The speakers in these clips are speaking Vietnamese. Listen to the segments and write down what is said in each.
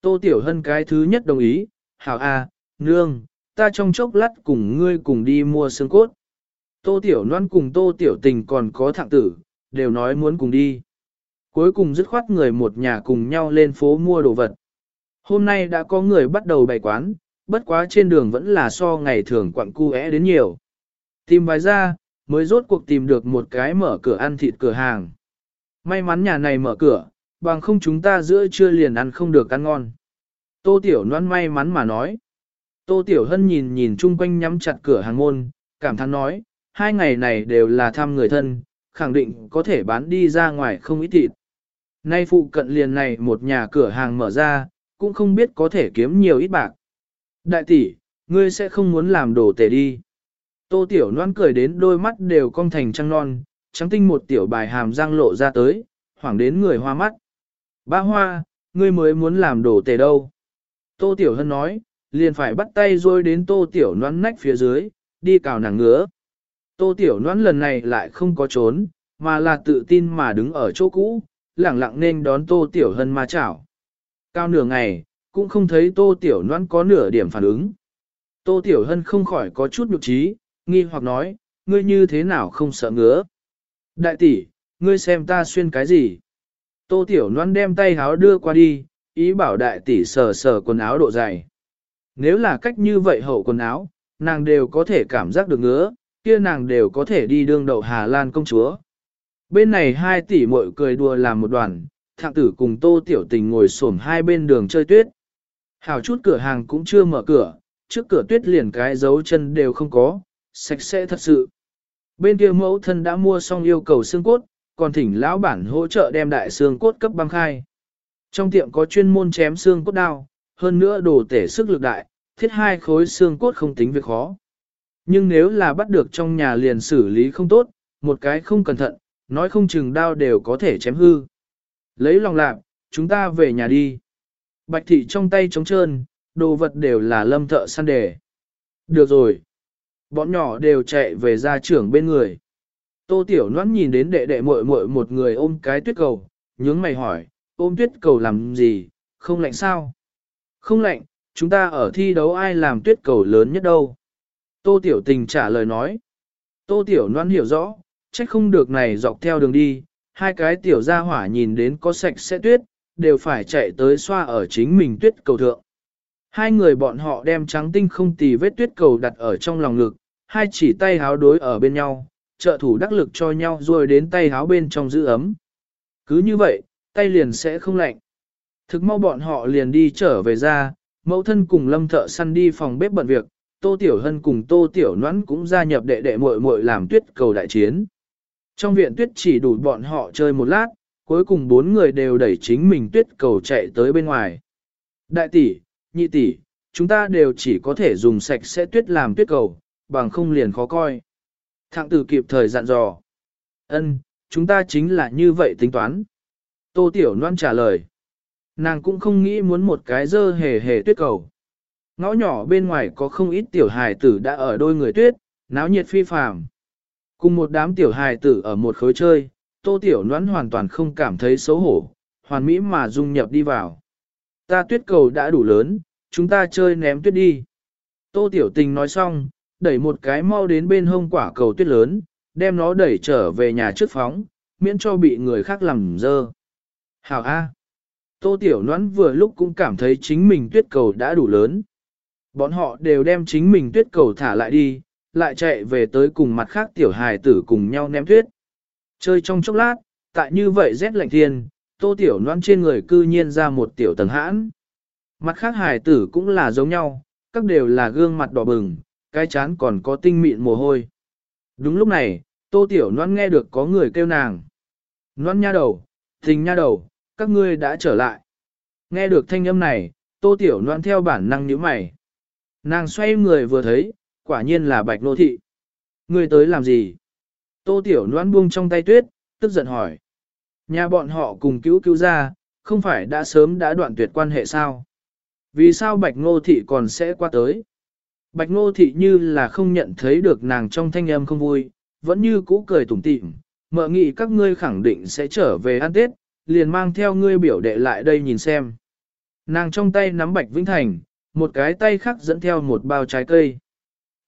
Tô Tiểu Hân cái thứ nhất đồng ý, hảo a, nương, ta trong chốc lát cùng ngươi cùng đi mua xương cốt. Tô Tiểu Loan cùng Tô Tiểu Tình còn có thạng tử, đều nói muốn cùng đi. Cuối cùng dứt khoát người một nhà cùng nhau lên phố mua đồ vật. Hôm nay đã có người bắt đầu bày quán, bất quá trên đường vẫn là so ngày thường quặng cu é đến nhiều. Tìm vài ra, mới rốt cuộc tìm được một cái mở cửa ăn thịt cửa hàng. May mắn nhà này mở cửa, bằng không chúng ta giữa trưa liền ăn không được ăn ngon. Tô Tiểu Loan may mắn mà nói. Tô Tiểu Hân nhìn nhìn chung quanh nhắm chặt cửa hàng môn, cảm thán nói, hai ngày này đều là thăm người thân, khẳng định có thể bán đi ra ngoài không ít thịt. Nay phụ cận liền này một nhà cửa hàng mở ra, cũng không biết có thể kiếm nhiều ít bạc. Đại tỷ, ngươi sẽ không muốn làm đồ tể đi. Tô Tiểu Loan cười đến đôi mắt đều cong thành trăng non, trắng tinh một tiểu bài hàm răng lộ ra tới, hoảng đến người hoa mắt. Ba hoa, ngươi mới muốn làm đồ tể đâu. Tô Tiểu Hân nói, liền phải bắt tay rồi đến Tô Tiểu Noãn nách phía dưới, đi cào nàng ngứa. Tô Tiểu Noãn lần này lại không có trốn, mà là tự tin mà đứng ở chỗ cũ, lẳng lặng nên đón Tô Tiểu Hân ma chảo. Cao nửa ngày, cũng không thấy Tô Tiểu Noãn có nửa điểm phản ứng. Tô Tiểu Hân không khỏi có chút nhục trí, nghi hoặc nói, ngươi như thế nào không sợ ngứa. Đại tỷ, ngươi xem ta xuyên cái gì? Tô Tiểu Loan đem tay háo đưa qua đi, ý bảo đại tỷ sờ sờ quần áo độ dày. Nếu là cách như vậy hậu quần áo, nàng đều có thể cảm giác được ngứa, kia nàng đều có thể đi đương đầu Hà Lan công chúa. Bên này hai tỷ muội cười đùa làm một đoàn, thạng tử cùng tô tiểu tình ngồi xổm hai bên đường chơi tuyết. Hảo chút cửa hàng cũng chưa mở cửa, trước cửa tuyết liền cái dấu chân đều không có, sạch sẽ thật sự. Bên kia mẫu thân đã mua xong yêu cầu xương cốt, còn thỉnh lão bản hỗ trợ đem đại xương cốt cấp băng khai. Trong tiệm có chuyên môn chém xương cốt đao, hơn nữa đồ tể sức lực đại, thiết hai khối xương cốt không tính việc khó. Nhưng nếu là bắt được trong nhà liền xử lý không tốt, một cái không cẩn thận, nói không chừng đao đều có thể chém hư. Lấy lòng lạc, chúng ta về nhà đi. Bạch thị trong tay trống trơn, đồ vật đều là lâm thợ săn đề. Được rồi. Bọn nhỏ đều chạy về gia trưởng bên người. Tô Tiểu Loan nhìn đến đệ đệ muội muội một người ôm cái tuyết cầu, nhướng mày hỏi, ôm tuyết cầu làm gì, không lạnh sao? Không lạnh, chúng ta ở thi đấu ai làm tuyết cầu lớn nhất đâu? Tô Tiểu Tình trả lời nói. Tô Tiểu Loan hiểu rõ, trách không được này dọc theo đường đi, hai cái tiểu gia hỏa nhìn đến có sạch sẽ tuyết, đều phải chạy tới xoa ở chính mình tuyết cầu thượng. Hai người bọn họ đem trắng tinh không tì vết tuyết cầu đặt ở trong lòng ngực, hai chỉ tay háo đối ở bên nhau, trợ thủ đắc lực cho nhau rồi đến tay háo bên trong giữ ấm. Cứ như vậy, tay liền sẽ không lạnh. Thực mau bọn họ liền đi trở về ra, mẫu thân cùng lâm thợ săn đi phòng bếp bận việc, Tô Tiểu Hân cùng Tô Tiểu Noãn cũng gia nhập đệ đệ muội muội làm tuyết cầu đại chiến. Trong viện tuyết chỉ đủ bọn họ chơi một lát, cuối cùng bốn người đều đẩy chính mình tuyết cầu chạy tới bên ngoài. Đại tỷ, nhị tỷ, chúng ta đều chỉ có thể dùng sạch sẽ tuyết làm tuyết cầu, bằng không liền khó coi. Thạng tử kịp thời dặn dò. Ân, chúng ta chính là như vậy tính toán. Tô Tiểu Loan trả lời. Nàng cũng không nghĩ muốn một cái dơ hề hề tuyết cầu. Ngõ nhỏ bên ngoài có không ít tiểu hài tử đã ở đôi người tuyết, náo nhiệt phi phàm. Cùng một đám tiểu hài tử ở một khối chơi, tô tiểu Loan hoàn toàn không cảm thấy xấu hổ, hoàn mỹ mà dung nhập đi vào. Ta tuyết cầu đã đủ lớn, chúng ta chơi ném tuyết đi. Tô tiểu tình nói xong, đẩy một cái mau đến bên hông quả cầu tuyết lớn, đem nó đẩy trở về nhà trước phóng, miễn cho bị người khác làm dơ. Hảo A. Tô Tiểu Noãn vừa lúc cũng cảm thấy chính mình tuyết cầu đã đủ lớn. Bọn họ đều đem chính mình tuyết cầu thả lại đi, lại chạy về tới cùng mặt khác tiểu hài tử cùng nhau ném tuyết. Chơi trong chốc lát, tại như vậy rét lạnh thiên, tô tiểu noan trên người cư nhiên ra một tiểu tầng hãn. Mặt khác hài tử cũng là giống nhau, các đều là gương mặt đỏ bừng, cái chán còn có tinh mịn mồ hôi. Đúng lúc này, tô tiểu noan nghe được có người kêu nàng. Noan nha đầu, tình nha đầu, các ngươi đã trở lại. Nghe được thanh âm này, tô tiểu noan theo bản năng nhíu mày. Nàng xoay người vừa thấy, quả nhiên là bạch nô thị. Người tới làm gì? Tô tiểu noan buông trong tay tuyết, tức giận hỏi. Nhà bọn họ cùng cứu cứu ra, không phải đã sớm đã đoạn tuyệt quan hệ sao? Vì sao bạch ngô thị còn sẽ qua tới? Bạch ngô thị như là không nhận thấy được nàng trong thanh âm không vui, vẫn như cũ cười tủm tỉm, mợ nghĩ các ngươi khẳng định sẽ trở về ăn tết, liền mang theo ngươi biểu đệ lại đây nhìn xem. Nàng trong tay nắm Bạch Vĩnh Thành, một cái tay khác dẫn theo một bao trái cây.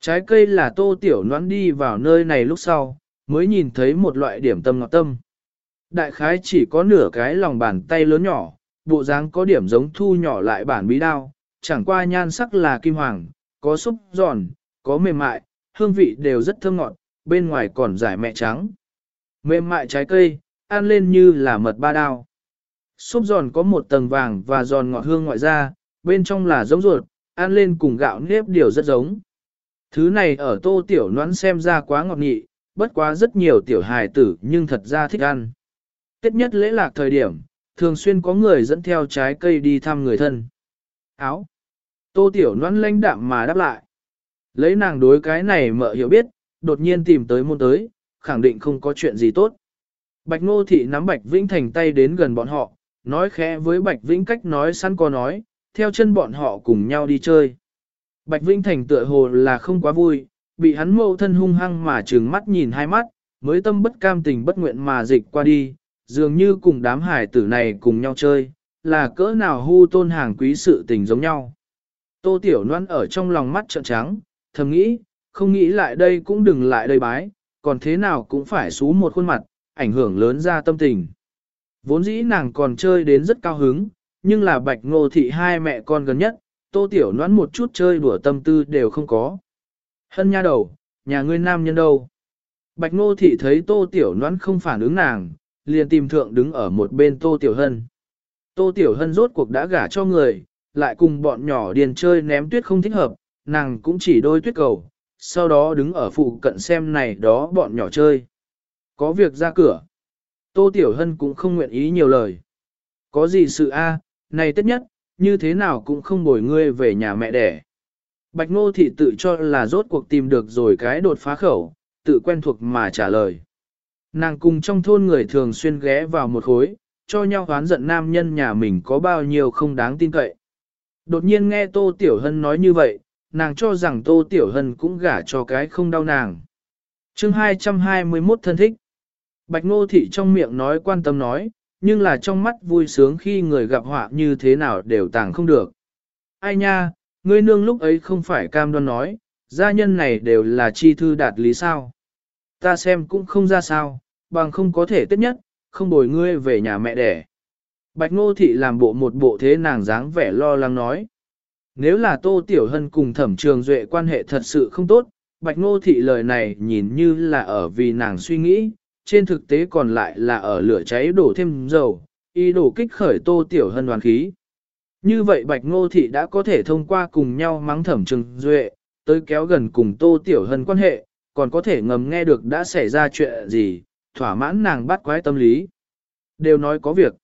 Trái cây là tô tiểu noãn đi vào nơi này lúc sau, mới nhìn thấy một loại điểm tâm ngọt tâm. Đại khái chỉ có nửa cái lòng bàn tay lớn nhỏ, bộ dáng có điểm giống thu nhỏ lại bản bí đao, chẳng qua nhan sắc là kim hoàng, có xúc giòn, có mềm mại, hương vị đều rất thơm ngọt, bên ngoài còn giải mẹ trắng. Mềm mại trái cây, ăn lên như là mật ba đao. Xúc giòn có một tầng vàng và giòn ngọt hương ngoại ra, bên trong là giống ruột, ăn lên cùng gạo nếp điều rất giống. Thứ này ở tô tiểu noãn xem ra quá ngọt nghị, bất quá rất nhiều tiểu hài tử nhưng thật ra thích ăn. Tết nhất lễ lạc thời điểm, thường xuyên có người dẫn theo trái cây đi thăm người thân. Áo. Tô tiểu Loan lãnh đạm mà đáp lại. Lấy nàng đối cái này mợ hiểu biết, đột nhiên tìm tới môn tới, khẳng định không có chuyện gì tốt. Bạch Ngô Thị nắm Bạch Vĩnh Thành tay đến gần bọn họ, nói khẽ với Bạch Vĩnh cách nói sẵn có nói, theo chân bọn họ cùng nhau đi chơi. Bạch Vĩnh Thành tựa hồ là không quá vui, bị hắn mâu thân hung hăng mà trừng mắt nhìn hai mắt, mới tâm bất cam tình bất nguyện mà dịch qua đi, dường như cùng đám hải tử này cùng nhau chơi, là cỡ nào hu tôn hàng quý sự tình giống nhau. Tô Tiểu Loan ở trong lòng mắt trợn trắng, thầm nghĩ, không nghĩ lại đây cũng đừng lại đây bái, còn thế nào cũng phải xú một khuôn mặt, ảnh hưởng lớn ra tâm tình. Vốn dĩ nàng còn chơi đến rất cao hứng, nhưng là bạch ngô thị hai mẹ con gần nhất, tô tiểu noãn một chút chơi đùa tâm tư đều không có. Hân nha đầu, nhà ngươi nam nhân đâu? Bạch ngô thị thấy tô tiểu noãn không phản ứng nàng, liền tìm thượng đứng ở một bên tô tiểu hân. Tô tiểu hân rốt cuộc đã gả cho người, lại cùng bọn nhỏ điền chơi ném tuyết không thích hợp, nàng cũng chỉ đôi tuyết cầu, sau đó đứng ở phụ cận xem này đó bọn nhỏ chơi. Có việc ra cửa. Tô Tiểu Hân cũng không nguyện ý nhiều lời. Có gì sự a? này tất nhất, như thế nào cũng không bồi ngươi về nhà mẹ đẻ. Bạch Ngô Thị tự cho là rốt cuộc tìm được rồi cái đột phá khẩu, tự quen thuộc mà trả lời. Nàng cùng trong thôn người thường xuyên ghé vào một khối, cho nhau oán giận nam nhân nhà mình có bao nhiêu không đáng tin cậy. Đột nhiên nghe Tô Tiểu Hân nói như vậy, nàng cho rằng Tô Tiểu Hân cũng gả cho cái không đau nàng. chương 221 thân thích. Bạch Ngô Thị trong miệng nói quan tâm nói, nhưng là trong mắt vui sướng khi người gặp họa như thế nào đều tàng không được. Ai nha, ngươi nương lúc ấy không phải cam đoan nói, gia nhân này đều là chi thư đạt lý sao. Ta xem cũng không ra sao, bằng không có thể tất nhất, không bồi ngươi về nhà mẹ đẻ. Bạch Ngô Thị làm bộ một bộ thế nàng dáng vẻ lo lắng nói. Nếu là Tô Tiểu Hân cùng thẩm trường duệ quan hệ thật sự không tốt, Bạch Ngô Thị lời này nhìn như là ở vì nàng suy nghĩ, trên thực tế còn lại là ở lửa cháy đổ thêm dầu, ý đổ kích khởi Tô Tiểu Hân đoàn khí. Như vậy Bạch Ngô Thị đã có thể thông qua cùng nhau mắng thẩm trường duệ, tới kéo gần cùng Tô Tiểu Hân quan hệ, còn có thể ngầm nghe được đã xảy ra chuyện gì, thỏa mãn nàng bắt quái tâm lý. Đều nói có việc.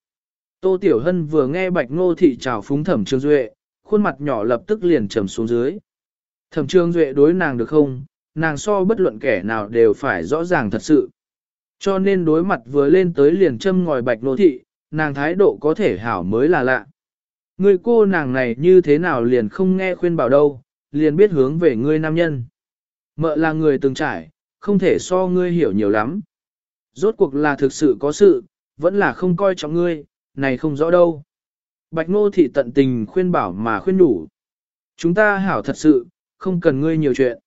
Tô Tiểu Hân vừa nghe Bạch Ngô Thị chào phúng thẩm trường duệ, khuôn mặt nhỏ lập tức liền trầm xuống dưới. Thẩm trương duệ đối nàng được không, nàng so bất luận kẻ nào đều phải rõ ràng thật sự. Cho nên đối mặt vừa lên tới liền châm ngòi bạch nô thị, nàng thái độ có thể hảo mới là lạ. Người cô nàng này như thế nào liền không nghe khuyên bảo đâu, liền biết hướng về ngươi nam nhân. Mợ là người từng trải, không thể so ngươi hiểu nhiều lắm. Rốt cuộc là thực sự có sự, vẫn là không coi trọng ngươi, này không rõ đâu. Bạch Ngô Thị tận tình khuyên bảo mà khuyên đủ. Chúng ta hảo thật sự, không cần ngươi nhiều chuyện.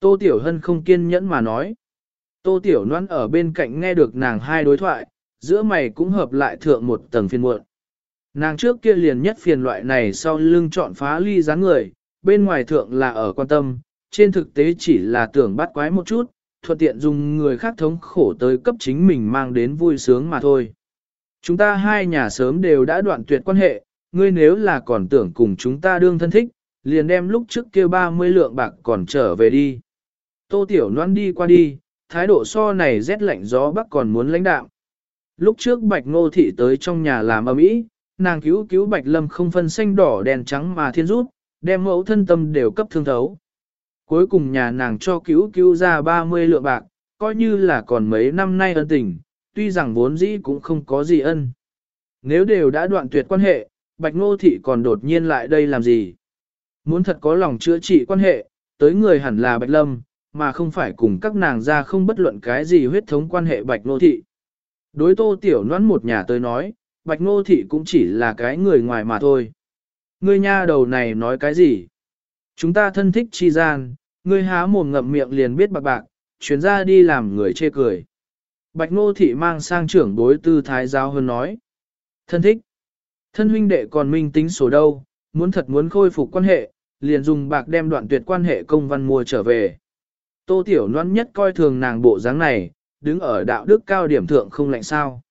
Tô Tiểu Hân không kiên nhẫn mà nói. Tô Tiểu Loan ở bên cạnh nghe được nàng hai đối thoại, giữa mày cũng hợp lại thượng một tầng phiền muộn. Nàng trước kia liền nhất phiền loại này sau lưng chọn phá ly dáng người, bên ngoài thượng là ở quan tâm, trên thực tế chỉ là tưởng bắt quái một chút, thuận tiện dùng người khác thống khổ tới cấp chính mình mang đến vui sướng mà thôi. Chúng ta hai nhà sớm đều đã đoạn tuyệt quan hệ, ngươi nếu là còn tưởng cùng chúng ta đương thân thích, liền đem lúc trước kia 30 lượng bạc còn trở về đi. Tô Tiểu Loan đi qua đi, thái độ so này rét lạnh gió bắc còn muốn lãnh đạo. Lúc trước Bạch Ngô Thị tới trong nhà làm ầm ĩ, nàng cứu cứu Bạch Lâm không phân xanh đỏ đèn trắng mà thiên rút, đem mẫu thân tâm đều cấp thương thấu. Cuối cùng nhà nàng cho cứu cứu ra 30 lượng bạc, coi như là còn mấy năm nay ân tình, tuy rằng vốn dĩ cũng không có gì ân. Nếu đều đã đoạn tuyệt quan hệ, Bạch Ngô Thị còn đột nhiên lại đây làm gì? Muốn thật có lòng chữa trị quan hệ, tới người hẳn là Bạch Lâm, mà không phải cùng các nàng ra không bất luận cái gì huyết thống quan hệ Bạch Ngô Thị. Đối tô tiểu noãn một nhà tới nói, Bạch Ngô Thị cũng chỉ là cái người ngoài mà thôi. ngươi nha đầu này nói cái gì? Chúng ta thân thích chi gian, ngươi há mồm ngậm miệng liền biết bạc bạc, chuyến ra đi làm người chê cười. Bạch Ngô Thị mang sang trưởng bối tư thái giáo hơn nói. Thân thích. Thân huynh đệ còn minh tính số đâu, muốn thật muốn khôi phục quan hệ, liền dùng bạc đem đoạn tuyệt quan hệ công văn mua trở về. Tô Tiểu Loan nhất coi thường nàng bộ dáng này, đứng ở đạo đức cao điểm thượng không lạnh sao.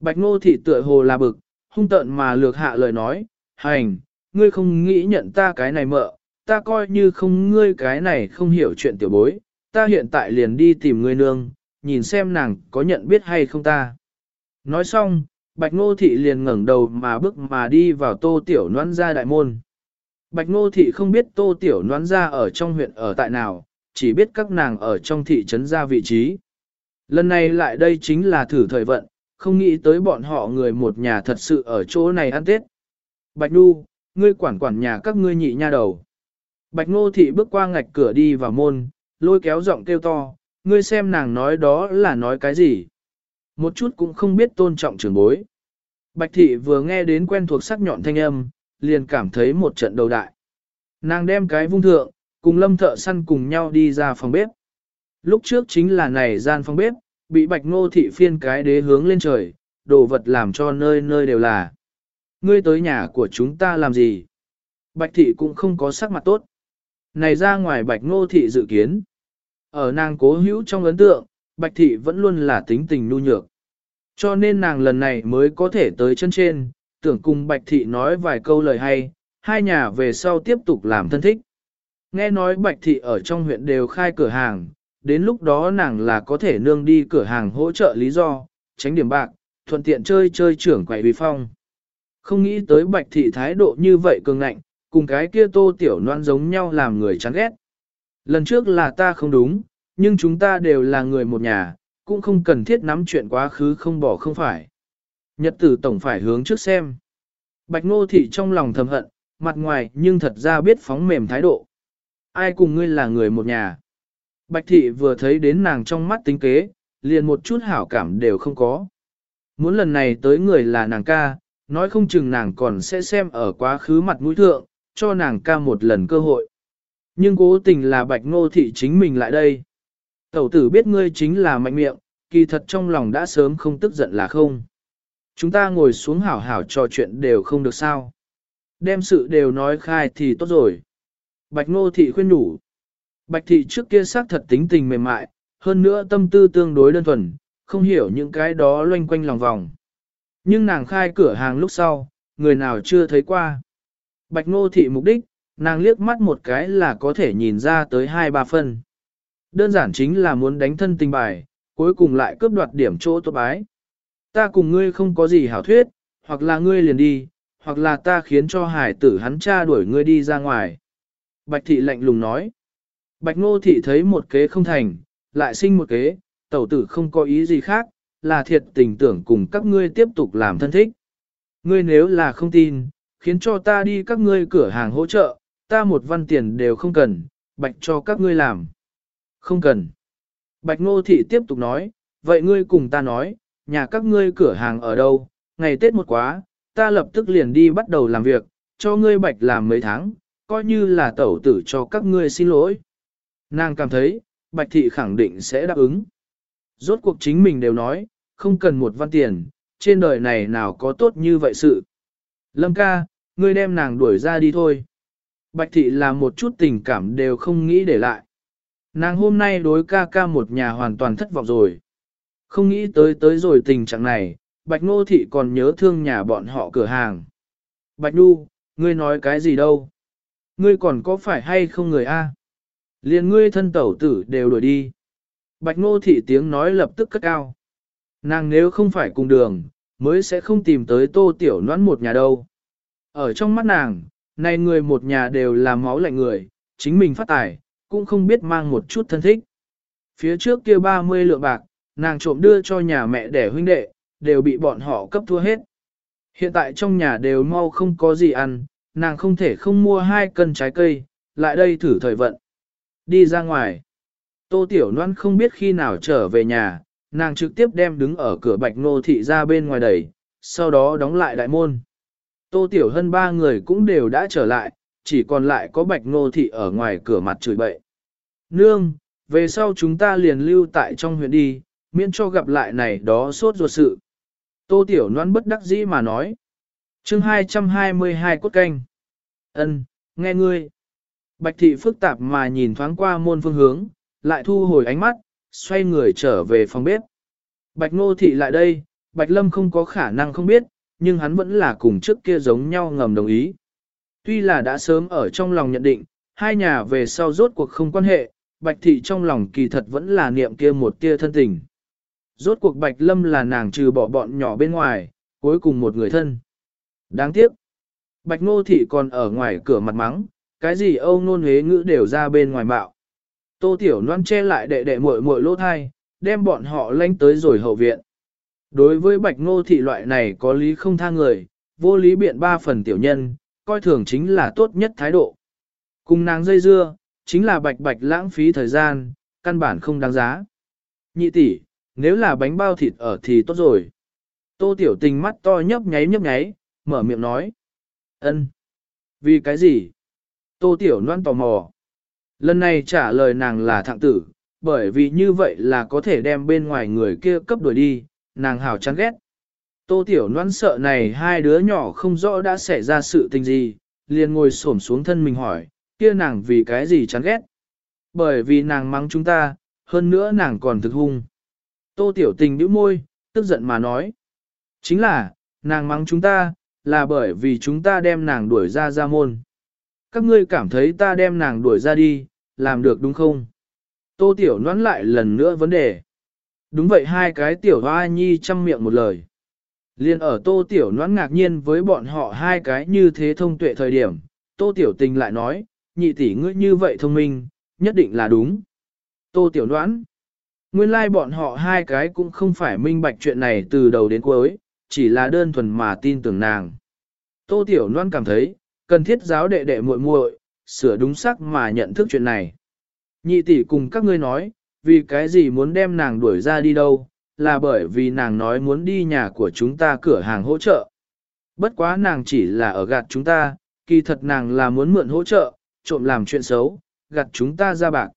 Bạch Ngô Thị tựa hồ là bực, hung tợn mà lược hạ lời nói, hành, ngươi không nghĩ nhận ta cái này mợ, ta coi như không ngươi cái này không hiểu chuyện tiểu bối, ta hiện tại liền đi tìm ngươi nương, nhìn xem nàng có nhận biết hay không ta. Nói xong, Bạch Ngô Thị liền ngẩng đầu mà bước mà đi vào tô tiểu noãn ra đại môn. Bạch Ngô Thị không biết tô tiểu noãn ra ở trong huyện ở tại nào, chỉ biết các nàng ở trong thị trấn ra vị trí. Lần này lại đây chính là thử thời vận, không nghĩ tới bọn họ người một nhà thật sự ở chỗ này ăn Tết. Bạch Nhu, ngươi quản quản nhà các ngươi nhị nha đầu. Bạch Ngô Thị bước qua ngạch cửa đi vào môn, lôi kéo giọng kêu to, ngươi xem nàng nói đó là nói cái gì. Một chút cũng không biết tôn trọng trưởng bối. Bạch Thị vừa nghe đến quen thuộc sắc nhọn thanh âm, liền cảm thấy một trận đầu đại. Nàng đem cái vung thượng, cùng lâm thợ săn cùng nhau đi ra phòng bếp. Lúc trước chính là này gian phòng bếp, bị bạch ngô thị phiên cái đế hướng lên trời, đồ vật làm cho nơi nơi đều là. Ngươi tới nhà của chúng ta làm gì? Bạch thị cũng không có sắc mặt tốt. Này ra ngoài bạch ngô thị dự kiến. Ở nàng cố hữu trong ấn tượng, bạch thị vẫn luôn là tính tình nu nhược. Cho nên nàng lần này mới có thể tới chân trên, tưởng cùng bạch thị nói vài câu lời hay, hai nhà về sau tiếp tục làm thân thích. Nghe nói bạch thị ở trong huyện đều khai cửa hàng, đến lúc đó nàng là có thể nương đi cửa hàng hỗ trợ lý do, tránh điểm bạc, thuận tiện chơi chơi trưởng quậy vì phong. Không nghĩ tới bạch thị thái độ như vậy cường ngạnh, cùng cái kia tô tiểu noan giống nhau làm người chán ghét. Lần trước là ta không đúng, nhưng chúng ta đều là người một nhà, cũng không cần thiết nắm chuyện quá khứ không bỏ không phải. Nhật tử tổng phải hướng trước xem. Bạch ngô thị trong lòng thầm hận, mặt ngoài nhưng thật ra biết phóng mềm thái độ. Ai cùng ngươi là người một nhà. Bạch thị vừa thấy đến nàng trong mắt tính kế, liền một chút hảo cảm đều không có. Muốn lần này tới người là nàng ca, nói không chừng nàng còn sẽ xem ở quá khứ mặt mũi thượng, cho nàng ca một lần cơ hội. Nhưng cố tình là bạch ngô thị chính mình lại đây. Tẩu tử biết ngươi chính là mạnh miệng, kỳ thật trong lòng đã sớm không tức giận là không. Chúng ta ngồi xuống hảo hảo trò chuyện đều không được sao. Đem sự đều nói khai thì tốt rồi. Bạch ngô thị khuyên nhủ. Bạch thị trước kia xác thật tính tình mềm mại, hơn nữa tâm tư tương đối đơn thuần, không hiểu những cái đó loanh quanh lòng vòng. Nhưng nàng khai cửa hàng lúc sau, người nào chưa thấy qua. Bạch ngô thị mục đích, nàng liếc mắt một cái là có thể nhìn ra tới hai ba phân. Đơn giản chính là muốn đánh thân tình bài, cuối cùng lại cướp đoạt điểm chỗ tốt bái. Ta cùng ngươi không có gì hảo thuyết, hoặc là ngươi liền đi, hoặc là ta khiến cho hải tử hắn cha đuổi ngươi đi ra ngoài. Bạch thị lạnh lùng nói. Bạch ngô thị thấy một kế không thành, lại sinh một kế, tẩu tử không có ý gì khác, là thiệt tình tưởng cùng các ngươi tiếp tục làm thân thích. Ngươi nếu là không tin, khiến cho ta đi các ngươi cửa hàng hỗ trợ, ta một văn tiền đều không cần, bạch cho các ngươi làm. Không cần. Bạch ngô thị tiếp tục nói, vậy ngươi cùng ta nói, nhà các ngươi cửa hàng ở đâu, ngày Tết một quá, ta lập tức liền đi bắt đầu làm việc, cho ngươi bạch làm mấy tháng, coi như là tẩu tử cho các ngươi xin lỗi. Nàng cảm thấy, bạch thị khẳng định sẽ đáp ứng. Rốt cuộc chính mình đều nói, không cần một văn tiền, trên đời này nào có tốt như vậy sự. Lâm ca, ngươi đem nàng đuổi ra đi thôi. Bạch thị là một chút tình cảm đều không nghĩ để lại. Nàng hôm nay đối ca ca một nhà hoàn toàn thất vọng rồi. Không nghĩ tới tới rồi tình trạng này, Bạch Ngô Thị còn nhớ thương nhà bọn họ cửa hàng. Bạch Nhu, ngươi nói cái gì đâu? Ngươi còn có phải hay không người a? Liên ngươi thân tẩu tử đều đuổi đi. Bạch Ngô Thị tiếng nói lập tức cất cao. Nàng nếu không phải cùng đường, mới sẽ không tìm tới tô tiểu noãn một nhà đâu. Ở trong mắt nàng, này người một nhà đều là máu lạnh người, chính mình phát tài, cũng không biết mang một chút thân thích. Phía trước kia 30 lượng bạc, nàng trộm đưa cho nhà mẹ đẻ huynh đệ, đều bị bọn họ cấp thua hết. Hiện tại trong nhà đều mau không có gì ăn, nàng không thể không mua hai cân trái cây, lại đây thử thời vận. Đi ra ngoài. Tô Tiểu Loan không biết khi nào trở về nhà, nàng trực tiếp đem đứng ở cửa bạch nô thị ra bên ngoài đẩy, sau đó đóng lại đại môn. Tô Tiểu Hân ba người cũng đều đã trở lại, chỉ còn lại có bạch ngô thị ở ngoài cửa mặt chửi bậy. Nương, về sau chúng ta liền lưu tại trong huyện đi, miễn cho gặp lại này đó sốt ruột sự. Tô Tiểu Loan bất đắc dĩ mà nói. chương 222 cốt canh. ân nghe ngươi. Bạch thị phức tạp mà nhìn thoáng qua môn phương hướng, lại thu hồi ánh mắt, xoay người trở về phòng bếp. Bạch ngô thị lại đây, Bạch lâm không có khả năng không biết, nhưng hắn vẫn là cùng trước kia giống nhau ngầm đồng ý. Tuy là đã sớm ở trong lòng nhận định, hai nhà về sau rốt cuộc không quan hệ, Bạch thị trong lòng kỳ thật vẫn là niệm kia một tia thân tình. Rốt cuộc Bạch Lâm là nàng trừ bỏ bọn nhỏ bên ngoài, cuối cùng một người thân. Đáng tiếc. Bạch Ngô Thị còn ở ngoài cửa mặt mắng, cái gì âu nôn huế ngữ đều ra bên ngoài bạo. Tô Tiểu Loan che lại đệ đệ muội muội lỗ thai, đem bọn họ lánh tới rồi hậu viện. Đối với Bạch Ngô Thị loại này có lý không tha người, vô lý biện ba phần tiểu nhân, coi thường chính là tốt nhất thái độ. Cùng nàng dây dưa, chính là bạch bạch lãng phí thời gian, căn bản không đáng giá. Nhị tỷ, nếu là bánh bao thịt ở thì tốt rồi. Tô tiểu tình mắt to nhấp nháy nhấp nháy, mở miệng nói. ân, Vì cái gì? Tô tiểu noan tò mò. Lần này trả lời nàng là thạng tử, bởi vì như vậy là có thể đem bên ngoài người kia cấp đuổi đi, nàng hào chán ghét. Tô tiểu noan sợ này hai đứa nhỏ không rõ đã xảy ra sự tình gì, liền ngồi xổm xuống thân mình hỏi, kia nàng vì cái gì chán ghét. Bởi vì nàng mắng chúng ta, hơn nữa nàng còn thực hung. Tô Tiểu Tình bĩu môi, tức giận mà nói. Chính là, nàng mắng chúng ta, là bởi vì chúng ta đem nàng đuổi ra ra môn. Các ngươi cảm thấy ta đem nàng đuổi ra đi, làm được đúng không? Tô Tiểu noán lại lần nữa vấn đề. Đúng vậy hai cái Tiểu Hoa Nhi chăm miệng một lời. Liên ở Tô Tiểu noãn ngạc nhiên với bọn họ hai cái như thế thông tuệ thời điểm, Tô Tiểu Tình lại nói, nhị tỷ ngươi như vậy thông minh, nhất định là đúng. Tô Tiểu Đoán Nguyên lai like bọn họ hai cái cũng không phải minh bạch chuyện này từ đầu đến cuối, chỉ là đơn thuần mà tin tưởng nàng. Tô Tiểu noãn cảm thấy, cần thiết giáo đệ đệ muội muội sửa đúng sắc mà nhận thức chuyện này. Nhị tỷ cùng các ngươi nói, vì cái gì muốn đem nàng đuổi ra đi đâu, là bởi vì nàng nói muốn đi nhà của chúng ta cửa hàng hỗ trợ. Bất quá nàng chỉ là ở gạt chúng ta, kỳ thật nàng là muốn mượn hỗ trợ, trộm làm chuyện xấu, gạt chúng ta ra bạc.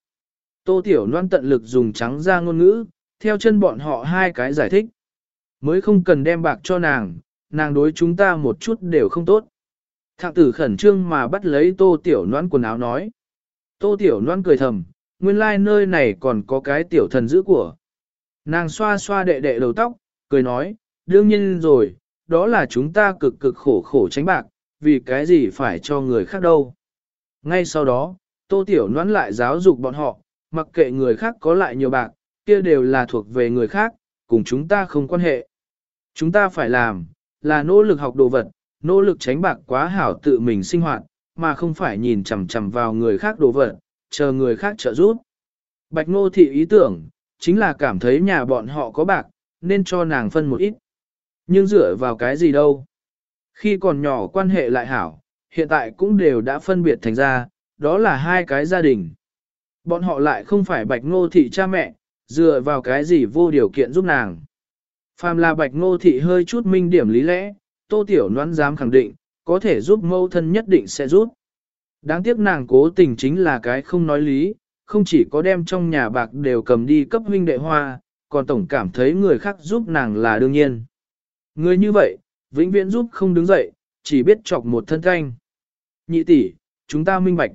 Tô Tiểu Loan tận lực dùng trắng ra ngôn ngữ, theo chân bọn họ hai cái giải thích. Mới không cần đem bạc cho nàng, nàng đối chúng ta một chút đều không tốt. Thạng tử khẩn trương mà bắt lấy Tô Tiểu Loan quần áo nói. Tô Tiểu Loan cười thầm, nguyên lai like nơi này còn có cái tiểu thần giữ của. Nàng xoa xoa đệ đệ đầu tóc, cười nói, đương nhiên rồi, đó là chúng ta cực cực khổ khổ tránh bạc, vì cái gì phải cho người khác đâu. Ngay sau đó, Tô Tiểu nhoãn lại giáo dục bọn họ, mặc kệ người khác có lại nhiều bạc, kia đều là thuộc về người khác, cùng chúng ta không quan hệ. Chúng ta phải làm, là nỗ lực học đồ vật, nỗ lực tránh bạc quá hảo tự mình sinh hoạt, mà không phải nhìn chằm chằm vào người khác đồ vật, chờ người khác trợ giúp. Bạch Ngô Thị ý tưởng, chính là cảm thấy nhà bọn họ có bạc, nên cho nàng phân một ít. Nhưng dựa vào cái gì đâu? Khi còn nhỏ quan hệ lại hảo, hiện tại cũng đều đã phân biệt thành ra, đó là hai cái gia đình. Bọn họ lại không phải bạch ngô thị cha mẹ, dựa vào cái gì vô điều kiện giúp nàng. Phàm là bạch ngô thị hơi chút minh điểm lý lẽ, tô tiểu Loan dám khẳng định, có thể giúp mâu thân nhất định sẽ giúp. Đáng tiếc nàng cố tình chính là cái không nói lý, không chỉ có đem trong nhà bạc đều cầm đi cấp huynh đệ hoa, còn tổng cảm thấy người khác giúp nàng là đương nhiên. Người như vậy, vĩnh viễn giúp không đứng dậy, chỉ biết chọc một thân canh. Nhị tỷ, chúng ta minh bạch.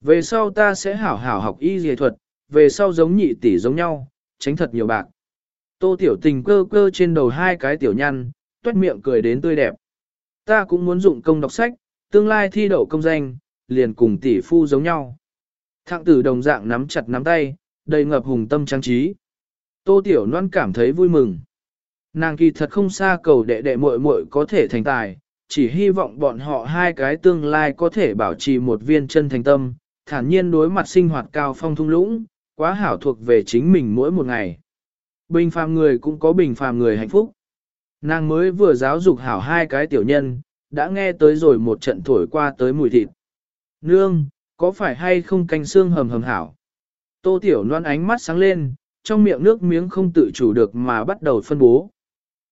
Về sau ta sẽ hảo hảo học y dề thuật, về sau giống nhị tỷ giống nhau, tránh thật nhiều bạc. Tô tiểu tình cơ cơ trên đầu hai cái tiểu nhăn, tuét miệng cười đến tươi đẹp. Ta cũng muốn dụng công đọc sách, tương lai thi đậu công danh, liền cùng tỷ phu giống nhau. Thạng tử đồng dạng nắm chặt nắm tay, đầy ngập hùng tâm trang trí. Tô tiểu loan cảm thấy vui mừng. Nàng kỳ thật không xa cầu đệ đệ muội muội có thể thành tài, chỉ hy vọng bọn họ hai cái tương lai có thể bảo trì một viên chân thành tâm, thản nhiên đối mặt sinh hoạt cao phong thung lũng, quá hảo thuộc về chính mình mỗi một ngày. Bình phàm người cũng có bình phàm người hạnh phúc. Nàng mới vừa giáo dục hảo hai cái tiểu nhân, đã nghe tới rồi một trận thổi qua tới mùi thịt. Nương, có phải hay không canh xương hầm hầm hảo? Tô tiểu loan ánh mắt sáng lên, trong miệng nước miếng không tự chủ được mà bắt đầu phân bố.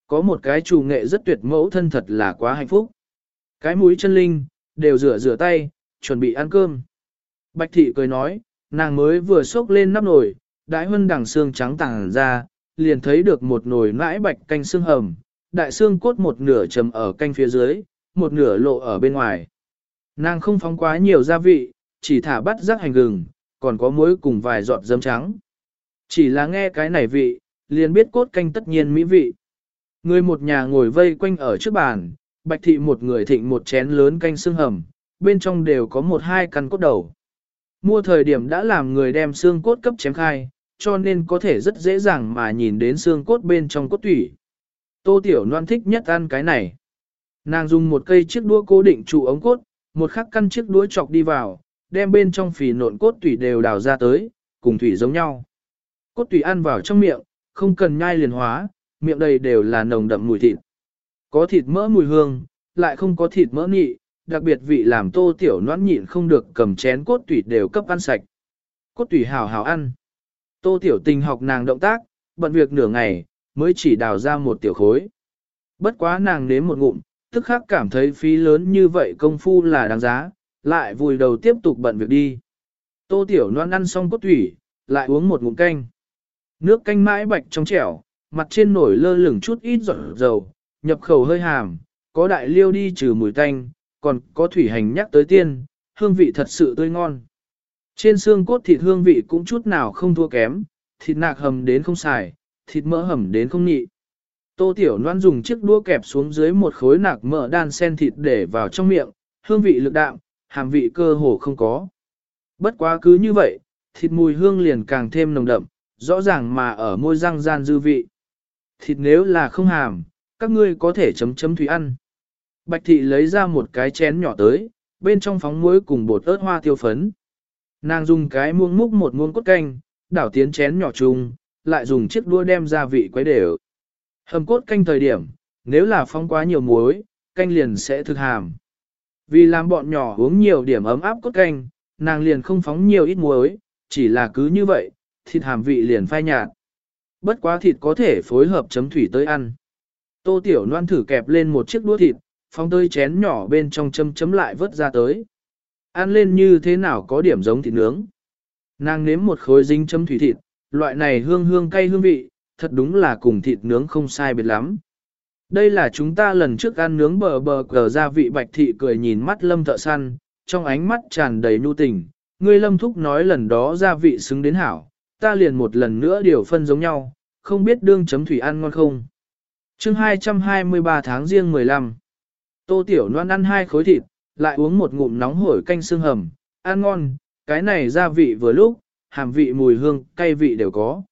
Có một cái chủ nghệ rất tuyệt mẫu thân thật là quá hạnh phúc. Cái mũi chân linh, đều rửa rửa tay, chuẩn bị ăn cơm. Bạch thị cười nói, nàng mới vừa xốc lên nắp nồi, đãi hân đằng xương trắng tàng ra, liền thấy được một nồi nãi bạch canh xương hầm, đại xương cốt một nửa chầm ở canh phía dưới, một nửa lộ ở bên ngoài. Nàng không phóng quá nhiều gia vị, chỉ thả bắt rắc hành gừng, còn có muối cùng vài giọt dấm trắng. Chỉ là nghe cái này vị, liền biết cốt canh tất nhiên mỹ vị. Người một nhà ngồi vây quanh ở trước bàn, bạch thị một người thịnh một chén lớn canh xương hầm, bên trong đều có một hai căn cốt đầu. Mua thời điểm đã làm người đem xương cốt cấp chém khai, cho nên có thể rất dễ dàng mà nhìn đến xương cốt bên trong cốt tủy. Tô Tiểu Loan thích nhất ăn cái này. Nàng dùng một cây chiếc đũa cố định trụ ống cốt, một khắc căn chiếc đũa chọc đi vào, đem bên trong phì nộn cốt tủy đều đào ra tới, cùng thủy giống nhau. Cốt tủy ăn vào trong miệng, không cần nhai liền hóa, miệng đầy đều là nồng đậm mùi thịt. Có thịt mỡ mùi hương, lại không có thịt mỡ nị, đặc biệt vị làm tô tiểu noãn nhịn không được cầm chén cốt tủy đều cấp ăn sạch. Cốt tủy hào hào ăn. Tô tiểu tình học nàng động tác, bận việc nửa ngày, mới chỉ đào ra một tiểu khối. Bất quá nàng nếm một ngụm, tức khắc cảm thấy phí lớn như vậy công phu là đáng giá, lại vùi đầu tiếp tục bận việc đi. Tô tiểu noan ăn xong cốt thủy, lại uống một ngụm canh. Nước canh mãi bạch trong trẻo, mặt trên nổi lơ lửng chút ít giọt dầu, nhập khẩu hơi hàm, có đại liêu đi trừ mùi tanh, còn có thủy hành nhắc tới tiên, hương vị thật sự tươi ngon. Trên xương cốt thịt hương vị cũng chút nào không thua kém, thịt nạc hầm đến không xài, thịt mỡ hầm đến không nhị. Tô Tiểu Loan dùng chiếc đũa kẹp xuống dưới một khối nạc mỡ đan sen thịt để vào trong miệng, hương vị lực đạm, hàm vị cơ hồ không có. Bất quá cứ như vậy, thịt mùi hương liền càng thêm nồng đậm, rõ ràng mà ở môi răng gian dư vị. Thịt nếu là không hàm, các ngươi có thể chấm chấm thủy ăn. Bạch thị lấy ra một cái chén nhỏ tới, bên trong phóng muối cùng bột ớt hoa tiêu phấn. Nàng dùng cái muông múc một muông cốt canh, đảo tiến chén nhỏ chung, lại dùng chiếc đua đem gia vị quấy đều. Hầm cốt canh thời điểm, nếu là phong quá nhiều muối, canh liền sẽ thực hàm. Vì làm bọn nhỏ uống nhiều điểm ấm áp cốt canh, nàng liền không phóng nhiều ít muối, chỉ là cứ như vậy, thịt hàm vị liền phai nhạt. Bất quá thịt có thể phối hợp chấm thủy tới ăn. Tô Tiểu Loan thử kẹp lên một chiếc đũa thịt, phóng tới chén nhỏ bên trong chấm chấm lại vớt ra tới. Ăn lên như thế nào có điểm giống thịt nướng. Nàng nếm một khối dính chấm thủy thịt, loại này hương hương cay hương vị, thật đúng là cùng thịt nướng không sai biệt lắm. Đây là chúng ta lần trước ăn nướng bờ bờ cờ gia vị bạch thị cười nhìn mắt lâm thợ săn, trong ánh mắt tràn đầy nhu tình. Ngươi lâm thúc nói lần đó gia vị xứng đến hảo, ta liền một lần nữa điều phân giống nhau, không biết đương chấm thủy ăn ngon không. chương 223 tháng riêng 15 Tô Tiểu noan ăn hai khối thịt, lại uống một ngụm nóng hổi canh xương hầm, ăn ngon, cái này gia vị vừa lúc, hàm vị mùi hương, cay vị đều có.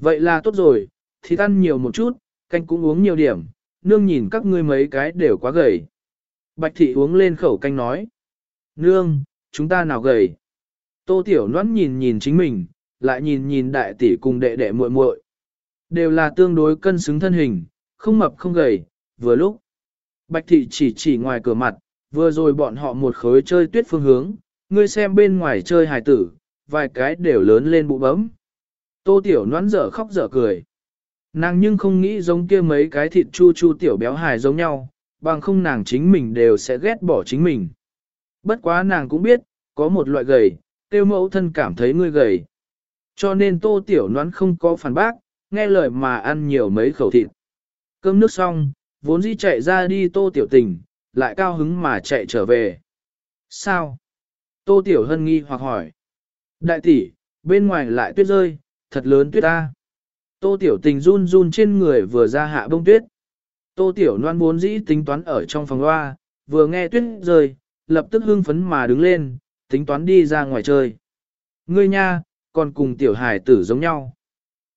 Vậy là tốt rồi, thì ăn nhiều một chút, canh cũng uống nhiều điểm, nương nhìn các ngươi mấy cái đều quá gầy. Bạch thị uống lên khẩu canh nói. Nương, chúng ta nào gầy? Tô Tiểu Loan nhìn nhìn chính mình, lại nhìn nhìn đại tỷ cùng đệ đệ muội muội, Đều là tương đối cân xứng thân hình, không mập không gầy, vừa lúc. Bạch thị chỉ chỉ ngoài cửa mặt, vừa rồi bọn họ một khối chơi tuyết phương hướng, ngươi xem bên ngoài chơi hài tử, vài cái đều lớn lên bụ bấm. Tô tiểu noãn dở khóc dở cười. Nàng nhưng không nghĩ giống kia mấy cái thịt chu chu tiểu béo hài giống nhau, bằng không nàng chính mình đều sẽ ghét bỏ chính mình. Bất quá nàng cũng biết, có một loại gầy, tiêu mẫu thân cảm thấy ngươi gầy. Cho nên tô tiểu noãn không có phản bác, nghe lời mà ăn nhiều mấy khẩu thịt. Cơm nước xong, vốn dĩ chạy ra đi tô tiểu tình, lại cao hứng mà chạy trở về. Sao? Tô tiểu hân nghi hoặc hỏi. Đại tỷ, bên ngoài lại tuyết rơi, thật lớn tuyết ta. Tô tiểu tình run run trên người vừa ra hạ bông tuyết. Tô tiểu loan muốn dĩ tính toán ở trong phòng loa, vừa nghe tuyết rơi, lập tức hưng phấn mà đứng lên, tính toán đi ra ngoài chơi. Ngươi nha, còn cùng tiểu hải tử giống nhau.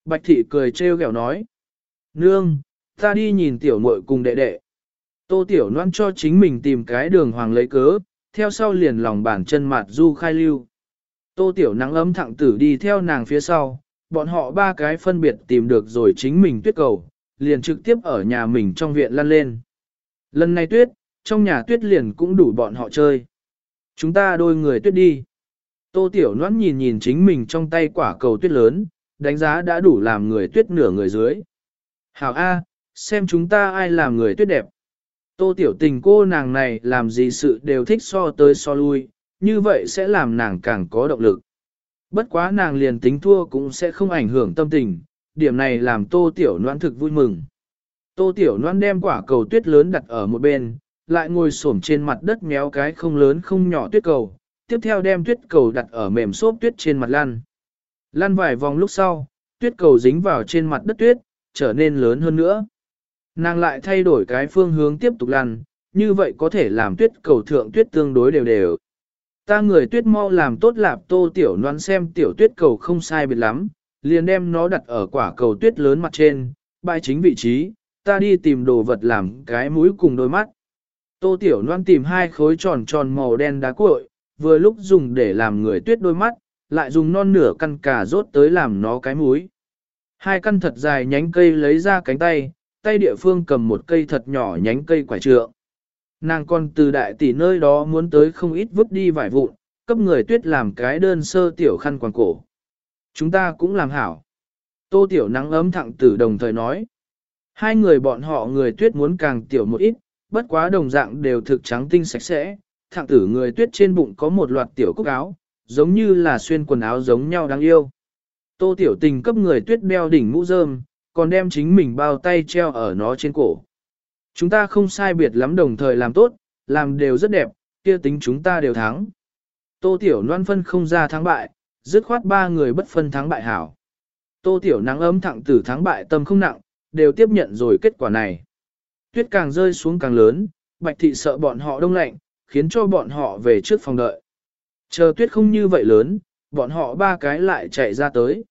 Bạch thị cười trêu ghẹo nói. Nương, ta đi nhìn tiểu muội cùng đệ đệ. Tô tiểu loan cho chính mình tìm cái đường hoàng lấy cớ, theo sau liền lòng bàn chân mặt du khai lưu. Tô tiểu nắng ấm thẳng tử đi theo nàng phía sau, bọn họ ba cái phân biệt tìm được rồi chính mình tuyết cầu, liền trực tiếp ở nhà mình trong viện lăn lên. Lần này tuyết, trong nhà tuyết liền cũng đủ bọn họ chơi. Chúng ta đôi người tuyết đi. Tô Tiểu Loan nhìn nhìn chính mình trong tay quả cầu tuyết lớn, đánh giá đã đủ làm người tuyết nửa người dưới. Hảo A, xem chúng ta ai làm người tuyết đẹp. Tô Tô tiểu tình cô nàng này làm gì sự đều thích so tới so lui, như vậy sẽ làm nàng càng có động lực. Bất quá nàng liền tính thua cũng sẽ không ảnh hưởng tâm tình, điểm này làm tô tiểu noan thực vui mừng. Tô tiểu noan đem quả cầu tuyết lớn đặt ở một bên, lại ngồi xổm trên mặt đất méo cái không lớn không nhỏ tuyết cầu, tiếp theo đem tuyết cầu đặt ở mềm xốp tuyết trên mặt lăn. Lăn vài vòng lúc sau, tuyết cầu dính vào trên mặt đất tuyết, trở nên lớn hơn nữa. Nàng lại thay đổi cái phương hướng tiếp tục lăn, như vậy có thể làm tuyết cầu thượng tuyết tương đối đều đều. Ta người tuyết mau làm tốt lạp tô tiểu noan xem tiểu tuyết cầu không sai biệt lắm, liền đem nó đặt ở quả cầu tuyết lớn mặt trên, bãi chính vị trí, ta đi tìm đồ vật làm cái mũi cùng đôi mắt. Tô tiểu noan tìm hai khối tròn tròn màu đen đá cuội, vừa lúc dùng để làm người tuyết đôi mắt, lại dùng non nửa căn cà rốt tới làm nó cái mũi. Hai căn thật dài nhánh cây lấy ra cánh tay, tay địa phương cầm một cây thật nhỏ nhánh cây quả trượng. Nàng còn từ đại tỷ nơi đó muốn tới không ít vứt đi vải vụn, cấp người tuyết làm cái đơn sơ tiểu khăn quàng cổ. Chúng ta cũng làm hảo. Tô tiểu nắng ấm thẳng tử đồng thời nói. Hai người bọn họ người tuyết muốn càng tiểu một ít, bất quá đồng dạng đều thực trắng tinh sạch sẽ. Thẳng tử người tuyết trên bụng có một loạt tiểu cúc áo, giống như là xuyên quần áo giống nhau đáng yêu. Tô tiểu tình cấp người tuyết đeo đỉnh mũ rơm, còn đem chính mình bao tay treo ở nó trên cổ. Chúng ta không sai biệt lắm đồng thời làm tốt, làm đều rất đẹp, kia tính chúng ta đều thắng. Tô Tiểu Loan phân không ra thắng bại, dứt khoát ba người bất phân thắng bại hảo. Tô Tiểu nắng ấm thẳng tử thắng bại tâm không nặng, đều tiếp nhận rồi kết quả này. Tuyết càng rơi xuống càng lớn, Bạch Thị sợ bọn họ đông lạnh, khiến cho bọn họ về trước phòng đợi. Chờ tuyết không như vậy lớn, bọn họ ba cái lại chạy ra tới.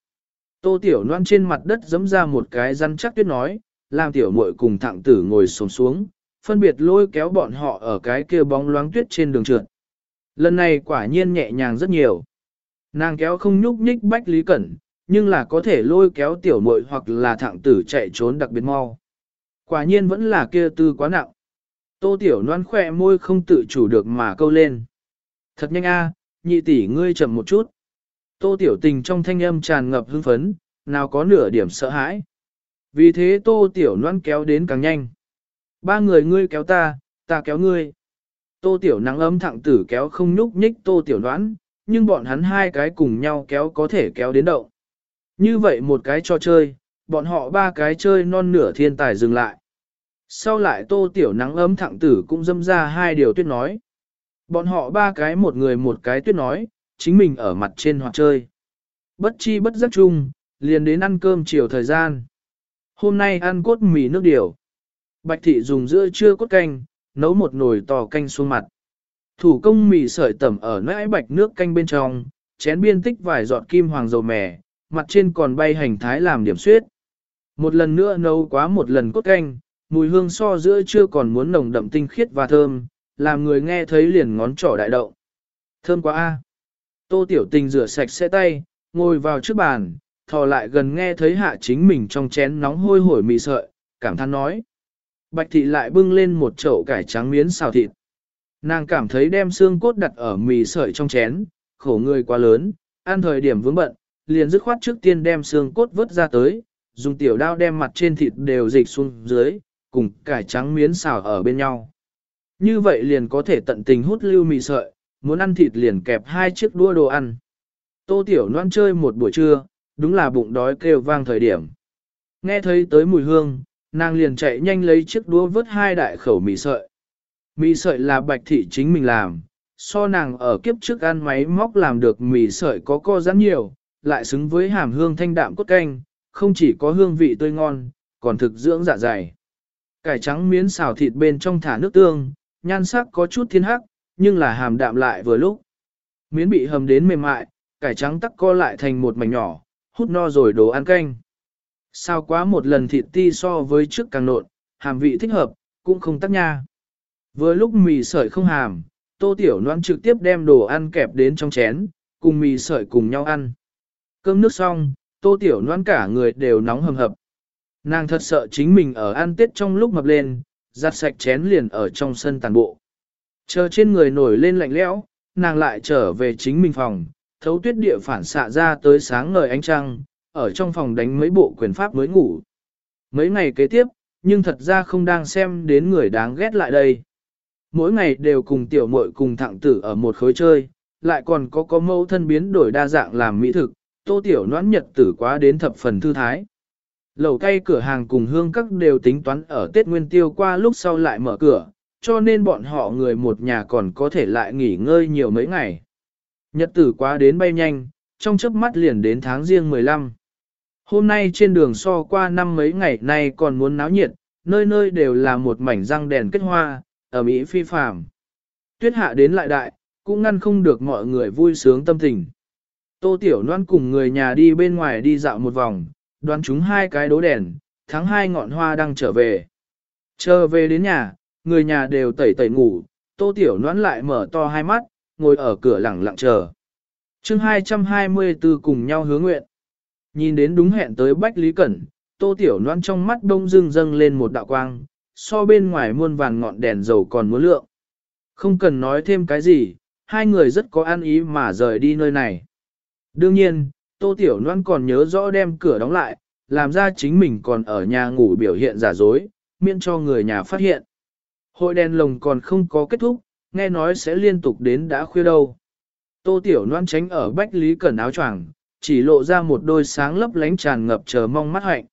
Tô Tiểu Loan trên mặt đất giấm ra một cái răn chắc tuyết nói, làm tiểu muội cùng thẳng tử ngồi xổm xuống, phân biệt lôi kéo bọn họ ở cái kia bóng loáng tuyết trên đường trượt. Lần này quả nhiên nhẹ nhàng rất nhiều. Nàng kéo không nhúc nhích bách lý cẩn, nhưng là có thể lôi kéo tiểu muội hoặc là thẳng tử chạy trốn đặc biệt mau. Quả nhiên vẫn là kia tư quá nặng. Tô tiểu noan khỏe môi không tự chủ được mà câu lên. Thật nhanh a, nhị tỷ ngươi chậm một chút. Tô tiểu tình trong thanh âm tràn ngập hưng phấn, nào có nửa điểm sợ hãi. Vì thế tô tiểu noan kéo đến càng nhanh. Ba người ngươi kéo ta, ta kéo ngươi. Tô tiểu nắng ấm thẳng tử kéo không nhúc nhích tô tiểu noan, nhưng bọn hắn hai cái cùng nhau kéo có thể kéo đến đậu. Như vậy một cái cho chơi, bọn họ ba cái chơi non nửa thiên tài dừng lại. Sau lại tô tiểu nắng ấm thẳng tử cũng dâm ra hai điều tuyết nói. Bọn họ ba cái một người một cái tuyết nói, chính mình ở mặt trên hoặc chơi. Bất chi bất giác chung, liền đến ăn cơm chiều thời gian. Hôm nay ăn cốt mì nước điều. Bạch thị dùng giữa trưa cốt canh, nấu một nồi tò canh xuống mặt. Thủ công mì sợi tẩm ở nãi bạch nước canh bên trong, chén biên tích vài giọt kim hoàng dầu mè, mặt trên còn bay hành thái làm điểm suyết. Một lần nữa nấu quá một lần cốt canh, mùi hương so giữa trưa còn muốn nồng đậm tinh khiết và thơm, làm người nghe thấy liền ngón trỏ đại động. Thơm quá a. Tô Tiểu Tình rửa sạch sẽ tay, ngồi vào trước bàn, thò lại gần nghe thấy hạ chính mình trong chén nóng hôi hổi mì sợi, cảm thán nói. Bạch thị lại bưng lên một chậu cải trắng miến xào thịt. Nàng cảm thấy đem xương cốt đặt ở mì sợi trong chén, khổ người quá lớn, ăn thời điểm vướng bận, liền dứt khoát trước tiên đem xương cốt vớt ra tới, dùng tiểu đao đem mặt trên thịt đều dịch xuống dưới, cùng cải trắng miến xào ở bên nhau. Như vậy liền có thể tận tình hút lưu mì sợi, muốn ăn thịt liền kẹp hai chiếc đua đồ ăn. Tô tiểu Loan chơi một buổi trưa, đúng là bụng đói kêu vang thời điểm. Nghe thấy tới mùi hương, nàng liền chạy nhanh lấy chiếc đũa vớt hai đại khẩu mì sợi. Mì sợi là bạch thị chính mình làm, so nàng ở kiếp trước ăn máy móc làm được mì sợi có co rắn nhiều, lại xứng với hàm hương thanh đạm cốt canh, không chỉ có hương vị tươi ngon, còn thực dưỡng dạ dày. Cải trắng miến xào thịt bên trong thả nước tương, nhan sắc có chút thiên hắc, nhưng là hàm đạm lại vừa lúc. Miến bị hầm đến mềm mại, cải trắng tắc co lại thành một mảnh nhỏ, hút no rồi đồ ăn canh. Sao quá một lần thịt ti so với trước càng nộn, hàm vị thích hợp, cũng không tắc nha. Vừa lúc mì sợi không hàm, tô tiểu noan trực tiếp đem đồ ăn kẹp đến trong chén, cùng mì sợi cùng nhau ăn. Cơm nước xong, tô tiểu noan cả người đều nóng hầm hập. Nàng thật sợ chính mình ở ăn tết trong lúc mập lên, giặt sạch chén liền ở trong sân tàn bộ. Chờ trên người nổi lên lạnh lẽo, nàng lại trở về chính mình phòng, thấu tuyết địa phản xạ ra tới sáng ngời ánh trăng, ở trong phòng đánh mấy bộ quyền pháp mới ngủ. Mấy ngày kế tiếp, nhưng thật ra không đang xem đến người đáng ghét lại đây. Mỗi ngày đều cùng tiểu muội cùng thẳng tử ở một khối chơi, lại còn có có mẫu thân biến đổi đa dạng làm mỹ thực, tô tiểu noãn nhật tử quá đến thập phần thư thái. Lầu cây cửa hàng cùng hương các đều tính toán ở Tết Nguyên Tiêu qua lúc sau lại mở cửa, cho nên bọn họ người một nhà còn có thể lại nghỉ ngơi nhiều mấy ngày. Nhật tử quá đến bay nhanh, trong chớp mắt liền đến tháng riêng 15. Hôm nay trên đường so qua năm mấy ngày nay còn muốn náo nhiệt, nơi nơi đều là một mảnh răng đèn kết hoa, ở Mỹ phi phàm. Tuyết hạ đến lại đại, cũng ngăn không được mọi người vui sướng tâm tình. Tô Tiểu Loan cùng người nhà đi bên ngoài đi dạo một vòng, đoán chúng hai cái đố đèn, tháng hai ngọn hoa đang trở về. Trở về đến nhà, người nhà đều tẩy tẩy ngủ, Tô Tiểu Loan lại mở to hai mắt, ngồi ở cửa lẳng lặng chờ. chương 224 cùng nhau hứa nguyện. Nhìn đến đúng hẹn tới Bách Lý Cẩn, Tô Tiểu Loan trong mắt đông dưng dâng lên một đạo quang, so bên ngoài muôn vàng ngọn đèn dầu còn muốn lượng. Không cần nói thêm cái gì, hai người rất có an ý mà rời đi nơi này. Đương nhiên, Tô Tiểu Loan còn nhớ rõ đem cửa đóng lại, làm ra chính mình còn ở nhà ngủ biểu hiện giả dối, miễn cho người nhà phát hiện. Hội đèn lồng còn không có kết thúc, nghe nói sẽ liên tục đến đã khuya đâu. Tô Tiểu Loan tránh ở Bách Lý Cẩn áo choàng, chỉ lộ ra một đôi sáng lấp lánh tràn ngập chờ mong mắt hạnh.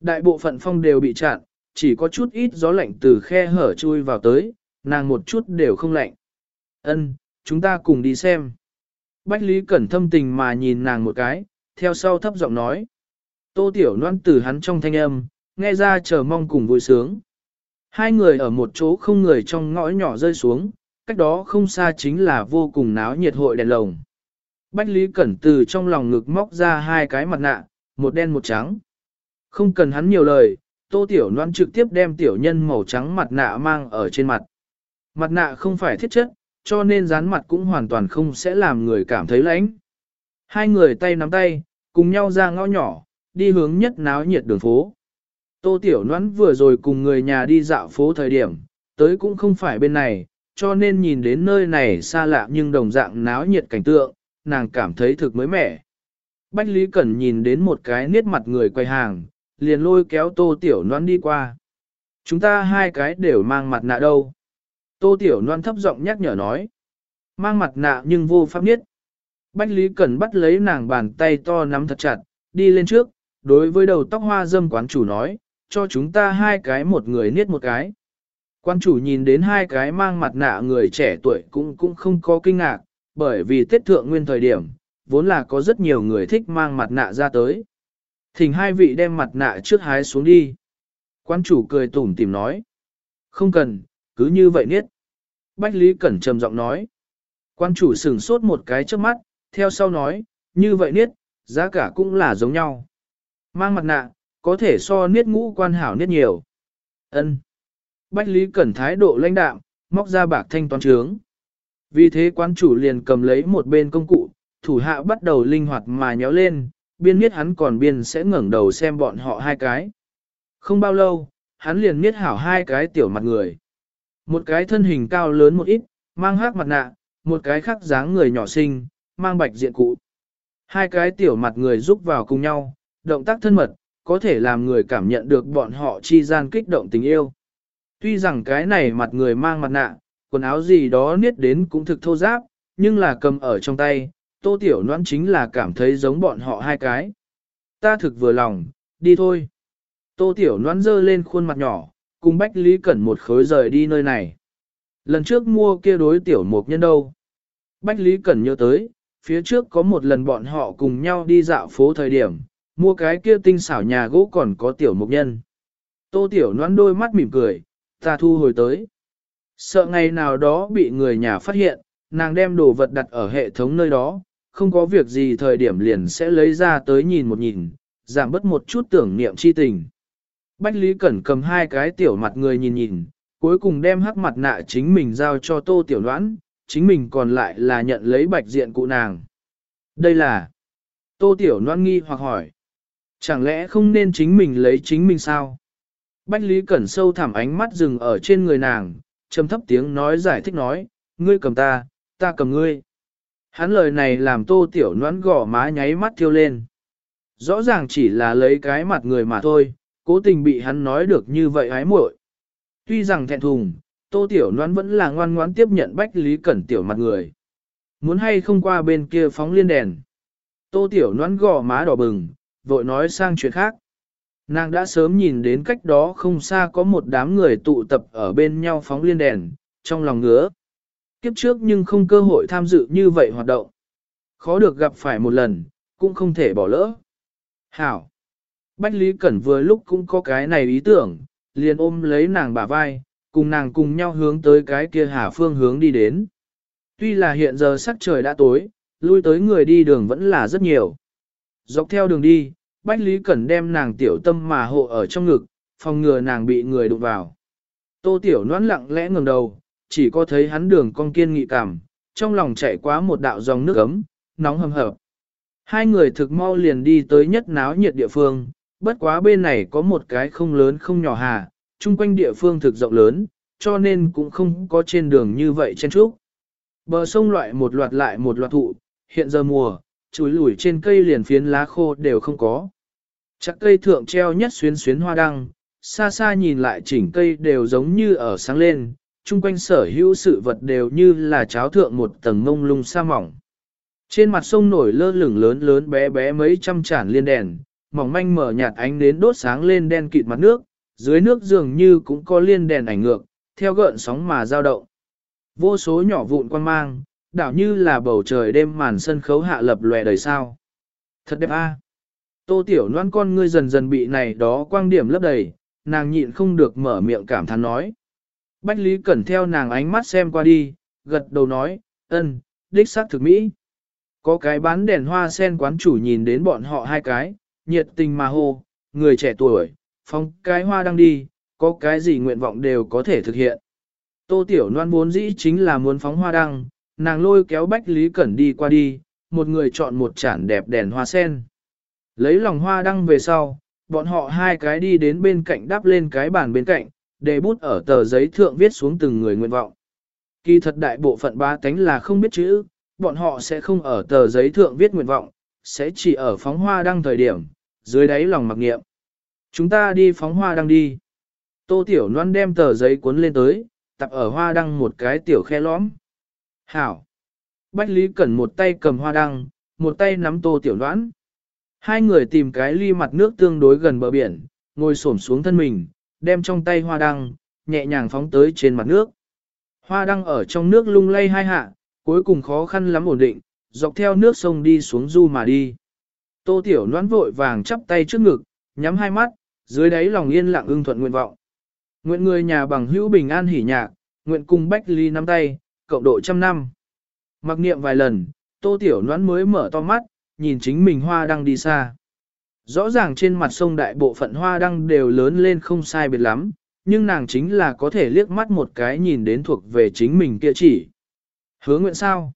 Đại bộ phận phong đều bị chặn, chỉ có chút ít gió lạnh từ khe hở chui vào tới, nàng một chút đều không lạnh. Ân, chúng ta cùng đi xem. Bách Lý Cẩn thâm tình mà nhìn nàng một cái, theo sau thấp giọng nói. Tô Tiểu Loan từ hắn trong thanh âm, nghe ra chờ mong cùng vui sướng. Hai người ở một chỗ không người trong ngõ nhỏ rơi xuống, cách đó không xa chính là vô cùng náo nhiệt hội đèn lồng. Bách Lý Cẩn từ trong lòng ngực móc ra hai cái mặt nạ, một đen một trắng. Không cần hắn nhiều lời, Tô Tiểu Loan trực tiếp đem tiểu nhân màu trắng mặt nạ mang ở trên mặt. Mặt nạ không phải thiết chất, cho nên dán mặt cũng hoàn toàn không sẽ làm người cảm thấy lạnh. Hai người tay nắm tay, cùng nhau ra ngõ nhỏ, đi hướng nhất náo nhiệt đường phố. Tô Tiểu Loan vừa rồi cùng người nhà đi dạo phố thời điểm, tới cũng không phải bên này, cho nên nhìn đến nơi này xa lạ nhưng đồng dạng náo nhiệt cảnh tượng, nàng cảm thấy thực mới mẻ. Bách Lý Cẩn nhìn đến một cái niết mặt người quay hàng, liền lôi kéo Tô Tiểu Loan đi qua. Chúng ta hai cái đều mang mặt nạ đâu. Tô Tiểu Loan thấp giọng nhắc nhở nói. Mang mặt nạ nhưng vô pháp niết. Bách Lý Cẩn bắt lấy nàng bàn tay to nắm thật chặt, đi lên trước, đối với đầu tóc hoa dâm quán chủ nói, cho chúng ta hai cái một người niết một cái. Quan chủ nhìn đến hai cái mang mặt nạ người trẻ tuổi cũng cũng không có kinh ngạc, bởi vì Tết Thượng Nguyên thời điểm, vốn là có rất nhiều người thích mang mặt nạ ra tới. Thỉnh hai vị đem mặt nạ trước hái xuống đi. Quan chủ cười tủm tìm nói. Không cần, cứ như vậy niết. Bách Lý Cẩn trầm giọng nói. Quan chủ sửng sốt một cái trước mắt, theo sau nói, như vậy niết, giá cả cũng là giống nhau. Mang mặt nạ, có thể so niết ngũ quan hảo niết nhiều. ân Bách Lý Cẩn thái độ lãnh đạm, móc ra bạc thanh toán trướng. Vì thế quan chủ liền cầm lấy một bên công cụ, thủ hạ bắt đầu linh hoạt mà nhéo lên, biên miết hắn còn biên sẽ ngẩng đầu xem bọn họ hai cái. Không bao lâu, hắn liền miết hảo hai cái tiểu mặt người. Một cái thân hình cao lớn một ít, mang hát mặt nạ, một cái khác dáng người nhỏ xinh, mang bạch diện cụ. Hai cái tiểu mặt người giúp vào cùng nhau, động tác thân mật, có thể làm người cảm nhận được bọn họ chi gian kích động tình yêu. Tuy rằng cái này mặt người mang mặt nạ, quần áo gì đó niết đến cũng thực thô giáp, nhưng là cầm ở trong tay, tô tiểu noãn chính là cảm thấy giống bọn họ hai cái. Ta thực vừa lòng, đi thôi. Tô tiểu noãn dơ lên khuôn mặt nhỏ, cùng Bách Lý Cẩn một khối rời đi nơi này. Lần trước mua kia đối tiểu mục nhân đâu. Bách Lý Cẩn nhớ tới, phía trước có một lần bọn họ cùng nhau đi dạo phố thời điểm, mua cái kia tinh xảo nhà gỗ còn có tiểu mục nhân. Tô tiểu noãn đôi mắt mỉm cười, ta thu hồi tới. Sợ ngày nào đó bị người nhà phát hiện, nàng đem đồ vật đặt ở hệ thống nơi đó, không có việc gì thời điểm liền sẽ lấy ra tới nhìn một nhìn, giảm bớt một chút tưởng niệm chi tình. Bách Lý Cẩn cầm hai cái tiểu mặt người nhìn nhìn, cuối cùng đem hắc mặt nạ chính mình giao cho tô tiểu đoán, chính mình còn lại là nhận lấy bạch diện cụ nàng. Đây là... Tô tiểu đoán nghi hoặc hỏi. Chẳng lẽ không nên chính mình lấy chính mình sao? Bách Lý Cẩn sâu thẳm ánh mắt dừng ở trên người nàng, trầm thấp tiếng nói giải thích nói, ngươi cầm ta, ta cầm ngươi. Hắn lời này làm tô tiểu noãn gỏ má nháy mắt thiêu lên. Rõ ràng chỉ là lấy cái mặt người mà thôi, cố tình bị hắn nói được như vậy hái muội. Tuy rằng thẹn thùng, tô tiểu noãn vẫn là ngoan ngoãn tiếp nhận bách lý cẩn tiểu mặt người. Muốn hay không qua bên kia phóng liên đèn. Tô tiểu noãn gò má đỏ bừng, vội nói sang chuyện khác. Nàng đã sớm nhìn đến cách đó không xa có một đám người tụ tập ở bên nhau phóng liên đèn, trong lòng ngứa. Kiếp trước nhưng không cơ hội tham dự như vậy hoạt động. Khó được gặp phải một lần, cũng không thể bỏ lỡ. Hảo! Bách Lý Cẩn vừa lúc cũng có cái này ý tưởng, liền ôm lấy nàng bả vai, cùng nàng cùng nhau hướng tới cái kia hà phương hướng đi đến. Tuy là hiện giờ sắc trời đã tối, lui tới người đi đường vẫn là rất nhiều. Dọc theo đường đi, Bách Lý Cẩn đem nàng tiểu tâm mà hộ ở trong ngực, phòng ngừa nàng bị người đụng vào. Tô tiểu noãn lặng lẽ ngẩng đầu, chỉ có thấy hắn đường con kiên nghị cảm, trong lòng chạy qua một đạo dòng nước ấm, nóng hầm hập. Hai người thực mau liền đi tới nhất náo nhiệt địa phương, bất quá bên này có một cái không lớn không nhỏ hà, chung quanh địa phương thực rộng lớn, cho nên cũng không có trên đường như vậy chen trúc. Bờ sông loại một loạt lại một loạt thụ, hiện giờ mùa, chuối lủi trên cây liền phiến lá khô đều không có. Chắc cây thượng treo nhất xuyến xuyến hoa đăng, xa xa nhìn lại chỉnh cây đều giống như ở sáng lên, chung quanh sở hữu sự vật đều như là cháo thượng một tầng mông lung sa mỏng. Trên mặt sông nổi lơ lửng lớn lớn bé bé mấy trăm chản liên đèn, mỏng manh mở nhạt ánh đến đốt sáng lên đen kịt mặt nước, dưới nước dường như cũng có liên đèn ảnh ngược, theo gợn sóng mà dao động. Vô số nhỏ vụn quan mang, đảo như là bầu trời đêm màn sân khấu hạ lập lòe đời sao. Thật đẹp a. Tô tiểu Loan con ngươi dần dần bị này đó quang điểm lấp đầy, nàng nhịn không được mở miệng cảm thán nói. Bách Lý Cẩn theo nàng ánh mắt xem qua đi, gật đầu nói, ân, đích xác thực mỹ. Có cái bán đèn hoa sen quán chủ nhìn đến bọn họ hai cái, nhiệt tình mà hô, người trẻ tuổi, phong cái hoa đang đi, có cái gì nguyện vọng đều có thể thực hiện. Tô Tiểu Loan vốn dĩ chính là muốn phóng hoa đăng, nàng lôi kéo Bách Lý Cẩn đi qua đi, một người chọn một chản đẹp đèn hoa sen. Lấy lòng hoa đăng về sau, bọn họ hai cái đi đến bên cạnh đắp lên cái bàn bên cạnh, để bút ở tờ giấy thượng viết xuống từng người nguyện vọng. Kỳ thật đại bộ phận ba tánh là không biết chữ, bọn họ sẽ không ở tờ giấy thượng viết nguyện vọng, sẽ chỉ ở phóng hoa đăng thời điểm, dưới đáy lòng mặc nghiệm. Chúng ta đi phóng hoa đăng đi. Tô Tiểu Loan đem tờ giấy cuốn lên tới, tập ở hoa đăng một cái tiểu khe lõm. Hảo! Bách Lý Cẩn một tay cầm hoa đăng, một tay nắm Tô Tiểu Loan. Hai người tìm cái ly mặt nước tương đối gần bờ biển, ngồi xổm xuống thân mình, đem trong tay hoa đăng, nhẹ nhàng phóng tới trên mặt nước. Hoa đăng ở trong nước lung lay hai hạ, cuối cùng khó khăn lắm ổn định, dọc theo nước sông đi xuống du mà đi. Tô Tiểu Loan vội vàng chắp tay trước ngực, nhắm hai mắt, dưới đáy lòng yên lặng ưng thuận nguyện vọng. Nguyện người nhà bằng hữu bình an hỉ nhạc, nguyện cùng Bách Ly nắm tay, cộng độ trăm năm. Mặc niệm vài lần, Tô Tiểu Loan mới mở to mắt, nhìn chính mình hoa đang đi xa. Rõ ràng trên mặt sông đại bộ phận hoa đăng đều lớn lên không sai biệt lắm, nhưng nàng chính là có thể liếc mắt một cái nhìn đến thuộc về chính mình kia chỉ. Hứa nguyện sao?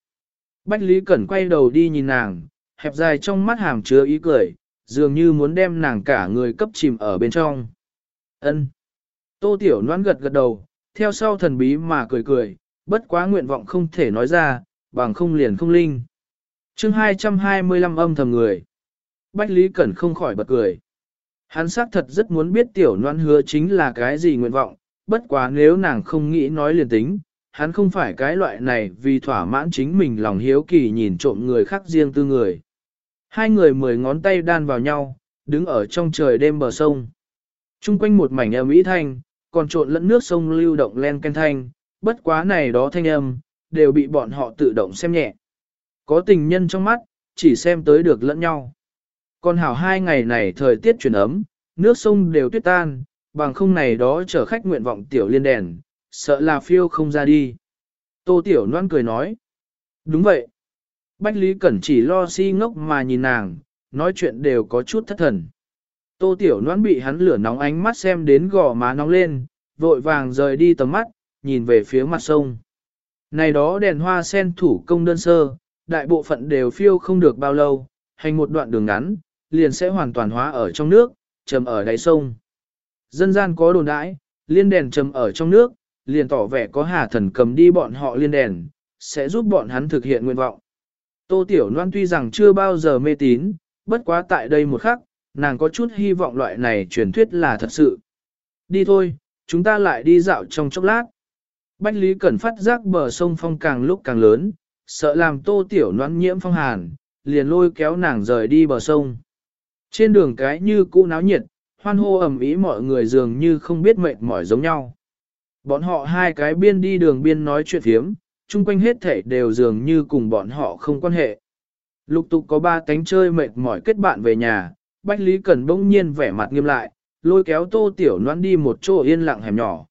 Bách Lý Cẩn quay đầu đi nhìn nàng, hẹp dài trong mắt hàm chứa ý cười, dường như muốn đem nàng cả người cấp chìm ở bên trong. Ân. Tô Tiểu Loan gật gật đầu, theo sau thần bí mà cười cười, bất quá nguyện vọng không thể nói ra, bằng không liền không linh chương 225 âm thầm người. Bách Lý Cẩn không khỏi bật cười. Hắn xác thật rất muốn biết Tiểu noan hứa chính là cái gì nguyện vọng, bất quá nếu nàng không nghĩ nói liền tính, hắn không phải cái loại này vì thỏa mãn chính mình lòng hiếu kỳ nhìn trộm người khác riêng tư người. Hai người mười ngón tay đan vào nhau, đứng ở trong trời đêm bờ sông. Trung quanh một mảnh âm ý thanh, còn trộn lẫn nước sông lưu động len ken thanh, bất quá này đó thanh âm, đều bị bọn họ tự động xem nhẹ. Có tình nhân trong mắt, chỉ xem tới được lẫn nhau. Còn hảo hai ngày này thời tiết chuyển ấm, nước sông đều tuyết tan, bằng không này đó chở khách nguyện vọng tiểu liên đèn, sợ là phiêu không ra đi. Tô Tiểu noan cười nói. Đúng vậy. Bách Lý Cẩn chỉ lo si ngốc mà nhìn nàng, nói chuyện đều có chút thất thần. Tô Tiểu noan bị hắn lửa nóng ánh mắt xem đến gò má nóng lên, vội vàng rời đi tầm mắt, nhìn về phía mặt sông. Này đó đèn hoa sen thủ công đơn sơ, đại bộ phận đều phiêu không được bao lâu, hành một đoạn đường ngắn, liền sẽ hoàn toàn hóa ở trong nước, chìm ở đáy sông. Dân gian có đồn đãi, liên đèn chìm ở trong nước, liền tỏ vẻ có hà thần cầm đi bọn họ liên đèn, sẽ giúp bọn hắn thực hiện nguyện vọng. Tô Tiểu Loan tuy rằng chưa bao giờ mê tín, bất quá tại đây một khắc, nàng có chút hy vọng loại này truyền thuyết là thật sự. Đi thôi, chúng ta lại đi dạo trong chốc lát. Bách Lý Cẩn phát giác bờ sông phong càng lúc càng lớn, sợ làm tô tiểu noãn nhiễm phong hàn, liền lôi kéo nàng rời đi bờ sông. Trên đường cái như cũ náo nhiệt, hoan hô ầm ĩ mọi người dường như không biết mệt mỏi giống nhau. Bọn họ hai cái biên đi đường biên nói chuyện thiếm, chung quanh hết thảy đều dường như cùng bọn họ không quan hệ. Lục tục có ba cánh chơi mệt mỏi kết bạn về nhà, Bách Lý cần bỗng nhiên vẻ mặt nghiêm lại, lôi kéo tô tiểu noan đi một chỗ yên lặng hẻm nhỏ.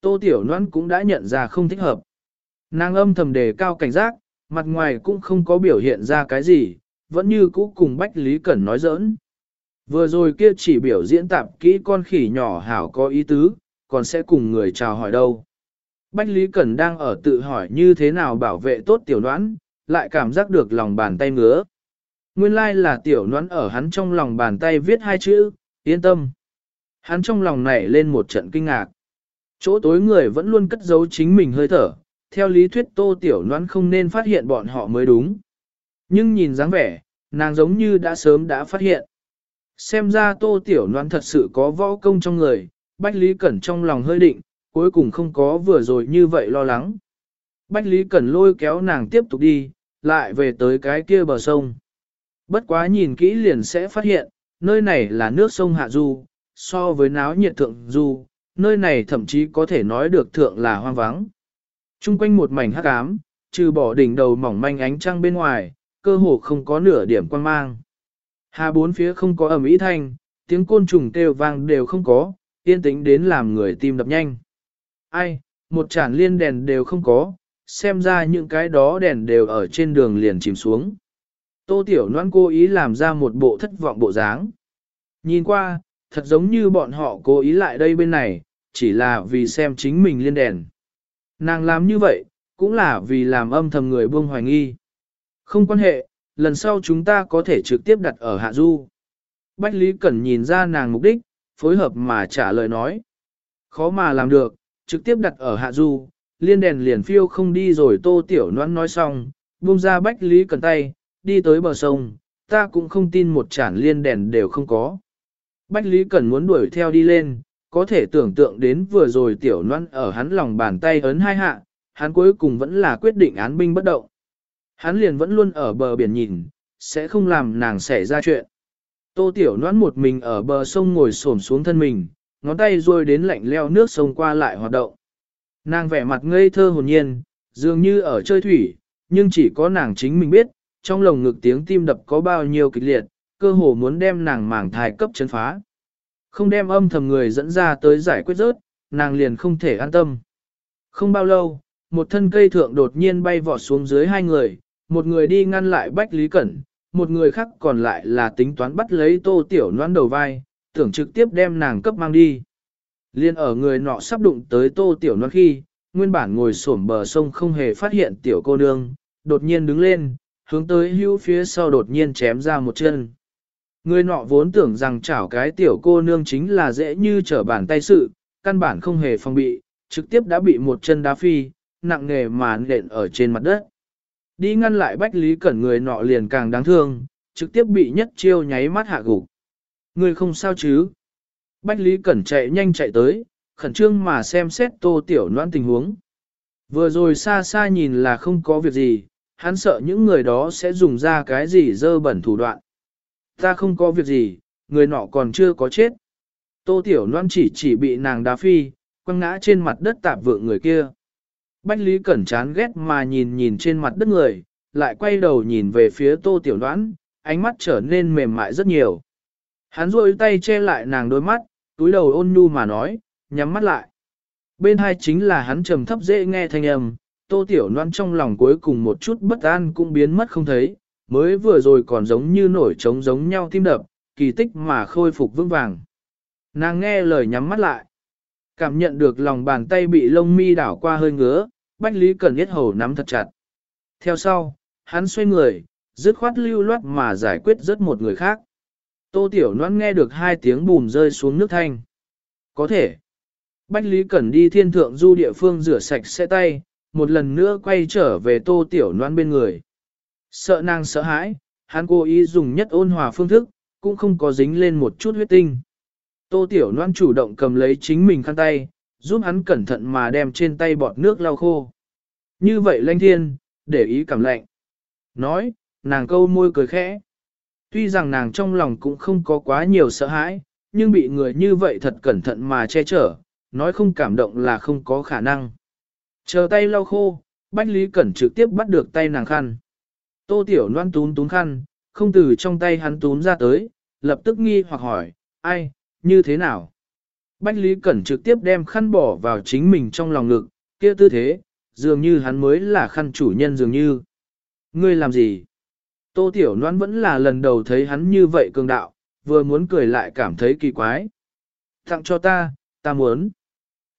Tô tiểu noan cũng đã nhận ra không thích hợp. Nàng âm thầm đề cao cảnh giác, mặt ngoài cũng không có biểu hiện ra cái gì, vẫn như cũ cùng Bách Lý Cẩn nói giỡn. Vừa rồi kia chỉ biểu diễn tạp kỹ con khỉ nhỏ hảo có ý tứ, còn sẽ cùng người chào hỏi đâu. Bách Lý Cẩn đang ở tự hỏi như thế nào bảo vệ tốt tiểu đoán, lại cảm giác được lòng bàn tay ngứa. Nguyên lai like là tiểu đoán ở hắn trong lòng bàn tay viết hai chữ, yên tâm. Hắn trong lòng nảy lên một trận kinh ngạc. Chỗ tối người vẫn luôn cất giấu chính mình hơi thở, theo lý thuyết tô tiểu đoán không nên phát hiện bọn họ mới đúng. Nhưng nhìn dáng vẻ, nàng giống như đã sớm đã phát hiện. Xem ra tô tiểu đoán thật sự có võ công trong người, Bách Lý Cẩn trong lòng hơi định, cuối cùng không có vừa rồi như vậy lo lắng. Bách Lý Cẩn lôi kéo nàng tiếp tục đi, lại về tới cái kia bờ sông. Bất quá nhìn kỹ liền sẽ phát hiện, nơi này là nước sông Hạ Du, so với náo nhiệt thượng Du, nơi này thậm chí có thể nói được thượng là hoang vắng. Trung quanh một mảnh hắc ám, trừ bỏ đỉnh đầu mỏng manh ánh trăng bên ngoài, cơ hồ không có nửa điểm quan mang. Hà bốn phía không có ẩm ý thanh, tiếng côn trùng kêu vang đều không có, yên tĩnh đến làm người tim đập nhanh. Ai, một chản liên đèn đều không có, xem ra những cái đó đèn đều ở trên đường liền chìm xuống. Tô Tiểu Loan cố ý làm ra một bộ thất vọng bộ dáng. Nhìn qua, thật giống như bọn họ cố ý lại đây bên này, chỉ là vì xem chính mình liên đèn. Nàng làm như vậy, cũng là vì làm âm thầm người buông hoài nghi. Không quan hệ, lần sau chúng ta có thể trực tiếp đặt ở Hạ Du. Bách Lý Cẩn nhìn ra nàng mục đích, phối hợp mà trả lời nói. Khó mà làm được, trực tiếp đặt ở Hạ Du, liên đèn liền phiêu không đi rồi tô tiểu noan nói xong, buông ra Bách Lý Cẩn tay, đi tới bờ sông, ta cũng không tin một chản liên đèn đều không có. Bách Lý Cẩn muốn đuổi theo đi lên, có thể tưởng tượng đến vừa rồi tiểu noan ở hắn lòng bàn tay ấn hai hạ, hắn cuối cùng vẫn là quyết định án binh bất động. Hắn liền vẫn luôn ở bờ biển nhìn, sẽ không làm nàng xảy ra chuyện. Tô tiểu noan một mình ở bờ sông ngồi xổm xuống thân mình, ngón tay ruôi đến lạnh leo nước sông qua lại hoạt động. Nàng vẻ mặt ngây thơ hồn nhiên, dường như ở chơi thủy, nhưng chỉ có nàng chính mình biết, trong lồng ngực tiếng tim đập có bao nhiêu kịch liệt, cơ hồ muốn đem nàng màng thai cấp chấn phá. Không đem âm thầm người dẫn ra tới giải quyết rớt, nàng liền không thể an tâm. Không bao lâu, một thân cây thượng đột nhiên bay vọt xuống dưới hai người, một người đi ngăn lại Bách Lý Cẩn, một người khác còn lại là tính toán bắt lấy tô tiểu noan đầu vai, tưởng trực tiếp đem nàng cấp mang đi. Liên ở người nọ sắp đụng tới tô tiểu noan khi, nguyên bản ngồi xổm bờ sông không hề phát hiện tiểu cô nương, đột nhiên đứng lên, hướng tới hưu phía sau đột nhiên chém ra một chân. Người nọ vốn tưởng rằng chảo cái tiểu cô nương chính là dễ như trở bàn tay sự, căn bản không hề phòng bị, trực tiếp đã bị một chân đá phi, nặng nghề mà nện ở trên mặt đất. Đi ngăn lại Bách Lý Cẩn người nọ liền càng đáng thương, trực tiếp bị nhất chiêu nháy mắt hạ gục. Người không sao chứ? Bách Lý Cẩn chạy nhanh chạy tới, khẩn trương mà xem xét tô tiểu noan tình huống. Vừa rồi xa xa nhìn là không có việc gì, hắn sợ những người đó sẽ dùng ra cái gì dơ bẩn thủ đoạn. Ta không có việc gì, người nọ còn chưa có chết. Tô tiểu loan chỉ chỉ bị nàng đá phi, quăng ngã trên mặt đất tạp vượng người kia. Bách Lý Cẩn chán ghét mà nhìn nhìn trên mặt đất người, lại quay đầu nhìn về phía tô tiểu loan, ánh mắt trở nên mềm mại rất nhiều. Hắn rôi tay che lại nàng đôi mắt, túi đầu ôn nhu mà nói, nhắm mắt lại. Bên hai chính là hắn trầm thấp dễ nghe thanh âm, tô tiểu loan trong lòng cuối cùng một chút bất an cũng biến mất không thấy, mới vừa rồi còn giống như nổi trống giống nhau tim đập, kỳ tích mà khôi phục vững vàng. Nàng nghe lời nhắm mắt lại, cảm nhận được lòng bàn tay bị lông mi đảo qua hơi ngứa, Bách Lý Cần Yết Hầu nắm thật chặt. Theo sau, hắn xoay người, dứt khoát lưu loát mà giải quyết rất một người khác. Tô Tiểu Loan nghe được hai tiếng bùm rơi xuống nước thanh. Có thể. Bách Lý Cẩn đi thiên thượng du địa phương rửa sạch sẽ tay, một lần nữa quay trở về Tô Tiểu Loan bên người. Sợ nàng sợ hãi, hắn cố ý dùng nhất ôn hòa phương thức, cũng không có dính lên một chút huyết tinh. Tô Tiểu Loan chủ động cầm lấy chính mình khăn tay, giúp hắn cẩn thận mà đem trên tay bọt nước lau khô. Như vậy lanh thiên, để ý cảm lạnh. Nói, nàng câu môi cười khẽ. Tuy rằng nàng trong lòng cũng không có quá nhiều sợ hãi, nhưng bị người như vậy thật cẩn thận mà che chở, nói không cảm động là không có khả năng. Chờ tay lau khô, Bách Lý Cẩn trực tiếp bắt được tay nàng khăn. Tô Tiểu Loan tún tún khăn, không từ trong tay hắn tún ra tới, lập tức nghi hoặc hỏi, ai, như thế nào? Bách Lý Cẩn trực tiếp đem khăn bỏ vào chính mình trong lòng ngực, kia tư thế, dường như hắn mới là khăn chủ nhân dường như. Ngươi làm gì? Tô Tiểu Loan vẫn là lần đầu thấy hắn như vậy cường đạo, vừa muốn cười lại cảm thấy kỳ quái. Tặng cho ta, ta muốn.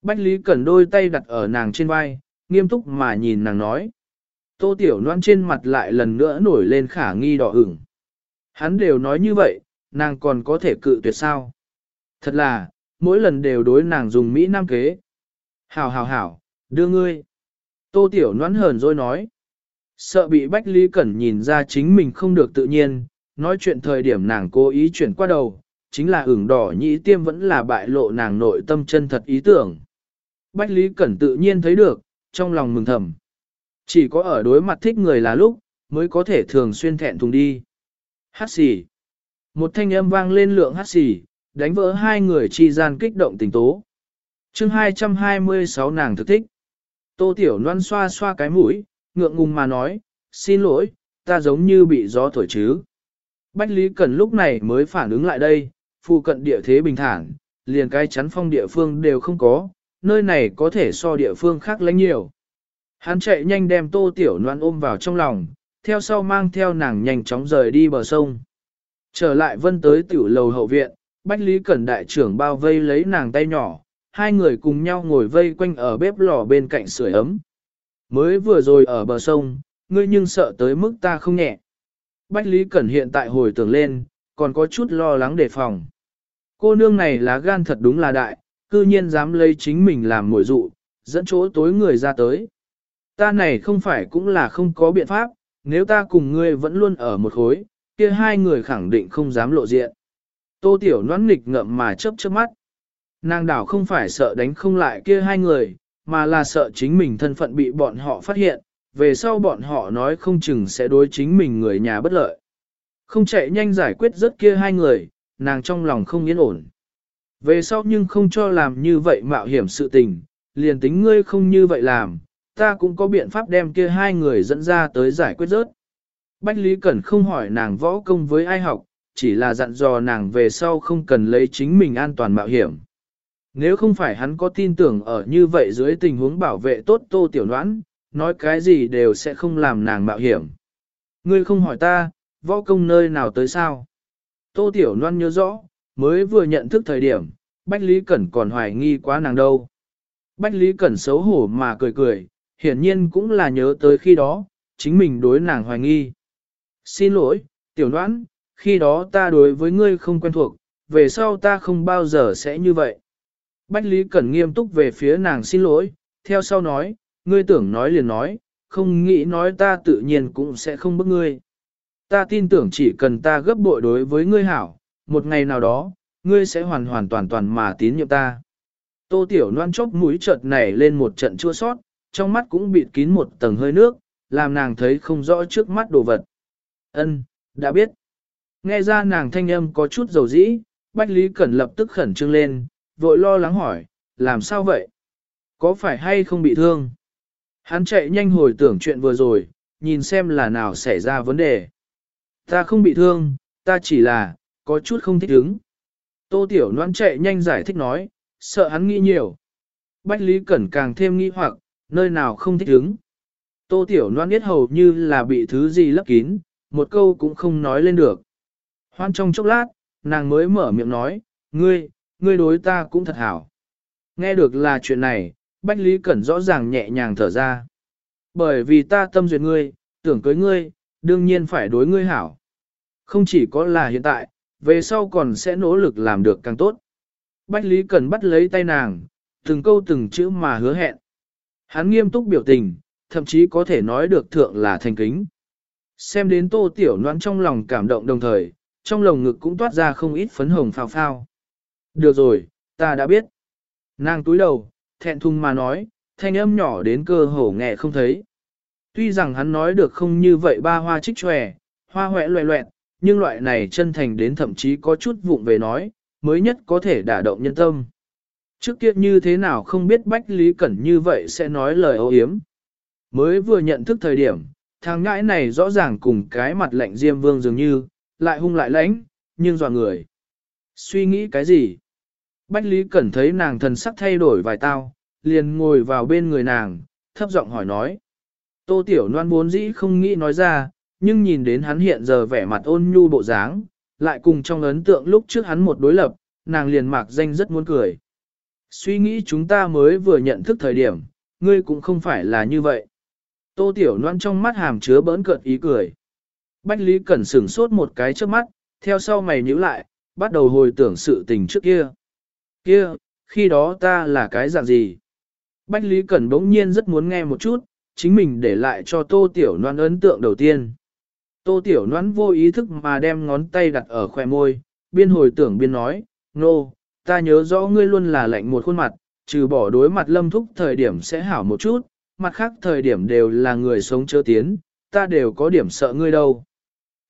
Bách Lý Cẩn đôi tay đặt ở nàng trên vai, nghiêm túc mà nhìn nàng nói. Tô Tiểu Loan trên mặt lại lần nữa nổi lên khả nghi đỏ ửng. Hắn đều nói như vậy, nàng còn có thể cự tuyệt sao. Thật là, mỗi lần đều đối nàng dùng Mỹ Nam kế. Hảo hảo hảo, đưa ngươi. Tô Tiểu Loan hờn rồi nói. Sợ bị Bách Lý Cẩn nhìn ra chính mình không được tự nhiên, nói chuyện thời điểm nàng cố ý chuyển qua đầu, chính là ửng đỏ nhĩ tiêm vẫn là bại lộ nàng nội tâm chân thật ý tưởng. Bách Lý Cẩn tự nhiên thấy được, trong lòng mừng thầm. Chỉ có ở đối mặt thích người là lúc, mới có thể thường xuyên thẹn thùng đi. Hát xỉ. Một thanh âm vang lên lượng hát xỉ, đánh vỡ hai người chi gian kích động tình tố. chương 226 nàng thực thích. Tô Tiểu Loan xoa xoa cái mũi, ngượng ngùng mà nói, xin lỗi, ta giống như bị gió thổi chứ. Bách Lý Cẩn lúc này mới phản ứng lại đây, phụ cận địa thế bình thản, liền cái chắn phong địa phương đều không có, nơi này có thể so địa phương khác lãnh nhiều. Hắn chạy nhanh đem tô tiểu noan ôm vào trong lòng, theo sau mang theo nàng nhanh chóng rời đi bờ sông. Trở lại vân tới tiểu lầu hậu viện, Bách Lý Cẩn đại trưởng bao vây lấy nàng tay nhỏ, hai người cùng nhau ngồi vây quanh ở bếp lò bên cạnh sưởi ấm. Mới vừa rồi ở bờ sông, ngươi nhưng sợ tới mức ta không nhẹ. Bách Lý Cẩn hiện tại hồi tưởng lên, còn có chút lo lắng đề phòng. Cô nương này lá gan thật đúng là đại, cư nhiên dám lấy chính mình làm mồi dụ, dẫn chỗ tối người ra tới. Ta này không phải cũng là không có biện pháp, nếu ta cùng ngươi vẫn luôn ở một khối, kia hai người khẳng định không dám lộ diện. Tô Tiểu noãn nghịch ngậm mà chớp chớp mắt. Nàng đảo không phải sợ đánh không lại kia hai người, mà là sợ chính mình thân phận bị bọn họ phát hiện, về sau bọn họ nói không chừng sẽ đối chính mình người nhà bất lợi. Không chạy nhanh giải quyết rất kia hai người, nàng trong lòng không yên ổn. Về sau nhưng không cho làm như vậy mạo hiểm sự tình, liền tính ngươi không như vậy làm, ta cũng có biện pháp đem kia hai người dẫn ra tới giải quyết rớt. Bách Lý Cẩn không hỏi nàng võ công với ai học, chỉ là dặn dò nàng về sau không cần lấy chính mình an toàn mạo hiểm. Nếu không phải hắn có tin tưởng ở như vậy dưới tình huống bảo vệ tốt tô tiểu noãn, nói cái gì đều sẽ không làm nàng mạo hiểm. Ngươi không hỏi ta, võ công nơi nào tới sao? Tô tiểu noan nhớ rõ, mới vừa nhận thức thời điểm, Bách Lý Cẩn còn hoài nghi quá nàng đâu. Bách Lý Cẩn xấu hổ mà cười cười, hiển nhiên cũng là nhớ tới khi đó, chính mình đối nàng hoài nghi. Xin lỗi, tiểu đoán, khi đó ta đối với ngươi không quen thuộc, về sau ta không bao giờ sẽ như vậy. Bách Lý Cẩn nghiêm túc về phía nàng xin lỗi, theo sau nói, ngươi tưởng nói liền nói, không nghĩ nói ta tự nhiên cũng sẽ không bức ngươi. Ta tin tưởng chỉ cần ta gấp bội đối với ngươi hảo, một ngày nào đó, ngươi sẽ hoàn hoàn toàn toàn mà tín nhiệm ta. Tô Tiểu Loan chốc mũi chợt nảy lên một trận chua sót, trong mắt cũng bịt kín một tầng hơi nước, làm nàng thấy không rõ trước mắt đồ vật. Ân, đã biết. Nghe ra nàng thanh âm có chút dầu dĩ, Bách Lý Cẩn lập tức khẩn trương lên, vội lo lắng hỏi, làm sao vậy? Có phải hay không bị thương? Hắn chạy nhanh hồi tưởng chuyện vừa rồi, nhìn xem là nào xảy ra vấn đề. Ta không bị thương, ta chỉ là, có chút không thích ứng. Tô Tiểu Loan chạy nhanh giải thích nói, sợ hắn nghĩ nhiều. Bách Lý Cẩn càng thêm nghi hoặc, nơi nào không thích ứng. Tô Tiểu Loan biết hầu như là bị thứ gì lấp kín, một câu cũng không nói lên được. Hoan trong chốc lát, nàng mới mở miệng nói, ngươi, ngươi đối ta cũng thật hảo. Nghe được là chuyện này, Bách Lý Cẩn rõ ràng nhẹ nhàng thở ra. Bởi vì ta tâm duyệt ngươi, tưởng cưới ngươi, đương nhiên phải đối ngươi hảo. Không chỉ có là hiện tại, về sau còn sẽ nỗ lực làm được càng tốt. Bách Lý Cẩn bắt lấy tay nàng, từng câu từng chữ mà hứa hẹn. Hắn nghiêm túc biểu tình, thậm chí có thể nói được thượng là thành kính. Xem đến tô tiểu noan trong lòng cảm động đồng thời, trong lồng ngực cũng toát ra không ít phấn hồng phao phao. Được rồi, ta đã biết. Nàng túi đầu, thẹn thùng mà nói, thanh âm nhỏ đến cơ hồ nghe không thấy. Tuy rằng hắn nói được không như vậy ba hoa trích tròe, hoa hoẹ loẹ loẹn, nhưng loại này chân thành đến thậm chí có chút vụng về nói, mới nhất có thể đả động nhân tâm. Trước kia như thế nào không biết Bách Lý Cẩn như vậy sẽ nói lời ô hiếm. Mới vừa nhận thức thời điểm, thằng ngãi này rõ ràng cùng cái mặt lạnh diêm vương dường như, lại hung lại lãnh, nhưng dọa người. Suy nghĩ cái gì? Bách Lý Cẩn thấy nàng thần sắc thay đổi vài tao, liền ngồi vào bên người nàng, thấp giọng hỏi nói. Tô Tiểu Loan vốn dĩ không nghĩ nói ra, nhưng nhìn đến hắn hiện giờ vẻ mặt ôn nhu bộ dáng, lại cùng trong ấn tượng lúc trước hắn một đối lập, nàng liền mạc danh rất muốn cười. Suy nghĩ chúng ta mới vừa nhận thức thời điểm, ngươi cũng không phải là như vậy. Tô Tiểu Loan trong mắt hàm chứa bỡn cợt ý cười. Bách Lý Cẩn sửng sốt một cái trước mắt, theo sau mày nhíu lại, bắt đầu hồi tưởng sự tình trước kia. Kia, khi đó ta là cái dạng gì? Bách Lý Cẩn bỗng nhiên rất muốn nghe một chút, chính mình để lại cho Tô Tiểu Loan ấn tượng đầu tiên. Tô Tiểu Loan vô ý thức mà đem ngón tay đặt ở khoe môi, biên hồi tưởng biên nói, nô, no, ta nhớ rõ ngươi luôn là lạnh một khuôn mặt, trừ bỏ đối mặt lâm thúc thời điểm sẽ hảo một chút, mặt khác thời điểm đều là người sống chớ tiến, ta đều có điểm sợ ngươi đâu.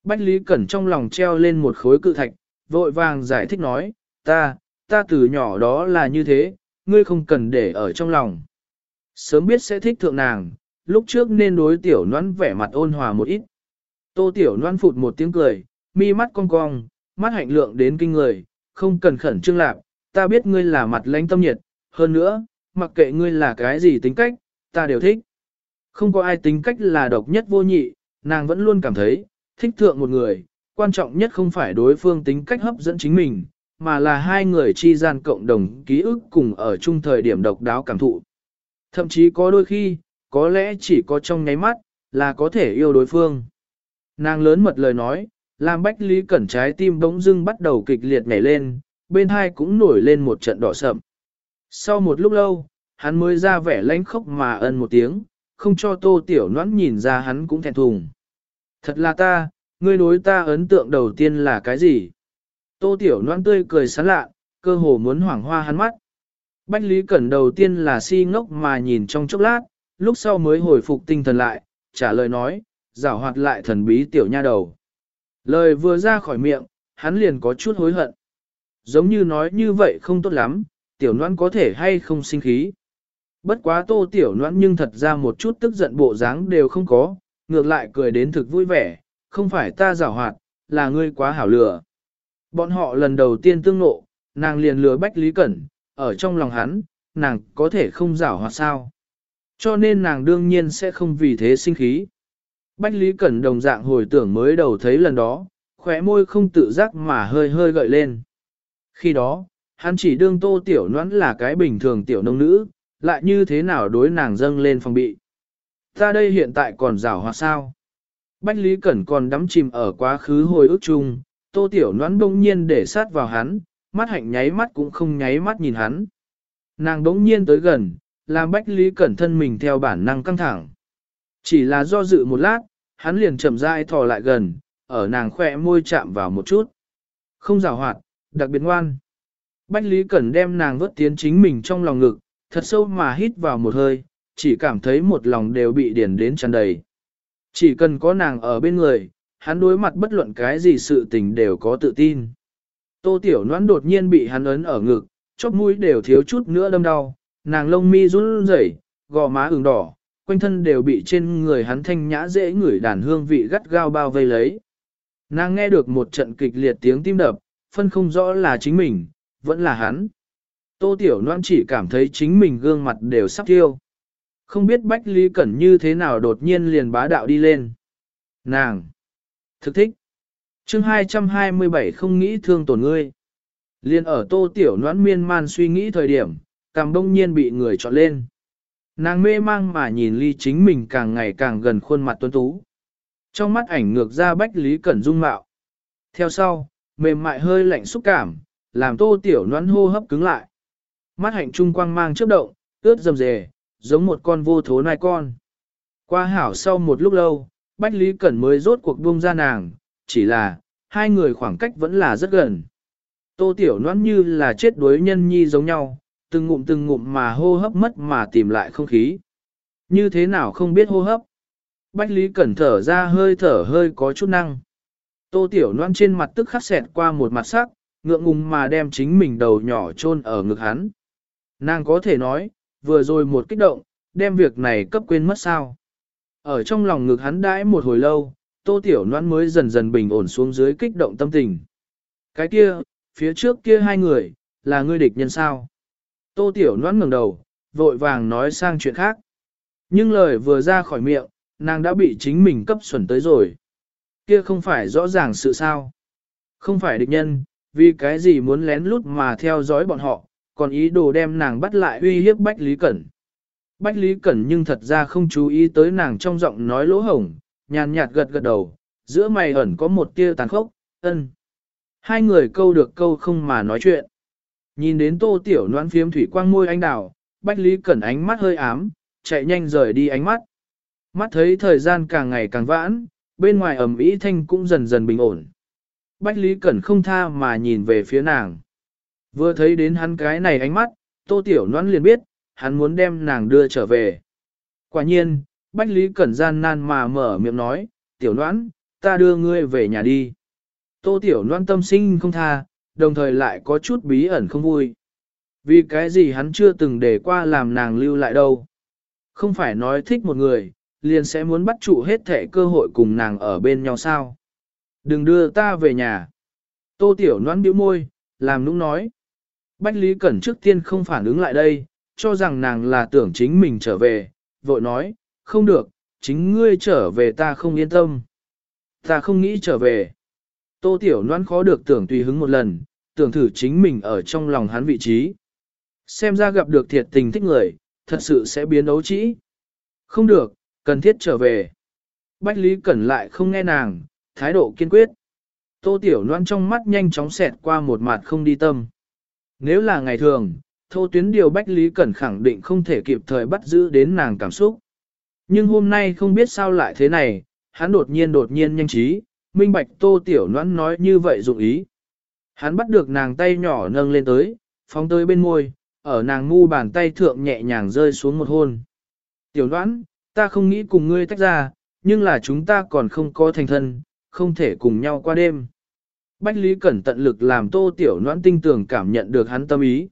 Bách Lý Cẩn trong lòng treo lên một khối cự thạch, vội vàng giải thích nói, ta, ta từ nhỏ đó là như thế, ngươi không cần để ở trong lòng. Sớm biết sẽ thích thượng nàng, lúc trước nên đối tiểu noan vẻ mặt ôn hòa một ít. Tô tiểu noan phụt một tiếng cười, mi mắt cong cong, mắt hạnh lượng đến kinh người, không cần khẩn trương lạc, ta biết ngươi là mặt lãnh tâm nhiệt, hơn nữa, mặc kệ ngươi là cái gì tính cách, ta đều thích. Không có ai tính cách là độc nhất vô nhị, nàng vẫn luôn cảm thấy, thích thượng một người, quan trọng nhất không phải đối phương tính cách hấp dẫn chính mình, mà là hai người chi gian cộng đồng ký ức cùng ở chung thời điểm độc đáo cảm thụ. Thậm chí có đôi khi, có lẽ chỉ có trong nháy mắt, là có thể yêu đối phương. Nàng lớn mật lời nói, làm Bách Lý Cẩn trái tim bỗng dưng bắt đầu kịch liệt nhảy lên, bên hai cũng nổi lên một trận đỏ sậm. Sau một lúc lâu, hắn mới ra vẻ lãnh khốc mà ân một tiếng, không cho tô tiểu noãn nhìn ra hắn cũng thẹn thùng. Thật là ta, ngươi đối ta ấn tượng đầu tiên là cái gì? Tô tiểu noãn tươi cười sán lạ, cơ hồ muốn hoảng hoa hắn mắt. Bách Lý Cẩn đầu tiên là si ngốc mà nhìn trong chốc lát, lúc sau mới hồi phục tinh thần lại, trả lời nói, giảo hoạt lại thần bí tiểu nha đầu. Lời vừa ra khỏi miệng, hắn liền có chút hối hận. Giống như nói như vậy không tốt lắm, tiểu noan có thể hay không sinh khí. Bất quá tô tiểu noan nhưng thật ra một chút tức giận bộ dáng đều không có, ngược lại cười đến thực vui vẻ, không phải ta giảo hoạt, là ngươi quá hảo lừa. Bọn họ lần đầu tiên tương nộ, nàng liền lừa Bách Lý Cẩn, ở trong lòng hắn, nàng có thể không giảo hoạt sao. Cho nên nàng đương nhiên sẽ không vì thế sinh khí. Bách Lý Cẩn đồng dạng hồi tưởng mới đầu thấy lần đó, khóe môi không tự giác mà hơi hơi gợi lên. Khi đó, hắn chỉ đương tô tiểu noãn là cái bình thường tiểu nông nữ, lại như thế nào đối nàng dâng lên phòng bị. Ta đây hiện tại còn rảo hoặc sao? Bách Lý Cẩn còn đắm chìm ở quá khứ hồi ức chung, tô tiểu noãn bỗng nhiên để sát vào hắn, mắt hạnh nháy mắt cũng không nháy mắt nhìn hắn. Nàng bỗng nhiên tới gần, làm Bách Lý Cẩn thân mình theo bản năng căng thẳng. Chỉ là do dự một lát, hắn liền chậm rãi thò lại gần, ở nàng khỏe môi chạm vào một chút. Không rào hoạt, đặc biệt ngoan. Bách Lý Cẩn đem nàng vớt tiến chính mình trong lòng ngực, thật sâu mà hít vào một hơi, chỉ cảm thấy một lòng đều bị điển đến tràn đầy. Chỉ cần có nàng ở bên người, hắn đối mặt bất luận cái gì sự tình đều có tự tin. Tô Tiểu Noãn đột nhiên bị hắn ấn ở ngực, chóp mũi đều thiếu chút nữa đâm đau, nàng lông mi run rẩy, gò má ửng đỏ, quanh thân đều bị trên người hắn thanh nhã dễ ngửi đàn hương vị gắt gao bao vây lấy. Nàng nghe được một trận kịch liệt tiếng tim đập, phân không rõ là chính mình, vẫn là hắn. Tô Tiểu Loan chỉ cảm thấy chính mình gương mặt đều sắp tiêu. Không biết Bách Lý Cẩn như thế nào đột nhiên liền bá đạo đi lên. Nàng! Thực thích! chương 227 không nghĩ thương tổn ngươi. Liên ở Tô Tiểu Loan miên man suy nghĩ thời điểm, càng đông nhiên bị người chọn lên. Nàng mê mang mà nhìn ly chính mình càng ngày càng gần khuôn mặt tuấn tú. Trong mắt ảnh ngược ra Bách Lý Cẩn dung mạo. Theo sau, mềm mại hơi lạnh xúc cảm, làm tô tiểu noãn hô hấp cứng lại. Mắt hạnh trung quang mang chớp động, ướt dầm dề, giống một con vô thố nai con. Qua hảo sau một lúc lâu, Bách Lý Cẩn mới rốt cuộc buông ra nàng, chỉ là, hai người khoảng cách vẫn là rất gần. Tô Tiểu Loan như là chết đuối nhân nhi giống nhau, từng ngụm từng ngụm mà hô hấp mất mà tìm lại không khí. Như thế nào không biết hô hấp. Bách Lý Cẩn thở ra hơi thở hơi có chút năng. Tô Tiểu Loan trên mặt tức khắc xẹt qua một mặt sắc, ngượng ngùng mà đem chính mình đầu nhỏ chôn ở ngực hắn. Nàng có thể nói, vừa rồi một kích động, đem việc này cấp quên mất sao. Ở trong lòng ngực hắn đãi một hồi lâu, Tô Tiểu Loan mới dần dần bình ổn xuống dưới kích động tâm tình. Cái kia, phía trước kia hai người, là ngươi địch nhân sao? Tô Tiểu Loan ngẩng đầu, vội vàng nói sang chuyện khác. Nhưng lời vừa ra khỏi miệng, nàng đã bị chính mình cấp xuẩn tới rồi. Kia không phải rõ ràng sự sao. Không phải địch nhân, vì cái gì muốn lén lút mà theo dõi bọn họ, còn ý đồ đem nàng bắt lại uy hiếp Bách Lý Cẩn. Bách Lý Cẩn nhưng thật ra không chú ý tới nàng trong giọng nói lỗ hổng, nhàn nhạt gật gật đầu, giữa mày ẩn có một tia tàn khốc, ân. Hai người câu được câu không mà nói chuyện. Nhìn đến tô tiểu noãn phiếm thủy quang môi anh đào, Bách Lý Cẩn ánh mắt hơi ám, chạy nhanh rời đi ánh mắt. Mắt thấy thời gian càng ngày càng vãn, bên ngoài ẩm ý thanh cũng dần dần bình ổn. Bách Lý Cẩn không tha mà nhìn về phía nàng. Vừa thấy đến hắn cái này ánh mắt, tô tiểu noan liền biết, hắn muốn đem nàng đưa trở về. Quả nhiên, Bách Lý Cẩn gian nan mà mở miệng nói, tiểu noan, ta đưa ngươi về nhà đi. Tô tiểu noan tâm sinh không tha, đồng thời lại có chút bí ẩn không vui. Vì cái gì hắn chưa từng để qua làm nàng lưu lại đâu. Không phải nói thích một người, liền sẽ muốn bắt trụ hết thể cơ hội cùng nàng ở bên nhau sao. Đừng đưa ta về nhà. Tô tiểu noan bĩu môi, làm nũng nói. Bách Lý Cẩn trước tiên không phản ứng lại đây, cho rằng nàng là tưởng chính mình trở về, vội nói, không được, chính ngươi trở về ta không yên tâm. Ta không nghĩ trở về. Tô Tiểu Loan khó được tưởng tùy hứng một lần, tưởng thử chính mình ở trong lòng hắn vị trí. Xem ra gặp được thiệt tình thích người, thật sự sẽ biến đấu trĩ. Không được, cần thiết trở về. Bách Lý Cẩn lại không nghe nàng, thái độ kiên quyết. Tô Tiểu Loan trong mắt nhanh chóng xẹt qua một mặt không đi tâm. Nếu là ngày thường, thô tuyến điều Bách Lý Cẩn khẳng định không thể kịp thời bắt giữ đến nàng cảm xúc. Nhưng hôm nay không biết sao lại thế này, hắn đột nhiên đột nhiên nhanh trí, minh bạch tô tiểu loan nói như vậy dụng ý. Hắn bắt được nàng tay nhỏ nâng lên tới, phóng tới bên môi, ở nàng ngu bàn tay thượng nhẹ nhàng rơi xuống một hôn. Tiểu loan ta không nghĩ cùng ngươi tách ra, nhưng là chúng ta còn không có thành thân, không thể cùng nhau qua đêm. Bách Lý Cẩn tận lực làm tô tiểu noãn tinh tường cảm nhận được hắn tâm ý.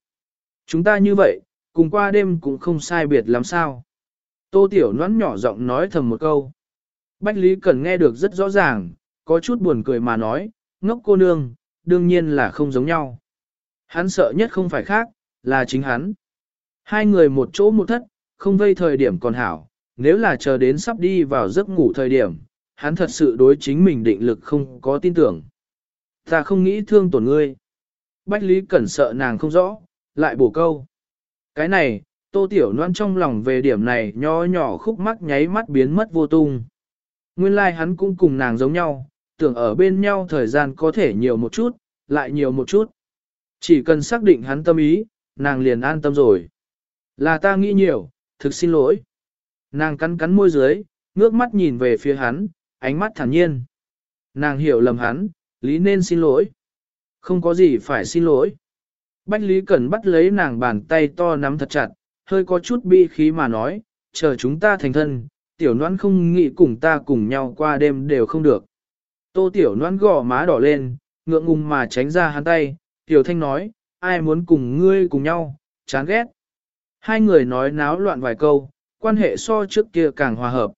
Chúng ta như vậy, cùng qua đêm cũng không sai biệt làm sao. Tô tiểu noãn nhỏ giọng nói thầm một câu. Bách Lý Cẩn nghe được rất rõ ràng, có chút buồn cười mà nói, ngốc cô nương, đương nhiên là không giống nhau. Hắn sợ nhất không phải khác, là chính hắn. Hai người một chỗ một thất, không vây thời điểm còn hảo, nếu là chờ đến sắp đi vào giấc ngủ thời điểm, hắn thật sự đối chính mình định lực không có tin tưởng. Ta không nghĩ thương tổn ngươi. Bách Lý Cẩn sợ nàng không rõ, lại bổ câu. Cái này, tô tiểu Loan trong lòng về điểm này nho nhỏ khúc mắc nháy mắt biến mất vô tung. Nguyên lai like hắn cũng cùng nàng giống nhau, tưởng ở bên nhau thời gian có thể nhiều một chút, lại nhiều một chút. Chỉ cần xác định hắn tâm ý, nàng liền an tâm rồi. Là ta nghĩ nhiều, thực xin lỗi. Nàng cắn cắn môi dưới, ngước mắt nhìn về phía hắn, ánh mắt thản nhiên. Nàng hiểu lầm hắn, lý nên xin lỗi. Không có gì phải xin lỗi. Bách Lý Cẩn bắt lấy nàng bàn tay to nắm thật chặt, hơi có chút bi khí mà nói, chờ chúng ta thành thân, tiểu noan không nghĩ cùng ta cùng nhau qua đêm đều không được. Tô tiểu noan gò má đỏ lên, ngượng ngùng mà tránh ra hắn tay, tiểu thanh nói, ai muốn cùng ngươi cùng nhau, chán ghét. Hai người nói náo loạn vài câu, quan hệ so trước kia càng hòa hợp.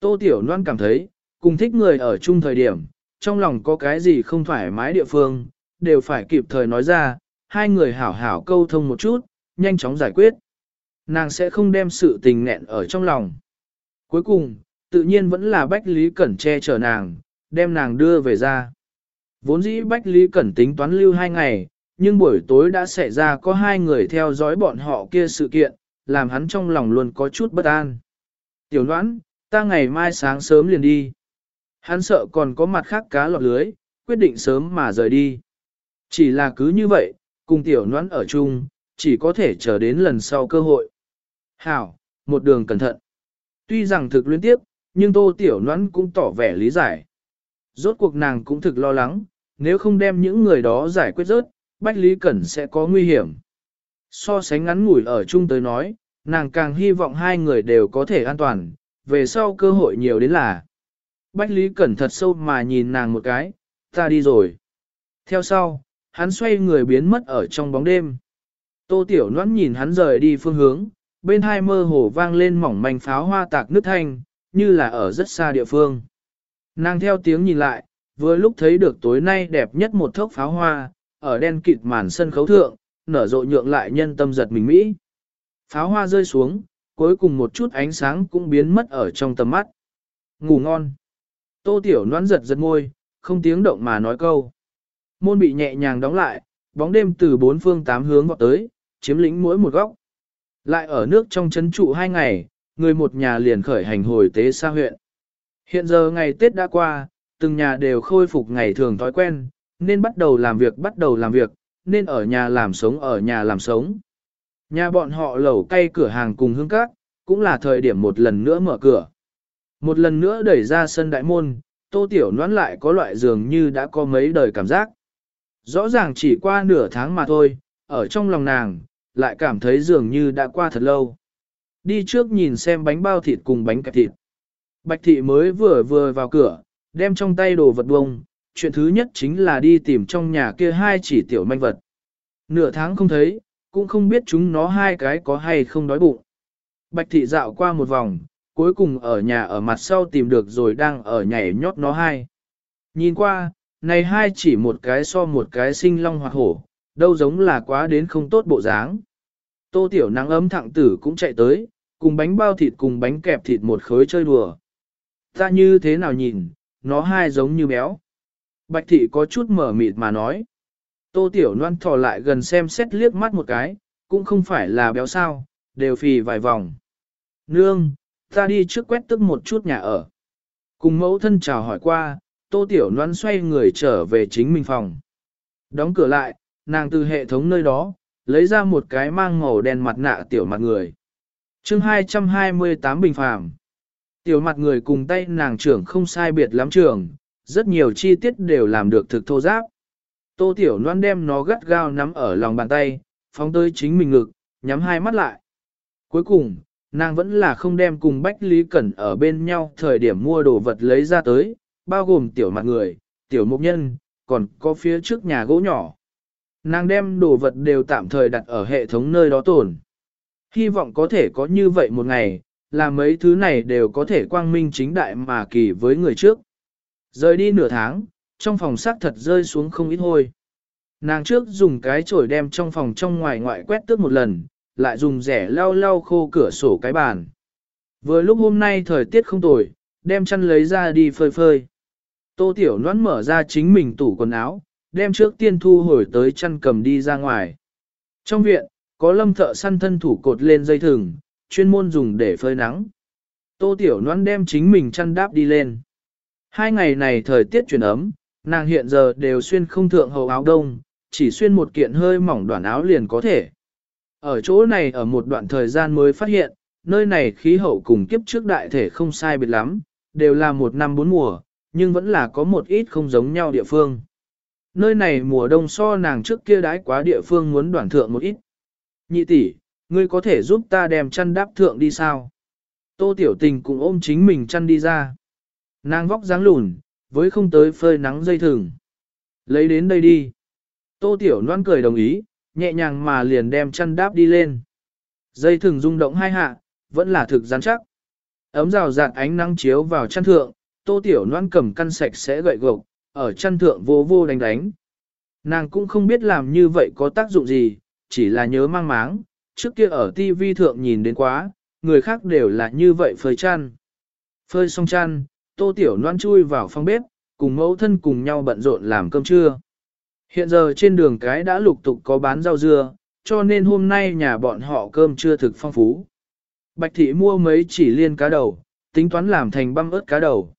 Tô tiểu loan cảm thấy, cùng thích người ở chung thời điểm, trong lòng có cái gì không thoải mái địa phương, đều phải kịp thời nói ra, hai người hảo hảo câu thông một chút, nhanh chóng giải quyết. Nàng sẽ không đem sự tình nghẹn ở trong lòng. Cuối cùng, tự nhiên vẫn là Bách Lý Cẩn che chở nàng, đem nàng đưa về ra. Vốn dĩ Bách Lý Cẩn tính toán lưu hai ngày, nhưng buổi tối đã xảy ra có hai người theo dõi bọn họ kia sự kiện, làm hắn trong lòng luôn có chút bất an. Tiểu đoán, ta ngày mai sáng sớm liền đi. Hắn sợ còn có mặt khác cá lọt lưới, quyết định sớm mà rời đi. Chỉ là cứ như vậy, cùng tiểu noãn ở chung, chỉ có thể chờ đến lần sau cơ hội. Hảo, một đường cẩn thận. Tuy rằng thực liên tiếp, nhưng tô tiểu noãn cũng tỏ vẻ lý giải. Rốt cuộc nàng cũng thực lo lắng, nếu không đem những người đó giải quyết rớt, Bách Lý Cẩn sẽ có nguy hiểm. So sánh ngắn ngủi ở chung tới nói, nàng càng hy vọng hai người đều có thể an toàn, về sau cơ hội nhiều đến là. Bách Lý Cẩn thật sâu mà nhìn nàng một cái, ta đi rồi. Theo sau, hắn xoay người biến mất ở trong bóng đêm. Tô Tiểu Loan nhìn hắn rời đi phương hướng, bên hai mơ hồ vang lên mỏng manh pháo hoa tạc nước thanh, như là ở rất xa địa phương. Nàng theo tiếng nhìn lại, vừa lúc thấy được tối nay đẹp nhất một thốc pháo hoa, ở đen kịt màn sân khấu thượng, nở rộ nhượng lại nhân tâm giật mình Mỹ. Pháo hoa rơi xuống, cuối cùng một chút ánh sáng cũng biến mất ở trong tầm mắt. Ngủ ngon. Tô Tiểu noan giật giật môi, không tiếng động mà nói câu. Môn bị nhẹ nhàng đóng lại, bóng đêm từ bốn phương tám hướng vọt tới, chiếm lĩnh mỗi một góc. Lại ở nước trong chấn trụ hai ngày, người một nhà liền khởi hành hồi tế xa huyện. Hiện giờ ngày Tết đã qua, từng nhà đều khôi phục ngày thường thói quen, nên bắt đầu làm việc bắt đầu làm việc, nên ở nhà làm sống ở nhà làm sống. Nhà bọn họ lẩu cay cửa hàng cùng hương cát, cũng là thời điểm một lần nữa mở cửa. Một lần nữa đẩy ra sân đại môn, tô tiểu noãn lại có loại dường như đã có mấy đời cảm giác. Rõ ràng chỉ qua nửa tháng mà thôi, ở trong lòng nàng, lại cảm thấy dường như đã qua thật lâu. Đi trước nhìn xem bánh bao thịt cùng bánh kẹp thịt. Bạch thị mới vừa vừa vào cửa, đem trong tay đồ vật bông, chuyện thứ nhất chính là đi tìm trong nhà kia hai chỉ tiểu manh vật. Nửa tháng không thấy, cũng không biết chúng nó hai cái có hay không đói bụng. Bạch thị dạo qua một vòng, cuối cùng ở nhà ở mặt sau tìm được rồi đang ở nhảy nhót nó hai. Nhìn qua, này hai chỉ một cái so một cái sinh long hoặc hổ, đâu giống là quá đến không tốt bộ dáng. Tô tiểu nắng ấm thẳng tử cũng chạy tới, cùng bánh bao thịt cùng bánh kẹp thịt một khối chơi đùa. Ta như thế nào nhìn, nó hai giống như béo. Bạch thị có chút mở mịt mà nói. Tô tiểu loan thò lại gần xem xét liếc mắt một cái, cũng không phải là béo sao, đều phì vài vòng. Nương, ta đi trước quét tức một chút nhà ở. Cùng mẫu thân chào hỏi qua, tô tiểu loan xoay người trở về chính mình phòng. Đóng cửa lại, nàng từ hệ thống nơi đó, lấy ra một cái mang màu đen mặt nạ tiểu mặt người. chương 228 bình phàm. Tiểu mặt người cùng tay nàng trưởng không sai biệt lắm trưởng, rất nhiều chi tiết đều làm được thực thô giáp. Tô Tiểu Loan đem nó gắt gao nắm ở lòng bàn tay, phóng tới chính mình ngực, nhắm hai mắt lại. Cuối cùng, nàng vẫn là không đem cùng Bách Lý Cẩn ở bên nhau thời điểm mua đồ vật lấy ra tới, bao gồm tiểu mặt người, tiểu mục nhân, còn có phía trước nhà gỗ nhỏ. Nàng đem đồ vật đều tạm thời đặt ở hệ thống nơi đó tồn. Hy vọng có thể có như vậy một ngày, là mấy thứ này đều có thể quang minh chính đại mà kỳ với người trước. Rời đi nửa tháng, trong phòng xác thật rơi xuống không ít hôi. Nàng trước dùng cái chổi đem trong phòng trong ngoài ngoại quét tước một lần, lại dùng rẻ lau lau khô cửa sổ cái bàn. Vừa lúc hôm nay thời tiết không tồi, đem chăn lấy ra đi phơi phơi. Tô Tiểu Loan mở ra chính mình tủ quần áo, đem trước tiên thu hồi tới chăn cầm đi ra ngoài. Trong viện, có lâm thợ săn thân thủ cột lên dây thừng, chuyên môn dùng để phơi nắng. Tô Tiểu Loan đem chính mình chăn đáp đi lên. Hai ngày này thời tiết chuyển ấm, nàng hiện giờ đều xuyên không thượng hầu áo đông, chỉ xuyên một kiện hơi mỏng đoạn áo liền có thể. Ở chỗ này ở một đoạn thời gian mới phát hiện, nơi này khí hậu cùng kiếp trước đại thể không sai biệt lắm, đều là một năm bốn mùa, nhưng vẫn là có một ít không giống nhau địa phương. Nơi này mùa đông so nàng trước kia đái quá địa phương muốn đoạn thượng một ít. Nhị tỷ, ngươi có thể giúp ta đem chăn đáp thượng đi sao? Tô Tiểu Tình cũng ôm chính mình chăn đi ra. Nàng vóc dáng lùn, với không tới phơi nắng dây thừng. Lấy đến đây đi. Tô Tiểu Loan cười đồng ý, nhẹ nhàng mà liền đem chăn đáp đi lên. Dây thừng rung động hai hạ, vẫn là thực rắn chắc. Ấm rào rạt ánh nắng chiếu vào chăn thượng, Tô Tiểu Loan cầm căn sạch sẽ gậy gộc, ở chăn thượng vô vô đánh đánh. Nàng cũng không biết làm như vậy có tác dụng gì, chỉ là nhớ mang máng, trước kia ở TV thượng nhìn đến quá, người khác đều là như vậy phơi chăn. Phơi xong chăn, tô tiểu noan chui vào phòng bếp, cùng mẫu thân cùng nhau bận rộn làm cơm trưa. Hiện giờ trên đường cái đã lục tục có bán rau dưa, cho nên hôm nay nhà bọn họ cơm trưa thực phong phú. Bạch thị mua mấy chỉ liên cá đầu, tính toán làm thành băm ớt cá đầu.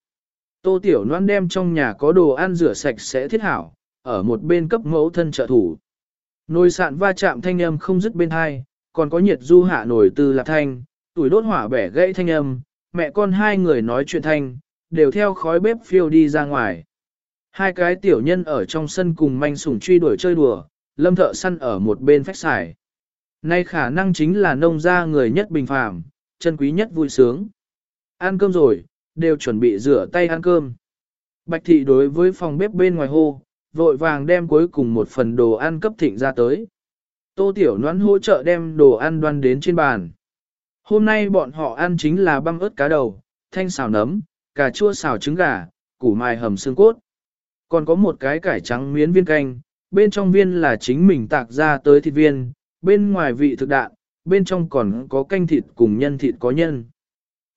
Tô Tiểu Loan đem trong nhà có đồ ăn rửa sạch sẽ thiết hảo, ở một bên cấp mẫu thân trợ thủ. Nồi sạn va chạm thanh âm không dứt bên hai, còn có nhiệt du hạ nổi từ lạc thanh, tuổi đốt hỏa bẻ gãy thanh âm, mẹ con hai người nói chuyện thanh, đều theo khói bếp phiêu đi ra ngoài. Hai cái tiểu nhân ở trong sân cùng manh sủng truy đuổi chơi đùa, lâm thợ săn ở một bên phách xài. Nay khả năng chính là nông gia người nhất bình phàm, chân quý nhất vui sướng. Ăn cơm rồi, đều chuẩn bị rửa tay ăn cơm. Bạch thị đối với phòng bếp bên ngoài hô, vội vàng đem cuối cùng một phần đồ ăn cấp thịnh ra tới. Tô Tiểu Noãn hỗ trợ đem đồ ăn đoan đến trên bàn. Hôm nay bọn họ ăn chính là băm ớt cá đầu, thanh xào nấm, cà chua xào trứng gà, củ mài hầm xương cốt. Còn có một cái cải trắng miến viên canh, bên trong viên là chính mình tạc ra tới thịt viên, bên ngoài vị thực đạn, bên trong còn có canh thịt cùng nhân thịt có nhân.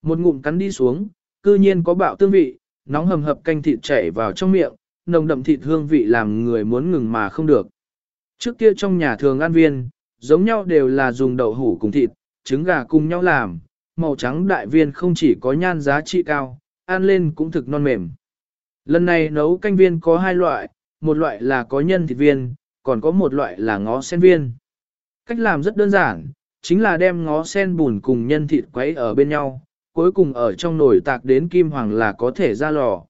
Một ngụm cắn đi xuống, cư nhiên có bạo tương vị, nóng hầm hập canh thịt chảy vào trong miệng, nồng đậm thịt hương vị làm người muốn ngừng mà không được. Trước kia trong nhà thường ăn viên, giống nhau đều là dùng đậu hủ cùng thịt, trứng gà cùng nhau làm, màu trắng đại viên không chỉ có nhan giá trị cao, ăn lên cũng thực non mềm. Lần này nấu canh viên có hai loại, một loại là có nhân thịt viên, còn có một loại là ngó sen viên. Cách làm rất đơn giản, chính là đem ngó sen bùn cùng nhân thịt quấy ở bên nhau, cuối cùng ở trong nồi tạc đến kim hoàng là có thể ra lò.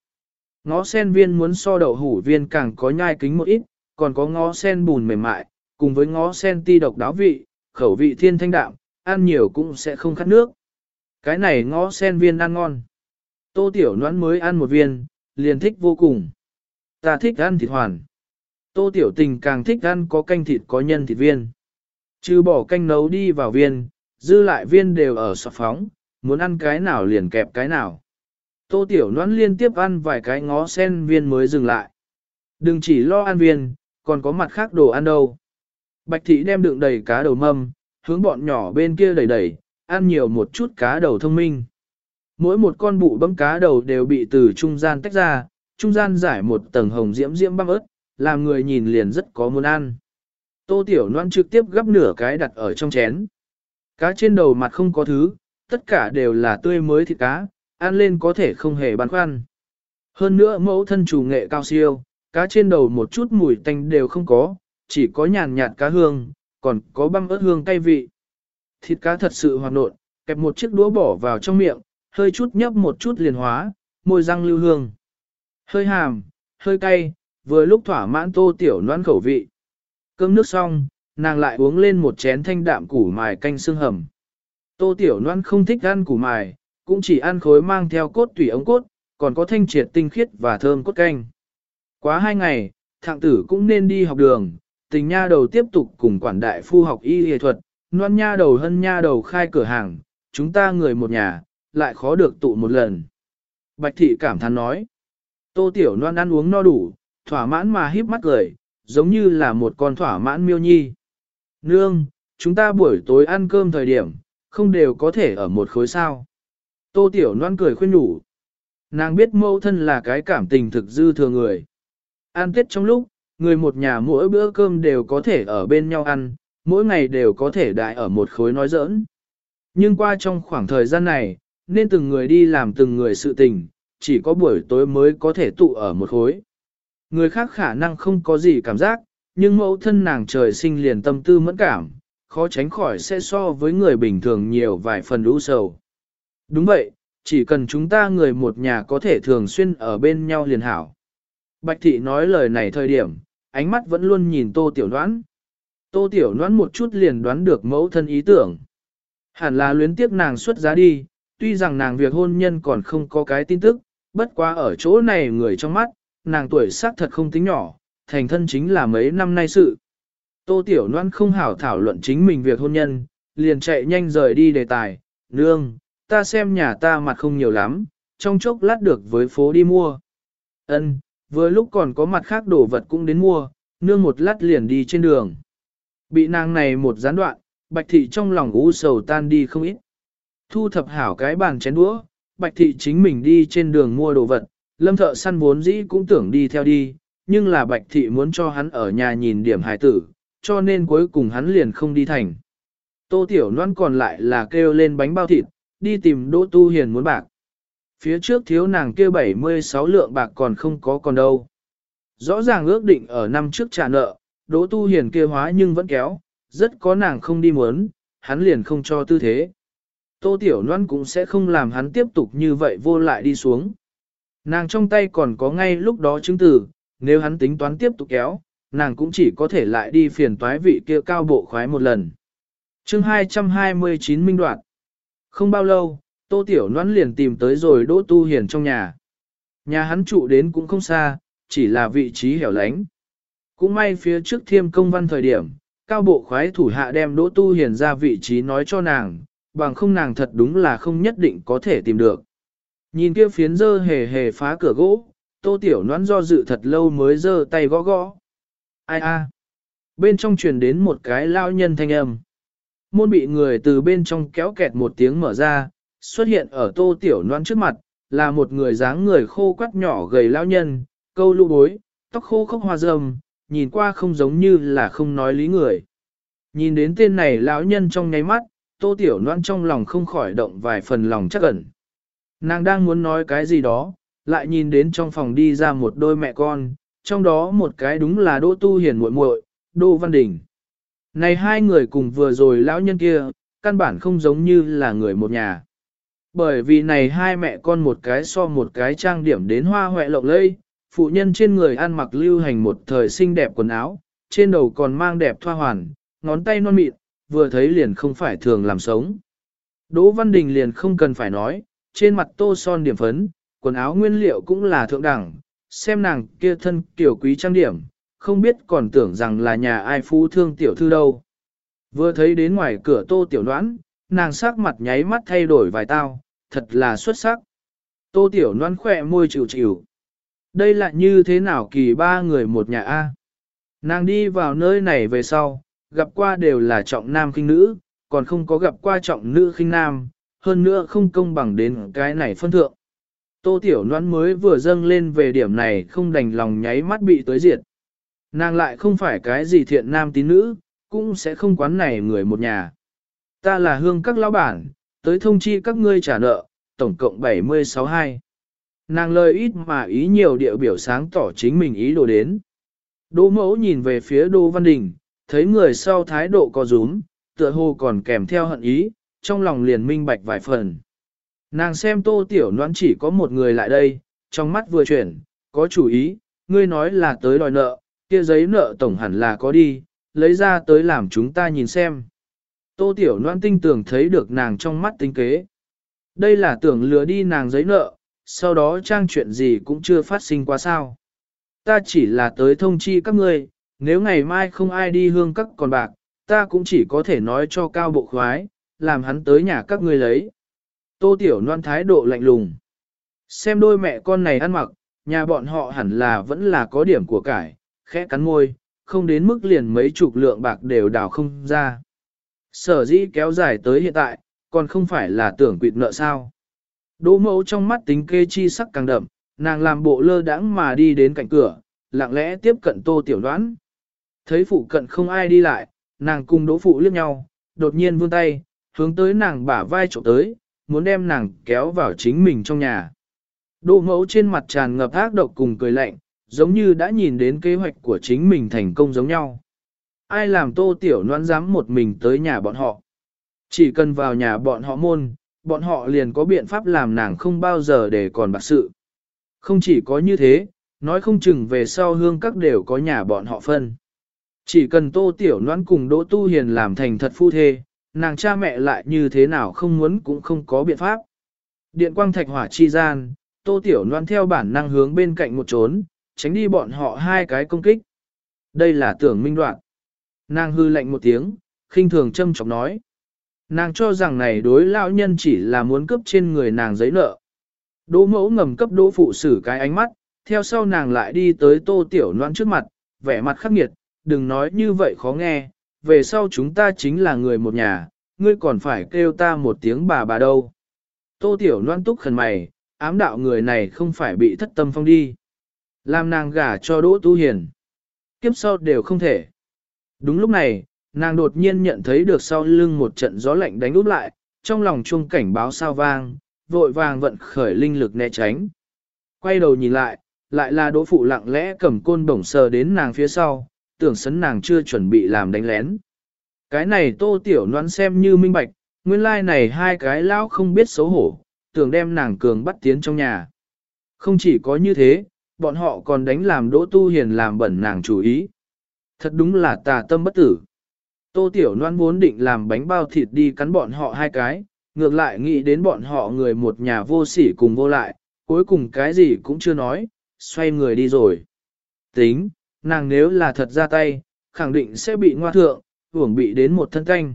Ngó sen viên muốn so đậu hủ viên càng có nhai kính một ít, còn có ngó sen bùn mềm mại, cùng với ngó sen ti độc đáo vị, khẩu vị thiên thanh đạm, ăn nhiều cũng sẽ không khát nước. Cái này ngó sen viên ăn ngon. Tô Tiểu Noãn mới ăn một viên, liền thích vô cùng. Ta thích ăn thịt hoàn. Tô Tiểu Tình càng thích ăn có canh thịt có nhân thịt viên. Trừ bỏ canh nấu đi vào viên, dư lại viên đều ở sọt phóng, muốn ăn cái nào liền kẹp cái nào. Tô Tiểu Noãn liên tiếp ăn vài cái ngó sen viên mới dừng lại. Đừng chỉ lo ăn viên, còn có mặt khác đồ ăn đâu. Bạch thị đem đựng đầy cá đầu mâm, hướng bọn nhỏ bên kia đẩy đẩy, ăn nhiều một chút cá đầu thông minh. Mỗi một con bụ bấm cá đầu đều bị từ trung gian tách ra, trung gian giải một tầng hồng diễm diễm băm ớt, làm người nhìn liền rất có muốn ăn. Tô Tiểu Loan trực tiếp gấp nửa cái đặt ở trong chén. Cá trên đầu mặt không có thứ, tất cả đều là tươi mới thịt cá, ăn lên có thể không hề băn khoăn. Hơn nữa mẫu thân chủ nghệ cao siêu, cá trên đầu một chút mùi tanh đều không có, chỉ có nhàn nhạt cá hương, còn có băm ớt hương cay vị. Thịt cá thật sự hoạt nộn, kẹp một chiếc đũa bỏ vào trong miệng, hơi chút nhấp một chút liền hóa, môi răng lưu hương. Hơi hàm, hơi cay, vừa lúc thỏa mãn tô tiểu noan khẩu vị. Cơm nước xong, nàng lại uống lên một chén thanh đạm củ mài canh xương hầm. Tô tiểu noan không thích ăn củ mài, cũng chỉ ăn khối mang theo cốt tủy ống cốt, còn có thanh triệt tinh khiết và thơm cốt canh. Quá hai ngày, thạng tử cũng nên đi học đường, tình nha đầu tiếp tục cùng quản đại phu học y y thuật, noan nha đầu hân nha đầu khai cửa hàng, chúng ta người một nhà, lại khó được tụ một lần. Bạch thị cảm thán nói, tô tiểu noan ăn uống no đủ, thỏa mãn mà híp mắt cười, giống như là một con thỏa mãn miêu nhi. Nương, chúng ta buổi tối ăn cơm thời điểm, không đều có thể ở một khối sao. Tô tiểu noan cười khuyên nhủ. Nàng biết mẫu thân là cái cảm tình thực dư thừa người. Ăn tết trong lúc, người một nhà mỗi bữa cơm đều có thể ở bên nhau ăn, mỗi ngày đều có thể đại ở một khối nói giỡn. Nhưng qua trong khoảng thời gian này, nên từng người đi làm từng người sự tình, chỉ có buổi tối mới có thể tụ ở một khối. Người khác khả năng không có gì cảm giác, nhưng mẫu thân nàng trời sinh liền tâm tư mẫn cảm, khó tránh khỏi sẽ so với người bình thường nhiều vài phần đủ sầu. Đúng vậy, chỉ cần chúng ta người một nhà có thể thường xuyên ở bên nhau liền hảo. Bạch thị nói lời này thời điểm, ánh mắt vẫn luôn nhìn tô tiểu đoán. Tô tiểu đoán một chút liền đoán được mẫu thân ý tưởng. Hẳn là luyến tiếc nàng xuất giá đi, tuy rằng nàng việc hôn nhân còn không có cái tin tức, bất quá ở chỗ này người trong mắt, nàng tuổi xác thật không tính nhỏ, thành thân chính là mấy năm nay sự. Tô Tiểu Loan không hảo thảo luận chính mình việc hôn nhân, liền chạy nhanh rời đi đề tài, nương, ta xem nhà ta mặt không nhiều lắm, trong chốc lát được với phố đi mua. Ân, vừa lúc còn có mặt khác đồ vật cũng đến mua, nương một lát liền đi trên đường. Bị nàng này một gián đoạn, bạch thị trong lòng u sầu tan đi không ít. Thu thập hảo cái bàn chén đũa, bạch thị chính mình đi trên đường mua đồ vật, lâm thợ săn vốn dĩ cũng tưởng đi theo đi, nhưng là bạch thị muốn cho hắn ở nhà nhìn điểm hài tử, cho nên cuối cùng hắn liền không đi thành. Tô Tiểu Loan còn lại là kêu lên bánh bao thịt, đi tìm Đỗ Tu Hiền muốn bạc. Phía trước thiếu nàng kêu 76 lượng bạc còn không có còn đâu. Rõ ràng ước định ở năm trước trả nợ, Đỗ Tu Hiền kêu hóa nhưng vẫn kéo, rất có nàng không đi muốn, hắn liền không cho tư thế. Tô Tiểu Loan cũng sẽ không làm hắn tiếp tục như vậy vô lại đi xuống. Nàng trong tay còn có ngay lúc đó chứng tử, nếu hắn tính toán tiếp tục kéo, nàng cũng chỉ có thể lại đi phiền toái vị kia cao bộ khoái một lần. chương 229 minh đoạn. Không bao lâu, Tô Tiểu Loan liền tìm tới rồi Đỗ Tu Hiền trong nhà. Nhà hắn trụ đến cũng không xa, chỉ là vị trí hẻo lánh. Cũng may phía trước thiêm công văn thời điểm, cao bộ khoái thủ hạ đem Đỗ Tu Hiền ra vị trí nói cho nàng, bằng không nàng thật đúng là không nhất định có thể tìm được. Nhìn kia phiến dơ hề hề phá cửa gỗ, Tô Tiểu Noãn do dự thật lâu mới dơ tay gõ gõ. Ai a? Bên trong truyền đến một cái lao nhân thanh âm. Môn bị người từ bên trong kéo kẹt một tiếng mở ra, xuất hiện ở Tô Tiểu Noãn trước mặt, là một người dáng người khô quắt nhỏ gầy lao nhân, câu lũ bối, tóc khô khốc hoa râm, nhìn qua không giống như là không nói lý người. Nhìn đến tên này lão nhân trong nháy mắt, Tô Tiểu Loan trong lòng không khỏi động vài phần lòng chắc ẩn. Nàng đang muốn nói cái gì đó, lại nhìn đến trong phòng đi ra một đôi mẹ con, trong đó một cái đúng là Đỗ Tu Hiền muội muội, Đỗ Văn Đình. Này hai người cùng vừa rồi lão nhân kia, căn bản không giống như là người một nhà. Bởi vì này hai mẹ con một cái so một cái trang điểm đến hoa hoẹ lộng lây, phụ nhân trên người ăn mặc lưu hành một thời xinh đẹp quần áo, trên đầu còn mang đẹp thoa hoàn, ngón tay non mịn, vừa thấy liền không phải thường làm sống. Đỗ Văn Đình liền không cần phải nói, trên mặt tô son điểm phấn, quần áo nguyên liệu cũng là thượng đẳng, xem nàng kia thân tiểu quý trang điểm, không biết còn tưởng rằng là nhà ai phú thương tiểu thư đâu. Vừa thấy đến ngoài cửa tô tiểu noãn, nàng sắc mặt nháy mắt thay đổi vài tao, thật là xuất sắc. Tô tiểu noãn khỏe môi chịu chịu. Đây là như thế nào kỳ ba người một nhà A. Nàng đi vào nơi này về sau, gặp qua đều là trọng nam khinh nữ, còn không có gặp qua trọng nữ khinh nam, hơn nữa không công bằng đến cái này phân thượng. Tô Tiểu Loan mới vừa dâng lên về điểm này không đành lòng nháy mắt bị tới diệt. Nàng lại không phải cái gì thiện nam tín nữ, cũng sẽ không quán này người một nhà. Ta là hương các lão bản, tới thông chi các ngươi trả nợ, tổng cộng 762. Nàng lời ít mà ý nhiều địa biểu sáng tỏ chính mình ý đồ đến. Đỗ mẫu nhìn về phía Đỗ Văn Đình, thấy người sau thái độ có rúm, tựa hồ còn kèm theo hận ý, trong lòng liền minh bạch vài phần. Nàng xem tô tiểu noãn chỉ có một người lại đây, trong mắt vừa chuyển, có chủ ý, ngươi nói là tới đòi nợ, kia giấy nợ tổng hẳn là có đi, lấy ra tới làm chúng ta nhìn xem. Tô tiểu noãn tinh tưởng thấy được nàng trong mắt tính kế. Đây là tưởng lừa đi nàng giấy nợ, sau đó trang chuyện gì cũng chưa phát sinh qua sao. Ta chỉ là tới thông chi các ngươi, nếu ngày mai không ai đi hương các còn bạc, ta cũng chỉ có thể nói cho cao bộ khoái, làm hắn tới nhà các ngươi lấy. Tô Tiểu Loan thái độ lạnh lùng. Xem đôi mẹ con này ăn mặc, nhà bọn họ hẳn là vẫn là có điểm của cải, khẽ cắn môi, không đến mức liền mấy chục lượng bạc đều đào không ra. Sở dĩ kéo dài tới hiện tại, còn không phải là tưởng quỵt nợ sao. Đỗ mẫu trong mắt tính kê chi sắc càng đậm, nàng làm bộ lơ đãng mà đi đến cạnh cửa, lặng lẽ tiếp cận tô tiểu đoán. Thấy phụ cận không ai đi lại, nàng cùng đỗ phụ liếc nhau, đột nhiên vươn tay, hướng tới nàng bả vai trộm tới, muốn đem nàng kéo vào chính mình trong nhà. Đỗ mẫu trên mặt tràn ngập ác độc cùng cười lạnh, giống như đã nhìn đến kế hoạch của chính mình thành công giống nhau. Ai làm tô tiểu noan dám một mình tới nhà bọn họ. Chỉ cần vào nhà bọn họ môn, bọn họ liền có biện pháp làm nàng không bao giờ để còn bạc sự. Không chỉ có như thế, nói không chừng về sau hương các đều có nhà bọn họ phân. Chỉ cần tô tiểu noan cùng Đỗ Tu Hiền làm thành thật phu thê, nàng cha mẹ lại như thế nào không muốn cũng không có biện pháp. Điện quang thạch hỏa chi gian, tô tiểu noan theo bản năng hướng bên cạnh một trốn, tránh đi bọn họ hai cái công kích. Đây là tưởng minh đoạn. Nàng hư lạnh một tiếng, khinh thường châm chọc nói. Nàng cho rằng này đối lão nhân chỉ là muốn cướp trên người nàng giấy nợ. Đỗ mẫu ngầm cấp đỗ phụ xử cái ánh mắt, theo sau nàng lại đi tới tô tiểu noan trước mặt, vẻ mặt khắc nghiệt, đừng nói như vậy khó nghe, về sau chúng ta chính là người một nhà, ngươi còn phải kêu ta một tiếng bà bà đâu. Tô tiểu loan túc khẩn mày, ám đạo người này không phải bị thất tâm phong đi. Làm nàng gả cho đỗ tu hiền. Kiếp sau đều không thể. Đúng lúc này, nàng đột nhiên nhận thấy được sau lưng một trận gió lạnh đánh úp lại, trong lòng chuông cảnh báo sao vang, vội vàng vận khởi linh lực né tránh. Quay đầu nhìn lại, lại là đỗ phụ lặng lẽ cầm côn bổng sờ đến nàng phía sau, tưởng sấn nàng chưa chuẩn bị làm đánh lén. Cái này tô tiểu noan xem như minh bạch, nguyên lai này hai cái lão không biết xấu hổ, tưởng đem nàng cường bắt tiến trong nhà. Không chỉ có như thế, bọn họ còn đánh làm đỗ tu hiền làm bẩn nàng chủ ý. Thật đúng là tà tâm bất tử. Tô Tiểu Loan vốn định làm bánh bao thịt đi cắn bọn họ hai cái, ngược lại nghĩ đến bọn họ người một nhà vô sỉ cùng vô lại, cuối cùng cái gì cũng chưa nói, xoay người đi rồi. Tính, nàng nếu là thật ra tay, khẳng định sẽ bị ngoa thượng, hưởng bị đến một thân canh.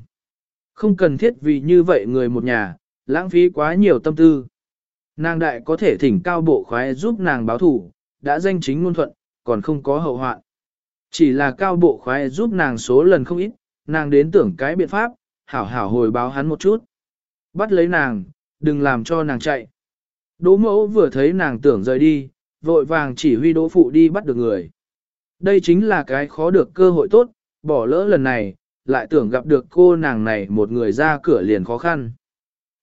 Không cần thiết vì như vậy người một nhà, lãng phí quá nhiều tâm tư. Nàng đại có thể thỉnh cao bộ khoái giúp nàng báo thủ, đã danh chính ngôn thuận, còn không có hậu hoạn. Chỉ là cao bộ khoái giúp nàng số lần không ít, nàng đến tưởng cái biện pháp, hảo hảo hồi báo hắn một chút. Bắt lấy nàng, đừng làm cho nàng chạy. Đỗ mẫu vừa thấy nàng tưởng rời đi, vội vàng chỉ huy đỗ phụ đi bắt được người. Đây chính là cái khó được cơ hội tốt, bỏ lỡ lần này, lại tưởng gặp được cô nàng này một người ra cửa liền khó khăn.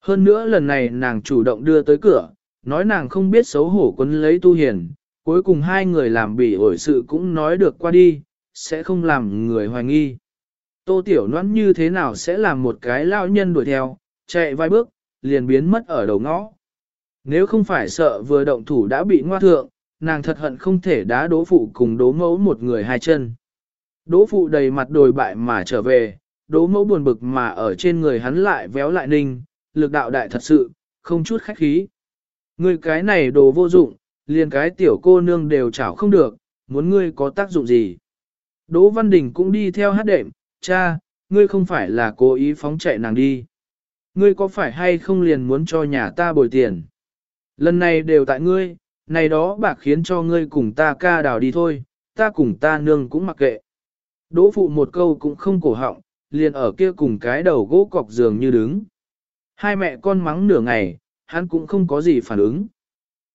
Hơn nữa lần này nàng chủ động đưa tới cửa, nói nàng không biết xấu hổ quấn lấy tu hiền, cuối cùng hai người làm bị ổi sự cũng nói được qua đi, sẽ không làm người hoài nghi. Tô Tiểu nón như thế nào sẽ làm một cái lão nhân đuổi theo, chạy vài bước, liền biến mất ở đầu ngõ. Nếu không phải sợ vừa động thủ đã bị ngoa thượng, nàng thật hận không thể đá đố phụ cùng đố mẫu một người hai chân. Đỗ phụ đầy mặt đồi bại mà trở về, đố mẫu buồn bực mà ở trên người hắn lại véo lại ninh, lực đạo đại thật sự, không chút khách khí. người cái này đồ vô dụng, liền cái tiểu cô nương đều chảo không được, muốn ngươi có tác dụng gì. Đỗ Văn Đình cũng đi theo hát đệm, cha, ngươi không phải là cố ý phóng chạy nàng đi. Ngươi có phải hay không liền muốn cho nhà ta bồi tiền? Lần này đều tại ngươi, này đó bạc khiến cho ngươi cùng ta ca đào đi thôi, ta cùng ta nương cũng mặc kệ. Đỗ phụ một câu cũng không cổ họng, liền ở kia cùng cái đầu gỗ cọc giường như đứng. Hai mẹ con mắng nửa ngày, hắn cũng không có gì phản ứng.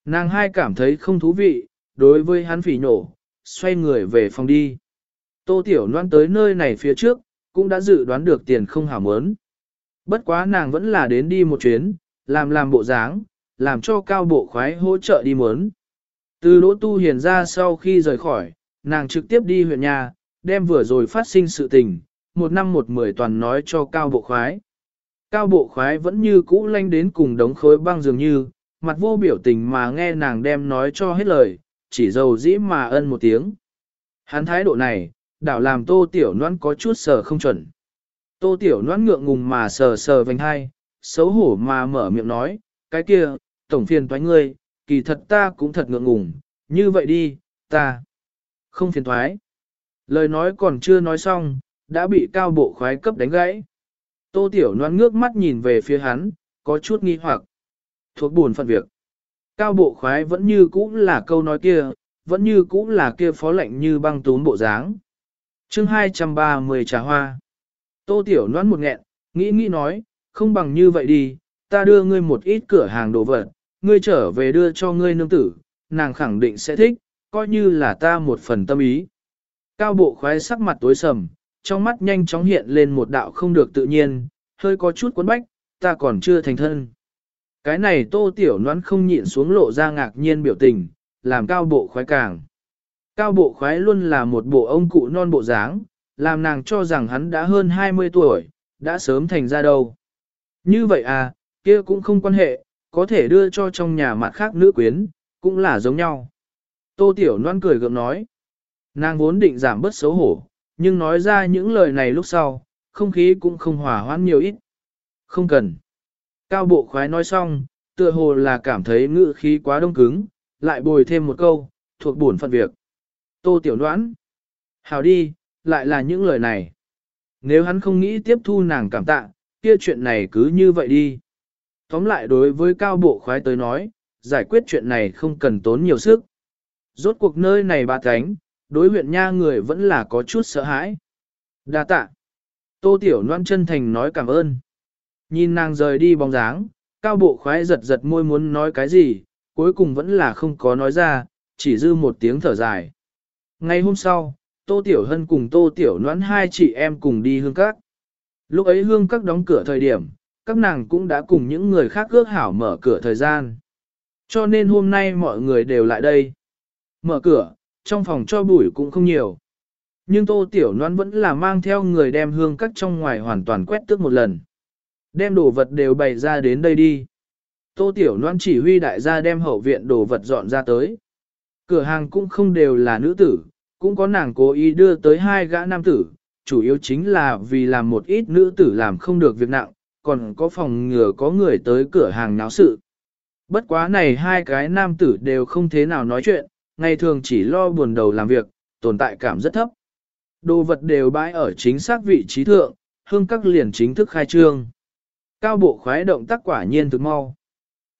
Nàng hai cảm thấy không thú vị, đối với hắn phỉ nổ, xoay người về phòng đi. Tô Tiểu Loan tới nơi này phía trước, cũng đã dự đoán được tiền không hảo mớn. Bất quá nàng vẫn là đến đi một chuyến, làm làm bộ dáng, làm cho cao bộ khoái hỗ trợ đi muốn. Từ Đỗ Tu Hiền ra sau khi rời khỏi, nàng trực tiếp đi huyện nhà, đem vừa rồi phát sinh sự tình, một năm một mười toàn nói cho cao bộ khoái. Cao bộ khoái vẫn như cũ lanh đến cùng đống khối băng dường như, mặt vô biểu tình mà nghe nàng đem nói cho hết lời, chỉ dầu dĩ mà ân một tiếng. Hắn thái độ này, đảo làm tô tiểu noan có chút sờ không chuẩn. Tô tiểu noan ngượng ngùng mà sờ sờ vành hai, xấu hổ mà mở miệng nói, cái kia, tổng phiền thoái ngươi, kỳ thật ta cũng thật ngượng ngùng, như vậy đi, ta không phiền thoái. Lời nói còn chưa nói xong, đã bị cao bộ khoái cấp đánh gãy. Tô tiểu Loan ngước mắt nhìn về phía hắn, có chút nghi hoặc. Thuộc buồn phận việc. Cao bộ khoái vẫn như cũ là câu nói kia, vẫn như cũ là kia phó lệnh như băng tún bộ dáng chương 230 trà hoa. Tô Tiểu Loan một nghẹn, nghĩ nghĩ nói, không bằng như vậy đi, ta đưa ngươi một ít cửa hàng đồ vật, ngươi trở về đưa cho ngươi nương tử, nàng khẳng định sẽ thích, coi như là ta một phần tâm ý. Cao bộ khoái sắc mặt tối sầm, trong mắt nhanh chóng hiện lên một đạo không được tự nhiên, hơi có chút cuốn bách, ta còn chưa thành thân. Cái này tô tiểu noan không nhịn xuống lộ ra ngạc nhiên biểu tình, làm cao bộ khoái càng. Cao bộ khoái luôn là một bộ ông cụ non bộ dáng, làm nàng cho rằng hắn đã hơn 20 tuổi, đã sớm thành ra đâu. Như vậy à, kia cũng không quan hệ, có thể đưa cho trong nhà mặt khác nữ quyến, cũng là giống nhau. Tô Tiểu Loan cười gượng nói. Nàng vốn định giảm bớt xấu hổ, nhưng nói ra những lời này lúc sau, không khí cũng không hòa hoãn nhiều ít. Không cần. Cao bộ khoái nói xong, tựa hồ là cảm thấy ngữ khí quá đông cứng, lại bồi thêm một câu, thuộc bổn phận việc. Tô Tiểu Loan, Hào đi, lại là những lời này. Nếu hắn không nghĩ tiếp thu nàng cảm tạ, kia chuyện này cứ như vậy đi. Tóm lại đối với cao bộ khoái tới nói, giải quyết chuyện này không cần tốn nhiều sức. Rốt cuộc nơi này ba cánh, đối huyện nha người vẫn là có chút sợ hãi. Đa tạ. Tô Tiểu Loan chân thành nói cảm ơn. Nhìn nàng rời đi bóng dáng, cao bộ khoái giật giật môi muốn nói cái gì, cuối cùng vẫn là không có nói ra, chỉ dư một tiếng thở dài. Ngày hôm sau, Tô Tiểu Hân cùng Tô Tiểu Noãn hai chị em cùng đi hương các. Lúc ấy hương các đóng cửa thời điểm, các nàng cũng đã cùng những người khác ước hảo mở cửa thời gian. Cho nên hôm nay mọi người đều lại đây. Mở cửa, trong phòng cho bụi cũng không nhiều. Nhưng Tô Tiểu Loan vẫn là mang theo người đem hương các trong ngoài hoàn toàn quét tước một lần. Đem đồ vật đều bày ra đến đây đi. Tô Tiểu Loan chỉ huy đại gia đem hậu viện đồ vật dọn ra tới. Cửa hàng cũng không đều là nữ tử, cũng có nàng cố ý đưa tới hai gã nam tử, chủ yếu chính là vì làm một ít nữ tử làm không được việc nặng, còn có phòng ngừa có người tới cửa hàng náo sự. Bất quá này hai cái nam tử đều không thế nào nói chuyện, ngày thường chỉ lo buồn đầu làm việc, tồn tại cảm rất thấp. Đồ vật đều bãi ở chính xác vị trí thượng, hương các liền chính thức khai trương. Cao bộ khoái động tác quả nhiên thực mau.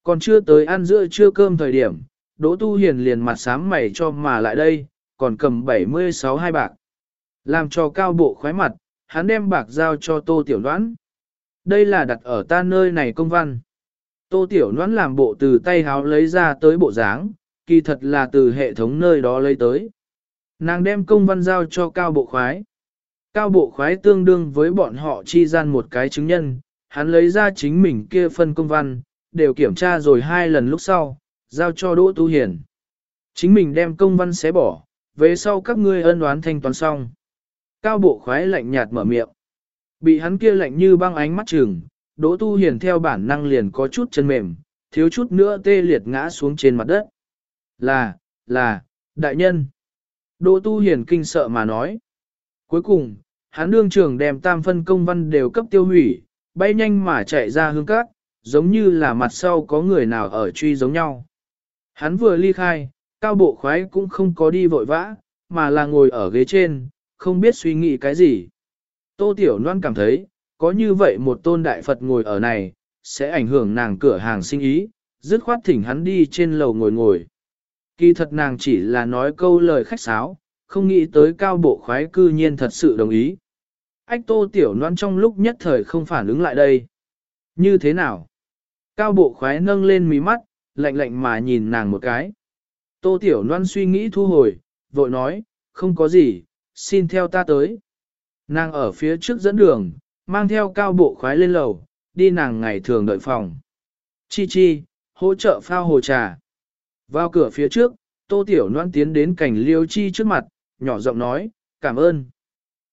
Còn chưa tới ăn giữa trưa cơm thời điểm, Đỗ Tu Hiền liền mặt sám mày cho mà lại đây, còn cầm 76 hai bạc. Làm cho cao bộ khoái mặt, hắn đem bạc giao cho Tô Tiểu Đoán. Đây là đặt ở ta nơi này công văn. Tô Tiểu Đoán làm bộ từ tay háo lấy ra tới bộ dáng, kỳ thật là từ hệ thống nơi đó lấy tới. Nàng đem công văn giao cho cao bộ khoái. Cao bộ khoái tương đương với bọn họ chi gian một cái chứng nhân, hắn lấy ra chính mình kia phân công văn, đều kiểm tra rồi hai lần lúc sau, giao cho Đỗ Tu Hiền. Chính mình đem công văn xé bỏ, về sau các ngươi ân đoán thanh toán xong. Cao bộ khoái lạnh nhạt mở miệng. Bị hắn kia lạnh như băng ánh mắt trừng, Đỗ Tu Hiền theo bản năng liền có chút chân mềm, thiếu chút nữa tê liệt ngã xuống trên mặt đất. Là, là, đại nhân. Đỗ Tu Hiền kinh sợ mà nói. Cuối cùng, hắn đương trường đem tam phân công văn đều cấp tiêu hủy, bay nhanh mà chạy ra hướng cát, giống như là mặt sau có người nào ở truy giống nhau. Hắn vừa ly khai, cao bộ khoái cũng không có đi vội vã, mà là ngồi ở ghế trên, không biết suy nghĩ cái gì. Tô Tiểu Loan cảm thấy, có như vậy một tôn đại Phật ngồi ở này, sẽ ảnh hưởng nàng cửa hàng sinh ý, dứt khoát thỉnh hắn đi trên lầu ngồi ngồi. Kỳ thật nàng chỉ là nói câu lời khách sáo, không nghĩ tới cao bộ khoái cư nhiên thật sự đồng ý. Ách Tô Tiểu Loan trong lúc nhất thời không phản ứng lại đây. Như thế nào? Cao bộ khoái nâng lên mí mắt, lạnh lạnh mà nhìn nàng một cái. Tô Tiểu Loan suy nghĩ thu hồi, vội nói, không có gì, xin theo ta tới. Nàng ở phía trước dẫn đường, mang theo cao bộ khoái lên lầu, đi nàng ngày thường đợi phòng. Chi chi, hỗ trợ phao hồ trà. Vào cửa phía trước, Tô Tiểu Loan tiến đến cảnh liêu chi trước mặt, nhỏ giọng nói, cảm ơn.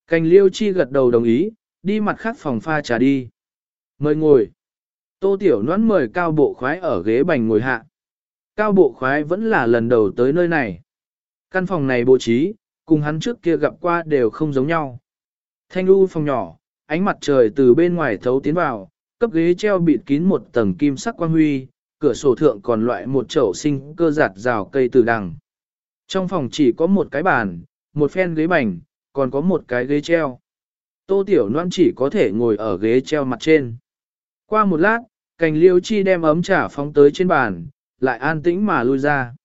Cảnh liêu chi gật đầu đồng ý, đi mặt khác phòng pha trà đi. Mời ngồi. Tô Tiểu Loan mời cao bộ khoái ở ghế bành ngồi hạ. Cao bộ khoái vẫn là lần đầu tới nơi này. Căn phòng này bố trí, cùng hắn trước kia gặp qua đều không giống nhau. Thanh u phòng nhỏ, ánh mặt trời từ bên ngoài thấu tiến vào, cấp ghế treo bịt kín một tầng kim sắc quang huy, cửa sổ thượng còn loại một chậu sinh cơ giạt rào cây từ đằng. Trong phòng chỉ có một cái bàn, một phen ghế bành, còn có một cái ghế treo. Tô Tiểu Loan chỉ có thể ngồi ở ghế treo mặt trên. Qua một lát, cành liêu chi đem ấm trà phóng tới trên bàn, lại an tĩnh mà lui ra.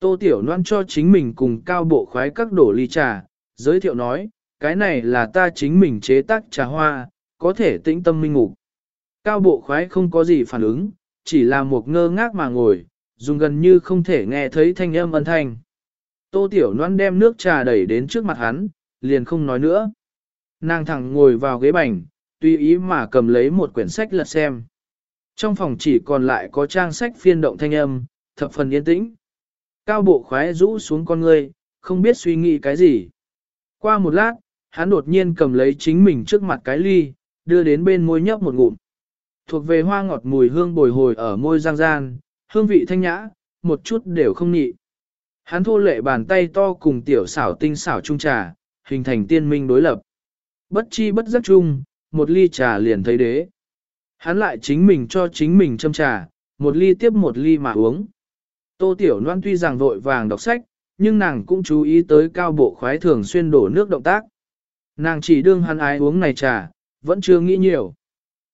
Tô Tiểu Loan cho chính mình cùng cao bộ khoái các đổ ly trà, giới thiệu nói, cái này là ta chính mình chế tác trà hoa, có thể tĩnh tâm minh ngục. Cao bộ khoái không có gì phản ứng, chỉ là một ngơ ngác mà ngồi, dùng gần như không thể nghe thấy thanh âm ân thanh. Tô Tiểu Loan đem nước trà đẩy đến trước mặt hắn, liền không nói nữa. Nàng thẳng ngồi vào ghế bành, tùy ý mà cầm lấy một quyển sách lật xem. Trong phòng chỉ còn lại có trang sách phiên động thanh âm, thập phần yên tĩnh. Cao bộ khoái rũ xuống con ngươi, không biết suy nghĩ cái gì. Qua một lát, hắn đột nhiên cầm lấy chính mình trước mặt cái ly, đưa đến bên môi nhấp một ngụm. Thuộc về hoa ngọt mùi hương bồi hồi ở môi giang gian, hương vị thanh nhã, một chút đều không nhị. Hắn thô lệ bàn tay to cùng tiểu xảo tinh xảo trung trà, hình thành tiên minh đối lập. Bất chi bất giác chung, một ly trà liền thấy đế. Hắn lại chính mình cho chính mình châm trà, một ly tiếp một ly mà uống. Tô Tiểu Loan tuy rằng vội vàng đọc sách, nhưng nàng cũng chú ý tới cao bộ khoái thường xuyên đổ nước động tác. Nàng chỉ đương hắn ái uống này trà, vẫn chưa nghĩ nhiều.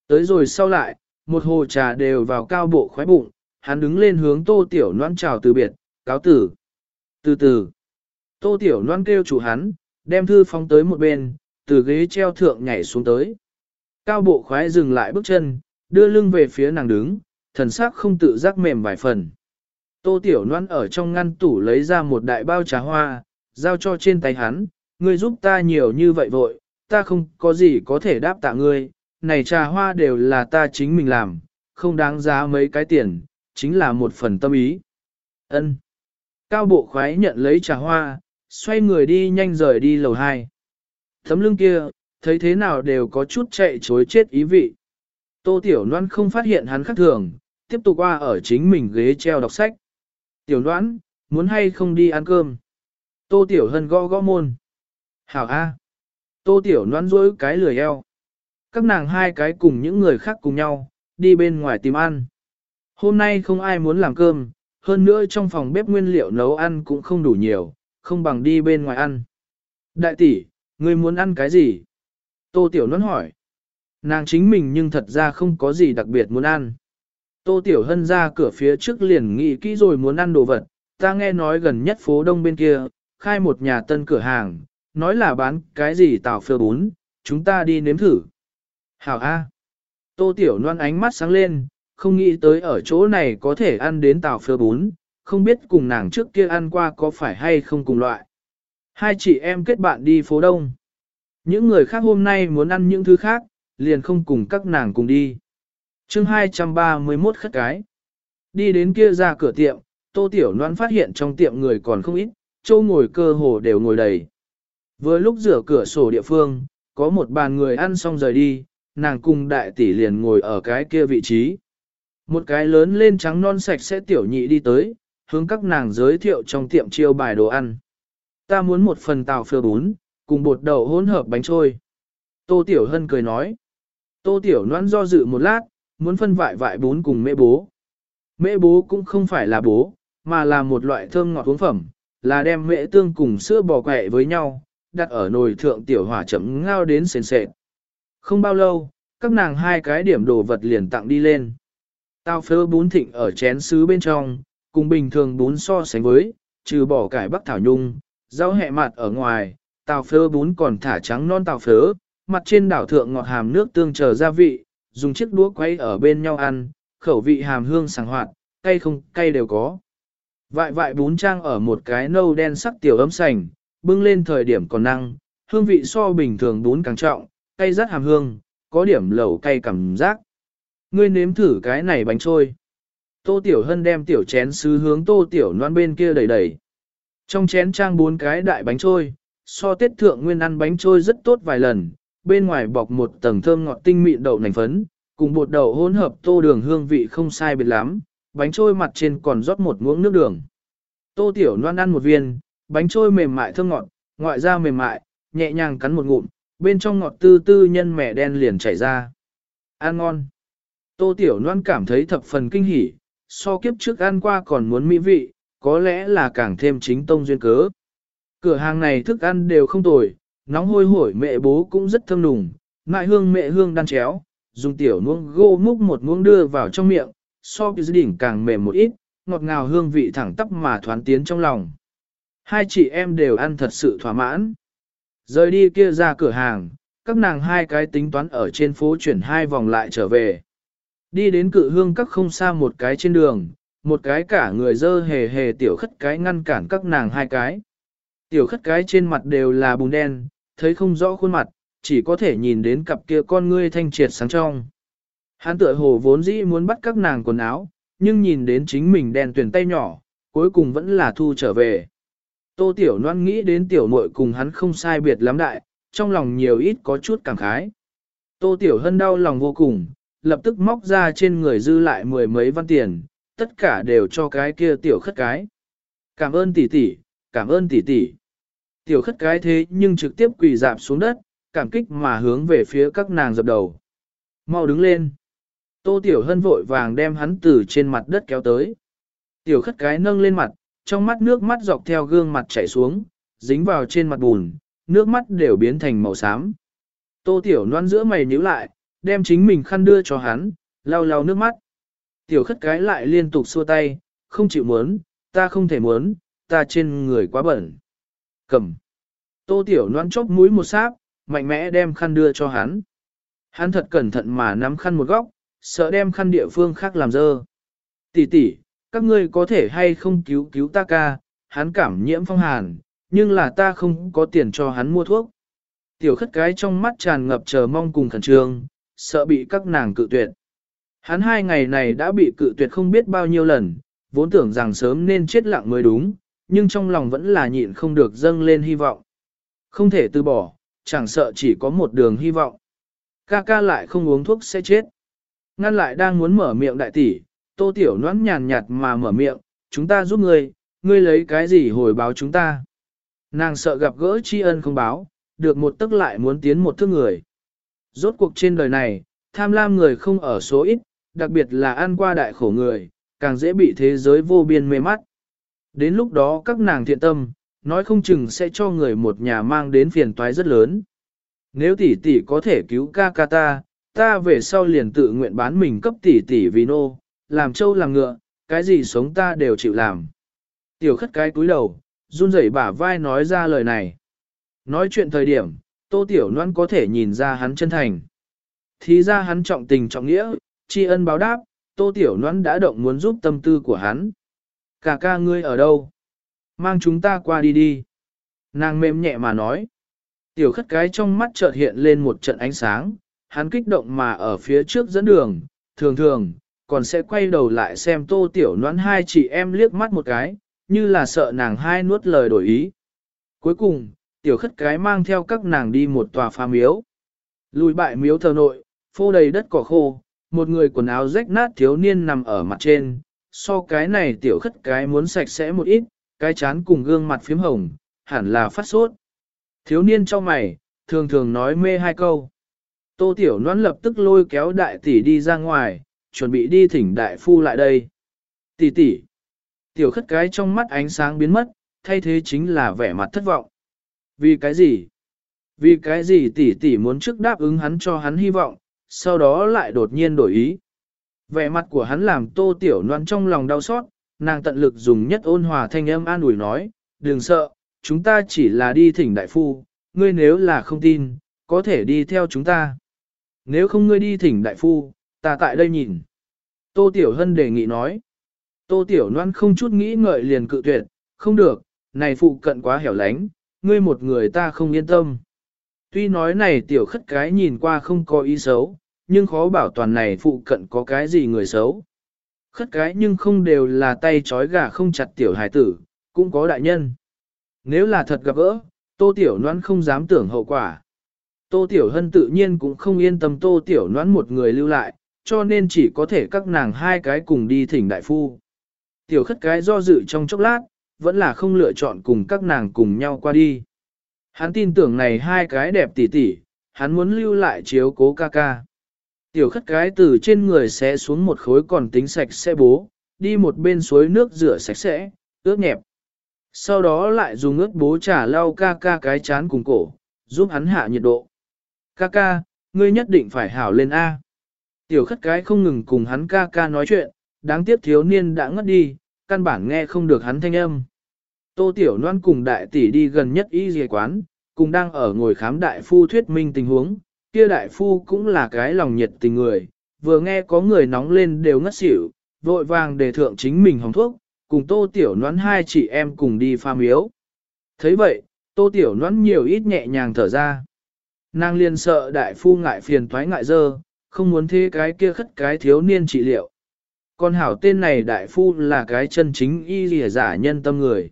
Tới rồi sau lại, một hồ trà đều vào cao bộ khoái bụng, hắn đứng lên hướng Tô Tiểu Loan chào từ biệt, cáo tử. Từ từ, Tô Tiểu Loan kêu chủ hắn, đem thư phóng tới một bên, từ ghế treo thượng nhảy xuống tới. Cao bộ khoái dừng lại bước chân, đưa lưng về phía nàng đứng, thần sắc không tự giác mềm vài phần. Tô Tiểu Loan ở trong ngăn tủ lấy ra một đại bao trà hoa, giao cho trên tay hắn, ngươi giúp ta nhiều như vậy vội, ta không có gì có thể đáp tạ ngươi, này trà hoa đều là ta chính mình làm, không đáng giá mấy cái tiền, chính là một phần tâm ý. Ân. Cao bộ khoái nhận lấy trà hoa, xoay người đi nhanh rời đi lầu 2. Thấm lưng kia, thấy thế nào đều có chút chạy chối chết ý vị. Tô Tiểu Loan không phát hiện hắn khác thường, tiếp tục qua ở chính mình ghế treo đọc sách. Tiểu Loan, muốn hay không đi ăn cơm. Tô Tiểu Hân gõ gõ môn. Hảo A. Tô Tiểu noan rỗi cái lười eo. Các nàng hai cái cùng những người khác cùng nhau, đi bên ngoài tìm ăn. Hôm nay không ai muốn làm cơm, hơn nữa trong phòng bếp nguyên liệu nấu ăn cũng không đủ nhiều, không bằng đi bên ngoài ăn. Đại tỷ, người muốn ăn cái gì? Tô Tiểu Loan hỏi. Nàng chính mình nhưng thật ra không có gì đặc biệt muốn ăn. Tô Tiểu Hân ra cửa phía trước liền nghĩ kỹ rồi muốn ăn đồ vật, ta nghe nói gần nhất phố đông bên kia, khai một nhà tân cửa hàng, nói là bán cái gì tảo phơ bún, chúng ta đi nếm thử. Hảo A. Tô Tiểu Loan ánh mắt sáng lên, không nghĩ tới ở chỗ này có thể ăn đến tảo phơ bún, không biết cùng nàng trước kia ăn qua có phải hay không cùng loại. Hai chị em kết bạn đi phố đông. Những người khác hôm nay muốn ăn những thứ khác, liền không cùng các nàng cùng đi. chương 231 khất cái. Đi đến kia ra cửa tiệm, tô tiểu loan phát hiện trong tiệm người còn không ít, châu ngồi cơ hồ đều ngồi đầy. Vừa lúc rửa cửa sổ địa phương, có một bàn người ăn xong rời đi, nàng cùng đại tỷ liền ngồi ở cái kia vị trí. Một cái lớn lên trắng non sạch sẽ tiểu nhị đi tới, hướng các nàng giới thiệu trong tiệm chiêu bài đồ ăn. Ta muốn một phần tàu phơ bún, cùng bột đậu hỗn hợp bánh trôi. Tô Tiểu Hân cười nói. Tô Tiểu Loan do dự một lát, muốn phân vại vại bún cùng mẹ bố. Mẹ bố cũng không phải là bố, mà là một loại thơm ngọt uống phẩm, là đem mễ tương cùng sữa bò quẹ với nhau, đặt ở nồi thượng tiểu hỏa chậm ngao đến sền sệt. Không bao lâu, các nàng hai cái điểm đồ vật liền tặng đi lên. Tao phơ bún thịnh ở chén sứ bên trong, cùng bình thường bún so sánh với, trừ bỏ cải bắc thảo nhung, rau hẹ mặt ở ngoài, tàu phơ bún còn thả trắng non tàu phớ, mặt trên đảo thượng ngọt hàm nước tương chờ gia vị, dùng chiếc đũa quay ở bên nhau ăn, khẩu vị hàm hương sảng hoạt, cay không cay đều có. Vại vại bún trang ở một cái nâu đen sắc tiểu ấm sành, bưng lên thời điểm còn năng, hương vị so bình thường bún càng trọng, cay rất hàm hương, có điểm lẩu cay cảm giác. Ngươi nếm thử cái này bánh trôi. Tô Tiểu Hân đem tiểu chén sứ hướng Tô Tiểu Loan bên kia đẩy đẩy. Trong chén trang bốn cái đại bánh trôi, so tiết thượng nguyên ăn bánh trôi rất tốt vài lần, bên ngoài bọc một tầng thơm ngọt tinh mịn đậu nành phấn, cùng bột đậu hỗn hợp tô đường hương vị không sai biệt lắm, bánh trôi mặt trên còn rót một muỗng nước đường. Tô Tiểu Loan ăn một viên, bánh trôi mềm mại thơm ngọt, ngoại ra mềm mại, nhẹ nhàng cắn một ngụm, bên trong ngọt tư tư nhân mẻ đen liền chảy ra. Ăn ngon. Tô Tiểu Loan cảm thấy thập phần kinh hỉ, so kiếp trước ăn qua còn muốn mỹ vị, có lẽ là càng thêm chính tông duyên cớ. Cửa hàng này thức ăn đều không tồi, nóng hôi hổi mẹ bố cũng rất thơm nùng, ngại hương mẹ hương đan chéo, dùng tiểu nuông gô múc một muỗng đưa vào trong miệng, so với đỉnh càng mềm một ít, ngọt ngào hương vị thẳng tắp mà thoán tiến trong lòng. Hai chị em đều ăn thật sự thỏa mãn. Rời đi kia ra cửa hàng, các nàng hai cái tính toán ở trên phố chuyển hai vòng lại trở về. Đi đến cự hương các không xa một cái trên đường, một cái cả người dơ hề hề tiểu khất cái ngăn cản các nàng hai cái. Tiểu khất cái trên mặt đều là bùn đen, thấy không rõ khuôn mặt, chỉ có thể nhìn đến cặp kia con ngươi thanh triệt sáng trong. Hắn tựa hồ vốn dĩ muốn bắt các nàng quần áo, nhưng nhìn đến chính mình đen tuyển tay nhỏ, cuối cùng vẫn là thu trở về. Tô Tiểu Loan nghĩ đến tiểu muội cùng hắn không sai biệt lắm đại, trong lòng nhiều ít có chút cảm khái. Tô Tiểu Hân đau lòng vô cùng, lập tức móc ra trên người dư lại mười mấy văn tiền, tất cả đều cho cái kia tiểu khất cái. Cảm ơn tỷ tỷ, cảm ơn tỷ tỷ. Tiểu khất cái thế nhưng trực tiếp quỳ dạp xuống đất, cảm kích mà hướng về phía các nàng dập đầu. Mau đứng lên. Tô Tiểu Hân vội vàng đem hắn từ trên mặt đất kéo tới. Tiểu khất cái nâng lên mặt, trong mắt nước mắt dọc theo gương mặt chảy xuống, dính vào trên mặt bùn, nước mắt đều biến thành màu xám. Tô Tiểu Loan giữa mày nhíu lại, đem chính mình khăn đưa cho hắn, lau lau nước mắt. Tiểu khất cái lại liên tục xua tay, không chịu muốn, ta không thể muốn, ta trên người quá bẩn. Cầm. Tô tiểu Loan chốc mũi một sáp, mạnh mẽ đem khăn đưa cho hắn. Hắn thật cẩn thận mà nắm khăn một góc, sợ đem khăn địa phương khác làm dơ. Tỷ tỷ, các ngươi có thể hay không cứu cứu ta ca, hắn cảm nhiễm phong hàn, nhưng là ta không có tiền cho hắn mua thuốc. Tiểu khất cái trong mắt tràn ngập chờ mong cùng khẩn trương, sợ bị các nàng cự tuyệt. Hắn hai ngày này đã bị cự tuyệt không biết bao nhiêu lần, vốn tưởng rằng sớm nên chết lặng mới đúng, nhưng trong lòng vẫn là nhịn không được dâng lên hy vọng. Không thể từ bỏ, chẳng sợ chỉ có một đường hy vọng. Ca ca lại không uống thuốc sẽ chết. Ngăn lại đang muốn mở miệng đại tỷ, tô tiểu noãn nhàn nhạt mà mở miệng, chúng ta giúp ngươi, ngươi lấy cái gì hồi báo chúng ta? Nàng sợ gặp gỡ tri ân không báo, được một tức lại muốn tiến một thước người. Rốt cuộc trên đời này, tham lam người không ở số ít, đặc biệt là ăn qua đại khổ người, càng dễ bị thế giới vô biên mê mắt. Đến lúc đó các nàng thiện tâm, nói không chừng sẽ cho người một nhà mang đến phiền toái rất lớn. Nếu tỷ tỷ có thể cứu ca ca ta, ta về sau liền tự nguyện bán mình cấp tỷ tỷ vì nô, làm trâu làm ngựa, cái gì sống ta đều chịu làm. Tiểu khất cái cúi đầu, run rẩy bả vai nói ra lời này. Nói chuyện thời điểm, tô tiểu noan có thể nhìn ra hắn chân thành. Thì ra hắn trọng tình trọng nghĩa, tri ân báo đáp, tô tiểu noan đã động muốn giúp tâm tư của hắn. Cả ca ngươi ở đâu? Mang chúng ta qua đi đi. Nàng mềm nhẹ mà nói. Tiểu khất cái trong mắt chợt hiện lên một trận ánh sáng, hắn kích động mà ở phía trước dẫn đường, thường thường, còn sẽ quay đầu lại xem tô tiểu noãn hai chị em liếc mắt một cái, như là sợ nàng hai nuốt lời đổi ý. Cuối cùng, tiểu khất cái mang theo các nàng đi một tòa phá miếu. Lùi bại miếu thờ nội, phô đầy đất cỏ khô, một người quần áo rách nát thiếu niên nằm ở mặt trên, so cái này tiểu khất cái muốn sạch sẽ một ít, cái chán cùng gương mặt phím hồng, hẳn là phát sốt. Thiếu niên trong mày, thường thường nói mê hai câu. Tô tiểu noãn lập tức lôi kéo đại tỷ đi ra ngoài, chuẩn bị đi thỉnh đại phu lại đây. Tỷ tỷ. Tiểu khất cái trong mắt ánh sáng biến mất, thay thế chính là vẻ mặt thất vọng. Vì cái gì? Vì cái gì tỷ tỷ muốn trước đáp ứng hắn cho hắn hy vọng, sau đó lại đột nhiên đổi ý. Vẻ mặt của hắn làm tô tiểu noan trong lòng đau xót, nàng tận lực dùng nhất ôn hòa thanh âm an ủi nói, đừng sợ, chúng ta chỉ là đi thỉnh đại phu, ngươi nếu là không tin, có thể đi theo chúng ta. Nếu không ngươi đi thỉnh đại phu, ta tại đây nhìn. Tô Tiểu Hân đề nghị nói. Tô Tiểu Loan không chút nghĩ ngợi liền cự tuyệt, không được, này phụ cận quá hẻo lánh, ngươi một người ta không yên tâm. Tuy nói này tiểu khất cái nhìn qua không có ý xấu, nhưng khó bảo toàn này phụ cận có cái gì người xấu. Khất cái nhưng không đều là tay trói gà không chặt tiểu hài tử, cũng có đại nhân. Nếu là thật gặp gỡ, tô tiểu noan không dám tưởng hậu quả. Tô tiểu hân tự nhiên cũng không yên tâm tô tiểu noan một người lưu lại, cho nên chỉ có thể các nàng hai cái cùng đi thỉnh đại phu. Tiểu khất cái do dự trong chốc lát, vẫn là không lựa chọn cùng các nàng cùng nhau qua đi. Hắn tin tưởng này hai cái đẹp tỉ tỉ, hắn muốn lưu lại chiếu cố ca ca. Tiểu khất cái từ trên người sẽ xuống một khối còn tính sạch sẽ bố, đi một bên suối nước rửa sạch sẽ, ướt nhẹp. Sau đó lại dùng ướt bố trả lau ca ca cái chán cùng cổ, giúp hắn hạ nhiệt độ. Ca ca, ngươi nhất định phải hảo lên A. Tiểu khất cái không ngừng cùng hắn ca ca nói chuyện, đáng tiếc thiếu niên đã ngất đi, căn bản nghe không được hắn thanh âm. Tô Tiểu Loan cùng đại tỷ đi gần nhất y dề quán, cùng đang ở ngồi khám đại phu thuyết minh tình huống, kia đại phu cũng là cái lòng nhiệt tình người, vừa nghe có người nóng lên đều ngất xỉu, vội vàng đề thượng chính mình hồng thuốc, cùng Tô Tiểu Loan hai chị em cùng đi pha miếu. thấy vậy, Tô Tiểu Loan nhiều ít nhẹ nhàng thở ra. Nàng liền sợ đại phu ngại phiền toái ngại dơ, không muốn thế cái kia khất cái thiếu niên trị liệu. Còn hảo tên này đại phu là cái chân chính y lìa giả nhân tâm người.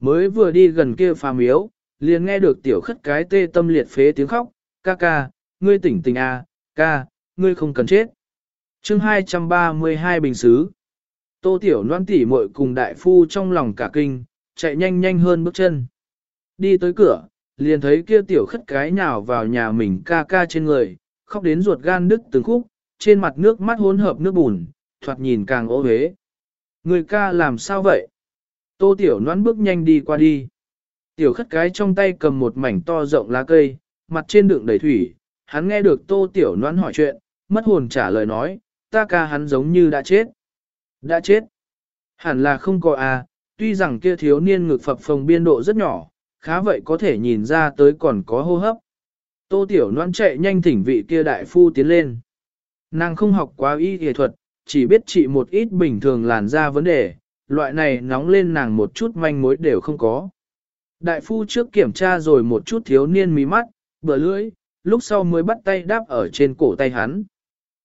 Mới vừa đi gần kia phà miếu, liền nghe được tiểu khất cái tê tâm liệt phế tiếng khóc, ca ca, ngươi tỉnh tỉnh à, ca, ngươi không cần chết. chương 232 bình xứ. Tô tiểu loan tỉ muội cùng đại phu trong lòng cả kinh, chạy nhanh nhanh hơn bước chân. Đi tới cửa, liền thấy kia tiểu khất cái nhào vào nhà mình ca ca trên người, khóc đến ruột gan đứt từng khúc, trên mặt nước mắt hỗn hợp nước bùn, thoạt nhìn càng ố hế. Người ca làm sao vậy? Tô Tiểu Loan bước nhanh đi qua đi. Tiểu khất cái trong tay cầm một mảnh to rộng lá cây, mặt trên đựng đầy thủy, hắn nghe được Tô Tiểu Loan hỏi chuyện, mất hồn trả lời nói, ta ca hắn giống như đã chết. Đã chết. Hẳn là không có à, tuy rằng kia thiếu niên ngực phập phồng biên độ rất nhỏ, khá vậy có thể nhìn ra tới còn có hô hấp. Tô Tiểu Loan chạy nhanh thỉnh vị kia đại phu tiến lên. Nàng không học quá y y thuật, chỉ biết trị một ít bình thường làn ra vấn đề, loại này nóng lên nàng một chút manh mối đều không có. Đại phu trước kiểm tra rồi một chút thiếu niên mí mắt, bờ lưỡi, lúc sau mới bắt tay đáp ở trên cổ tay hắn.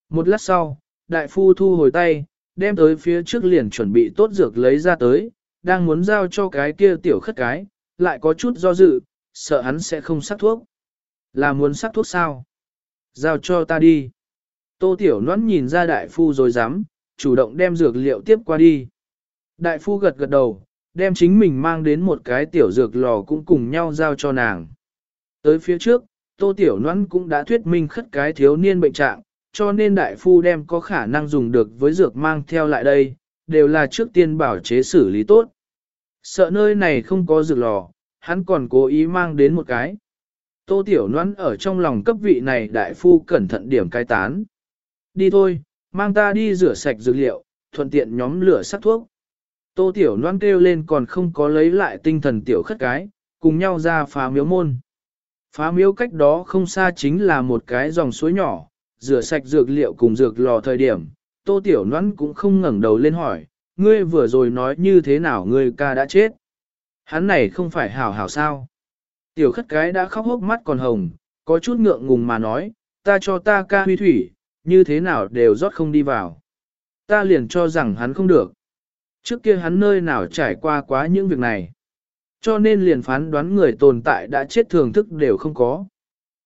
Một lát sau, đại phu thu hồi tay, đem tới phía trước liền chuẩn bị tốt dược lấy ra tới, đang muốn giao cho cái kia tiểu khất cái, lại có chút do dự, sợ hắn sẽ không sắc thuốc. Là muốn sắc thuốc sao? Giao cho ta đi. Tô Tiểu Loan nhìn ra đại phu rồi dám, chủ động đem dược liệu tiếp qua đi. Đại phu gật gật đầu, đem chính mình mang đến một cái tiểu dược lò cũng cùng nhau giao cho nàng. Tới phía trước, Tô Tiểu Loan cũng đã thuyết minh khất cái thiếu niên bệnh trạng, cho nên đại phu đem có khả năng dùng được với dược mang theo lại đây, đều là trước tiên bảo chế xử lý tốt. Sợ nơi này không có dược lò, hắn còn cố ý mang đến một cái. Tô Tiểu Loan ở trong lòng cấp vị này đại phu cẩn thận điểm cai tán. Đi thôi, mang ta đi rửa sạch dược liệu, thuận tiện nhóm lửa sắc thuốc. Tô Tiểu Loan kêu lên còn không có lấy lại tinh thần tiểu khất cái, cùng nhau ra phá miếu môn. Phá miếu cách đó không xa chính là một cái dòng suối nhỏ, rửa sạch dược liệu cùng dược lò thời điểm. Tô Tiểu Loan cũng không ngẩng đầu lên hỏi, ngươi vừa rồi nói như thế nào ngươi ca đã chết. Hắn này không phải hảo hảo sao. Tiểu khất cái đã khóc hốc mắt còn hồng, có chút ngượng ngùng mà nói, ta cho ta ca huy thủy, như thế nào đều rót không đi vào. Ta liền cho rằng hắn không được. Trước kia hắn nơi nào trải qua quá những việc này. Cho nên liền phán đoán người tồn tại đã chết thường thức đều không có.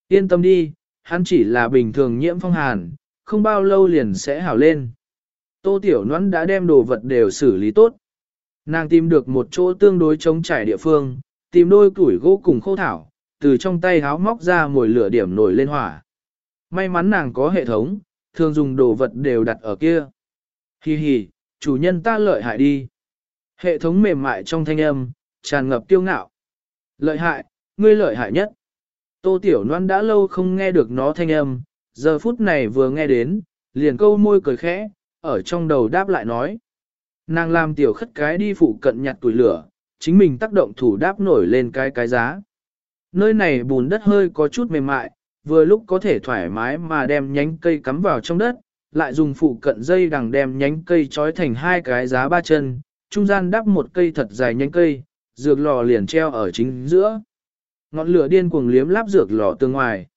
Yên tâm đi, hắn chỉ là bình thường nhiễm phong hàn, không bao lâu liền sẽ hảo lên. Tô Tiểu Noãn đã đem đồ vật đều xử lý tốt. Nàng tìm được một chỗ tương đối chống trải địa phương, tìm đôi củi gỗ cùng khô thảo, từ trong tay háo móc ra mồi lửa điểm nổi lên hỏa. May mắn nàng có hệ thống, thường dùng đồ vật đều đặt ở kia. Hi hi, chủ nhân ta lợi hại đi. Hệ thống mềm mại trong thanh âm, tràn ngập tiêu ngạo. Lợi hại, ngươi lợi hại nhất. Tô Tiểu Loan đã lâu không nghe được nó thanh âm, giờ phút này vừa nghe đến, liền câu môi cười khẽ, ở trong đầu đáp lại nói. Nàng làm tiểu khất cái đi phụ cận nhặt tuổi lửa, chính mình tác động thủ đáp nổi lên cái cái giá. Nơi này bùn đất hơi có chút mềm mại, vừa lúc có thể thoải mái mà đem nhánh cây cắm vào trong đất, lại dùng phụ cận dây đằng đem nhánh cây trói thành hai cái giá ba chân, trung gian đắp một cây thật dài nhánh cây, dược lò liền treo ở chính giữa. Ngọn lửa điên cuồng liếm láp dược lò tương ngoài.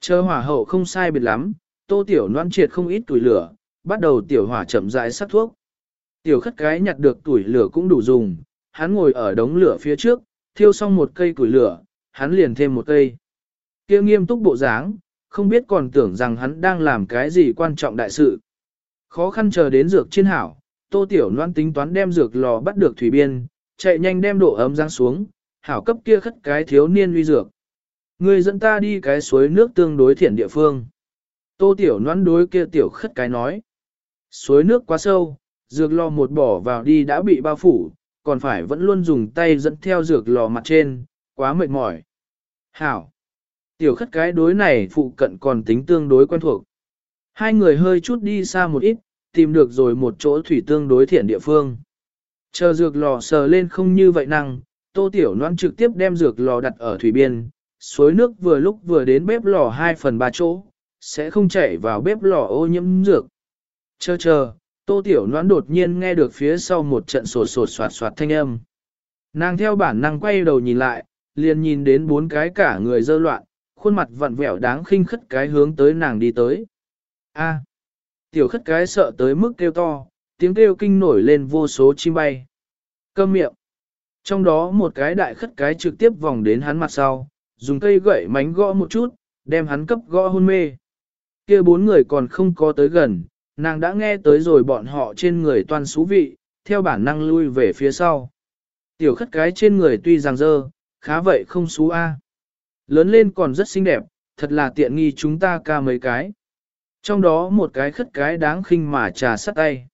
Chờ hỏa hậu không sai biệt lắm, tô tiểu noan triệt không ít tuổi lửa, bắt đầu tiểu hỏa chậm rãi sắc thuốc. Tiểu khất cái nhặt được tuổi lửa cũng đủ dùng, hắn ngồi ở đống lửa phía trước, thiêu xong một cây củi lửa, hắn liền thêm một cây. Kia nghiêm túc bộ dáng, không biết còn tưởng rằng hắn đang làm cái gì quan trọng đại sự. Khó khăn chờ đến dược trên hảo, tô tiểu loan tính toán đem dược lò bắt được thủy biên, chạy nhanh đem độ ấm giáng xuống, hảo cấp kia khất cái thiếu niên uy dược. Người dẫn ta đi cái suối nước tương đối thiện địa phương. Tô tiểu loan đối kia tiểu khất cái nói. Suối nước quá sâu, dược lò một bỏ vào đi đã bị bao phủ, còn phải vẫn luôn dùng tay dẫn theo dược lò mặt trên, quá mệt mỏi. Hảo! Tiểu khất cái đối này phụ cận còn tính tương đối quen thuộc. Hai người hơi chút đi xa một ít, tìm được rồi một chỗ thủy tương đối thiện địa phương. Chờ dược lò sờ lên không như vậy năng, tô tiểu noan trực tiếp đem dược lò đặt ở thủy biên, suối nước vừa lúc vừa đến bếp lò 2 phần 3 chỗ, sẽ không chảy vào bếp lò ô nhiễm dược. Chờ chờ, tô tiểu noan đột nhiên nghe được phía sau một trận sột sột soạt soạt thanh âm. Nàng theo bản năng quay đầu nhìn lại, liền nhìn đến bốn cái cả người dơ loạn, khuôn mặt vặn vẹo đáng khinh khất cái hướng tới nàng đi tới. A. tiểu khất cái sợ tới mức kêu to, tiếng kêu kinh nổi lên vô số chim bay. Câm miệng. Trong đó một cái đại khất cái trực tiếp vòng đến hắn mặt sau, dùng cây gậy mánh gõ một chút, đem hắn cấp gõ hôn mê. Kia bốn người còn không có tới gần, nàng đã nghe tới rồi bọn họ trên người toàn xú vị, theo bản năng lui về phía sau. Tiểu khất cái trên người tuy rằng dơ, khá vậy không xú a. Lớn lên còn rất xinh đẹp, thật là tiện nghi chúng ta ca mấy cái. Trong đó một cái khất cái đáng khinh mà trà sắt tay.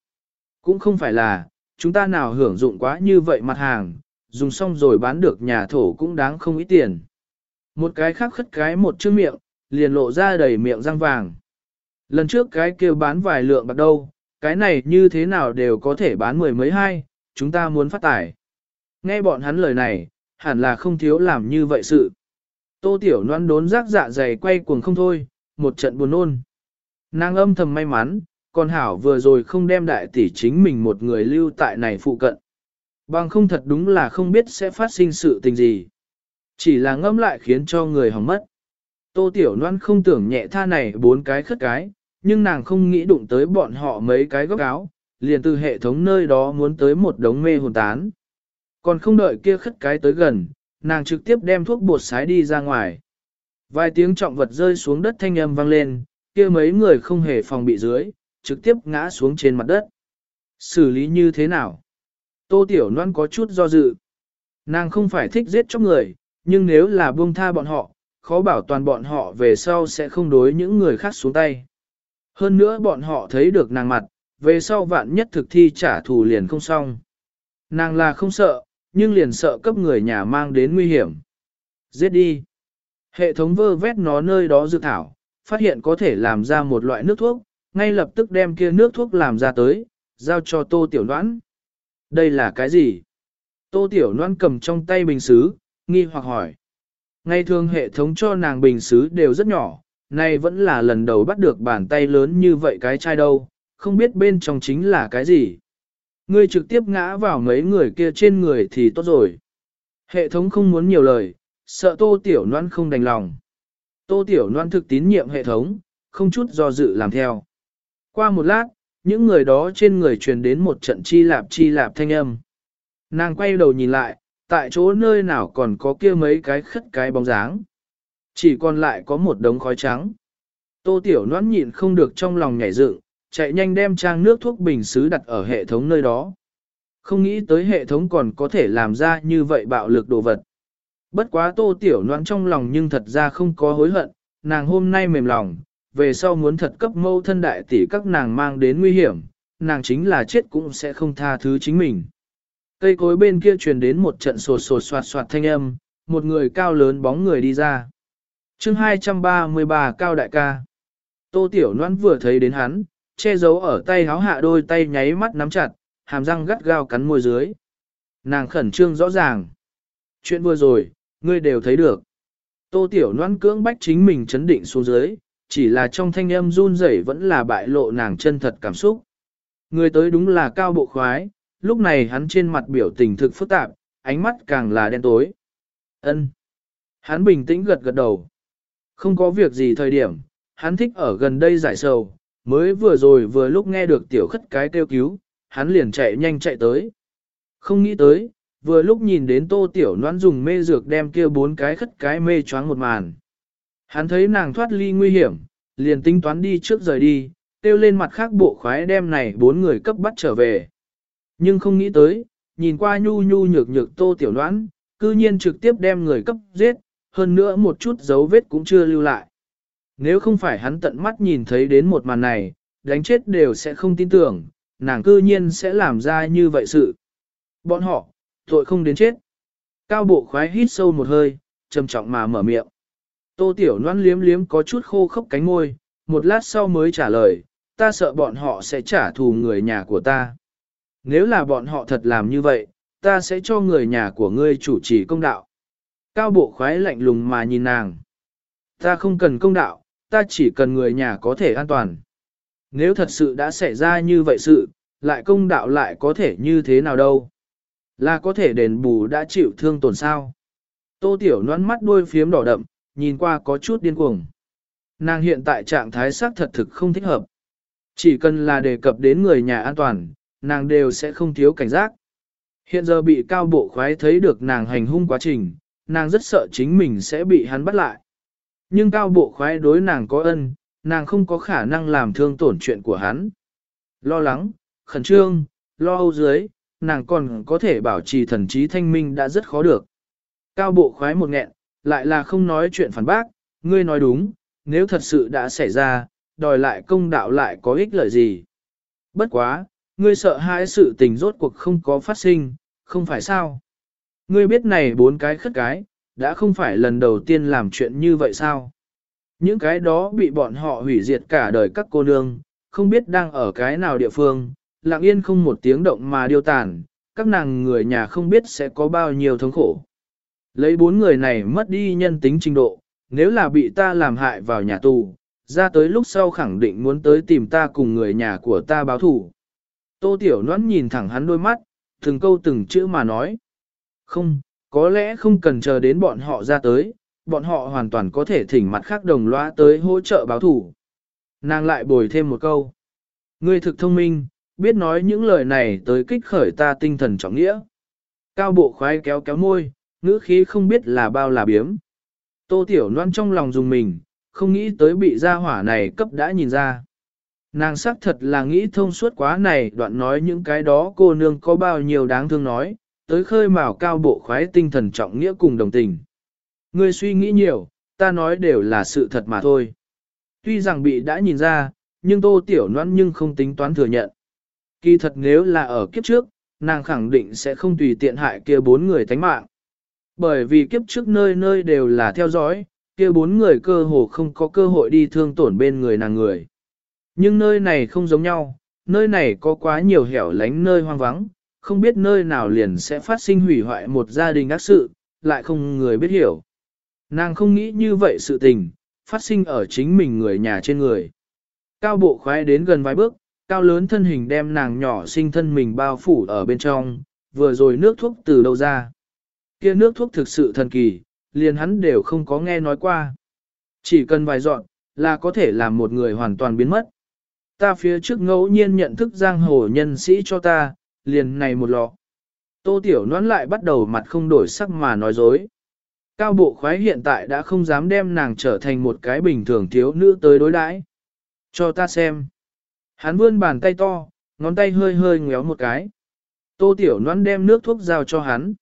Cũng không phải là, chúng ta nào hưởng dụng quá như vậy mặt hàng, dùng xong rồi bán được nhà thổ cũng đáng không ít tiền. Một cái khác khất cái một chữ miệng, liền lộ ra đầy miệng răng vàng. Lần trước cái kêu bán vài lượng bạc đâu, cái này như thế nào đều có thể bán mười mấy hai, chúng ta muốn phát tải. Nghe bọn hắn lời này, hẳn là không thiếu làm như vậy sự. Tô Tiểu Loan đốn rác dạ dày quay cuồng không thôi, một trận buồn nôn. Nàng âm thầm may mắn, còn Hảo vừa rồi không đem đại tỷ chính mình một người lưu tại này phụ cận. Bằng không thật đúng là không biết sẽ phát sinh sự tình gì. Chỉ là ngâm lại khiến cho người hỏng mất. Tô Tiểu Loan không tưởng nhẹ tha này bốn cái khất cái, nhưng nàng không nghĩ đụng tới bọn họ mấy cái góc áo, liền từ hệ thống nơi đó muốn tới một đống mê hồn tán. Còn không đợi kia khất cái tới gần, nàng trực tiếp đem thuốc bột sái đi ra ngoài. Vài tiếng trọng vật rơi xuống đất thanh âm vang lên, kia mấy người không hề phòng bị dưới, trực tiếp ngã xuống trên mặt đất. Xử lý như thế nào? Tô Tiểu Loan có chút do dự. Nàng không phải thích giết chóc người, nhưng nếu là buông tha bọn họ, khó bảo toàn bọn họ về sau sẽ không đối những người khác xuống tay. Hơn nữa bọn họ thấy được nàng mặt, về sau vạn nhất thực thi trả thù liền không xong. Nàng là không sợ, nhưng liền sợ cấp người nhà mang đến nguy hiểm. Giết đi. Hệ thống vơ vét nó nơi đó dự thảo, phát hiện có thể làm ra một loại nước thuốc, ngay lập tức đem kia nước thuốc làm ra tới, giao cho tô tiểu đoán. Đây là cái gì? Tô tiểu noãn cầm trong tay bình xứ, nghi hoặc hỏi. Ngày thường hệ thống cho nàng bình xứ đều rất nhỏ, nay vẫn là lần đầu bắt được bàn tay lớn như vậy cái chai đâu, không biết bên trong chính là cái gì. Ngươi trực tiếp ngã vào mấy người kia trên người thì tốt rồi. Hệ thống không muốn nhiều lời, sợ tô tiểu noan không đành lòng. Tô tiểu noan thực tín nhiệm hệ thống, không chút do dự làm theo. Qua một lát, những người đó trên người truyền đến một trận chi lạp chi lạp thanh âm. Nàng quay đầu nhìn lại, tại chỗ nơi nào còn có kia mấy cái khất cái bóng dáng. Chỉ còn lại có một đống khói trắng. Tô Tiểu Loan nhịn không được trong lòng nhảy dựng, chạy nhanh đem trang nước thuốc bình xứ đặt ở hệ thống nơi đó. Không nghĩ tới hệ thống còn có thể làm ra như vậy bạo lực đồ vật. Bất quá Tô Tiểu Loan trong lòng nhưng thật ra không có hối hận, nàng hôm nay mềm lòng, về sau muốn thật cấp mâu thân đại tỷ các nàng mang đến nguy hiểm, nàng chính là chết cũng sẽ không tha thứ chính mình. Cây cối bên kia truyền đến một trận sột sột soạt soạt thanh âm, một người cao lớn bóng người đi ra chương 233 cao đại ca. Tô Tiểu Loan vừa thấy đến hắn, che giấu ở tay háo hạ đôi tay nháy mắt nắm chặt, hàm răng gắt gao cắn môi dưới. Nàng khẩn trương rõ ràng. Chuyện vừa rồi, ngươi đều thấy được. Tô Tiểu Loan cưỡng bách chính mình chấn định xuống dưới, chỉ là trong thanh âm run rẩy vẫn là bại lộ nàng chân thật cảm xúc. Người tới đúng là cao bộ khoái, lúc này hắn trên mặt biểu tình thực phức tạp, ánh mắt càng là đen tối. Ân. Hắn bình tĩnh gật gật đầu. Không có việc gì thời điểm, hắn thích ở gần đây giải sầu, mới vừa rồi vừa lúc nghe được tiểu khất cái kêu cứu, hắn liền chạy nhanh chạy tới. Không nghĩ tới, vừa lúc nhìn đến tô tiểu noan dùng mê dược đem kia bốn cái khất cái mê choáng một màn. Hắn thấy nàng thoát ly nguy hiểm, liền tính toán đi trước rời đi, kêu lên mặt khác bộ khoái đem này bốn người cấp bắt trở về. Nhưng không nghĩ tới, nhìn qua nhu nhu nhược nhược tô tiểu đoán, cư nhiên trực tiếp đem người cấp giết, hơn nữa một chút dấu vết cũng chưa lưu lại. Nếu không phải hắn tận mắt nhìn thấy đến một màn này, đánh chết đều sẽ không tin tưởng, nàng cư nhiên sẽ làm ra như vậy sự. Bọn họ, tội không đến chết. Cao bộ khoái hít sâu một hơi, trầm trọng mà mở miệng. Tô tiểu noan liếm liếm có chút khô khốc cánh môi, một lát sau mới trả lời, ta sợ bọn họ sẽ trả thù người nhà của ta nếu là bọn họ thật làm như vậy, ta sẽ cho người nhà của ngươi chủ trì công đạo. Cao bộ khoái lạnh lùng mà nhìn nàng. Ta không cần công đạo, ta chỉ cần người nhà có thể an toàn. Nếu thật sự đã xảy ra như vậy sự, lại công đạo lại có thể như thế nào đâu. Là có thể đền bù đã chịu thương tổn sao. Tô Tiểu nón mắt đuôi phiếm đỏ đậm, nhìn qua có chút điên cuồng. Nàng hiện tại trạng thái xác thật thực không thích hợp. Chỉ cần là đề cập đến người nhà an toàn, nàng đều sẽ không thiếu cảnh giác. Hiện giờ bị cao bộ khoái thấy được nàng hành hung quá trình, nàng rất sợ chính mình sẽ bị hắn bắt lại. Nhưng cao bộ khoái đối nàng có ân, nàng không có khả năng làm thương tổn chuyện của hắn. Lo lắng, khẩn trương, lo âu dưới, nàng còn có thể bảo trì thần trí thanh minh đã rất khó được. Cao bộ khoái một nghẹn, lại là không nói chuyện phản bác, ngươi nói đúng, nếu thật sự đã xảy ra, đòi lại công đạo lại có ích lợi gì. Bất quá, ngươi sợ hãi sự tình rốt cuộc không có phát sinh, không phải sao? Ngươi biết này bốn cái khất cái, đã không phải lần đầu tiên làm chuyện như vậy sao? Những cái đó bị bọn họ hủy diệt cả đời các cô nương, không biết đang ở cái nào địa phương, lặng yên không một tiếng động mà điêu tàn, các nàng người nhà không biết sẽ có bao nhiêu thống khổ. Lấy bốn người này mất đi nhân tính trình độ, nếu là bị ta làm hại vào nhà tù, ra tới lúc sau khẳng định muốn tới tìm ta cùng người nhà của ta báo thủ. Tô Tiểu Loan nhìn thẳng hắn đôi mắt, từng câu từng chữ mà nói. Không, có lẽ không cần chờ đến bọn họ ra tới, bọn họ hoàn toàn có thể thỉnh mặt khác đồng loa tới hỗ trợ báo thủ. Nàng lại bồi thêm một câu. Ngươi thực thông minh, biết nói những lời này tới kích khởi ta tinh thần trọng nghĩa. Cao bộ khoái kéo kéo môi, ngữ khí không biết là bao là biếm. Tô Tiểu Loan trong lòng dùng mình, không nghĩ tới bị gia hỏa này cấp đã nhìn ra. Nàng xác thật là nghĩ thông suốt quá này đoạn nói những cái đó cô nương có bao nhiêu đáng thương nói, tới khơi mào cao bộ khoái tinh thần trọng nghĩa cùng đồng tình. Ngươi suy nghĩ nhiều, ta nói đều là sự thật mà thôi. Tuy rằng bị đã nhìn ra, nhưng tô tiểu noan nhưng không tính toán thừa nhận. Kỳ thật nếu là ở kiếp trước, nàng khẳng định sẽ không tùy tiện hại kia bốn người tánh mạng. Bởi vì kiếp trước nơi nơi đều là theo dõi, kia bốn người cơ hồ không có cơ hội đi thương tổn bên người nàng người. Nhưng nơi này không giống nhau, nơi này có quá nhiều hẻo lánh nơi hoang vắng, không biết nơi nào liền sẽ phát sinh hủy hoại một gia đình ác sự, lại không người biết hiểu. Nàng không nghĩ như vậy sự tình, phát sinh ở chính mình người nhà trên người. Cao bộ khoái đến gần vài bước, cao lớn thân hình đem nàng nhỏ sinh thân mình bao phủ ở bên trong, vừa rồi nước thuốc từ đâu ra. Kia nước thuốc thực sự thần kỳ, liền hắn đều không có nghe nói qua. Chỉ cần vài dọn, là có thể làm một người hoàn toàn biến mất. Ta phía trước ngẫu nhiên nhận thức giang hồ nhân sĩ cho ta, liền này một lọ. Tô Tiểu Noãn lại bắt đầu mặt không đổi sắc mà nói dối. Cao bộ khoái hiện tại đã không dám đem nàng trở thành một cái bình thường thiếu nữ tới đối đãi. Cho ta xem. Hắn vươn bàn tay to, ngón tay hơi hơi ngéo một cái. Tô Tiểu Loan đem nước thuốc giao cho hắn.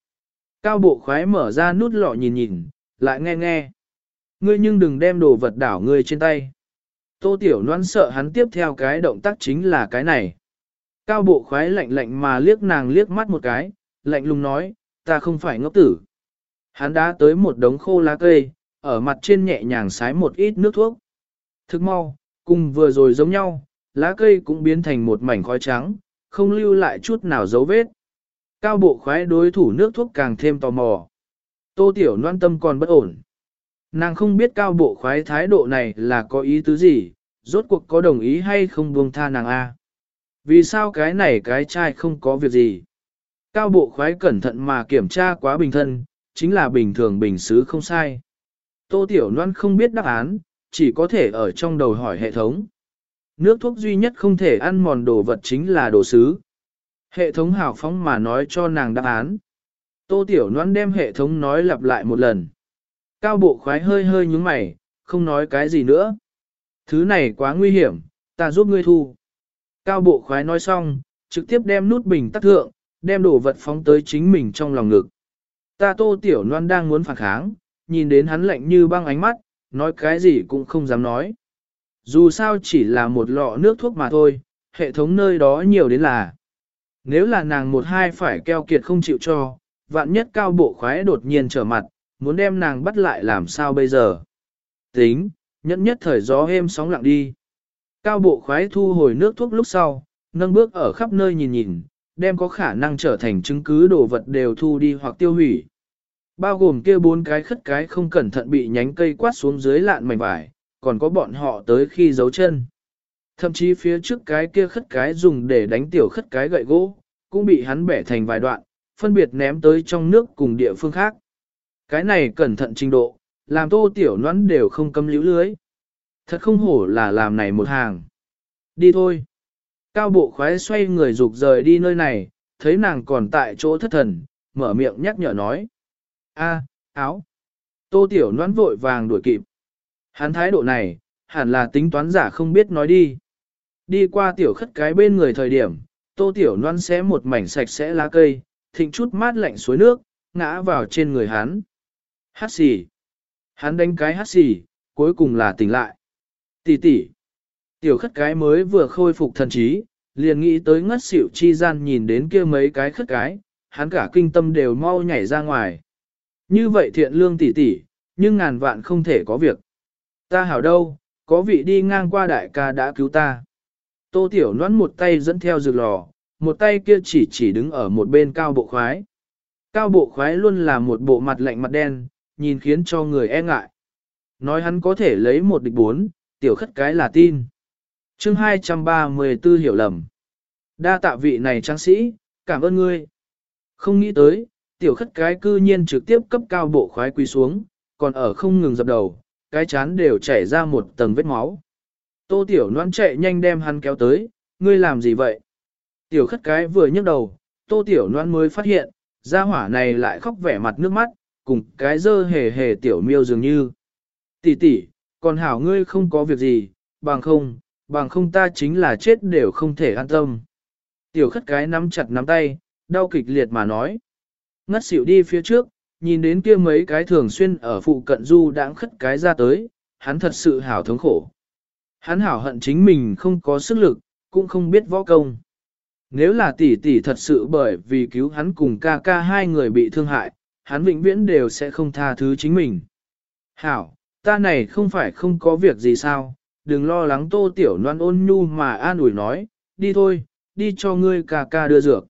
Cao bộ khoái mở ra nút lọ nhìn nhìn, lại nghe nghe. Ngươi nhưng đừng đem đồ vật đảo ngươi trên tay. Tô Tiểu Loan sợ hắn tiếp theo cái động tác chính là cái này. Cao bộ khoái lạnh lạnh mà liếc nàng liếc mắt một cái, lạnh lùng nói, ta không phải ngốc tử. Hắn đã tới một đống khô lá cây, ở mặt trên nhẹ nhàng sái một ít nước thuốc. Thức mau, cùng vừa rồi giống nhau, lá cây cũng biến thành một mảnh khói trắng, không lưu lại chút nào dấu vết. Cao bộ khoái đối thủ nước thuốc càng thêm tò mò. Tô tiểu noan tâm còn bất ổn. Nàng không biết cao bộ khoái thái độ này là có ý tứ gì, rốt cuộc có đồng ý hay không buông tha nàng A. Vì sao cái này cái trai không có việc gì? Cao bộ khoái cẩn thận mà kiểm tra quá bình thân, chính là bình thường bình xứ không sai. Tô Tiểu Loan không biết đáp án, chỉ có thể ở trong đầu hỏi hệ thống. Nước thuốc duy nhất không thể ăn mòn đồ vật chính là đồ sứ. Hệ thống hào phóng mà nói cho nàng đáp án. Tô Tiểu Loan đem hệ thống nói lặp lại một lần. Cao bộ khoái hơi hơi nhúng mày, không nói cái gì nữa. Thứ này quá nguy hiểm, ta giúp ngươi thu. Cao bộ khoái nói xong, trực tiếp đem nút bình tắt thượng, đem đồ vật phóng tới chính mình trong lòng ngực. Ta tô tiểu loan đang muốn phản kháng, nhìn đến hắn lạnh như băng ánh mắt, nói cái gì cũng không dám nói. Dù sao chỉ là một lọ nước thuốc mà thôi, hệ thống nơi đó nhiều đến là. Nếu là nàng một hai phải keo kiệt không chịu cho, vạn nhất cao bộ khoái đột nhiên trở mặt, muốn đem nàng bắt lại làm sao bây giờ. Tính, nhẫn nhất thời gió êm sóng lặng đi. Cao bộ khoái thu hồi nước thuốc lúc sau, nâng bước ở khắp nơi nhìn nhìn, đem có khả năng trở thành chứng cứ đồ vật đều thu đi hoặc tiêu hủy. Bao gồm kia bốn cái khất cái không cẩn thận bị nhánh cây quát xuống dưới lạn mảnh vải, còn có bọn họ tới khi giấu chân. Thậm chí phía trước cái kia khất cái dùng để đánh tiểu khất cái gậy gỗ, cũng bị hắn bẻ thành vài đoạn, phân biệt ném tới trong nước cùng địa phương khác. Cái này cẩn thận trình độ, làm tô tiểu nón đều không cấm liễu lưới. Thật không hổ là làm này một hàng. Đi thôi. Cao bộ khoái xoay người rục rời đi nơi này, thấy nàng còn tại chỗ thất thần, mở miệng nhắc nhở nói. a áo. Tô tiểu noãn vội vàng đuổi kịp. Hắn thái độ này, hẳn là tính toán giả không biết nói đi. Đi qua tiểu khất cái bên người thời điểm, tô tiểu noan xé một mảnh sạch sẽ lá cây, thịnh chút mát lạnh suối nước, ngã vào trên người hắn. Hát xì. Hắn đánh cái hát xì, cuối cùng là tỉnh lại. Tỷ tỷ. Tiểu khất cái mới vừa khôi phục thần trí, liền nghĩ tới ngất xỉu chi gian nhìn đến kia mấy cái khất cái, hắn cả kinh tâm đều mau nhảy ra ngoài. Như vậy thiện lương tỷ tỷ, nhưng ngàn vạn không thể có việc. Ta hảo đâu, có vị đi ngang qua đại ca đã cứu ta. Tô Tiểu noãn một tay dẫn theo rực lò, một tay kia chỉ chỉ đứng ở một bên cao bộ khoái. Cao bộ khoái luôn là một bộ mặt lạnh mặt đen, nhìn khiến cho người e ngại. Nói hắn có thể lấy một địch bốn, tiểu khất cái là tin. chương 234 hiểu lầm. Đa tạ vị này trang sĩ, cảm ơn ngươi. Không nghĩ tới, tiểu khất cái cư nhiên trực tiếp cấp cao bộ khoái quỳ xuống, còn ở không ngừng dập đầu, cái chán đều chảy ra một tầng vết máu. Tô tiểu noan chạy nhanh đem hắn kéo tới, ngươi làm gì vậy? Tiểu khất cái vừa nhấc đầu, tô tiểu noan mới phát hiện, gia hỏa này lại khóc vẻ mặt nước mắt, cùng cái dơ hề hề tiểu miêu dường như. Tỷ tỷ, còn hảo ngươi không có việc gì, bằng không, bằng không ta chính là chết đều không thể an tâm. Tiểu khất cái nắm chặt nắm tay, đau kịch liệt mà nói. Ngất xỉu đi phía trước, nhìn đến kia mấy cái thường xuyên ở phụ cận du đãng khất cái ra tới, hắn thật sự hảo thống khổ. Hắn hảo hận chính mình không có sức lực, cũng không biết võ công. Nếu là tỷ tỷ thật sự bởi vì cứu hắn cùng ca ca hai người bị thương hại, hắn vĩnh viễn đều sẽ không tha thứ chính mình. Hảo, ta này không phải không có việc gì sao, đừng lo lắng tô tiểu noan ôn nhu mà an ủi nói, đi thôi, đi cho ngươi ca ca đưa dược.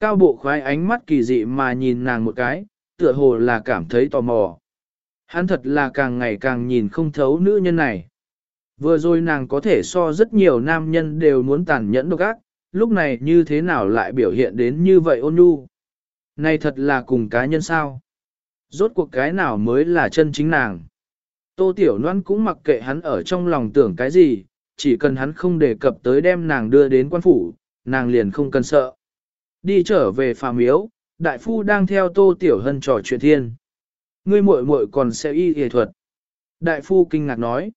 Cao bộ khoái ánh mắt kỳ dị mà nhìn nàng một cái, tựa hồ là cảm thấy tò mò. Hắn thật là càng ngày càng nhìn không thấu nữ nhân này. Vừa rồi nàng có thể so rất nhiều nam nhân đều muốn tàn nhẫn độc ác, lúc này như thế nào lại biểu hiện đến như vậy ôn nhu. Này thật là cùng cá nhân sao. Rốt cuộc cái nào mới là chân chính nàng. Tô Tiểu Loan cũng mặc kệ hắn ở trong lòng tưởng cái gì, chỉ cần hắn không đề cập tới đem nàng đưa đến quan phủ, nàng liền không cần sợ. Đi trở về phà miếu, đại phu đang theo Tô Tiểu Hân trò chuyện thiên. Ngươi muội muội còn sẽ y y thuật. Đại phu kinh ngạc nói.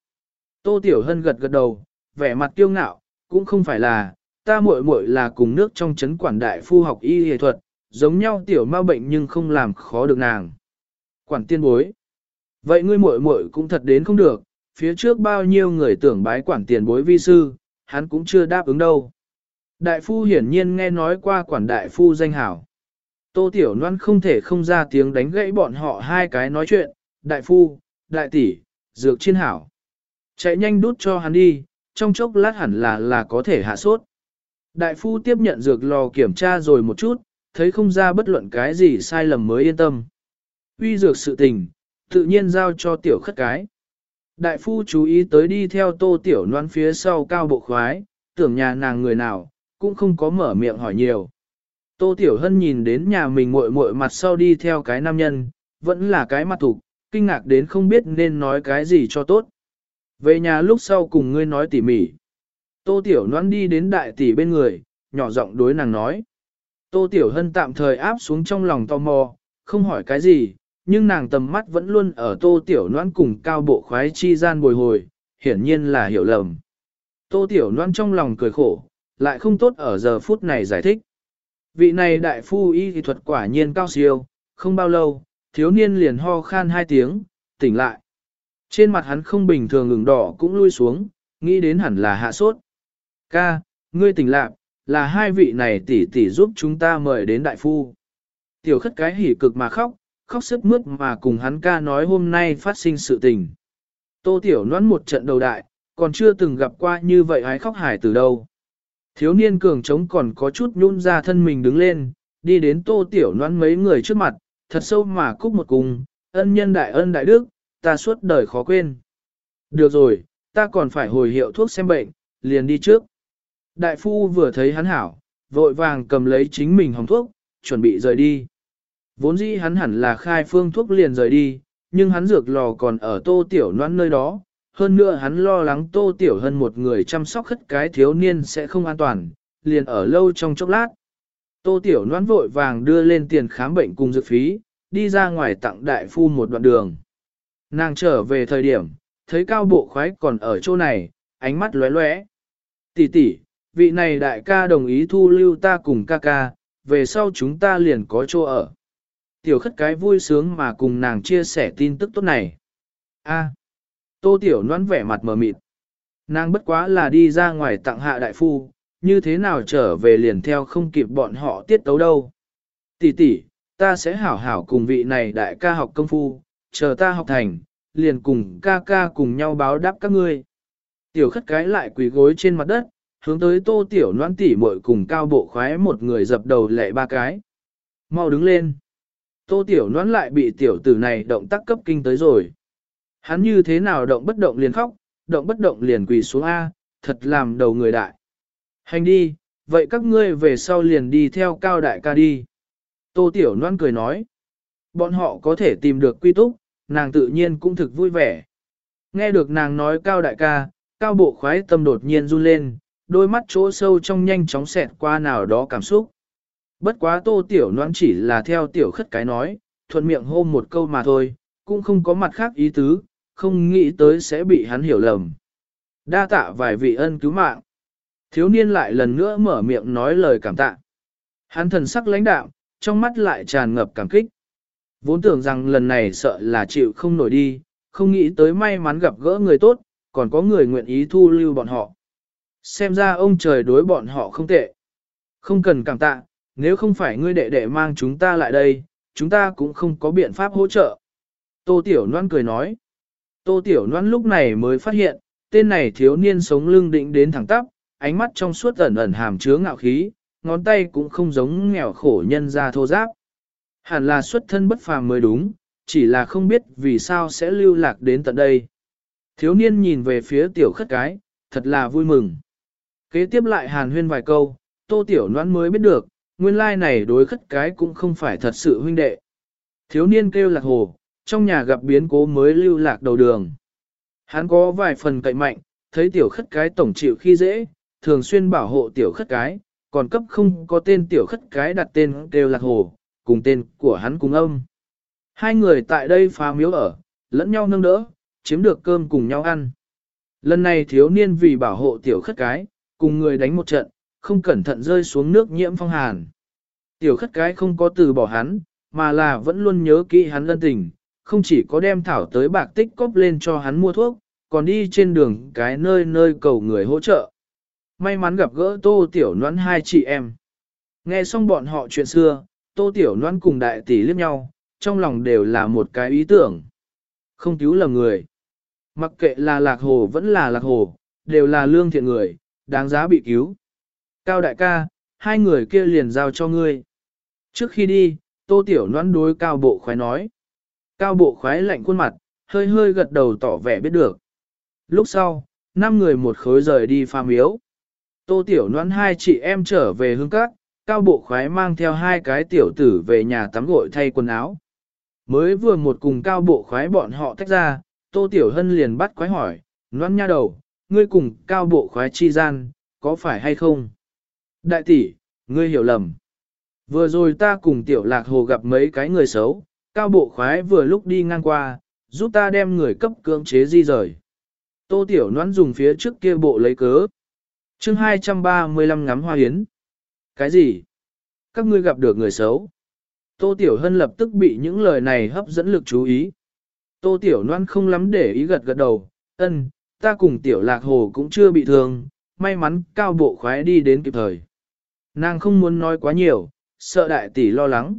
Tô Tiểu Hân gật gật đầu, vẻ mặt kiêu ngạo, cũng không phải là, ta muội muội là cùng nước trong chấn quản đại phu học y y thuật, giống nhau tiểu ma bệnh nhưng không làm khó được nàng. Quản tiên bối. Vậy ngươi muội muội cũng thật đến không được, phía trước bao nhiêu người tưởng bái quản tiền bối vi sư, hắn cũng chưa đáp ứng đâu. Đại phu hiển nhiên nghe nói qua quản đại phu danh hảo. Tô Tiểu Loan không thể không ra tiếng đánh gãy bọn họ hai cái nói chuyện, đại phu, đại tỷ, dược chiên hảo. Chạy nhanh đút cho hắn đi, trong chốc lát hẳn là là có thể hạ sốt. Đại phu tiếp nhận dược lò kiểm tra rồi một chút, thấy không ra bất luận cái gì sai lầm mới yên tâm. Uy dược sự tình, tự nhiên giao cho tiểu khất cái. Đại phu chú ý tới đi theo tô tiểu noan phía sau cao bộ khoái, tưởng nhà nàng người nào, cũng không có mở miệng hỏi nhiều. Tô tiểu hân nhìn đến nhà mình muội muội mặt sau đi theo cái nam nhân, vẫn là cái mặt thục, kinh ngạc đến không biết nên nói cái gì cho tốt. Về nhà lúc sau cùng ngươi nói tỉ mỉ. Tô tiểu noan đi đến đại tỷ bên người, nhỏ giọng đối nàng nói. Tô tiểu hân tạm thời áp xuống trong lòng tò mò, không hỏi cái gì, nhưng nàng tầm mắt vẫn luôn ở tô tiểu noan cùng cao bộ khoái chi gian bồi hồi, hiển nhiên là hiểu lầm. Tô tiểu noan trong lòng cười khổ, lại không tốt ở giờ phút này giải thích. Vị này đại phu y thì thuật quả nhiên cao siêu, không bao lâu, thiếu niên liền ho khan hai tiếng, tỉnh lại. Trên mặt hắn không bình thường ngừng đỏ cũng lui xuống, nghĩ đến hẳn là hạ sốt. Ca, ngươi tỉnh lạc, là hai vị này tỷ tỷ giúp chúng ta mời đến đại phu. Tiểu khất cái hỉ cực mà khóc, khóc sức mướt mà cùng hắn ca nói hôm nay phát sinh sự tình. Tô Tiểu noãn một trận đầu đại, còn chưa từng gặp qua như vậy hái khóc hải từ đâu. Thiếu niên cường trống còn có chút nhún ra thân mình đứng lên, đi đến Tô Tiểu noãn mấy người trước mặt, thật sâu mà cúc một cùng, ân nhân đại ân đại đức, ta suốt đời khó quên. Được rồi, ta còn phải hồi hiệu thuốc xem bệnh, liền đi trước. Đại phu vừa thấy hắn hảo, vội vàng cầm lấy chính mình hồng thuốc, chuẩn bị rời đi. Vốn dĩ hắn hẳn là khai phương thuốc liền rời đi, nhưng hắn dược lò còn ở tô tiểu noan nơi đó. Hơn nữa hắn lo lắng tô tiểu hơn một người chăm sóc khất cái thiếu niên sẽ không an toàn, liền ở lâu trong chốc lát. Tô tiểu noan vội vàng đưa lên tiền khám bệnh cùng dược phí, đi ra ngoài tặng đại phu một đoạn đường. Nàng trở về thời điểm, thấy cao bộ khoái còn ở chỗ này, ánh mắt lóe lóe. Tỷ tỷ, vị này đại ca đồng ý thu lưu ta cùng ca ca, về sau chúng ta liền có chỗ ở. Tiểu khất cái vui sướng mà cùng nàng chia sẻ tin tức tốt này. A. tô tiểu noan vẻ mặt mờ mịt. Nàng bất quá là đi ra ngoài tặng hạ đại phu, như thế nào trở về liền theo không kịp bọn họ tiết tấu đâu. Tỷ tỷ, ta sẽ hảo hảo cùng vị này đại ca học công phu, chờ ta học thành, liền cùng ca ca cùng nhau báo đáp các ngươi. Tiểu khất cái lại quỳ gối trên mặt đất, hướng tới tô tiểu noan tỉ muội cùng cao bộ khoái một người dập đầu lệ ba cái. Mau đứng lên. Tô tiểu Noãn lại bị tiểu tử này động tác cấp kinh tới rồi. Hắn như thế nào động bất động liền khóc, động bất động liền quỳ xuống A, thật làm đầu người đại. Hành đi, vậy các ngươi về sau liền đi theo cao đại ca đi. Tô tiểu noan cười nói. Bọn họ có thể tìm được quy túc, nàng tự nhiên cũng thực vui vẻ. Nghe được nàng nói cao đại ca, cao bộ khoái tâm đột nhiên run lên, đôi mắt chỗ sâu trong nhanh chóng xẹt qua nào đó cảm xúc. Bất quá tô tiểu noãn chỉ là theo tiểu khất cái nói, thuận miệng hô một câu mà thôi, cũng không có mặt khác ý tứ, không nghĩ tới sẽ bị hắn hiểu lầm. Đa tạ vài vị ân cứu mạng. Thiếu niên lại lần nữa mở miệng nói lời cảm tạ. Hắn thần sắc lãnh đạo, trong mắt lại tràn ngập cảm kích. Vốn tưởng rằng lần này sợ là chịu không nổi đi, không nghĩ tới may mắn gặp gỡ người tốt, còn có người nguyện ý thu lưu bọn họ. Xem ra ông trời đối bọn họ không tệ. Không cần cảm tạ, nếu không phải ngươi đệ đệ mang chúng ta lại đây, chúng ta cũng không có biện pháp hỗ trợ. Tô Tiểu Loan cười nói. Tô Tiểu Loan lúc này mới phát hiện, tên này thiếu niên sống lưng định đến thẳng tắp, ánh mắt trong suốt ẩn ẩn hàm chứa ngạo khí, ngón tay cũng không giống nghèo khổ nhân ra thô giáp. Hẳn là xuất thân bất phàm mới đúng, chỉ là không biết vì sao sẽ lưu lạc đến tận đây. Thiếu niên nhìn về phía tiểu khất cái, thật là vui mừng. Kế tiếp lại hàn huyên vài câu, tô tiểu noan mới biết được, nguyên lai này đối khất cái cũng không phải thật sự huynh đệ. Thiếu niên kêu lạc hồ, trong nhà gặp biến cố mới lưu lạc đầu đường. Hắn có vài phần cậy mạnh, thấy tiểu khất cái tổng chịu khi dễ, thường xuyên bảo hộ tiểu khất cái, còn cấp không có tên tiểu khất cái đặt tên kêu lạc hồ, cùng tên của hắn cùng ông. Hai người tại đây phá miếu ở, lẫn nhau nâng đỡ, chiếm được cơm cùng nhau ăn. Lần này thiếu niên vì bảo hộ tiểu khất cái, cùng người đánh một trận, không cẩn thận rơi xuống nước nhiễm phong hàn. Tiểu khất cái không có từ bỏ hắn, mà là vẫn luôn nhớ kỹ hắn lân tình, không chỉ có đem thảo tới bạc tích cóp lên cho hắn mua thuốc, còn đi trên đường cái nơi nơi cầu người hỗ trợ. May mắn gặp gỡ tô tiểu noãn hai chị em. Nghe xong bọn họ chuyện xưa, tô tiểu noãn cùng đại tỷ liếc nhau, trong lòng đều là một cái ý tưởng. Không cứu là người. Mặc kệ là lạc hồ vẫn là lạc hồ, đều là lương thiện người, đáng giá bị cứu. Cao đại ca, hai người kia liền giao cho ngươi. Trước khi đi, tô tiểu noãn đối cao bộ khoái nói. Cao bộ khoái lạnh khuôn mặt, hơi hơi gật đầu tỏ vẻ biết được. Lúc sau, năm người một khối rời đi pha miếu. Tô tiểu noãn hai chị em trở về hương cát, cao bộ khoái mang theo hai cái tiểu tử về nhà tắm gội thay quần áo. Mới vừa một cùng cao bộ khoái bọn họ tách ra, Tô Tiểu Hân liền bắt khoái hỏi, noan nha đầu, ngươi cùng cao bộ khoái chi gian, có phải hay không? Đại tỷ, ngươi hiểu lầm. Vừa rồi ta cùng Tiểu Lạc Hồ gặp mấy cái người xấu, cao bộ khoái vừa lúc đi ngang qua, giúp ta đem người cấp cưỡng chế di rời. Tô Tiểu Noãn dùng phía trước kia bộ lấy cớ. chương 235 ngắm hoa hiến. Cái gì? Các ngươi gặp được người xấu. Tô Tiểu Hân lập tức bị những lời này hấp dẫn lực chú ý. Tô Tiểu Loan không lắm để ý gật gật đầu, ân, ta cùng Tiểu Lạc Hồ cũng chưa bị thương, may mắn cao bộ khoái đi đến kịp thời. Nàng không muốn nói quá nhiều, sợ đại tỷ lo lắng.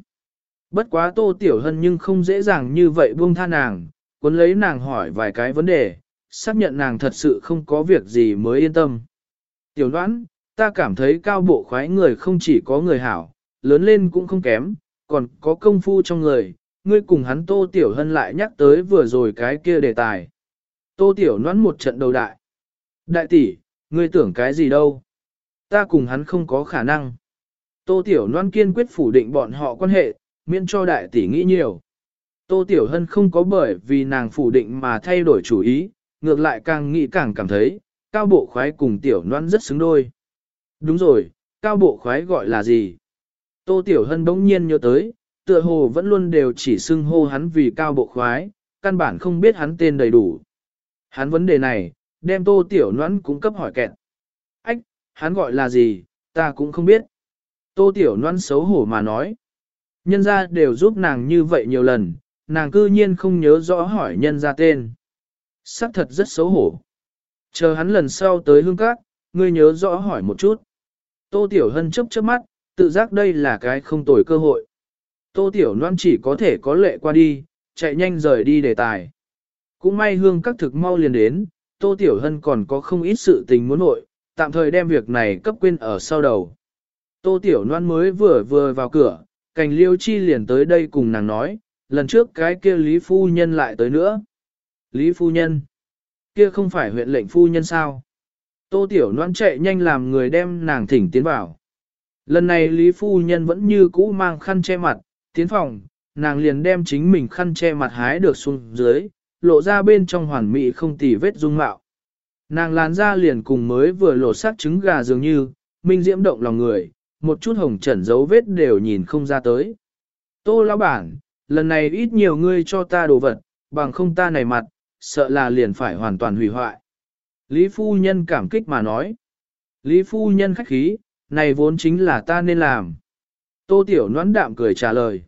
Bất quá Tô Tiểu Hân nhưng không dễ dàng như vậy buông tha nàng, cuốn lấy nàng hỏi vài cái vấn đề, xác nhận nàng thật sự không có việc gì mới yên tâm. Tiểu đoán, ta cảm thấy cao bộ khoái người không chỉ có người hảo, lớn lên cũng không kém, còn có công phu trong người, ngươi cùng hắn Tô Tiểu Hân lại nhắc tới vừa rồi cái kia đề tài. Tô Tiểu đoán một trận đầu đại. Đại tỷ, ngươi tưởng cái gì đâu? Ta cùng hắn không có khả năng. Tô Tiểu Loan kiên quyết phủ định bọn họ quan hệ, miễn cho đại tỷ nghĩ nhiều. Tô Tiểu Hân không có bởi vì nàng phủ định mà thay đổi chủ ý, ngược lại càng nghĩ càng cảm thấy, cao bộ khoái cùng Tiểu Loan rất xứng đôi. Đúng rồi, cao bộ khoái gọi là gì? Tô Tiểu Hân bỗng nhiên nhớ tới, tựa hồ vẫn luôn đều chỉ xưng hô hắn vì cao bộ khoái, căn bản không biết hắn tên đầy đủ. Hắn vấn đề này, đem Tô Tiểu Loan cũng cấp hỏi kẹt. Hắn gọi là gì, ta cũng không biết. Tô Tiểu Loan xấu hổ mà nói. Nhân ra đều giúp nàng như vậy nhiều lần, nàng cư nhiên không nhớ rõ hỏi nhân ra tên. Sắc thật rất xấu hổ. Chờ hắn lần sau tới hương cát, ngươi nhớ rõ hỏi một chút. Tô Tiểu Hân chấp chớp mắt, tự giác đây là cái không tồi cơ hội. Tô Tiểu Loan chỉ có thể có lệ qua đi, chạy nhanh rời đi đề tài. Cũng may hương các thực mau liền đến, Tô Tiểu Hân còn có không ít sự tình muốn nội, tạm thời đem việc này cấp quên ở sau đầu. Tô Tiểu Loan mới vừa vừa vào cửa, cành liêu chi liền tới đây cùng nàng nói, lần trước cái kia Lý Phu Nhân lại tới nữa. Lý Phu Nhân? Kia không phải huyện lệnh Phu Nhân sao? Tô Tiểu Loan chạy nhanh làm người đem nàng thỉnh tiến vào. Lần này Lý Phu Nhân vẫn như cũ mang khăn che mặt, tiến phòng, nàng liền đem chính mình khăn che mặt hái được xuống dưới, lộ ra bên trong hoàn mỹ không tì vết dung mạo. Nàng làn ra liền cùng mới vừa lộ sát trứng gà dường như, minh diễm động lòng người, một chút hồng trần dấu vết đều nhìn không ra tới. Tô lão bản, lần này ít nhiều ngươi cho ta đồ vật, bằng không ta này mặt, sợ là liền phải hoàn toàn hủy hoại. Lý phu nhân cảm kích mà nói. Lý phu nhân khách khí, này vốn chính là ta nên làm. Tô tiểu noãn đạm cười trả lời.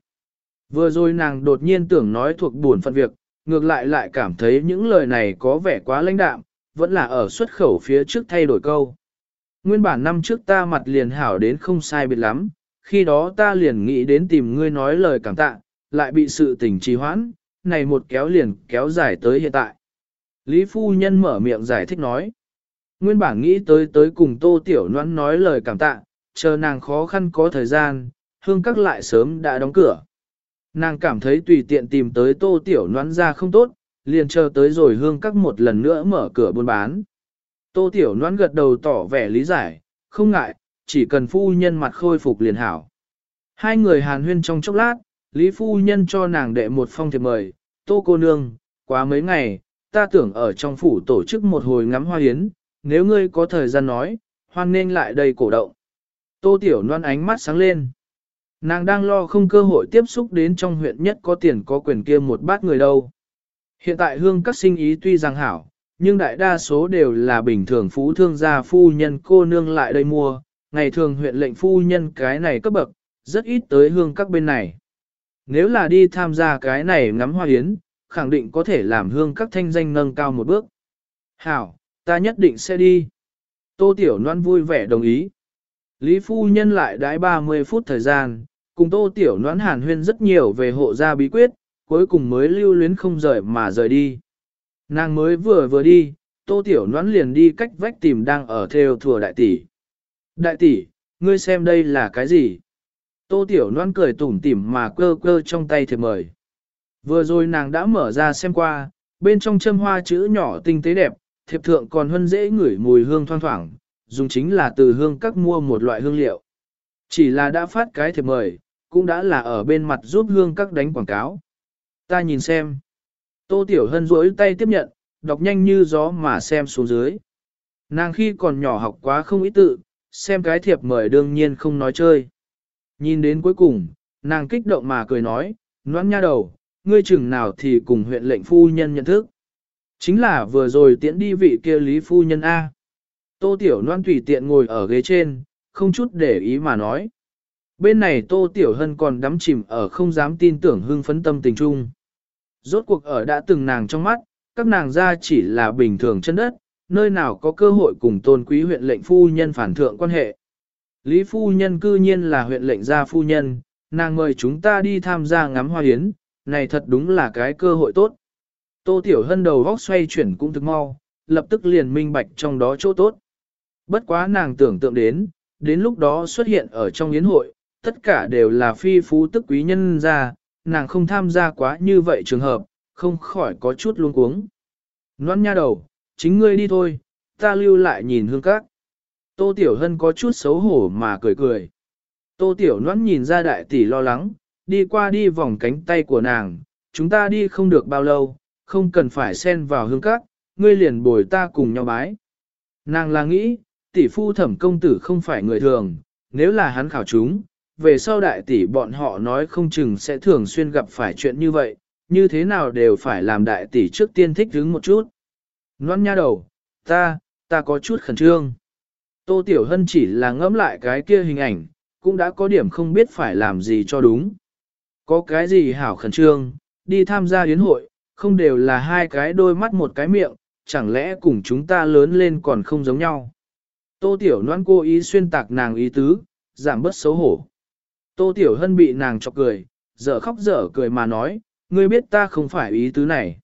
Vừa rồi nàng đột nhiên tưởng nói thuộc buồn phận việc, ngược lại lại cảm thấy những lời này có vẻ quá lãnh đạm, vẫn là ở xuất khẩu phía trước thay đổi câu. Nguyên bản năm trước ta mặt liền hảo đến không sai biệt lắm, khi đó ta liền nghĩ đến tìm ngươi nói lời cảm tạ, lại bị sự tình trì hoãn, này một kéo liền kéo dài tới hiện tại. Lý phu nhân mở miệng giải thích nói. Nguyên bản nghĩ tới tới cùng tô tiểu noãn nói lời cảm tạ, chờ nàng khó khăn có thời gian, hương các lại sớm đã đóng cửa. Nàng cảm thấy tùy tiện tìm tới tô tiểu noãn ra không tốt, liền chờ tới rồi hương các một lần nữa mở cửa buôn bán. Tô tiểu Loan gật đầu tỏ vẻ lý giải, không ngại, chỉ cần phu nhân mặt khôi phục liền hảo. Hai người hàn huyên trong chốc lát, Lý phu nhân cho nàng đệ một phong thiệp mời, tô cô nương, quá mấy ngày, ta tưởng ở trong phủ tổ chức một hồi ngắm hoa hiến, nếu ngươi có thời gian nói, hoan nên lại đây cổ động. Tô tiểu Loan ánh mắt sáng lên. Nàng đang lo không cơ hội tiếp xúc đến trong huyện nhất có tiền có quyền kia một bát người đâu. Hiện tại hương các sinh ý tuy rằng hảo, nhưng đại đa số đều là bình thường phú thương gia phu nhân cô nương lại đây mua, ngày thường huyện lệnh phu nhân cái này cấp bậc, rất ít tới hương các bên này. Nếu là đi tham gia cái này ngắm hoa yến, khẳng định có thể làm hương các thanh danh nâng cao một bước. Hảo, ta nhất định sẽ đi. Tô Tiểu Loan vui vẻ đồng ý. Lý Phu Nhân lại đãi 30 phút thời gian, cùng Tô Tiểu Loan hàn huyên rất nhiều về hộ gia bí quyết, cuối cùng mới lưu luyến không rời mà rời đi. Nàng mới vừa vừa đi, Tô Tiểu noãn liền đi cách vách tìm đang ở theo thừa đại tỷ. Đại tỷ, ngươi xem đây là cái gì? Tô Tiểu noãn cười tủm tỉm mà cơ cơ trong tay thiệp mời. Vừa rồi nàng đã mở ra xem qua, bên trong châm hoa chữ nhỏ tinh tế đẹp, thiệp thượng còn hơn dễ ngửi mùi hương thoang thoảng, dùng chính là từ hương các mua một loại hương liệu. Chỉ là đã phát cái thiệp mời, cũng đã là ở bên mặt giúp hương các đánh quảng cáo. Ta nhìn xem. Tô Tiểu Hân rỗi tay tiếp nhận, đọc nhanh như gió mà xem xuống dưới. Nàng khi còn nhỏ học quá không ý tự, xem cái thiệp mời đương nhiên không nói chơi. Nhìn đến cuối cùng, nàng kích động mà cười nói, noãn nha đầu, ngươi chừng nào thì cùng huyện lệnh phu nhân nhận thức. Chính là vừa rồi tiễn đi vị kia lý phu nhân A. Tô Tiểu Loan tùy tiện ngồi ở ghế trên, không chút để ý mà nói. Bên này Tô Tiểu Hân còn đắm chìm ở không dám tin tưởng hưng phấn tâm tình trung. Rốt cuộc ở đã từng nàng trong mắt, các nàng ra chỉ là bình thường chân đất, nơi nào có cơ hội cùng tôn quý huyện lệnh phu nhân phản thượng quan hệ. Lý phu nhân cư nhiên là huyện lệnh gia phu nhân, nàng mời chúng ta đi tham gia ngắm hoa hiến, này thật đúng là cái cơ hội tốt. Tô Tiểu Hân đầu góc xoay chuyển cũng thực mau, lập tức liền minh bạch trong đó chỗ tốt. Bất quá nàng tưởng tượng đến, đến lúc đó xuất hiện ở trong yến hội, tất cả đều là phi phú tức quý nhân ra, nàng không tham gia quá như vậy trường hợp, không khỏi có chút luống cuống. Noan nha đầu, chính ngươi đi thôi, ta lưu lại nhìn hương các. Tô Tiểu Hân có chút xấu hổ mà cười cười. Tô Tiểu Noãn nhìn ra đại tỷ lo lắng, đi qua đi vòng cánh tay của nàng, chúng ta đi không được bao lâu, không cần phải xen vào hương các, ngươi liền bồi ta cùng nhau bái. Nàng là nghĩ, tỷ phu thẩm công tử không phải người thường, nếu là hắn khảo chúng, về sau đại tỷ bọn họ nói không chừng sẽ thường xuyên gặp phải chuyện như vậy, như thế nào đều phải làm đại tỷ trước tiên thích đứng một chút. Noan nha đầu, ta, ta có chút khẩn trương. Tô Tiểu Hân chỉ là ngẫm lại cái kia hình ảnh, cũng đã có điểm không biết phải làm gì cho đúng. Có cái gì hảo khẩn trương, đi tham gia yến hội, không đều là hai cái đôi mắt một cái miệng, chẳng lẽ cùng chúng ta lớn lên còn không giống nhau. Tô Tiểu Loan cố ý xuyên tạc nàng ý tứ, giảm bớt xấu hổ. Tô Tiểu Hân bị nàng chọc cười, dở khóc dở cười mà nói, ngươi biết ta không phải ý tứ này.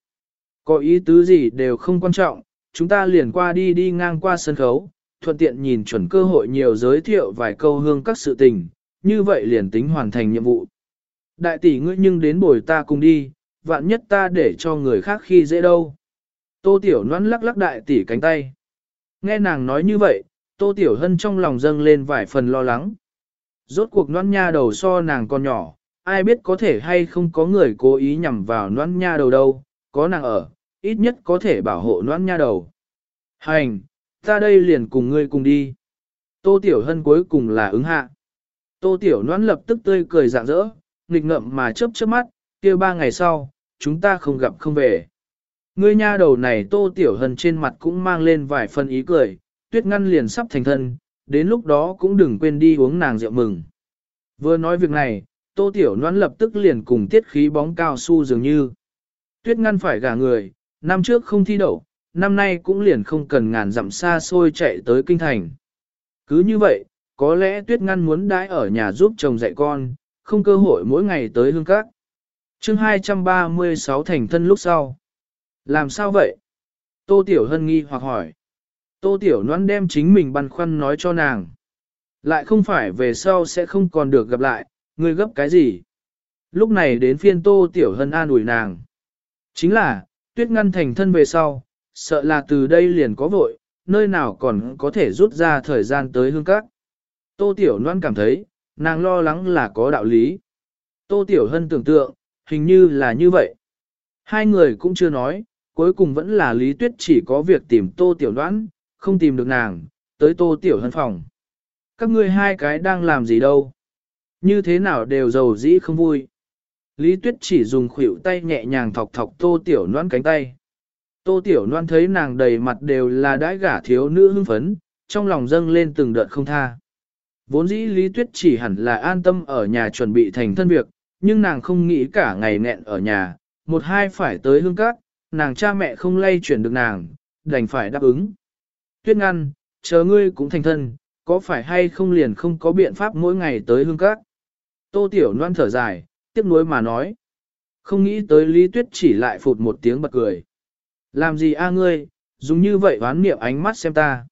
Có ý tứ gì đều không quan trọng, chúng ta liền qua đi đi ngang qua sân khấu, thuận tiện nhìn chuẩn cơ hội nhiều giới thiệu vài câu hương các sự tình, như vậy liền tính hoàn thành nhiệm vụ. Đại tỷ ngươi nhưng đến bồi ta cùng đi, vạn nhất ta để cho người khác khi dễ đâu. Tô Tiểu Loan lắc lắc đại tỷ cánh tay. Nghe nàng nói như vậy, Tô Tiểu Hân trong lòng dâng lên vài phần lo lắng. Rốt cuộc noan nha đầu so nàng còn nhỏ, ai biết có thể hay không có người cố ý nhằm vào noan nha đầu đâu, có nàng ở, ít nhất có thể bảo hộ noan nha đầu. Hành, ta đây liền cùng ngươi cùng đi. Tô Tiểu Hân cuối cùng là ứng hạ. Tô Tiểu Noãn lập tức tươi cười rạng rỡ, nghịch ngậm mà chớp chớp mắt, kia ba ngày sau, chúng ta không gặp không về. Ngươi nha đầu này tô tiểu hân trên mặt cũng mang lên vài phần ý cười, tuyết ngăn liền sắp thành thân, đến lúc đó cũng đừng quên đi uống nàng rượu mừng. Vừa nói việc này, tô tiểu noan lập tức liền cùng tiết khí bóng cao su dường như. Tuyết ngăn phải gả người, năm trước không thi đậu, năm nay cũng liền không cần ngàn dặm xa xôi chạy tới kinh thành. Cứ như vậy, có lẽ tuyết ngăn muốn đãi ở nhà giúp chồng dạy con, không cơ hội mỗi ngày tới hương các. chương 236 thành thân lúc sau. Làm sao vậy? Tô Tiểu Hân nghi hoặc hỏi. Tô Tiểu Loan đem chính mình băn khoăn nói cho nàng. Lại không phải về sau sẽ không còn được gặp lại, ngươi gấp cái gì? Lúc này đến phiên Tô Tiểu Hân an ủi nàng. Chính là, tuyết ngăn thành thân về sau, sợ là từ đây liền có vội, nơi nào còn có thể rút ra thời gian tới hương các. Tô Tiểu Loan cảm thấy, nàng lo lắng là có đạo lý. Tô Tiểu Hân tưởng tượng, hình như là như vậy. Hai người cũng chưa nói, cuối cùng vẫn là Lý Tuyết chỉ có việc tìm Tô Tiểu Loan, không tìm được nàng, tới Tô Tiểu Hân phòng. Các ngươi hai cái đang làm gì đâu? Như thế nào đều giàu dĩ không vui. Lý Tuyết chỉ dùng khuỷu tay nhẹ nhàng thọc thọc Tô Tiểu Loan cánh tay. Tô Tiểu Loan thấy nàng đầy mặt đều là đãi gả thiếu nữ hưng phấn, trong lòng dâng lên từng đợt không tha. Vốn dĩ Lý Tuyết chỉ hẳn là an tâm ở nhà chuẩn bị thành thân việc, nhưng nàng không nghĩ cả ngày nẹn ở nhà, một hai phải tới hương cát, nàng cha mẹ không lay chuyển được nàng, đành phải đáp ứng. Tuyết ngăn, chờ ngươi cũng thành thân, có phải hay không liền không có biện pháp mỗi ngày tới hương cát. Tô Tiểu Loan thở dài, tiếc nuối mà nói. Không nghĩ tới Lý Tuyết chỉ lại phụt một tiếng bật cười. Làm gì a ngươi, dùng như vậy oán niệm ánh mắt xem ta.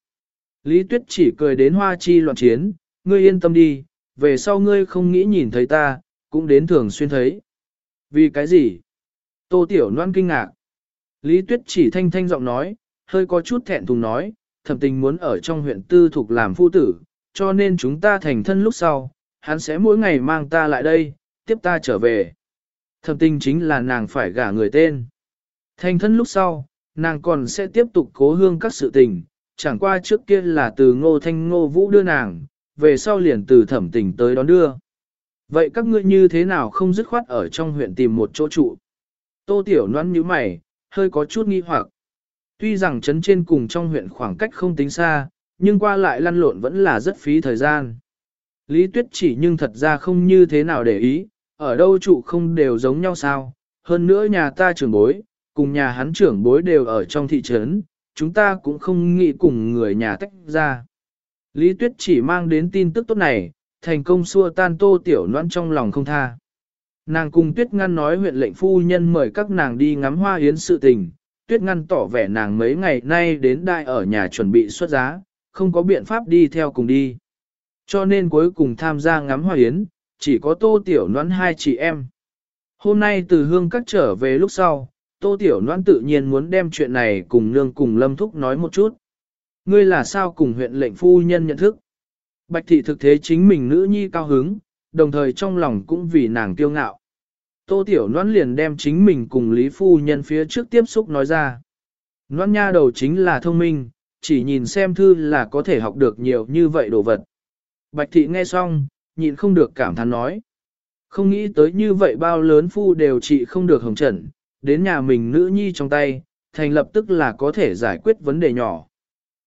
Lý Tuyết chỉ cười đến hoa chi loạn chiến, ngươi yên tâm đi, về sau ngươi không nghĩ nhìn thấy ta, cũng đến thường xuyên thấy. Vì cái gì? Tô Tiểu Loan kinh ngạc. Lý Tuyết chỉ thanh thanh giọng nói, hơi có chút thẹn thùng nói, thẩm tình muốn ở trong huyện tư thuộc làm phu tử, cho nên chúng ta thành thân lúc sau, hắn sẽ mỗi ngày mang ta lại đây, tiếp ta trở về. Thẩm tình chính là nàng phải gả người tên. Thành thân lúc sau, nàng còn sẽ tiếp tục cố hương các sự tình, chẳng qua trước kia là từ ngô thanh ngô vũ đưa nàng, về sau liền từ thẩm tình tới đón đưa. Vậy các ngươi như thế nào không dứt khoát ở trong huyện tìm một chỗ trụ? Tô Tiểu Loan như mày, hơi có chút nghi hoặc. Tuy rằng trấn trên cùng trong huyện khoảng cách không tính xa, nhưng qua lại lăn lộn vẫn là rất phí thời gian. Lý Tuyết chỉ nhưng thật ra không như thế nào để ý, ở đâu trụ không đều giống nhau sao, hơn nữa nhà ta trưởng bối, cùng nhà hắn trưởng bối đều ở trong thị trấn, chúng ta cũng không nghĩ cùng người nhà tách ra. Lý Tuyết chỉ mang đến tin tức tốt này, thành công xua tan tô tiểu noan trong lòng không tha. Nàng cùng Tuyết Ngăn nói huyện lệnh phu nhân mời các nàng đi ngắm hoa yến sự tình, Tuyết Ngăn tỏ vẻ nàng mấy ngày nay đến đại ở nhà chuẩn bị xuất giá, không có biện pháp đi theo cùng đi. Cho nên cuối cùng tham gia ngắm hoa yến, chỉ có tô tiểu noan hai chị em. Hôm nay từ hương các trở về lúc sau, tô tiểu noan tự nhiên muốn đem chuyện này cùng nương cùng lâm thúc nói một chút. Ngươi là sao cùng huyện lệnh phu nhân nhận thức? Bạch thị thực thế chính mình nữ nhi cao hứng, đồng thời trong lòng cũng vì nàng kiêu ngạo. Tô Tiểu Loan liền đem chính mình cùng Lý Phu Nhân phía trước tiếp xúc nói ra. Loan nha đầu chính là thông minh, chỉ nhìn xem thư là có thể học được nhiều như vậy đồ vật. Bạch thị nghe xong, nhịn không được cảm thán nói. Không nghĩ tới như vậy bao lớn phu đều trị không được hồng trần, đến nhà mình nữ nhi trong tay, thành lập tức là có thể giải quyết vấn đề nhỏ.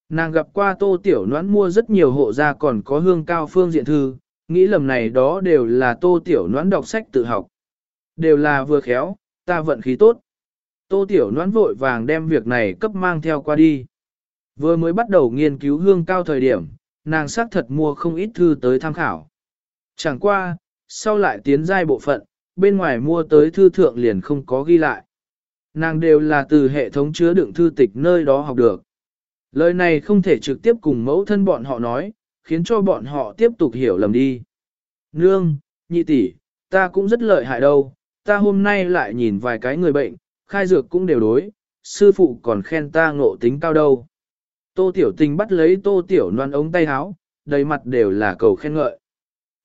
Nàng gặp qua tô tiểu noãn mua rất nhiều hộ gia còn có hương cao phương diện thư, nghĩ lầm này đó đều là tô tiểu noãn đọc sách tự học. Đều là vừa khéo, ta vận khí tốt. Tô tiểu Loan vội vàng đem việc này cấp mang theo qua đi. Vừa mới bắt đầu nghiên cứu hương cao thời điểm, nàng xác thật mua không ít thư tới tham khảo. Chẳng qua, sau lại tiến giai bộ phận, bên ngoài mua tới thư thượng liền không có ghi lại. Nàng đều là từ hệ thống chứa đựng thư tịch nơi đó học được. Lời này không thể trực tiếp cùng mẫu thân bọn họ nói, khiến cho bọn họ tiếp tục hiểu lầm đi. Nương, nhị tỷ, ta cũng rất lợi hại đâu, ta hôm nay lại nhìn vài cái người bệnh, khai dược cũng đều đối, sư phụ còn khen ta ngộ tính cao đâu. Tô tiểu tình bắt lấy tô tiểu noan ống tay áo, đầy mặt đều là cầu khen ngợi.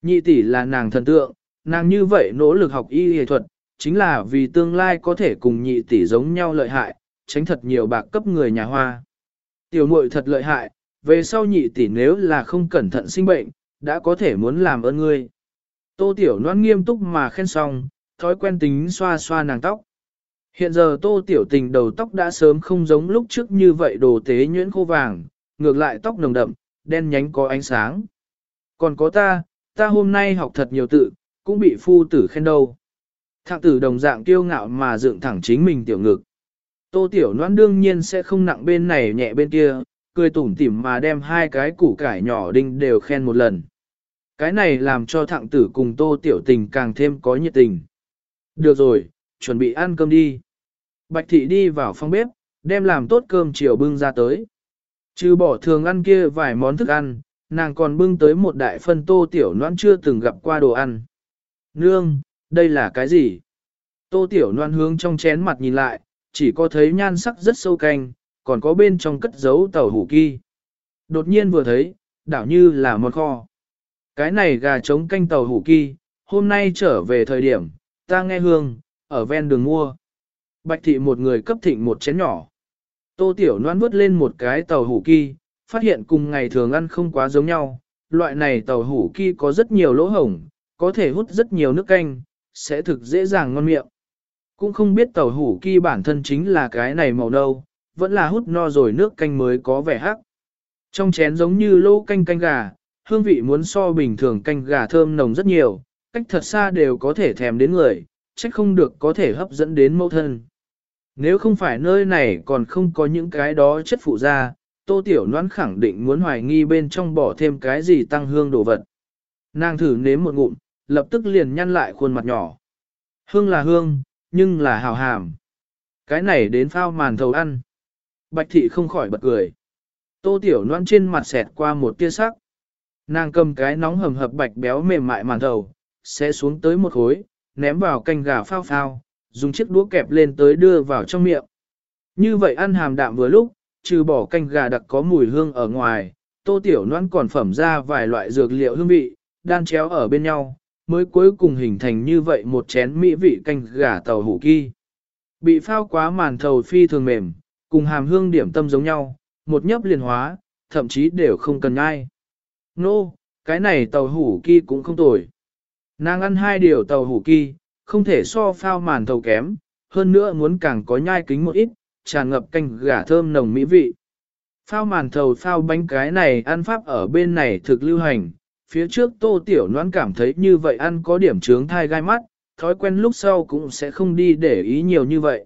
Nhị tỷ là nàng thần tượng, nàng như vậy nỗ lực học y y thuật, chính là vì tương lai có thể cùng nhị tỷ giống nhau lợi hại, tránh thật nhiều bạc cấp người nhà hoa. Tiểu muội thật lợi hại, về sau nhị tỷ nếu là không cẩn thận sinh bệnh, đã có thể muốn làm ơn ngươi. Tô tiểu noan nghiêm túc mà khen xong, thói quen tính xoa xoa nàng tóc. Hiện giờ tô tiểu tình đầu tóc đã sớm không giống lúc trước như vậy đồ tế nhuyễn khô vàng, ngược lại tóc nồng đậm, đen nhánh có ánh sáng. Còn có ta, ta hôm nay học thật nhiều tự, cũng bị phu tử khen đâu. Thạng tử đồng dạng kiêu ngạo mà dựng thẳng chính mình tiểu ngực. Tô tiểu noan đương nhiên sẽ không nặng bên này nhẹ bên kia, cười tủm tỉm mà đem hai cái củ cải nhỏ đinh đều khen một lần. Cái này làm cho thạng tử cùng tô tiểu tình càng thêm có nhiệt tình. Được rồi, chuẩn bị ăn cơm đi. Bạch thị đi vào phòng bếp, đem làm tốt cơm chiều bưng ra tới. Trừ bỏ thường ăn kia vài món thức ăn, nàng còn bưng tới một đại phân tô tiểu noan chưa từng gặp qua đồ ăn. Nương, đây là cái gì? Tô tiểu noan hướng trong chén mặt nhìn lại, chỉ có thấy nhan sắc rất sâu canh, còn có bên trong cất giấu tàu hủ kỳ. Đột nhiên vừa thấy, đảo như là một kho. Cái này gà trống canh tàu hủ kỳ, hôm nay trở về thời điểm, ta nghe hương, ở ven đường mua. Bạch thị một người cấp thịnh một chén nhỏ. Tô tiểu noan vớt lên một cái tàu hủ kỳ, phát hiện cùng ngày thường ăn không quá giống nhau. Loại này tàu hủ kỳ có rất nhiều lỗ hổng, có thể hút rất nhiều nước canh, sẽ thực dễ dàng ngon miệng. Cũng không biết tàu hủ kỳ bản thân chính là cái này màu nâu, vẫn là hút no rồi nước canh mới có vẻ hắc. Trong chén giống như lô canh canh gà, hương vị muốn so bình thường canh gà thơm nồng rất nhiều, cách thật xa đều có thể thèm đến người, trách không được có thể hấp dẫn đến mẫu thân. Nếu không phải nơi này còn không có những cái đó chất phụ ra, tô tiểu noãn khẳng định muốn hoài nghi bên trong bỏ thêm cái gì tăng hương đồ vật. Nàng thử nếm một ngụm, lập tức liền nhăn lại khuôn mặt nhỏ. Hương là hương, nhưng là hào hàm. Cái này đến phao màn thầu ăn. Bạch thị không khỏi bật cười. Tô tiểu noan trên mặt xẹt qua một tia sắc. Nàng cầm cái nóng hầm hập bạch béo mềm mại màn thầu, sẽ xuống tới một khối, ném vào canh gà phao phao, dùng chiếc đũa kẹp lên tới đưa vào trong miệng. Như vậy ăn hàm đạm vừa lúc, trừ bỏ canh gà đặc có mùi hương ở ngoài, tô tiểu noan còn phẩm ra vài loại dược liệu hương vị, đan chéo ở bên nhau, mới cuối cùng hình thành như vậy một chén mỹ vị canh gà tàu hủ kỳ. Bị phao quá màn thầu phi thường mềm, cùng hàm hương điểm tâm giống nhau, một nhấp liền hóa, thậm chí đều không cần ai. Nô, no, cái này tàu hủ kỳ cũng không tồi. Nàng ăn hai điều tàu hủ kỳ, không thể so phao màn thầu kém, hơn nữa muốn càng có nhai kính một ít, tràn ngập canh gà thơm nồng mỹ vị. Phao màn thầu phao bánh cái này ăn pháp ở bên này thực lưu hành, phía trước tô tiểu noan cảm thấy như vậy ăn có điểm trướng thai gai mắt, thói quen lúc sau cũng sẽ không đi để ý nhiều như vậy.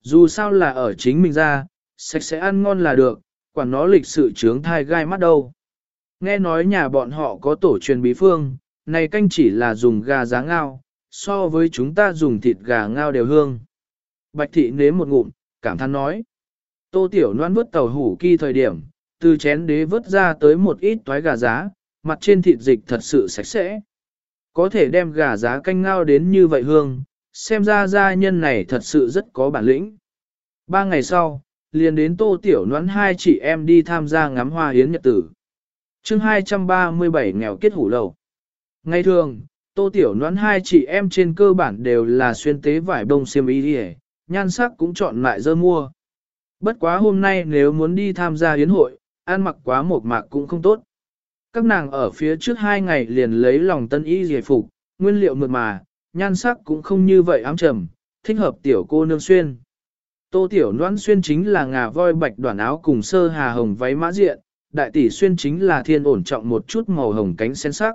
Dù sao là ở chính mình ra, sạch sẽ ăn ngon là được, quản nó lịch sự trướng thai gai mắt đâu. Nghe nói nhà bọn họ có tổ truyền bí phương, này canh chỉ là dùng gà giá ngao, so với chúng ta dùng thịt gà ngao đều hương. Bạch thị nếm một ngụm, cảm thán nói. Tô tiểu noan vớt tàu hủ kỳ thời điểm, từ chén đế vớt ra tới một ít toái gà giá, mặt trên thịt dịch thật sự sạch sẽ. Có thể đem gà giá canh ngao đến như vậy hương, xem ra gia nhân này thật sự rất có bản lĩnh. Ba ngày sau, liền đến tô tiểu noãn hai chị em đi tham gia ngắm hoa hiến nhật tử. chương 237 nghèo kết hủ lầu. Ngày thường, tô tiểu noãn hai chị em trên cơ bản đều là xuyên tế vải bông xiêm y đi nhan sắc cũng chọn lại dơ mua. Bất quá hôm nay nếu muốn đi tham gia yến hội, ăn mặc quá một mạc cũng không tốt các nàng ở phía trước hai ngày liền lấy lòng tân y giải phục, nguyên liệu mượt mà, nhan sắc cũng không như vậy ám trầm, thích hợp tiểu cô nương xuyên. Tô tiểu noan xuyên chính là ngà voi bạch đoàn áo cùng sơ hà hồng váy mã diện, đại tỷ xuyên chính là thiên ổn trọng một chút màu hồng cánh sen sắc.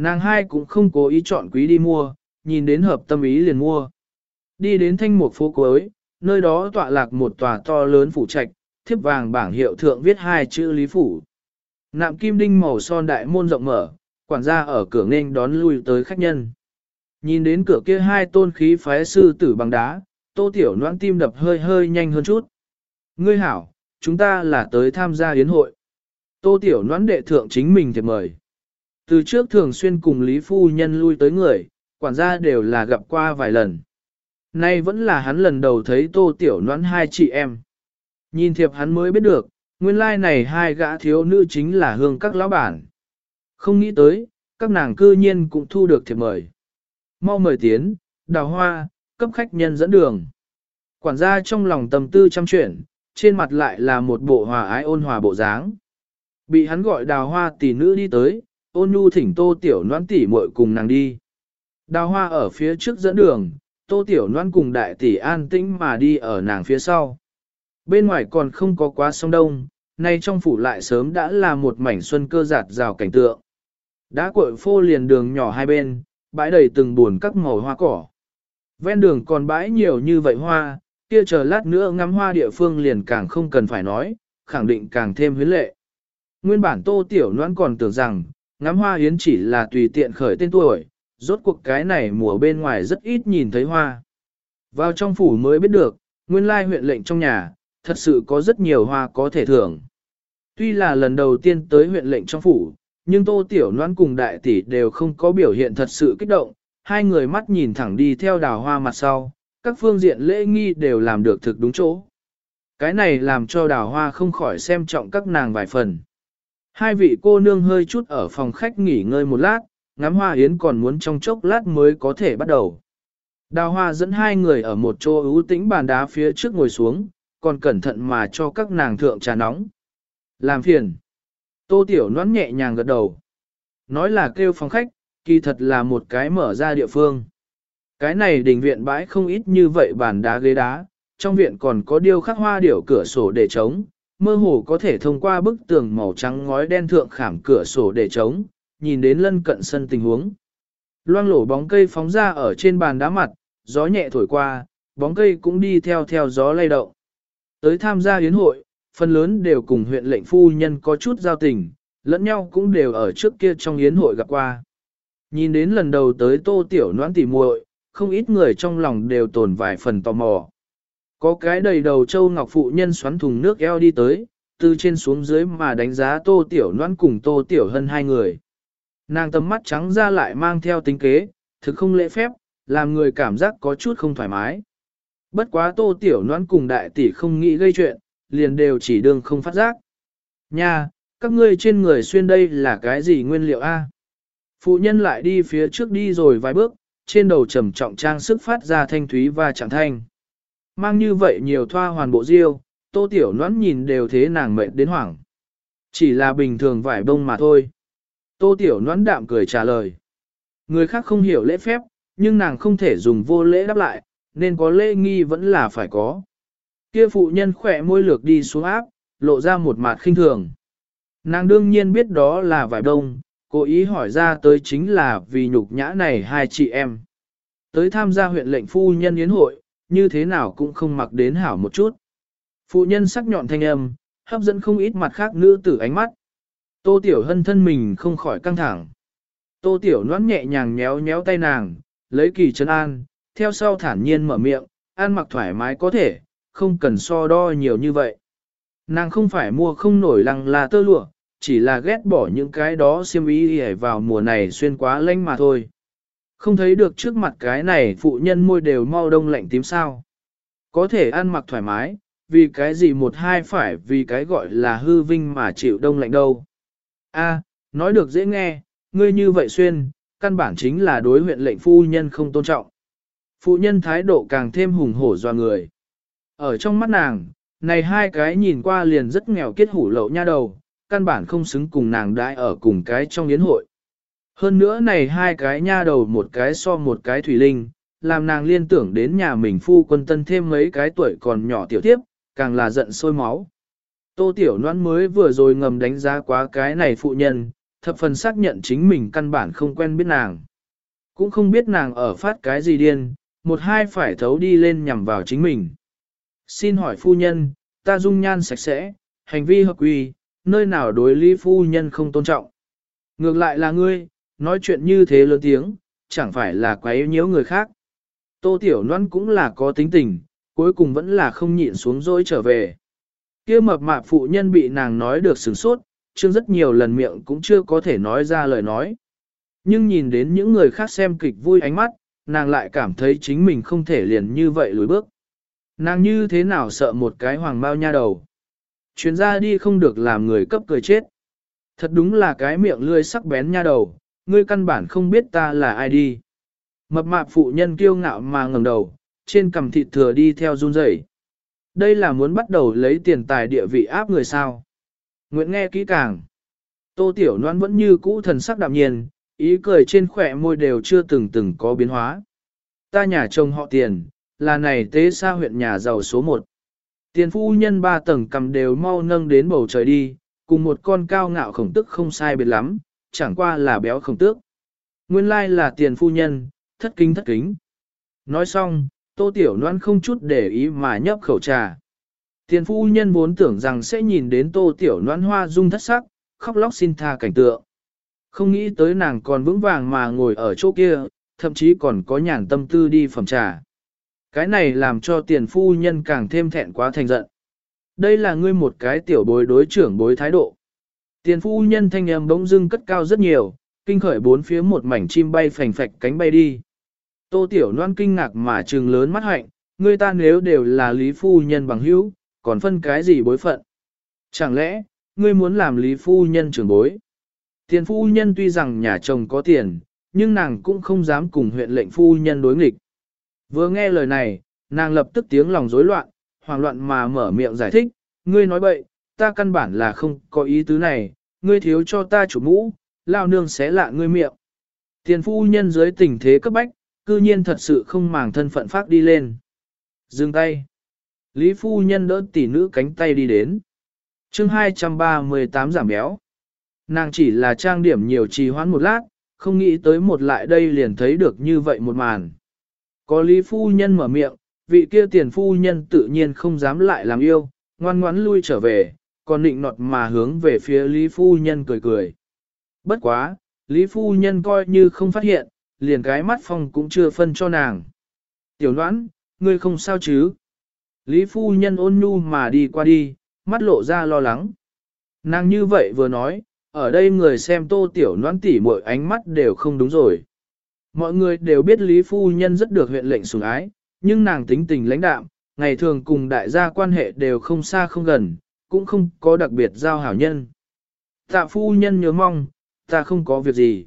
Nàng hai cũng không cố ý chọn quý đi mua, nhìn đến hợp tâm ý liền mua. Đi đến thanh một phố cuối, nơi đó tọa lạc một tòa to lớn phủ trạch, thiếp vàng bảng hiệu thượng viết hai chữ lý phủ. Nạm kim đinh màu son đại môn rộng mở, quản gia ở cửa nghênh đón lui tới khách nhân. Nhìn đến cửa kia hai tôn khí phái sư tử bằng đá, tô tiểu noãn tim đập hơi hơi nhanh hơn chút. Ngươi hảo, chúng ta là tới tham gia yến hội. Tô tiểu noãn đệ thượng chính mình thì mời. Từ trước thường xuyên cùng Lý Phu Nhân lui tới người, quản gia đều là gặp qua vài lần. Nay vẫn là hắn lần đầu thấy tô tiểu noãn hai chị em. Nhìn thiệp hắn mới biết được, Nguyên lai like này hai gã thiếu nữ chính là hương các lão bản. Không nghĩ tới, các nàng cư nhiên cũng thu được thiệp mời. Mau mời tiến, đào hoa, cấp khách nhân dẫn đường. Quản gia trong lòng tầm tư chăm chuyện, trên mặt lại là một bộ hòa ái ôn hòa bộ dáng. Bị hắn gọi đào hoa tỷ nữ đi tới, ôn nhu thỉnh tô tiểu noãn tỷ muội cùng nàng đi. Đào hoa ở phía trước dẫn đường, tô tiểu noan cùng đại tỷ an tĩnh mà đi ở nàng phía sau. Bên ngoài còn không có quá sông đông, nay trong phủ lại sớm đã là một mảnh xuân cơ giạt rào cảnh tượng. Đã cội phô liền đường nhỏ hai bên, bãi đầy từng buồn các màu hoa cỏ. Ven đường còn bãi nhiều như vậy hoa, kia chờ lát nữa ngắm hoa địa phương liền càng không cần phải nói, khẳng định càng thêm huyến lệ. Nguyên bản tô tiểu noan còn tưởng rằng, ngắm hoa hiến chỉ là tùy tiện khởi tên tuổi, rốt cuộc cái này mùa bên ngoài rất ít nhìn thấy hoa. Vào trong phủ mới biết được, nguyên lai huyện lệnh trong nhà, thật sự có rất nhiều hoa có thể thưởng. Tuy là lần đầu tiên tới huyện lệnh trong phủ, nhưng tô tiểu noan cùng đại tỷ đều không có biểu hiện thật sự kích động, hai người mắt nhìn thẳng đi theo đào hoa mặt sau, các phương diện lễ nghi đều làm được thực đúng chỗ. Cái này làm cho đào hoa không khỏi xem trọng các nàng vài phần. Hai vị cô nương hơi chút ở phòng khách nghỉ ngơi một lát, ngắm hoa yến còn muốn trong chốc lát mới có thể bắt đầu. Đào hoa dẫn hai người ở một chỗ ưu tĩnh bàn đá phía trước ngồi xuống, còn cẩn thận mà cho các nàng thượng trà nóng. Làm phiền. Tô Tiểu noãn nhẹ nhàng gật đầu. Nói là kêu phòng khách, kỳ thật là một cái mở ra địa phương. Cái này đình viện bãi không ít như vậy bàn đá ghế đá, trong viện còn có điêu khắc hoa điểu cửa sổ để trống, mơ hồ có thể thông qua bức tường màu trắng ngói đen thượng khảm cửa sổ để trống, nhìn đến lân cận sân tình huống. Loang lổ bóng cây phóng ra ở trên bàn đá mặt, gió nhẹ thổi qua, bóng cây cũng đi theo theo gió lay động. Tới tham gia yến hội, phần lớn đều cùng huyện lệnh phu nhân có chút giao tình, lẫn nhau cũng đều ở trước kia trong yến hội gặp qua. Nhìn đến lần đầu tới tô tiểu noãn tỉ muội, không ít người trong lòng đều tồn vài phần tò mò. Có cái đầy đầu châu ngọc phụ nhân xoắn thùng nước eo đi tới, từ trên xuống dưới mà đánh giá tô tiểu noan cùng tô tiểu hơn hai người. Nàng tầm mắt trắng ra lại mang theo tính kế, thực không lễ phép, làm người cảm giác có chút không thoải mái. Bất quá tô tiểu noan cùng đại tỷ không nghĩ gây chuyện, liền đều chỉ đường không phát giác. Nha, các ngươi trên người xuyên đây là cái gì nguyên liệu a? Phụ nhân lại đi phía trước đi rồi vài bước, trên đầu trầm trọng trang sức phát ra thanh thúy và chẳng thanh. Mang như vậy nhiều thoa hoàn bộ diêu, tô tiểu nón nhìn đều thế nàng mệt đến hoảng. Chỉ là bình thường vải bông mà thôi. Tô tiểu nón đạm cười trả lời. Người khác không hiểu lễ phép, nhưng nàng không thể dùng vô lễ đáp lại, nên có lễ nghi vẫn là phải có. Kia phụ nhân khỏe môi lược đi xuống áp, lộ ra một mặt khinh thường. Nàng đương nhiên biết đó là vải đông, cố ý hỏi ra tới chính là vì nhục nhã này hai chị em. Tới tham gia huyện lệnh phu nhân yến hội, như thế nào cũng không mặc đến hảo một chút. Phụ nhân sắc nhọn thanh âm, hấp dẫn không ít mặt khác nữ tử ánh mắt. Tô Tiểu Hân thân mình không khỏi căng thẳng. Tô Tiểu noãn nhẹ nhàng nhéo nhéo tay nàng, lấy kỳ chân an, theo sau thản nhiên mở miệng, An mặc thoải mái có thể, không cần so đo nhiều như vậy. Nàng không phải mua không nổi lăng là tơ lụa, chỉ là ghét bỏ những cái đó xiêm y vào mùa này xuyên quá lanh mà thôi. Không thấy được trước mặt cái này phụ nhân môi đều mau đông lạnh tím sao. Có thể ăn mặc thoải mái, vì cái gì một hai phải vì cái gọi là hư vinh mà chịu đông lạnh đâu. A, nói được dễ nghe, ngươi như vậy xuyên, căn bản chính là đối huyện lệnh phu nhân không tôn trọng. Phụ nhân thái độ càng thêm hùng hổ doa người. Ở trong mắt nàng, này hai cái nhìn qua liền rất nghèo kết hủ lậu nha đầu, căn bản không xứng cùng nàng đãi ở cùng cái trong yến hội. Hơn nữa này hai cái nha đầu một cái so một cái thủy linh, làm nàng liên tưởng đến nhà mình phu quân tân thêm mấy cái tuổi còn nhỏ tiểu tiếp, càng là giận sôi máu. Tô Tiểu noan mới vừa rồi ngầm đánh giá quá cái này phụ nhân, thập phần xác nhận chính mình căn bản không quen biết nàng. Cũng không biết nàng ở phát cái gì điên, một hai phải thấu đi lên nhằm vào chính mình. Xin hỏi phu nhân, ta dung nhan sạch sẽ, hành vi hợp quy, nơi nào đối lý phu nhân không tôn trọng. Ngược lại là ngươi, nói chuyện như thế lớn tiếng, chẳng phải là quấy nhiễu người khác. Tô Tiểu Loan cũng là có tính tình, cuối cùng vẫn là không nhịn xuống dối trở về. kia mập mạp phụ nhân bị nàng nói được sửng sốt, chương rất nhiều lần miệng cũng chưa có thể nói ra lời nói. Nhưng nhìn đến những người khác xem kịch vui ánh mắt, nàng lại cảm thấy chính mình không thể liền như vậy lùi bước. Nàng như thế nào sợ một cái hoàng bao nha đầu. Chuyến ra đi không được làm người cấp cười chết. Thật đúng là cái miệng lươi sắc bén nha đầu, ngươi căn bản không biết ta là ai đi. Mập mạp phụ nhân kiêu ngạo mà ngẩng đầu, trên cằm thịt thừa đi theo run rẩy. Đây là muốn bắt đầu lấy tiền tài địa vị áp người sao. Nguyện nghe kỹ càng. Tô Tiểu Loan vẫn như cũ thần sắc đạm nhiên, ý cười trên khỏe môi đều chưa từng từng có biến hóa. Ta nhà chồng họ tiền, là này tế xa huyện nhà giàu số 1. Tiền phu nhân ba tầng cầm đều mau nâng đến bầu trời đi, cùng một con cao ngạo khổng tức không sai biệt lắm, chẳng qua là béo không tước. Nguyên lai là tiền phu nhân, thất kính thất kính. Nói xong, tô tiểu noan không chút để ý mà nhấp khẩu trà. Tiền phu nhân vốn tưởng rằng sẽ nhìn đến tô tiểu noan hoa dung thất sắc, khóc lóc xin tha cảnh tượng. Không nghĩ tới nàng còn vững vàng mà ngồi ở chỗ kia, thậm chí còn có nhàn tâm tư đi phẩm trà. Cái này làm cho tiền phu nhân càng thêm thẹn quá thành giận. Đây là ngươi một cái tiểu bối đối trưởng bối thái độ. Tiền phu nhân thanh âm bỗng dưng cất cao rất nhiều, kinh khởi bốn phía một mảnh chim bay phành phạch cánh bay đi. Tô tiểu loan kinh ngạc mà trừng lớn mắt hạnh, ngươi ta nếu đều là lý phu nhân bằng hữu, còn phân cái gì bối phận? Chẳng lẽ, ngươi muốn làm lý phu nhân trưởng bối? Tiền phu nhân tuy rằng nhà chồng có tiền, nhưng nàng cũng không dám cùng huyện lệnh phu nhân đối nghịch. Vừa nghe lời này, nàng lập tức tiếng lòng rối loạn, hoảng loạn mà mở miệng giải thích, ngươi nói bậy, ta căn bản là không có ý tứ này, ngươi thiếu cho ta chủ mũ, lao nương xé lạ ngươi miệng. Tiền phu nhân dưới tình thế cấp bách, cư nhiên thật sự không màng thân phận phát đi lên. Dừng tay. Lý phu nhân đỡ tỷ nữ cánh tay đi đến. chương 238 giảm béo. Nàng chỉ là trang điểm nhiều trì hoãn một lát, không nghĩ tới một lại đây liền thấy được như vậy một màn. Có Lý phu nhân mở miệng, vị kia tiền phu nhân tự nhiên không dám lại làm yêu, ngoan ngoãn lui trở về, còn định nọt mà hướng về phía Lý phu nhân cười cười. Bất quá, Lý phu nhân coi như không phát hiện, liền cái mắt phong cũng chưa phân cho nàng. Tiểu đoán, ngươi không sao chứ? Lý phu nhân ôn nhu mà đi qua đi, mắt lộ ra lo lắng. Nàng như vậy vừa nói, ở đây người xem tô tiểu noãn tỉ mọi ánh mắt đều không đúng rồi. Mọi người đều biết Lý Phu Nhân rất được huyện lệnh sủng ái, nhưng nàng tính tình lãnh đạm, ngày thường cùng đại gia quan hệ đều không xa không gần, cũng không có đặc biệt giao hảo nhân. Tạ Phu Nhân nhớ mong, ta không có việc gì.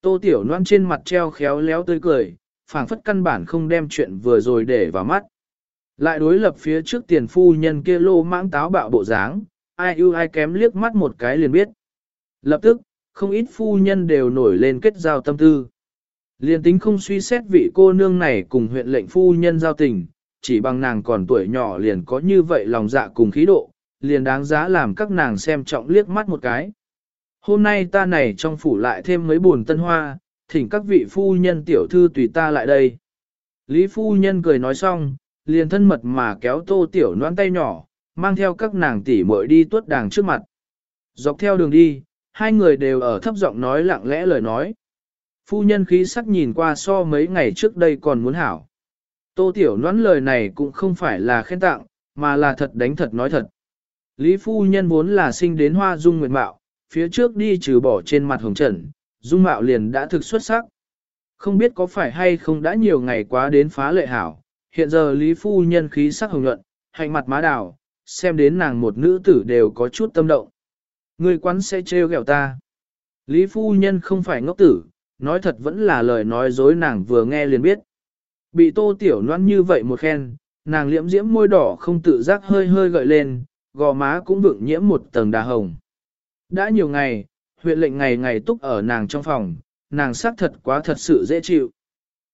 Tô Tiểu Loan trên mặt treo khéo léo tươi cười, phảng phất căn bản không đem chuyện vừa rồi để vào mắt. Lại đối lập phía trước tiền phu nhân kia lô mãng táo bạo bộ dáng, ai ưu ai kém liếc mắt một cái liền biết. Lập tức, không ít phu nhân đều nổi lên kết giao tâm tư. Liên tính không suy xét vị cô nương này cùng huyện lệnh phu nhân giao tình, chỉ bằng nàng còn tuổi nhỏ liền có như vậy lòng dạ cùng khí độ, liền đáng giá làm các nàng xem trọng liếc mắt một cái. Hôm nay ta này trong phủ lại thêm mấy buồn tân hoa, thỉnh các vị phu nhân tiểu thư tùy ta lại đây. Lý phu nhân cười nói xong, liền thân mật mà kéo tô tiểu noan tay nhỏ, mang theo các nàng tỷ muội đi tuốt đàng trước mặt. Dọc theo đường đi, hai người đều ở thấp giọng nói lặng lẽ lời nói. Phu nhân khí sắc nhìn qua so mấy ngày trước đây còn muốn hảo. Tô tiểu noan lời này cũng không phải là khen tặng, mà là thật đánh thật nói thật. Lý phu nhân vốn là sinh đến hoa dung nguyệt mạo, phía trước đi trừ bỏ trên mặt hồng trần, dung mạo liền đã thực xuất sắc. Không biết có phải hay không đã nhiều ngày quá đến phá lệ hảo, hiện giờ Lý phu nhân khí sắc hồng nhuận, hạnh mặt má đào, xem đến nàng một nữ tử đều có chút tâm động. Người quán sẽ trêu ghẹo ta. Lý phu nhân không phải ngốc tử, nói thật vẫn là lời nói dối nàng vừa nghe liền biết. Bị tô tiểu noan như vậy một khen, nàng liễm diễm môi đỏ không tự giác hơi hơi gợi lên, gò má cũng vượng nhiễm một tầng đà hồng. Đã nhiều ngày, huyện lệnh ngày ngày túc ở nàng trong phòng, nàng xác thật quá thật sự dễ chịu.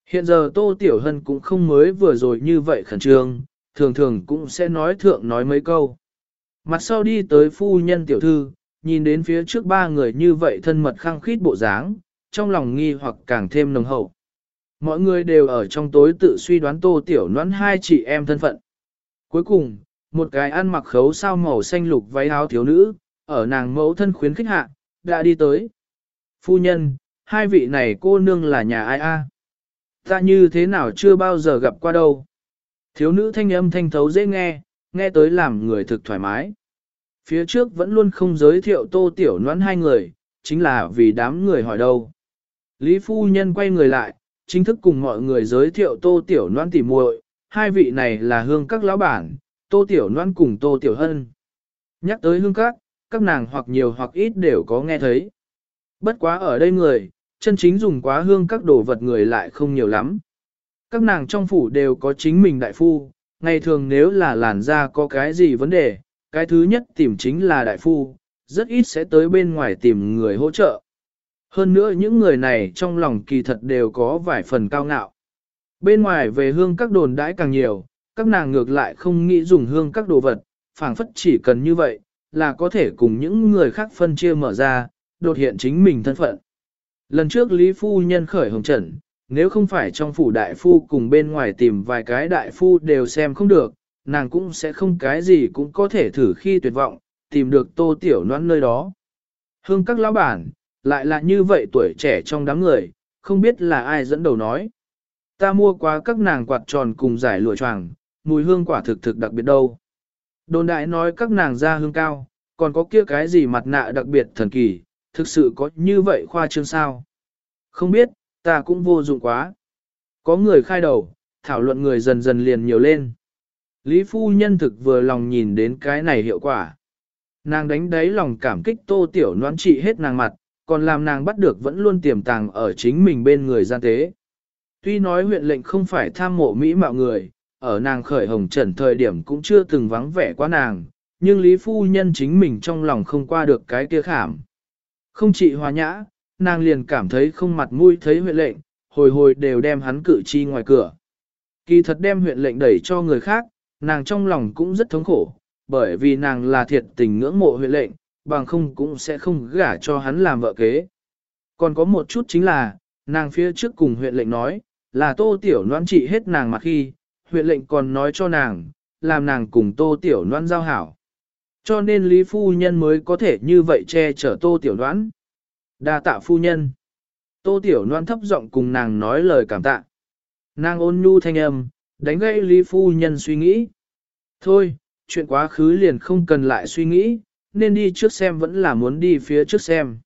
Hiện giờ Tô Tiểu Hân cũng không mới vừa rồi như vậy khẩn trương, thường thường cũng sẽ nói thượng nói mấy câu. Mặt sau đi tới phu nhân tiểu thư, nhìn đến phía trước ba người như vậy thân mật khăng khít bộ dáng, trong lòng nghi hoặc càng thêm nồng hậu. Mọi người đều ở trong tối tự suy đoán tô tiểu noãn hai chị em thân phận. Cuối cùng, một cái ăn mặc khấu sao màu xanh lục váy áo thiếu nữ, ở nàng mẫu thân khuyến khích hạ, đã đi tới. Phu nhân, hai vị này cô nương là nhà ai a? Ta như thế nào chưa bao giờ gặp qua đâu. Thiếu nữ thanh âm thanh thấu dễ nghe, nghe tới làm người thực thoải mái. Phía trước vẫn luôn không giới thiệu tô tiểu noãn hai người, chính là vì đám người hỏi đâu. Lý phu nhân quay người lại, chính thức cùng mọi người giới thiệu tô tiểu noãn tỉ muội, hai vị này là hương các lão bản, tô tiểu Loan cùng tô tiểu hân. Nhắc tới hương các, các nàng hoặc nhiều hoặc ít đều có nghe thấy. Bất quá ở đây người, chân chính dùng quá hương các đồ vật người lại không nhiều lắm. Các nàng trong phủ đều có chính mình đại phu, ngày thường nếu là làn da có cái gì vấn đề, cái thứ nhất tìm chính là đại phu, rất ít sẽ tới bên ngoài tìm người hỗ trợ. Hơn nữa những người này trong lòng kỳ thật đều có vài phần cao ngạo. Bên ngoài về hương các đồn đãi càng nhiều, các nàng ngược lại không nghĩ dùng hương các đồ vật, phảng phất chỉ cần như vậy, là có thể cùng những người khác phân chia mở ra, đột hiện chính mình thân phận. Lần trước Lý Phu Nhân khởi hồng trần, nếu không phải trong phủ đại phu cùng bên ngoài tìm vài cái đại phu đều xem không được, nàng cũng sẽ không cái gì cũng có thể thử khi tuyệt vọng, tìm được tô tiểu noan nơi đó. Hương các lão bản, lại là như vậy tuổi trẻ trong đám người, không biết là ai dẫn đầu nói. Ta mua quá các nàng quạt tròn cùng giải lụa choàng, mùi hương quả thực thực đặc biệt đâu. Đồn đại nói các nàng ra hương cao, còn có kia cái gì mặt nạ đặc biệt thần kỳ, thực sự có như vậy khoa trương sao? Không biết, ta cũng vô dụng quá. Có người khai đầu, thảo luận người dần dần liền nhiều lên. Lý phu nhân thực vừa lòng nhìn đến cái này hiệu quả. Nàng đánh đáy lòng cảm kích tô tiểu noãn trị hết nàng mặt, còn làm nàng bắt được vẫn luôn tiềm tàng ở chính mình bên người gian tế. Tuy nói huyện lệnh không phải tham mộ Mỹ mạo người, ở nàng khởi hồng trần thời điểm cũng chưa từng vắng vẻ quá nàng, nhưng Lý Phu Nhân chính mình trong lòng không qua được cái kia khảm. Không chỉ hòa nhã, nàng liền cảm thấy không mặt mũi thấy huyện lệnh, hồi hồi đều đem hắn cử chi ngoài cửa. Kỳ thật đem huyện lệnh đẩy cho người khác, nàng trong lòng cũng rất thống khổ, bởi vì nàng là thiệt tình ngưỡng mộ huyện lệnh, bằng không cũng sẽ không gả cho hắn làm vợ kế. Còn có một chút chính là, nàng phía trước cùng huyện lệnh nói, là tô tiểu noan trị hết nàng mà khi, huyện lệnh còn nói cho nàng, làm nàng cùng tô tiểu noan giao hảo. Cho nên Lý Phu Nhân mới có thể như vậy che chở tô tiểu noan. đa tạ Phu Nhân. Tô tiểu noan thấp giọng cùng nàng nói lời cảm tạ. Nàng ôn nhu thanh âm, đánh gãy Lý Phu Nhân suy nghĩ. Thôi, chuyện quá khứ liền không cần lại suy nghĩ, nên đi trước xem vẫn là muốn đi phía trước xem.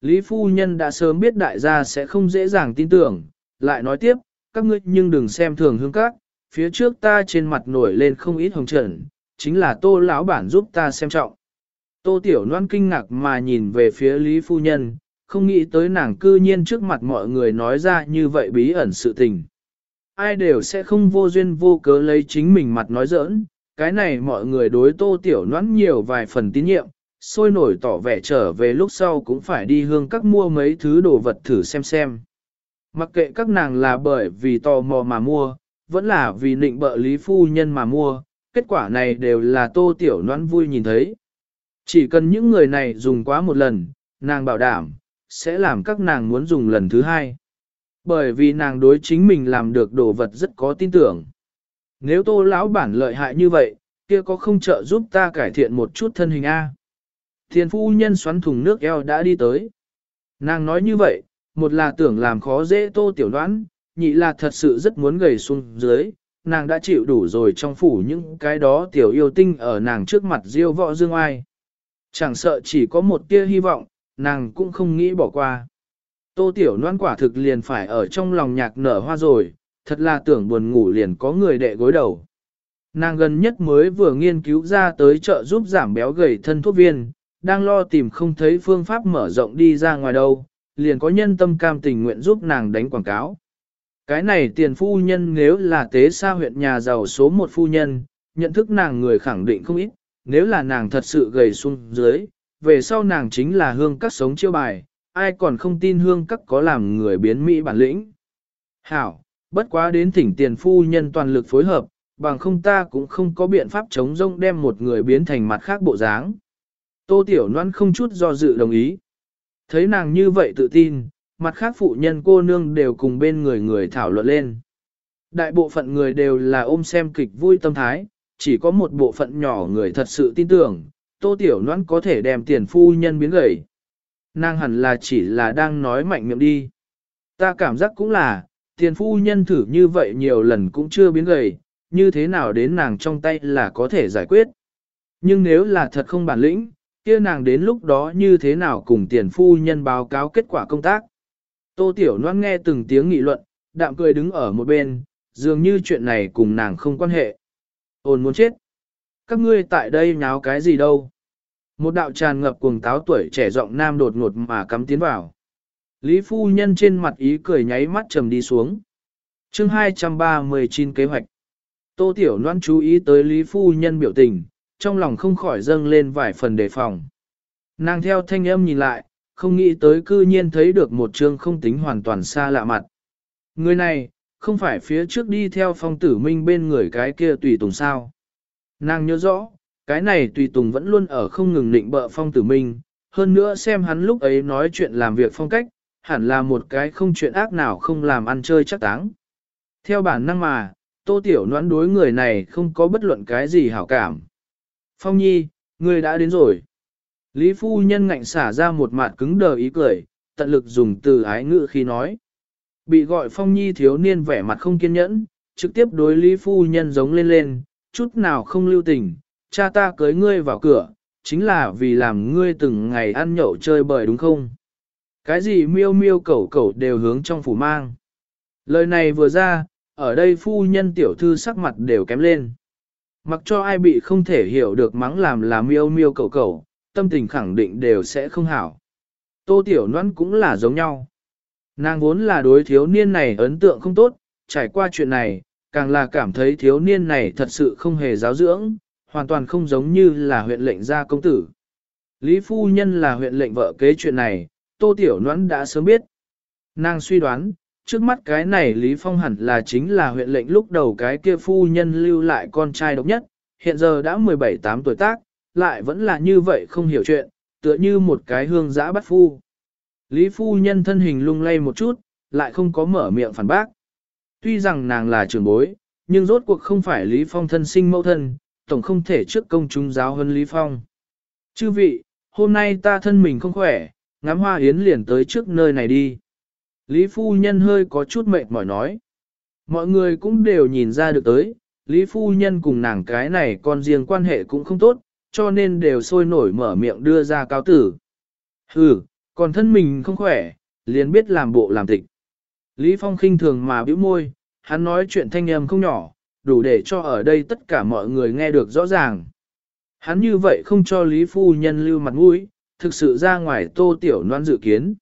Lý Phu Nhân đã sớm biết đại gia sẽ không dễ dàng tin tưởng, lại nói tiếp, các ngươi nhưng đừng xem thường hương các, phía trước ta trên mặt nổi lên không ít hồng trần, chính là tô lão bản giúp ta xem trọng. Tô Tiểu Loan kinh ngạc mà nhìn về phía Lý Phu Nhân, không nghĩ tới nàng cư nhiên trước mặt mọi người nói ra như vậy bí ẩn sự tình. Ai đều sẽ không vô duyên vô cớ lấy chính mình mặt nói giỡn, cái này mọi người đối Tô Tiểu Loan nhiều vài phần tín nhiệm, sôi nổi tỏ vẻ trở về lúc sau cũng phải đi hương các mua mấy thứ đồ vật thử xem xem. Mặc kệ các nàng là bởi vì tò mò mà mua, vẫn là vì nịnh bợ lý phu nhân mà mua, kết quả này đều là tô tiểu noan vui nhìn thấy. Chỉ cần những người này dùng quá một lần, nàng bảo đảm, sẽ làm các nàng muốn dùng lần thứ hai. Bởi vì nàng đối chính mình làm được đồ vật rất có tin tưởng. Nếu tô lão bản lợi hại như vậy, kia có không trợ giúp ta cải thiện một chút thân hình A. Thiền phu nhân xoắn thùng nước eo đã đi tới. Nàng nói như vậy, một là tưởng làm khó dễ tô tiểu đoán, nhị là thật sự rất muốn gầy xuống dưới, nàng đã chịu đủ rồi trong phủ những cái đó tiểu yêu tinh ở nàng trước mặt diêu võ dương ai. Chẳng sợ chỉ có một tia hy vọng, nàng cũng không nghĩ bỏ qua. Tô tiểu noan quả thực liền phải ở trong lòng nhạc nở hoa rồi, thật là tưởng buồn ngủ liền có người đệ gối đầu. Nàng gần nhất mới vừa nghiên cứu ra tới chợ giúp giảm béo gầy thân thuốc viên, đang lo tìm không thấy phương pháp mở rộng đi ra ngoài đâu, liền có nhân tâm cam tình nguyện giúp nàng đánh quảng cáo. Cái này tiền phu nhân nếu là tế xa huyện nhà giàu số một phu nhân, nhận thức nàng người khẳng định không ít, nếu là nàng thật sự gầy xuống dưới, về sau nàng chính là hương các sống chiêu bài, ai còn không tin hương các có làm người biến Mỹ bản lĩnh. Hảo, bất quá đến thỉnh tiền phu nhân toàn lực phối hợp, bằng không ta cũng không có biện pháp chống rông đem một người biến thành mặt khác bộ dáng. Tô Tiểu Loan không chút do dự đồng ý. Thấy nàng như vậy tự tin, mặt khác phụ nhân cô nương đều cùng bên người người thảo luận lên. Đại bộ phận người đều là ôm xem kịch vui tâm thái, chỉ có một bộ phận nhỏ người thật sự tin tưởng, tô tiểu noãn có thể đem tiền phu nhân biến gầy. Nàng hẳn là chỉ là đang nói mạnh miệng đi. Ta cảm giác cũng là, tiền phu nhân thử như vậy nhiều lần cũng chưa biến gầy, như thế nào đến nàng trong tay là có thể giải quyết. Nhưng nếu là thật không bản lĩnh, kia nàng đến lúc đó như thế nào cùng tiền phu nhân báo cáo kết quả công tác. Tô Tiểu Loan nghe từng tiếng nghị luận, đạm cười đứng ở một bên, dường như chuyện này cùng nàng không quan hệ. Ôn muốn chết. Các ngươi tại đây nháo cái gì đâu. Một đạo tràn ngập cuồng táo tuổi trẻ giọng nam đột ngột mà cắm tiến vào. Lý phu nhân trên mặt ý cười nháy mắt trầm đi xuống. chương 239 kế hoạch. Tô Tiểu Loan chú ý tới Lý phu nhân biểu tình, trong lòng không khỏi dâng lên vài phần đề phòng. Nàng theo thanh âm nhìn lại, không nghĩ tới cư nhiên thấy được một chương không tính hoàn toàn xa lạ mặt. Người này, không phải phía trước đi theo phong tử minh bên người cái kia tùy tùng sao. Nàng nhớ rõ, cái này tùy tùng vẫn luôn ở không ngừng định bợ phong tử minh, hơn nữa xem hắn lúc ấy nói chuyện làm việc phong cách, hẳn là một cái không chuyện ác nào không làm ăn chơi chắc táng. Theo bản năng mà, tô tiểu noãn đối người này không có bất luận cái gì hảo cảm. Phong nhi, người đã đến rồi. Lý phu nhân ngạnh xả ra một mặt cứng đờ ý cười, tận lực dùng từ ái ngữ khi nói. Bị gọi phong nhi thiếu niên vẻ mặt không kiên nhẫn, trực tiếp đối Lý phu nhân giống lên lên, chút nào không lưu tình, cha ta cưới ngươi vào cửa, chính là vì làm ngươi từng ngày ăn nhậu chơi bời đúng không? Cái gì miêu miêu cẩu cẩu đều hướng trong phủ mang. Lời này vừa ra, ở đây phu nhân tiểu thư sắc mặt đều kém lên. Mặc cho ai bị không thể hiểu được mắng làm là miêu miêu cẩu cẩu, tâm tình khẳng định đều sẽ không hảo. Tô tiểu noãn cũng là giống nhau. Nàng vốn là đối thiếu niên này ấn tượng không tốt, trải qua chuyện này, càng là cảm thấy thiếu niên này thật sự không hề giáo dưỡng, hoàn toàn không giống như là huyện lệnh gia công tử. Lý phu nhân là huyện lệnh vợ kế chuyện này, Tô Tiểu Noãn đã sớm biết. Nàng suy đoán, trước mắt cái này Lý Phong hẳn là chính là huyện lệnh lúc đầu cái kia phu nhân lưu lại con trai độc nhất, hiện giờ đã 17-8 tuổi tác, lại vẫn là như vậy không hiểu chuyện, tựa như một cái hương giã bắt phu. Lý phu nhân thân hình lung lay một chút, lại không có mở miệng phản bác. Tuy rằng nàng là trưởng bối, nhưng rốt cuộc không phải Lý Phong thân sinh mẫu thân, tổng không thể trước công chúng giáo hơn Lý Phong. Chư vị, hôm nay ta thân mình không khỏe, ngắm hoa yến liền tới trước nơi này đi. Lý phu nhân hơi có chút mệt mỏi nói. Mọi người cũng đều nhìn ra được tới, Lý phu nhân cùng nàng cái này con riêng quan hệ cũng không tốt, cho nên đều sôi nổi mở miệng đưa ra cáo tử. Hừ, còn thân mình không khỏe, liền biết làm bộ làm tịch. Lý Phong khinh thường mà bĩu môi, hắn nói chuyện thanh âm không nhỏ, đủ để cho ở đây tất cả mọi người nghe được rõ ràng. Hắn như vậy không cho Lý Phu Nhân lưu mặt mũi, thực sự ra ngoài tô tiểu noan dự kiến.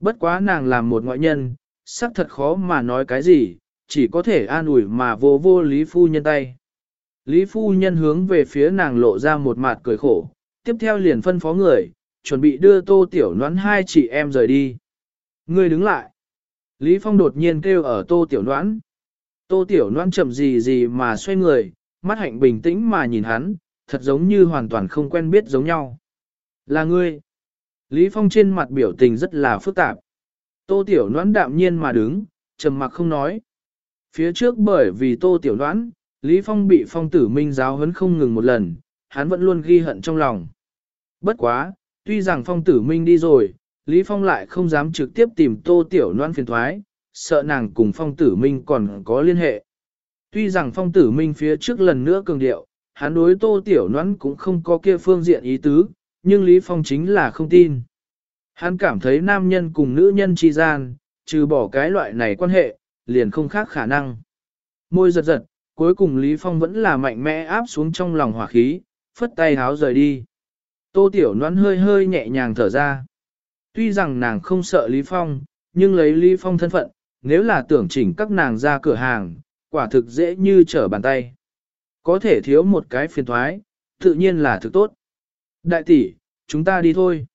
Bất quá nàng làm một ngoại nhân, sắc thật khó mà nói cái gì, chỉ có thể an ủi mà vô vô Lý Phu Nhân tay. Lý Phu Nhân hướng về phía nàng lộ ra một mặt cười khổ, tiếp theo liền phân phó người, chuẩn bị đưa tô tiểu noãn hai chị em rời đi. Người đứng lại. Lý Phong đột nhiên kêu ở tô tiểu noãn. Tô tiểu noãn chậm gì gì mà xoay người, mắt hạnh bình tĩnh mà nhìn hắn, thật giống như hoàn toàn không quen biết giống nhau. Là ngươi. Lý Phong trên mặt biểu tình rất là phức tạp. Tô tiểu noãn đạm nhiên mà đứng, trầm mặc không nói. Phía trước bởi vì tô tiểu noãn, Lý Phong bị phong tử minh giáo huấn không ngừng một lần, hắn vẫn luôn ghi hận trong lòng. Bất quá, tuy rằng phong tử minh đi rồi, Lý Phong lại không dám trực tiếp tìm tô tiểu Loan phiền thoái, sợ nàng cùng phong tử minh còn có liên hệ. Tuy rằng phong tử minh phía trước lần nữa cường điệu, hắn đối tô tiểu Loan cũng không có kia phương diện ý tứ, nhưng Lý Phong chính là không tin. Hắn cảm thấy nam nhân cùng nữ nhân chi gian, trừ bỏ cái loại này quan hệ, liền không khác khả năng. Môi giật giật, cuối cùng Lý Phong vẫn là mạnh mẽ áp xuống trong lòng hỏa khí, phất tay háo rời đi. Tô Tiểu Loan hơi hơi nhẹ nhàng thở ra. Tuy rằng nàng không sợ Lý Phong, nhưng lấy Lý Phong thân phận, nếu là tưởng chỉnh các nàng ra cửa hàng, quả thực dễ như trở bàn tay. Có thể thiếu một cái phiền thoái, tự nhiên là thực tốt. Đại tỷ, chúng ta đi thôi.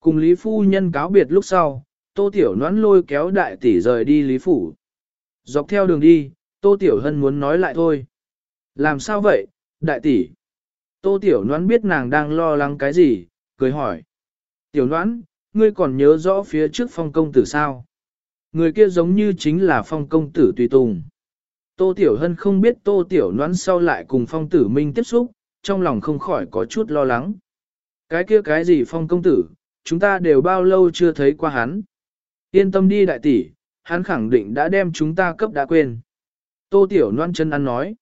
Cùng Lý Phu Nhân cáo biệt lúc sau, Tô Tiểu Noãn lôi kéo đại tỷ rời đi Lý Phủ. Dọc theo đường đi, Tô Tiểu Hân muốn nói lại thôi. Làm sao vậy, đại tỷ? Tô Tiểu Noãn biết nàng đang lo lắng cái gì, cười hỏi. Tiểu Noãn, ngươi còn nhớ rõ phía trước phong công tử sao? Người kia giống như chính là phong công tử Tùy Tùng. Tô Tiểu Hân không biết Tô Tiểu Noãn sau lại cùng phong tử Minh tiếp xúc, trong lòng không khỏi có chút lo lắng. Cái kia cái gì phong công tử, chúng ta đều bao lâu chưa thấy qua hắn. Yên tâm đi đại tỷ, hắn khẳng định đã đem chúng ta cấp đã quên. Tô Tiểu Loan chân ăn nói.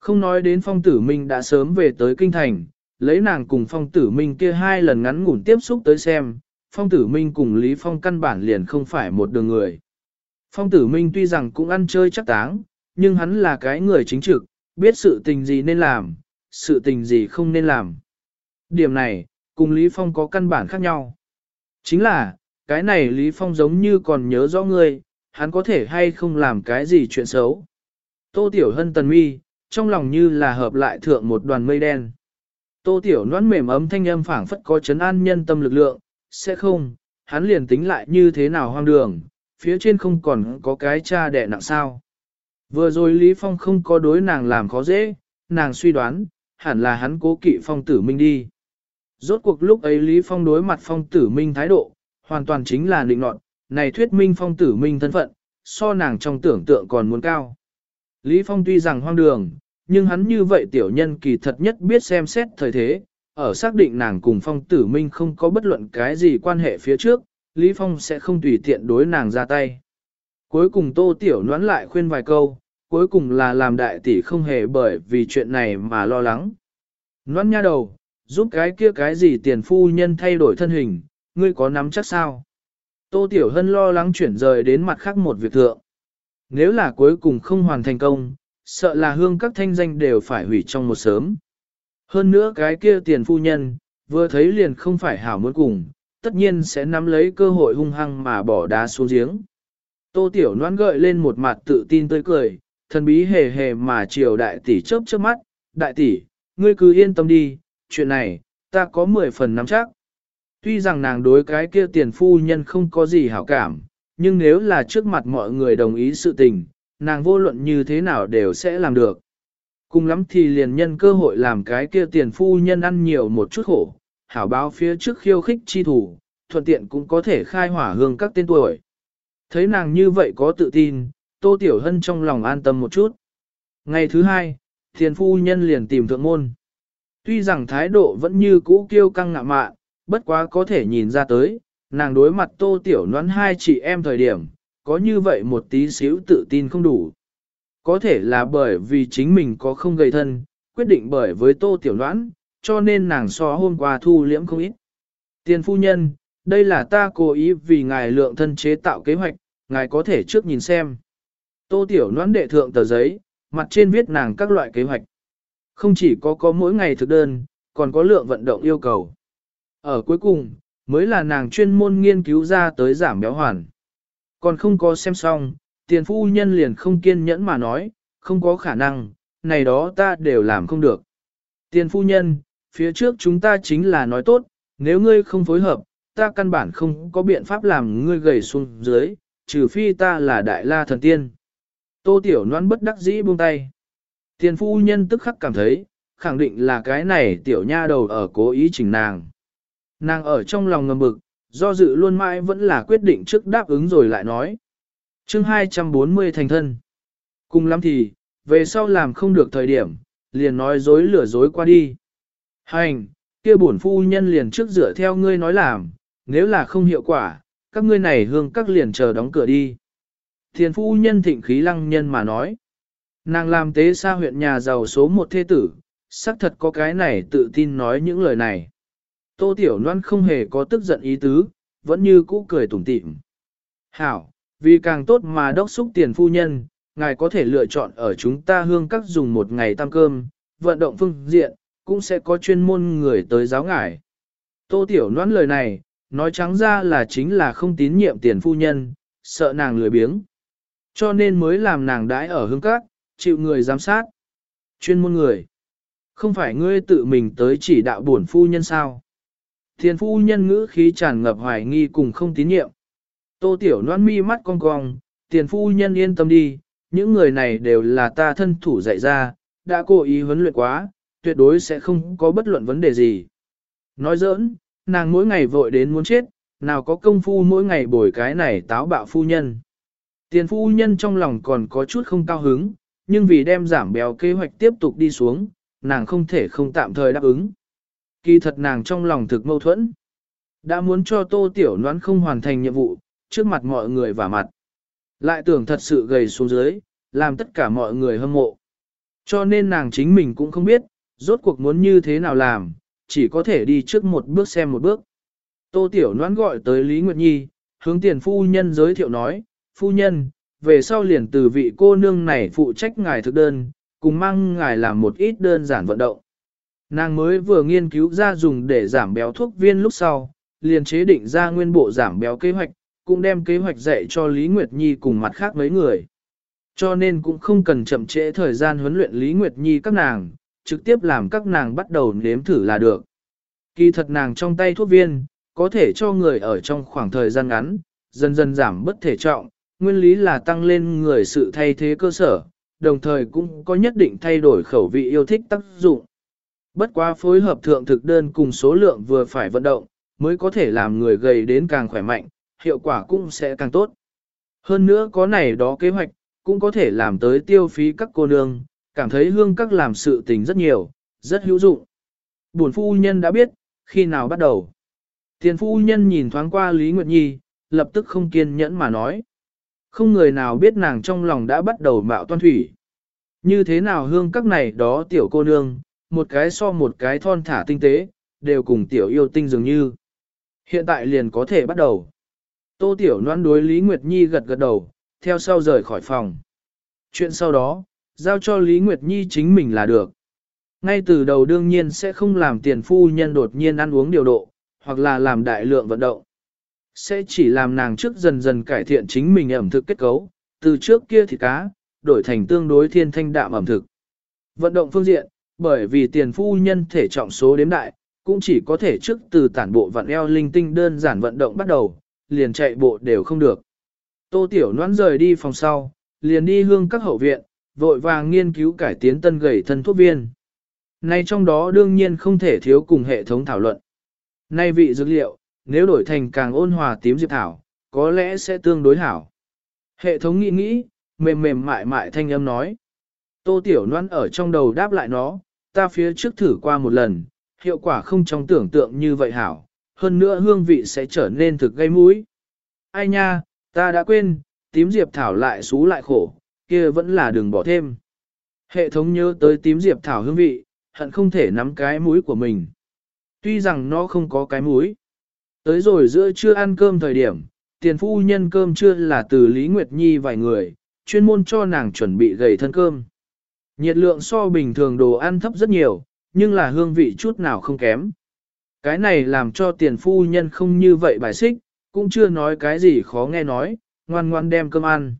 Không nói đến phong tử minh đã sớm về tới kinh thành, lấy nàng cùng phong tử minh kia hai lần ngắn ngủn tiếp xúc tới xem, phong tử minh cùng Lý Phong căn bản liền không phải một đường người. Phong tử minh tuy rằng cũng ăn chơi chắc táng, nhưng hắn là cái người chính trực, biết sự tình gì nên làm, sự tình gì không nên làm. Điểm này, cùng Lý Phong có căn bản khác nhau. Chính là, cái này Lý Phong giống như còn nhớ rõ ngươi, hắn có thể hay không làm cái gì chuyện xấu. Tô Tiểu Hân tần mi, trong lòng như là hợp lại thượng một đoàn mây đen. Tô Tiểu noãn mềm ấm thanh âm phảng phất có chấn an nhân tâm lực lượng, sẽ không, hắn liền tính lại như thế nào hoang đường, phía trên không còn có cái cha đẻ nặng sao. Vừa rồi Lý Phong không có đối nàng làm khó dễ, nàng suy đoán, hẳn là hắn cố kỵ phong tử minh đi. Rốt cuộc lúc ấy Lý Phong đối mặt phong tử minh thái độ, hoàn toàn chính là định nọt, này thuyết minh phong tử minh thân phận, so nàng trong tưởng tượng còn muốn cao. Lý Phong tuy rằng hoang đường, nhưng hắn như vậy tiểu nhân kỳ thật nhất biết xem xét thời thế, ở xác định nàng cùng phong tử minh không có bất luận cái gì quan hệ phía trước, Lý Phong sẽ không tùy tiện đối nàng ra tay. Cuối cùng tô tiểu noán lại khuyên vài câu, cuối cùng là làm đại tỷ không hề bởi vì chuyện này mà lo lắng. Noan nha đầu, giúp cái kia cái gì tiền phu nhân thay đổi thân hình, ngươi có nắm chắc sao? Tô Tiểu Hân lo lắng chuyển rời đến mặt khác một việc thượng. Nếu là cuối cùng không hoàn thành công, sợ là hương các thanh danh đều phải hủy trong một sớm. Hơn nữa cái kia tiền phu nhân, vừa thấy liền không phải hảo muốn cùng, tất nhiên sẽ nắm lấy cơ hội hung hăng mà bỏ đá xuống giếng. Tô Tiểu Loan gợi lên một mặt tự tin tươi cười, thần bí hề hề mà chiều đại tỷ chớp chớp mắt, đại tỷ, ngươi cứ yên tâm đi, chuyện này, ta có 10 phần nắm chắc. Tuy rằng nàng đối cái kia tiền phu nhân không có gì hảo cảm, nhưng nếu là trước mặt mọi người đồng ý sự tình, nàng vô luận như thế nào đều sẽ làm được. Cùng lắm thì liền nhân cơ hội làm cái kia tiền phu nhân ăn nhiều một chút khổ, hảo báo phía trước khiêu khích chi thủ, thuận tiện cũng có thể khai hỏa hương các tên tuổi. Thấy nàng như vậy có tự tin, Tô Tiểu Hân trong lòng an tâm một chút. Ngày thứ hai, tiền phu nhân liền tìm thượng môn. Tuy rằng thái độ vẫn như cũ kiêu căng ngạ mạn, bất quá có thể nhìn ra tới, nàng đối mặt Tô Tiểu Noãn hai chị em thời điểm, có như vậy một tí xíu tự tin không đủ. Có thể là bởi vì chính mình có không gây thân, quyết định bởi với Tô Tiểu Noãn, cho nên nàng so hôm qua thu liễm không ít. Tiền phu nhân, đây là ta cố ý vì ngài lượng thân chế tạo kế hoạch, ngài có thể trước nhìn xem. Tô Tiểu Noãn đệ thượng tờ giấy, mặt trên viết nàng các loại kế hoạch. Không chỉ có có mỗi ngày thực đơn, còn có lượng vận động yêu cầu. Ở cuối cùng, mới là nàng chuyên môn nghiên cứu ra tới giảm béo hoàn. Còn không có xem xong, tiền phu nhân liền không kiên nhẫn mà nói, không có khả năng, này đó ta đều làm không được. Tiền phu nhân, phía trước chúng ta chính là nói tốt, nếu ngươi không phối hợp, ta căn bản không có biện pháp làm ngươi gầy xuống dưới, trừ phi ta là đại la thần tiên. Tô Tiểu Loan bất đắc dĩ buông tay. Tiền phu nhân tức khắc cảm thấy, khẳng định là cái này tiểu nha đầu ở cố ý chỉnh nàng. Nàng ở trong lòng ngầm bực, do dự luôn mãi vẫn là quyết định trước đáp ứng rồi lại nói. chương 240 thành thân. Cùng lắm thì, về sau làm không được thời điểm, liền nói dối lửa dối qua đi. Hành, kia bổn phu nhân liền trước dựa theo ngươi nói làm, nếu là không hiệu quả, các ngươi này hương các liền chờ đóng cửa đi. Thiền phu nhân thịnh khí lăng nhân mà nói. Nàng làm tế xa huyện nhà giàu số một thế tử, xác thật có cái này tự tin nói những lời này. Tô Tiểu Loan không hề có tức giận ý tứ, vẫn như cũ cười tủm tỉm. Hảo, vì càng tốt mà đốc xúc tiền phu nhân, ngài có thể lựa chọn ở chúng ta hương các dùng một ngày tam cơm, vận động phương diện, cũng sẽ có chuyên môn người tới giáo ngài. Tô Tiểu Loan lời này, nói trắng ra là chính là không tín nhiệm tiền phu nhân, sợ nàng lười biếng. Cho nên mới làm nàng đãi ở hương các, chịu người giám sát. Chuyên môn người. Không phải ngươi tự mình tới chỉ đạo bổn phu nhân sao. Thiên phu nhân ngữ khí tràn ngập hoài nghi cùng không tín nhiệm. Tô tiểu noan mi mắt cong cong, tiền phu nhân yên tâm đi, những người này đều là ta thân thủ dạy ra, đã cố ý huấn luyện quá, tuyệt đối sẽ không có bất luận vấn đề gì. Nói giỡn, nàng mỗi ngày vội đến muốn chết, nào có công phu mỗi ngày bồi cái này táo bạo phu nhân. Tiền phu nhân trong lòng còn có chút không cao hứng, nhưng vì đem giảm béo kế hoạch tiếp tục đi xuống, nàng không thể không tạm thời đáp ứng. Kỳ thật nàng trong lòng thực mâu thuẫn. Đã muốn cho tô tiểu noán không hoàn thành nhiệm vụ, trước mặt mọi người và mặt. Lại tưởng thật sự gầy xuống dưới, làm tất cả mọi người hâm mộ. Cho nên nàng chính mình cũng không biết, rốt cuộc muốn như thế nào làm, chỉ có thể đi trước một bước xem một bước. Tô Tiểu Noãn gọi tới Lý Nguyệt Nhi, hướng tiền phu nhân giới thiệu nói, phu nhân, về sau liền từ vị cô nương này phụ trách ngài thực đơn, cùng mang ngài làm một ít đơn giản vận động. Nàng mới vừa nghiên cứu ra dùng để giảm béo thuốc viên lúc sau, liền chế định ra nguyên bộ giảm béo kế hoạch, cũng đem kế hoạch dạy cho Lý Nguyệt Nhi cùng mặt khác mấy người. Cho nên cũng không cần chậm trễ thời gian huấn luyện Lý Nguyệt Nhi các nàng, trực tiếp làm các nàng bắt đầu nếm thử là được. Kỳ thật nàng trong tay thuốc viên, có thể cho người ở trong khoảng thời gian ngắn, dần dần giảm bất thể trọng, nguyên lý là tăng lên người sự thay thế cơ sở, đồng thời cũng có nhất định thay đổi khẩu vị yêu thích tác dụng. Bất quá phối hợp thượng thực đơn cùng số lượng vừa phải vận động, mới có thể làm người gầy đến càng khỏe mạnh, hiệu quả cũng sẽ càng tốt. Hơn nữa có này đó kế hoạch, cũng có thể làm tới tiêu phí các cô nương, cảm thấy hương các làm sự tình rất nhiều, rất hữu dụng. Buồn phu nhân đã biết, khi nào bắt đầu. Tiền phu nhân nhìn thoáng qua Lý Nguyệt Nhi, lập tức không kiên nhẫn mà nói. Không người nào biết nàng trong lòng đã bắt đầu mạo toan thủy. Như thế nào hương các này đó tiểu cô nương, một cái so một cái thon thả tinh tế, đều cùng tiểu yêu tinh dường như. Hiện tại liền có thể bắt đầu. Tô tiểu noan đối Lý Nguyệt Nhi gật gật đầu, theo sau rời khỏi phòng. Chuyện sau đó, giao cho Lý Nguyệt Nhi chính mình là được. Ngay từ đầu đương nhiên sẽ không làm tiền phu nhân đột nhiên ăn uống điều độ, hoặc là làm đại lượng vận động. Sẽ chỉ làm nàng trước dần dần cải thiện chính mình ẩm thực kết cấu, từ trước kia thì cá, đổi thành tương đối thiên thanh đạm ẩm thực. Vận động phương diện, bởi vì tiền phu nhân thể trọng số đếm đại, cũng chỉ có thể trước từ tản bộ vặn eo linh tinh đơn giản vận động bắt đầu, liền chạy bộ đều không được. Tô Tiểu Noãn rời đi phòng sau, liền đi hương các hậu viện, vội vàng nghiên cứu cải tiến tân gầy thân thuốc viên. Nay trong đó đương nhiên không thể thiếu cùng hệ thống thảo luận. Nay vị dược liệu, nếu đổi thành càng ôn hòa tím diệp thảo, có lẽ sẽ tương đối hảo. Hệ thống nghĩ nghĩ, mềm mềm mại mại thanh âm nói. Tô Tiểu Loan ở trong đầu đáp lại nó, ta phía trước thử qua một lần, hiệu quả không trong tưởng tượng như vậy hảo, hơn nữa hương vị sẽ trở nên thực gây mũi. Ai nha, ta đã quên, tím diệp thảo lại xú lại khổ, kia vẫn là đừng bỏ thêm. Hệ thống nhớ tới tím diệp thảo hương vị, hận không thể nắm cái mũi của mình. Tuy rằng nó không có cái mũi. Tới rồi giữa trưa ăn cơm thời điểm, tiền phu nhân cơm trưa là từ Lý Nguyệt Nhi vài người, chuyên môn cho nàng chuẩn bị gầy thân cơm. Nhiệt lượng so bình thường đồ ăn thấp rất nhiều, nhưng là hương vị chút nào không kém. Cái này làm cho tiền phu nhân không như vậy bài xích, cũng chưa nói cái gì khó nghe nói, ngoan ngoan đem cơm ăn.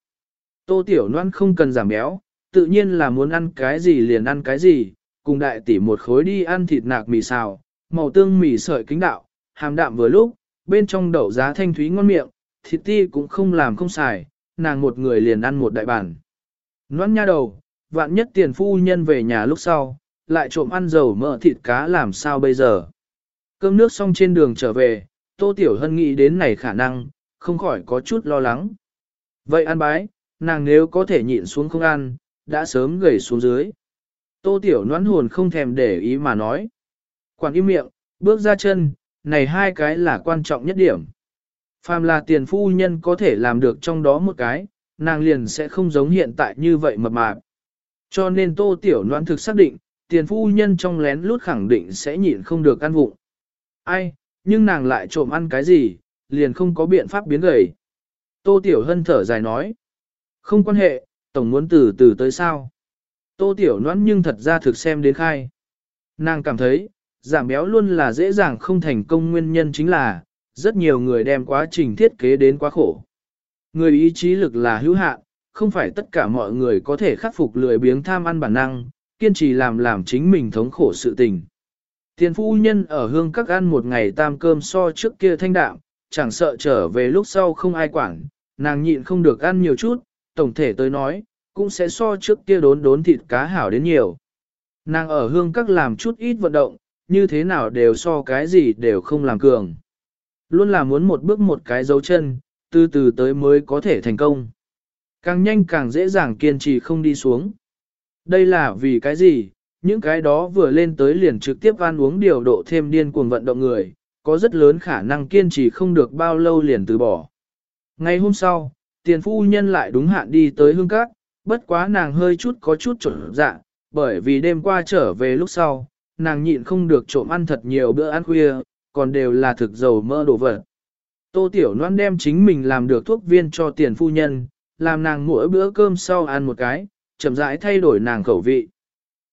Tô Tiểu Loan không cần giảm béo, tự nhiên là muốn ăn cái gì liền ăn cái gì, cùng đại tỷ một khối đi ăn thịt nạc mì xào, màu tương mì sợi kính đạo, hàm đạm vừa lúc, bên trong đậu giá thanh thúy ngon miệng, thịt ti cũng không làm không xài, nàng một người liền ăn một đại bản. Loan nha đầu, vạn nhất tiền phu nhân về nhà lúc sau, lại trộm ăn dầu mỡ thịt cá làm sao bây giờ. Cơm nước xong trên đường trở về, Tô Tiểu Hân nghĩ đến này khả năng, không khỏi có chút lo lắng. Vậy ăn bái, nàng nếu có thể nhịn xuống không ăn, đã sớm gầy xuống dưới. Tô Tiểu noãn hồn không thèm để ý mà nói. Quản im miệng, bước ra chân, này hai cái là quan trọng nhất điểm. Phàm là tiền phu nhân có thể làm được trong đó một cái, nàng liền sẽ không giống hiện tại như vậy mập mạp. Cho nên tô tiểu noan thực xác định, tiền phu nhân trong lén lút khẳng định sẽ nhịn không được ăn vụng. Ai, nhưng nàng lại trộm ăn cái gì, liền không có biện pháp biến gầy. Tô tiểu hân thở dài nói. Không quan hệ, tổng muốn từ từ tới sao. Tô tiểu noan nhưng thật ra thực xem đến khai. Nàng cảm thấy, giảm béo luôn là dễ dàng không thành công nguyên nhân chính là, rất nhiều người đem quá trình thiết kế đến quá khổ. Người ý chí lực là hữu hạn, không phải tất cả mọi người có thể khắc phục lười biếng tham ăn bản năng, kiên trì làm làm chính mình thống khổ sự tình. Tiền phu nhân ở hương các ăn một ngày tam cơm so trước kia thanh đạm, chẳng sợ trở về lúc sau không ai quản, nàng nhịn không được ăn nhiều chút, tổng thể tới nói, cũng sẽ so trước kia đốn đốn thịt cá hảo đến nhiều. Nàng ở hương các làm chút ít vận động, như thế nào đều so cái gì đều không làm cường. Luôn là muốn một bước một cái dấu chân, từ từ tới mới có thể thành công. Càng nhanh càng dễ dàng kiên trì không đi xuống. Đây là vì cái gì? Những cái đó vừa lên tới liền trực tiếp ăn uống điều độ thêm điên cuồng vận động người, có rất lớn khả năng kiên trì không được bao lâu liền từ bỏ. Ngày hôm sau, tiền phu nhân lại đúng hạn đi tới hương cát, bất quá nàng hơi chút có chút trộn dạ, bởi vì đêm qua trở về lúc sau, nàng nhịn không được trộm ăn thật nhiều bữa ăn khuya, còn đều là thực dầu mỡ đồ vật. Tô Tiểu Loan đem chính mình làm được thuốc viên cho tiền phu nhân, làm nàng mỗi bữa cơm sau ăn một cái, chậm rãi thay đổi nàng khẩu vị.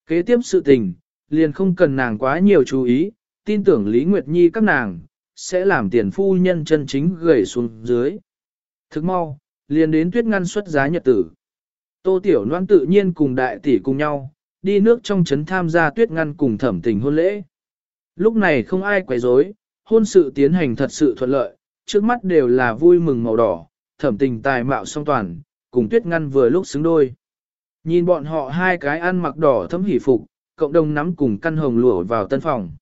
Kế tiếp sự tình, liền không cần nàng quá nhiều chú ý, tin tưởng Lý Nguyệt Nhi các nàng, sẽ làm tiền phu nhân chân chính gầy xuống dưới. Thức mau, liền đến tuyết ngăn xuất giá nhật tử. Tô Tiểu Loan tự nhiên cùng đại tỷ cùng nhau, đi nước trong trấn tham gia tuyết ngăn cùng thẩm tình hôn lễ. Lúc này không ai quấy rối, hôn sự tiến hành thật sự thuận lợi, trước mắt đều là vui mừng màu đỏ, thẩm tình tài mạo song toàn, cùng tuyết ngăn vừa lúc xứng đôi. Nhìn bọn họ hai cái ăn mặc đỏ thấm hỉ phục, cộng đồng nắm cùng căn hồng lụa vào tân phòng.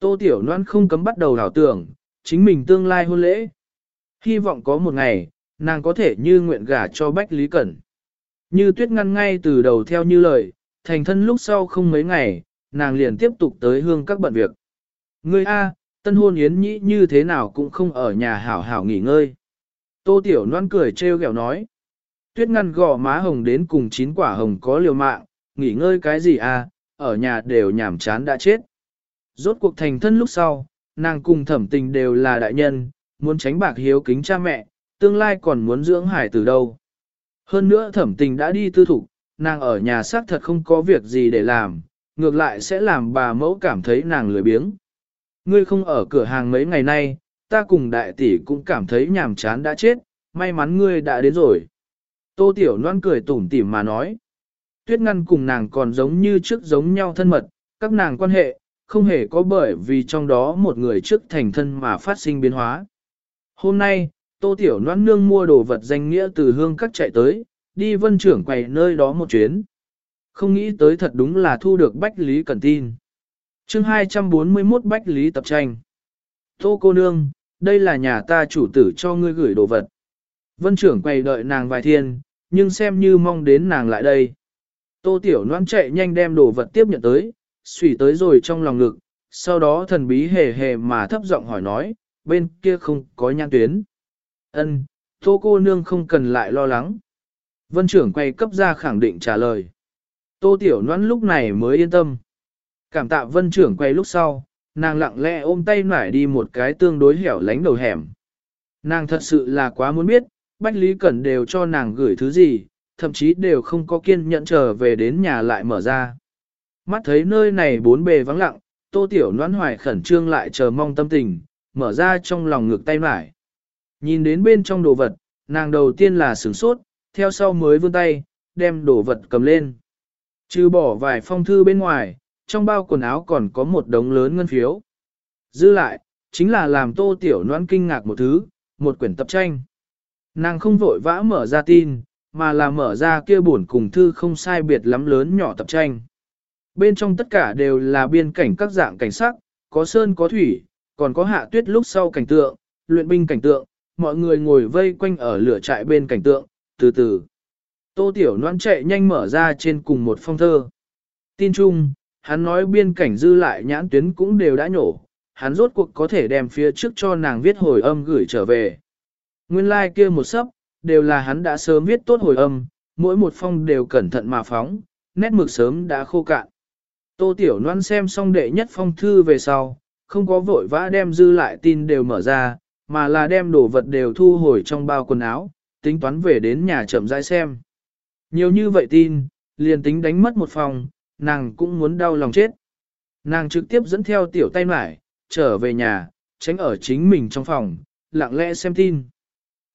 Tô Tiểu Loan không cấm bắt đầu đảo tưởng, chính mình tương lai hôn lễ. Hy vọng có một ngày, nàng có thể như nguyện gả cho Bách Lý Cẩn. Như tuyết ngăn ngay từ đầu theo như lời, thành thân lúc sau không mấy ngày, nàng liền tiếp tục tới hương các bận việc. Ngươi A, tân hôn yến nhĩ như thế nào cũng không ở nhà hảo hảo nghỉ ngơi. Tô Tiểu Loan cười trêu ghẹo nói. Tuyết ngăn gò má hồng đến cùng chín quả hồng có liều mạng, nghỉ ngơi cái gì à, ở nhà đều nhảm chán đã chết. Rốt cuộc thành thân lúc sau, nàng cùng thẩm tình đều là đại nhân, muốn tránh bạc hiếu kính cha mẹ, tương lai còn muốn dưỡng hải từ đâu. Hơn nữa thẩm tình đã đi tư thục, nàng ở nhà xác thật không có việc gì để làm, ngược lại sẽ làm bà mẫu cảm thấy nàng lười biếng. Ngươi không ở cửa hàng mấy ngày nay, ta cùng đại tỷ cũng cảm thấy nhàm chán đã chết, may mắn ngươi đã đến rồi. Tô Tiểu Loan cười tủm tỉm mà nói. Tuyết ngăn cùng nàng còn giống như trước giống nhau thân mật, các nàng quan hệ, không hề có bởi vì trong đó một người trước thành thân mà phát sinh biến hóa. Hôm nay, Tô Tiểu Loan nương mua đồ vật danh nghĩa từ hương các chạy tới, đi vân trưởng quầy nơi đó một chuyến. Không nghĩ tới thật đúng là thu được Bách Lý cần tin. chương 241 Bách Lý tập tranh. Tô cô nương, đây là nhà ta chủ tử cho ngươi gửi đồ vật. Vân trưởng quầy đợi nàng vài thiên, nhưng xem như mong đến nàng lại đây. Tô Tiểu Loan chạy nhanh đem đồ vật tiếp nhận tới, xủy tới rồi trong lòng ngực, sau đó thần bí hề hề mà thấp giọng hỏi nói, bên kia không có nhan tuyến. Ân, Tô cô nương không cần lại lo lắng. Vân trưởng quay cấp ra khẳng định trả lời. Tô Tiểu Loan lúc này mới yên tâm. Cảm tạ vân trưởng quay lúc sau, nàng lặng lẽ ôm tay nải đi một cái tương đối hẻo lánh đầu hẻm. Nàng thật sự là quá muốn biết, Bách Lý Cẩn đều cho nàng gửi thứ gì, thậm chí đều không có kiên nhẫn trở về đến nhà lại mở ra. Mắt thấy nơi này bốn bề vắng lặng, tô tiểu noãn hoài khẩn trương lại chờ mong tâm tình, mở ra trong lòng ngược tay mải. Nhìn đến bên trong đồ vật, nàng đầu tiên là sửng sốt, theo sau mới vươn tay, đem đồ vật cầm lên. Trừ bỏ vài phong thư bên ngoài, trong bao quần áo còn có một đống lớn ngân phiếu. Dư lại, chính là làm tô tiểu noan kinh ngạc một thứ, một quyển tập tranh. Nàng không vội vã mở ra tin, mà là mở ra kia buồn cùng thư không sai biệt lắm lớn nhỏ tập tranh. Bên trong tất cả đều là biên cảnh các dạng cảnh sắc, có sơn có thủy, còn có hạ tuyết lúc sau cảnh tượng, luyện binh cảnh tượng, mọi người ngồi vây quanh ở lửa trại bên cảnh tượng, từ từ. Tô Tiểu Loan chạy nhanh mở ra trên cùng một phong thơ. Tin chung, hắn nói biên cảnh dư lại nhãn tuyến cũng đều đã nhổ, hắn rốt cuộc có thể đem phía trước cho nàng viết hồi âm gửi trở về. Nguyên lai like kia một sấp, đều là hắn đã sớm viết tốt hồi âm, mỗi một phong đều cẩn thận mà phóng, nét mực sớm đã khô cạn. Tô Tiểu Loan xem xong đệ nhất phong thư về sau, không có vội vã đem dư lại tin đều mở ra, mà là đem đồ vật đều thu hồi trong bao quần áo, tính toán về đến nhà chậm rãi xem. Nhiều như vậy tin, liền tính đánh mất một phòng, nàng cũng muốn đau lòng chết. Nàng trực tiếp dẫn theo tiểu tay mải, trở về nhà, tránh ở chính mình trong phòng, lặng lẽ xem tin.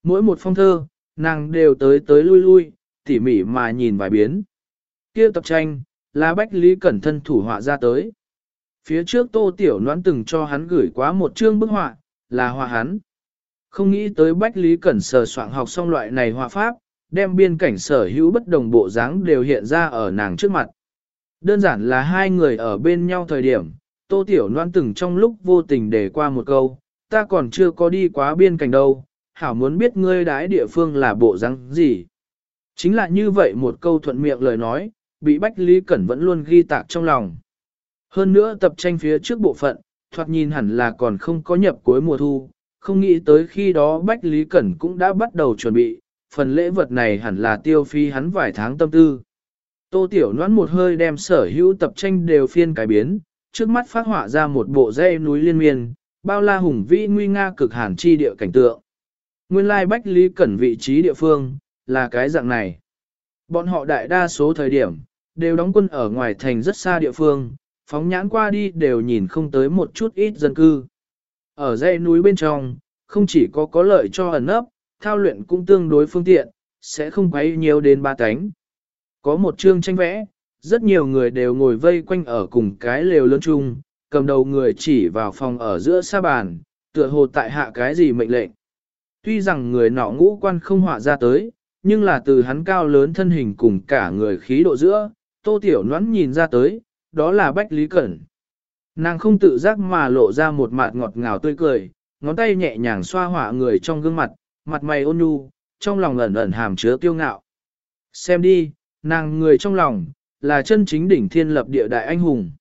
Mỗi một phong thơ, nàng đều tới tới lui lui, tỉ mỉ mà nhìn vài biến. Kia tập tranh, là Bách Lý Cẩn thân thủ họa ra tới. Phía trước Tô Tiểu Noãn từng cho hắn gửi quá một chương bức họa, là họa hắn. Không nghĩ tới Bách Lý Cẩn sờ soạn học xong loại này họa pháp, đem biên cảnh sở hữu bất đồng bộ dáng đều hiện ra ở nàng trước mặt. Đơn giản là hai người ở bên nhau thời điểm, Tô Tiểu Loan từng trong lúc vô tình để qua một câu, ta còn chưa có đi quá biên cảnh đâu, hảo muốn biết ngươi đái địa phương là bộ răng gì. Chính là như vậy một câu thuận miệng lời nói, bị Bách Lý Cẩn vẫn luôn ghi tạc trong lòng. Hơn nữa tập tranh phía trước bộ phận, thoạt nhìn hẳn là còn không có nhập cuối mùa thu, không nghĩ tới khi đó Bách Lý Cẩn cũng đã bắt đầu chuẩn bị, phần lễ vật này hẳn là tiêu phi hắn vài tháng tâm tư. Tô Tiểu Loan một hơi đem sở hữu tập tranh đều phiên cải biến, trước mắt phát họa ra một bộ dây núi liên miên, bao la hùng vĩ nguy nga cực hàn chi địa cảnh tượng. Nguyên lai Bách Lý Cẩn vị trí địa phương, là cái dạng này. Bọn họ đại đa số thời điểm, đều đóng quân ở ngoài thành rất xa địa phương, phóng nhãn qua đi đều nhìn không tới một chút ít dân cư. Ở dãy núi bên trong, không chỉ có có lợi cho ẩn ấp, thao luyện cũng tương đối phương tiện, sẽ không quấy nhiều đến ba cánh. Có một chương tranh vẽ, rất nhiều người đều ngồi vây quanh ở cùng cái lều lớn chung, cầm đầu người chỉ vào phòng ở giữa sa bàn, tựa hồ tại hạ cái gì mệnh lệnh. Tuy rằng người nọ ngũ quan không họa ra tới, nhưng là từ hắn cao lớn thân hình cùng cả người khí độ giữa, tô tiểu noãn nhìn ra tới, đó là Bách Lý Cẩn. Nàng không tự giác mà lộ ra một mặt ngọt ngào tươi cười, ngón tay nhẹ nhàng xoa hỏa người trong gương mặt, mặt mày ôn nhu, trong lòng ẩn ẩn hàm chứa kiêu ngạo. Xem đi, nàng người trong lòng, là chân chính đỉnh thiên lập địa đại anh hùng.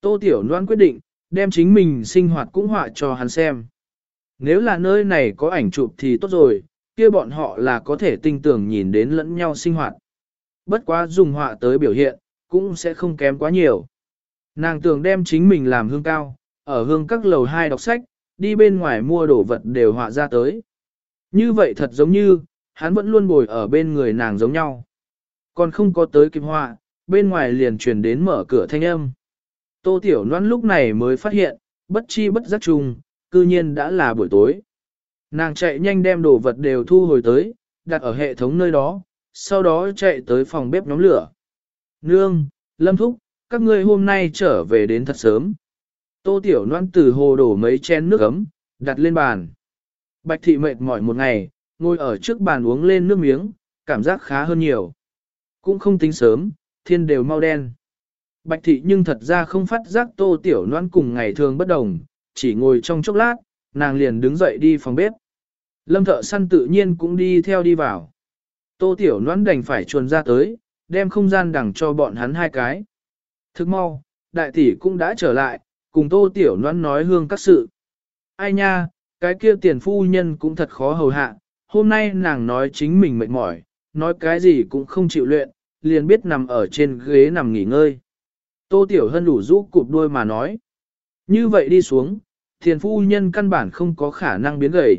Tô Tiểu Loan quyết định, đem chính mình sinh hoạt cũng họa cho hắn xem. Nếu là nơi này có ảnh chụp thì tốt rồi, kia bọn họ là có thể tinh tưởng nhìn đến lẫn nhau sinh hoạt. Bất quá dùng họa tới biểu hiện, cũng sẽ không kém quá nhiều. Nàng tưởng đem chính mình làm hương cao, ở hương các lầu hai đọc sách, đi bên ngoài mua đồ vật đều họa ra tới. Như vậy thật giống như, hắn vẫn luôn bồi ở bên người nàng giống nhau. Còn không có tới kịp họa, bên ngoài liền truyền đến mở cửa thanh âm. Tô Tiểu Loan lúc này mới phát hiện, bất chi bất giác trùng cư nhiên đã là buổi tối. Nàng chạy nhanh đem đồ vật đều thu hồi tới, đặt ở hệ thống nơi đó, sau đó chạy tới phòng bếp nhóm lửa. Nương, Lâm Thúc, các ngươi hôm nay trở về đến thật sớm. Tô Tiểu Loan từ hồ đổ mấy chén nước ấm, đặt lên bàn. Bạch thị mệt mỏi một ngày, ngồi ở trước bàn uống lên nước miếng, cảm giác khá hơn nhiều. Cũng không tính sớm, thiên đều mau đen. Bạch thị nhưng thật ra không phát giác tô tiểu noan cùng ngày thường bất đồng, chỉ ngồi trong chốc lát, nàng liền đứng dậy đi phòng bếp. Lâm thợ săn tự nhiên cũng đi theo đi vào. Tô tiểu noan đành phải chuồn ra tới, đem không gian đằng cho bọn hắn hai cái. Thức mau, đại tỷ cũng đã trở lại, cùng tô tiểu noan nói hương các sự. Ai nha, cái kia tiền phu nhân cũng thật khó hầu hạ, hôm nay nàng nói chính mình mệt mỏi, nói cái gì cũng không chịu luyện, liền biết nằm ở trên ghế nằm nghỉ ngơi. Tô Tiểu Hân đủ rũ cụp đuôi mà nói. Như vậy đi xuống, thiền phu nhân căn bản không có khả năng biến gầy.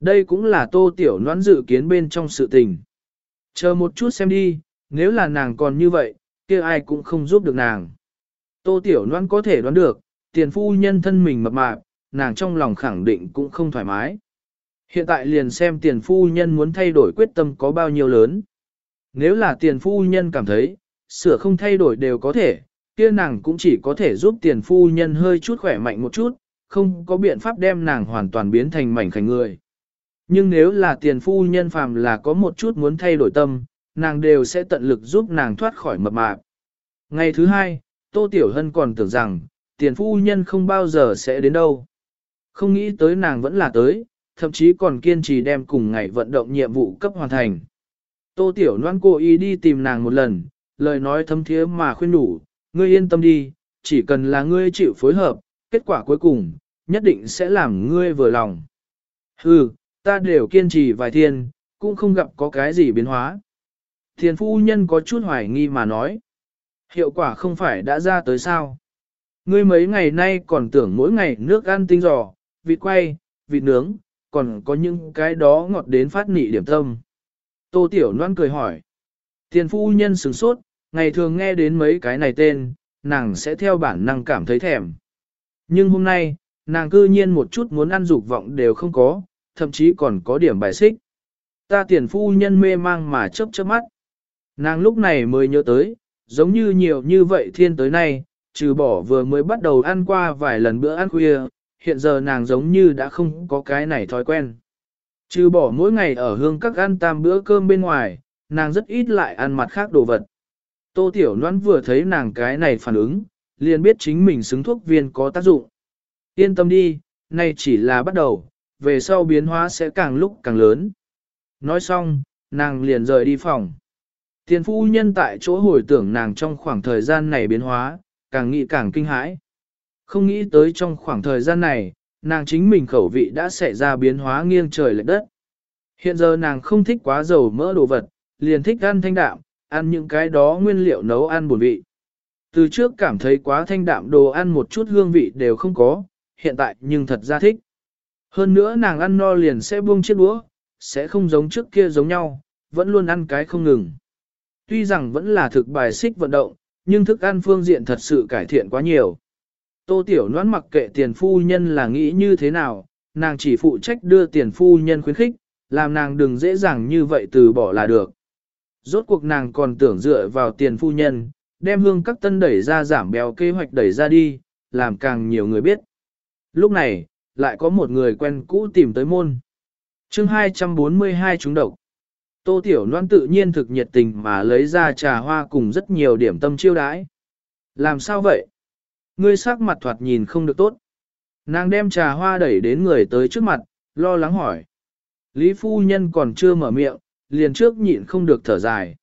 Đây cũng là Tô Tiểu noãn dự kiến bên trong sự tình. Chờ một chút xem đi, nếu là nàng còn như vậy, kia ai cũng không giúp được nàng. Tô Tiểu noãn có thể đoán được, tiền phu nhân thân mình mập mạp, nàng trong lòng khẳng định cũng không thoải mái. Hiện tại liền xem tiền phu nhân muốn thay đổi quyết tâm có bao nhiêu lớn. Nếu là tiền phu nhân cảm thấy, sửa không thay đổi đều có thể, kia nàng cũng chỉ có thể giúp tiền phu nhân hơi chút khỏe mạnh một chút, không có biện pháp đem nàng hoàn toàn biến thành mảnh khảnh người. Nhưng nếu là tiền phu nhân phàm là có một chút muốn thay đổi tâm, nàng đều sẽ tận lực giúp nàng thoát khỏi mập mạp. Ngày thứ hai, Tô Tiểu Hân còn tưởng rằng, tiền phu nhân không bao giờ sẽ đến đâu. Không nghĩ tới nàng vẫn là tới, thậm chí còn kiên trì đem cùng ngày vận động nhiệm vụ cấp hoàn thành. Tô Tiểu Loan cố ý đi tìm nàng một lần, lời nói thâm thiế mà khuyên đủ, ngươi yên tâm đi, chỉ cần là ngươi chịu phối hợp, kết quả cuối cùng, nhất định sẽ làm ngươi vừa lòng. Hừ, ta đều kiên trì vài thiên, cũng không gặp có cái gì biến hóa. Thiền phu nhân có chút hoài nghi mà nói. Hiệu quả không phải đã ra tới sao? Ngươi mấy ngày nay còn tưởng mỗi ngày nước ăn tinh giò, vịt quay, vịt nướng, còn có những cái đó ngọt đến phát nị điểm tâm. Tô Tiểu Loan cười hỏi. Tiền phu nhân sửng sốt, ngày thường nghe đến mấy cái này tên, nàng sẽ theo bản năng cảm thấy thèm. Nhưng hôm nay, nàng cư nhiên một chút muốn ăn dục vọng đều không có, thậm chí còn có điểm bài xích. Ta tiền phu nhân mê mang mà chớp chớp mắt. Nàng lúc này mới nhớ tới, giống như nhiều như vậy thiên tới nay, trừ bỏ vừa mới bắt đầu ăn qua vài lần bữa ăn khuya, hiện giờ nàng giống như đã không có cái này thói quen. Trừ bỏ mỗi ngày ở hương các ăn tam bữa cơm bên ngoài, nàng rất ít lại ăn mặt khác đồ vật. Tô Tiểu Loan vừa thấy nàng cái này phản ứng, liền biết chính mình xứng thuốc viên có tác dụng. Yên tâm đi, nay chỉ là bắt đầu, về sau biến hóa sẽ càng lúc càng lớn. Nói xong, nàng liền rời đi phòng. Tiền phu nhân tại chỗ hồi tưởng nàng trong khoảng thời gian này biến hóa, càng nghĩ càng kinh hãi. Không nghĩ tới trong khoảng thời gian này, nàng chính mình khẩu vị đã xảy ra biến hóa nghiêng trời lệch đất. Hiện giờ nàng không thích quá dầu mỡ đồ vật, liền thích ăn thanh đạm, ăn những cái đó nguyên liệu nấu ăn buồn vị. Từ trước cảm thấy quá thanh đạm đồ ăn một chút hương vị đều không có, hiện tại nhưng thật ra thích. Hơn nữa nàng ăn no liền sẽ buông chiếc đũa, sẽ không giống trước kia giống nhau, vẫn luôn ăn cái không ngừng. Tuy rằng vẫn là thực bài xích vận động, nhưng thức ăn phương diện thật sự cải thiện quá nhiều. Tô Tiểu Noãn mặc kệ tiền phu nhân là nghĩ như thế nào, nàng chỉ phụ trách đưa tiền phu nhân khuyến khích, làm nàng đừng dễ dàng như vậy từ bỏ là được. Rốt cuộc nàng còn tưởng dựa vào tiền phu nhân, đem hương các tân đẩy ra giảm béo kế hoạch đẩy ra đi, làm càng nhiều người biết. Lúc này, lại có một người quen cũ tìm tới môn. chương 242 chúng độc. Tô Tiểu Loan tự nhiên thực nhiệt tình mà lấy ra trà hoa cùng rất nhiều điểm tâm chiêu đãi. Làm sao vậy? Ngươi sắc mặt thoạt nhìn không được tốt. Nàng đem trà hoa đẩy đến người tới trước mặt, lo lắng hỏi. Lý phu nhân còn chưa mở miệng, liền trước nhịn không được thở dài.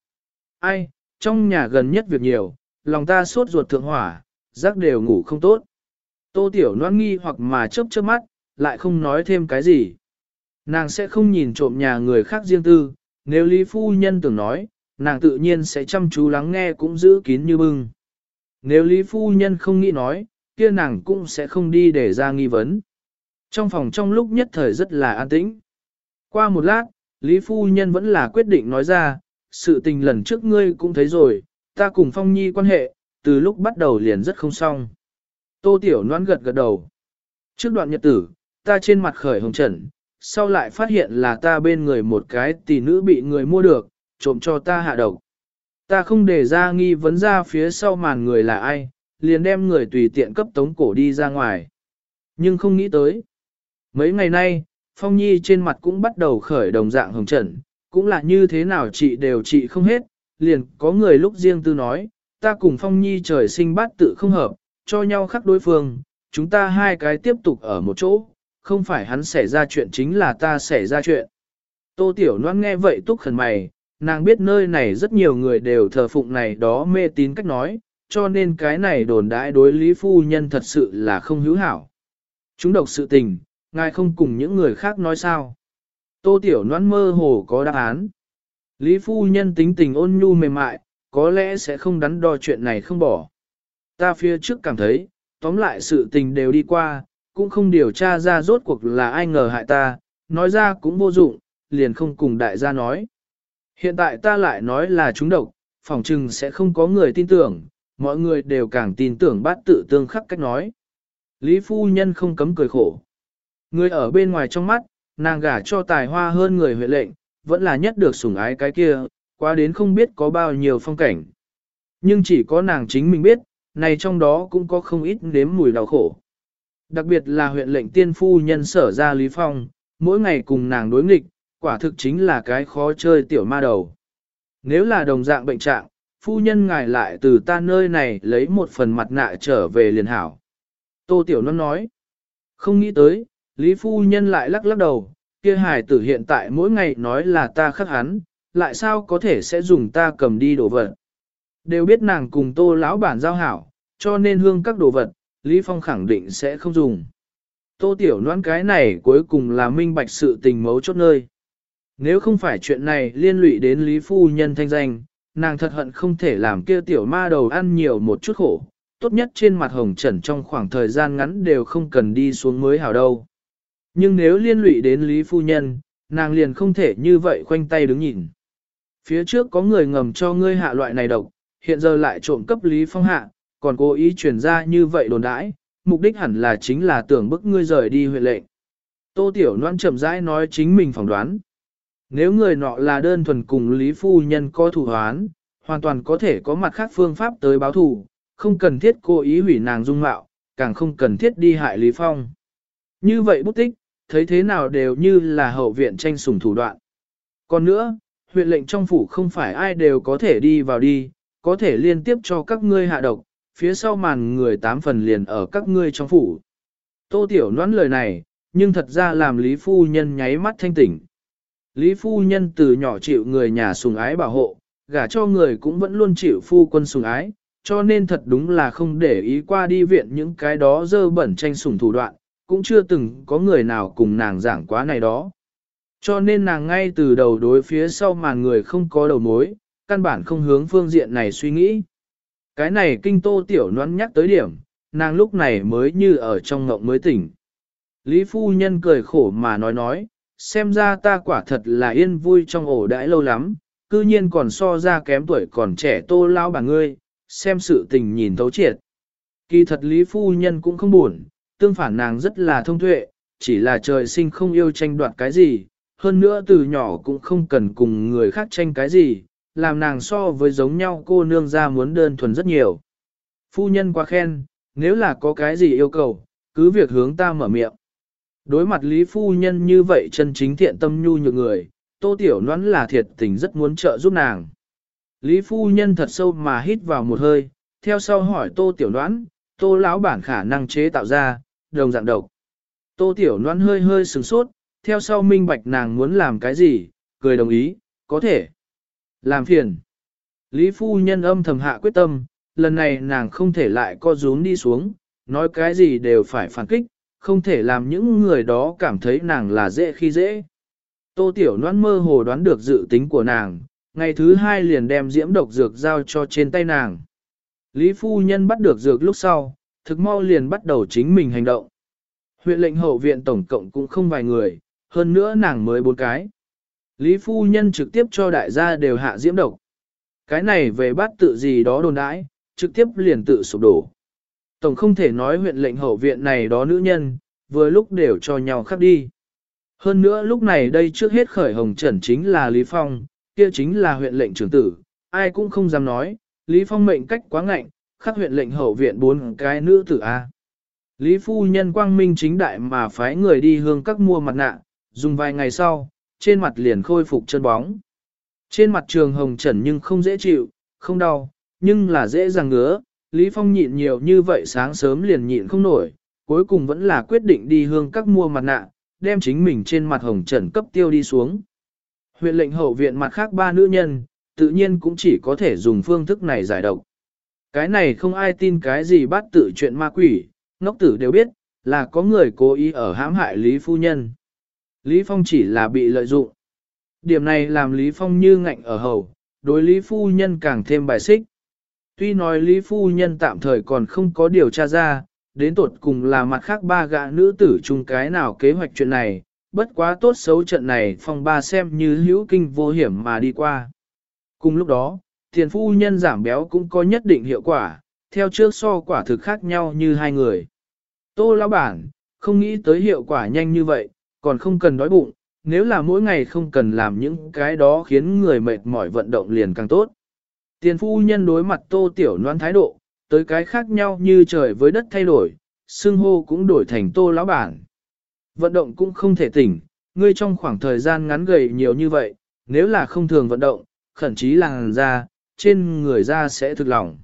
Ai, trong nhà gần nhất việc nhiều, lòng ta sốt ruột thượng hỏa, giấc đều ngủ không tốt. Tô Tiểu noan nghi hoặc mà chớp chớp mắt, lại không nói thêm cái gì. Nàng sẽ không nhìn trộm nhà người khác riêng tư, nếu Lý Phu Nhân tưởng nói, nàng tự nhiên sẽ chăm chú lắng nghe cũng giữ kín như bưng. Nếu Lý Phu Nhân không nghĩ nói, kia nàng cũng sẽ không đi để ra nghi vấn. Trong phòng trong lúc nhất thời rất là an tĩnh. Qua một lát, Lý Phu Nhân vẫn là quyết định nói ra, sự tình lần trước ngươi cũng thấy rồi, ta cùng Phong Nhi quan hệ, từ lúc bắt đầu liền rất không xong. Tô Tiểu Loan gật gật đầu. Trước đoạn nhật tử, ta trên mặt khởi hồng trần, sau lại phát hiện là ta bên người một cái tỷ nữ bị người mua được, trộm cho ta hạ độc. Ta không để ra nghi vấn ra phía sau màn người là ai, liền đem người tùy tiện cấp tống cổ đi ra ngoài. Nhưng không nghĩ tới. Mấy ngày nay, Phong Nhi trên mặt cũng bắt đầu khởi đồng dạng hồng trần, cũng là như thế nào chị đều chị không hết, liền có người lúc riêng tư nói, ta cùng Phong Nhi trời sinh bát tự không hợp, cho nhau khắc đối phương, chúng ta hai cái tiếp tục ở một chỗ, không phải hắn xảy ra chuyện chính là ta xảy ra chuyện. Tô Tiểu Loan nghe vậy túc khẩn mày, nàng biết nơi này rất nhiều người đều thờ phụng này đó mê tín cách nói, cho nên cái này đồn đãi đối Lý Phu Nhân thật sự là không hữu hảo. Chúng độc sự tình, ngài không cùng những người khác nói sao. Tô Tiểu Loan mơ hồ có đáp án. Lý Phu Nhân tính tình ôn nhu mềm mại, có lẽ sẽ không đắn đo chuyện này không bỏ. Ta phía trước cảm thấy, tóm lại sự tình đều đi qua, cũng không điều tra ra rốt cuộc là ai ngờ hại ta, nói ra cũng vô dụng, liền không cùng đại gia nói. Hiện tại ta lại nói là chúng độc, phòng trừng sẽ không có người tin tưởng, mọi người đều càng tin tưởng bát tự tương khắc cách nói. Lý phu nhân không cấm cười khổ. Người ở bên ngoài trong mắt, nàng gả cho tài hoa hơn người huệ lệnh, vẫn là nhất được sủng ái cái kia, qua đến không biết có bao nhiêu phong cảnh. Nhưng chỉ có nàng chính mình biết, này trong đó cũng có không ít nếm mùi đau khổ. Đặc biệt là huyện lệnh tiên phu nhân sở ra Lý Phong, mỗi ngày cùng nàng đối nghịch, quả thực chính là cái khó chơi tiểu ma đầu. Nếu là đồng dạng bệnh trạng, phu nhân ngài lại từ ta nơi này lấy một phần mặt nạ trở về liền hảo. Tô Tiểu Loan nói, không nghĩ tới, Lý phu nhân lại lắc lắc đầu, kia hài tử hiện tại mỗi ngày nói là ta khắc hắn, lại sao có thể sẽ dùng ta cầm đi đồ vật. Đều biết nàng cùng tô lão bản giao hảo, cho nên hương các đồ vật, Lý Phong khẳng định sẽ không dùng. Tô tiểu noan cái này cuối cùng là minh bạch sự tình mấu chốt nơi. Nếu không phải chuyện này liên lụy đến Lý Phu Nhân thanh danh, nàng thật hận không thể làm kia tiểu ma đầu ăn nhiều một chút khổ, tốt nhất trên mặt hồng trần trong khoảng thời gian ngắn đều không cần đi xuống mới hảo đâu. Nhưng nếu liên lụy đến Lý Phu Nhân, nàng liền không thể như vậy khoanh tay đứng nhìn. Phía trước có người ngầm cho ngươi hạ loại này độc, hiện giờ lại trộm cấp Lý Phong hạ, còn cố ý truyền ra như vậy đồn đãi, mục đích hẳn là chính là tưởng bức ngươi rời đi huyện lệnh. Tô Tiểu Loan chậm rãi nói chính mình phỏng đoán. Nếu người nọ là đơn thuần cùng Lý Phu Nhân có thủ hoán, hoàn toàn có thể có mặt khác phương pháp tới báo thù, không cần thiết cố ý hủy nàng dung mạo, càng không cần thiết đi hại Lý Phong. Như vậy bút tích, thấy thế nào đều như là hậu viện tranh sủng thủ đoạn. Còn nữa, huyện lệnh trong phủ không phải ai đều có thể đi vào đi, có thể liên tiếp cho các ngươi hạ độc, phía sau màn người tám phần liền ở các ngươi trong phủ. Tô Tiểu noãn lời này, nhưng thật ra làm Lý Phu Nhân nháy mắt thanh tỉnh. Lý Phu Nhân từ nhỏ chịu người nhà sùng ái bảo hộ, gả cho người cũng vẫn luôn chịu phu quân sùng ái, cho nên thật đúng là không để ý qua đi viện những cái đó dơ bẩn tranh sủng thủ đoạn, cũng chưa từng có người nào cùng nàng giảng quá này đó. Cho nên nàng ngay từ đầu đối phía sau màn người không có đầu mối, căn bản không hướng phương diện này suy nghĩ. Cái này kinh tô tiểu noan nhắc tới điểm, nàng lúc này mới như ở trong ngộng mới tỉnh. Lý phu nhân cười khổ mà nói nói, xem ra ta quả thật là yên vui trong ổ đãi lâu lắm, cư nhiên còn so ra kém tuổi còn trẻ tô lao bà ngươi, xem sự tình nhìn thấu triệt. Kỳ thật Lý phu nhân cũng không buồn, tương phản nàng rất là thông tuệ, chỉ là trời sinh không yêu tranh đoạt cái gì, hơn nữa từ nhỏ cũng không cần cùng người khác tranh cái gì, làm nàng so với giống nhau cô nương ra muốn đơn thuần rất nhiều. Phu nhân quá khen, nếu là có cái gì yêu cầu, cứ việc hướng ta mở miệng. Đối mặt Lý Phu Nhân như vậy chân chính thiện tâm nhu nhược người, tô tiểu Loan là thiệt tình rất muốn trợ giúp nàng. Lý phu nhân thật sâu mà hít vào một hơi, theo sau hỏi tô tiểu Loan, tô lão bản khả năng chế tạo ra, đồng dạng độc. Tô tiểu Loan hơi hơi sửng sốt, theo sau minh bạch nàng muốn làm cái gì, cười đồng ý, có thể. Làm phiền. Lý phu nhân âm thầm hạ quyết tâm, lần này nàng không thể lại co rúm đi xuống, nói cái gì đều phải phản kích, không thể làm những người đó cảm thấy nàng là dễ khi dễ. Tô Tiểu Loan mơ hồ đoán được dự tính của nàng, ngày thứ hai liền đem diễm độc dược giao cho trên tay nàng. Lý phu nhân bắt được dược lúc sau, thực mau liền bắt đầu chính mình hành động. Huyện lệnh hậu viện tổng cộng cũng không vài người, hơn nữa nàng mới bốn cái. Lý phu nhân trực tiếp cho đại gia đều hạ diễm độc. Cái này về bắt tự gì đó đồn đãi, trực tiếp liền tự sụp đổ. Tổng không thể nói huyện lệnh hậu viện này đó nữ nhân, vừa lúc đều cho nhau khắc đi. Hơn nữa lúc này đây trước hết khởi hồng trần chính là Lý Phong, kia chính là huyện lệnh trưởng tử, ai cũng không dám nói, Lý Phong mệnh cách quá ngạnh, khắc huyện lệnh hậu viện bốn cái nữ tử A. Lý phu nhân quang minh chính đại mà phái người đi hương các mua mặt nạ, dùng vài ngày sau, trên mặt liền khôi phục chân bóng. Trên mặt trường hồng trần nhưng không dễ chịu, không đau, nhưng là dễ dàng ngứa. Lý Phong nhịn nhiều như vậy sáng sớm liền nhịn không nổi, cuối cùng vẫn là quyết định đi hương các mua mặt nạ, đem chính mình trên mặt hồng trần cấp tiêu đi xuống. Huyện lệnh hậu viện mặt khác ba nữ nhân, tự nhiên cũng chỉ có thể dùng phương thức này giải độc. Cái này không ai tin cái gì bắt tự chuyện ma quỷ, ngốc tử đều biết, là có người cố ý ở hãm hại Lý Phu Nhân. Lý Phong chỉ là bị lợi dụng. Điểm này làm Lý Phong như ngạnh ở hầu, đối Lý Phu Nhân càng thêm bài xích. Tuy nói Lý Phu Nhân tạm thời còn không có điều tra ra, đến tột cùng là mặt khác ba gã nữ tử chung cái nào kế hoạch chuyện này, bất quá tốt xấu trận này phong ba xem như hữu kinh vô hiểm mà đi qua. Cùng lúc đó, tiền phu nhân giảm béo cũng có nhất định hiệu quả, theo trước so quả thực khác nhau như hai người. Tô lão bản, không nghĩ tới hiệu quả nhanh như vậy, còn không cần đói bụng, nếu là mỗi ngày không cần làm những cái đó khiến người mệt mỏi vận động liền càng tốt. Tiền phu nhân đối mặt tô tiểu noan thái độ, tới cái khác nhau như trời với đất thay đổi, xưng hô cũng đổi thành tô lão bản. Vận động cũng không thể tỉnh, ngươi trong khoảng thời gian ngắn gầy nhiều như vậy, nếu là không thường vận động, khẩn chí làng ra, trên người ra sẽ thực lòng.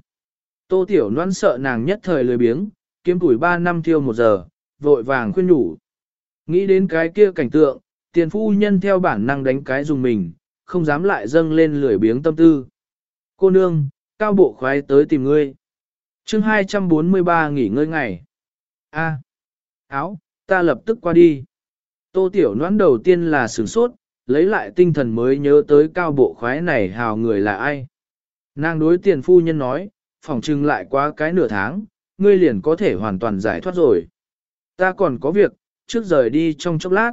Tô tiểu noan sợ nàng nhất thời lười biếng, kiếm tuổi 3 năm tiêu một giờ, vội vàng khuyên nhủ. Nghĩ đến cái kia cảnh tượng, tiền phu nhân theo bản năng đánh cái dùng mình, không dám lại dâng lên lười biếng tâm tư. Cô nương, cao bộ khoái tới tìm ngươi. chương 243 nghỉ ngơi ngày. A. áo, ta lập tức qua đi. Tô tiểu noãn đầu tiên là sửng sốt, lấy lại tinh thần mới nhớ tới cao bộ khoái này hào người là ai. Nàng đối tiền phu nhân nói, phòng trưng lại qua cái nửa tháng, ngươi liền có thể hoàn toàn giải thoát rồi. Ta còn có việc, trước rời đi trong chốc lát.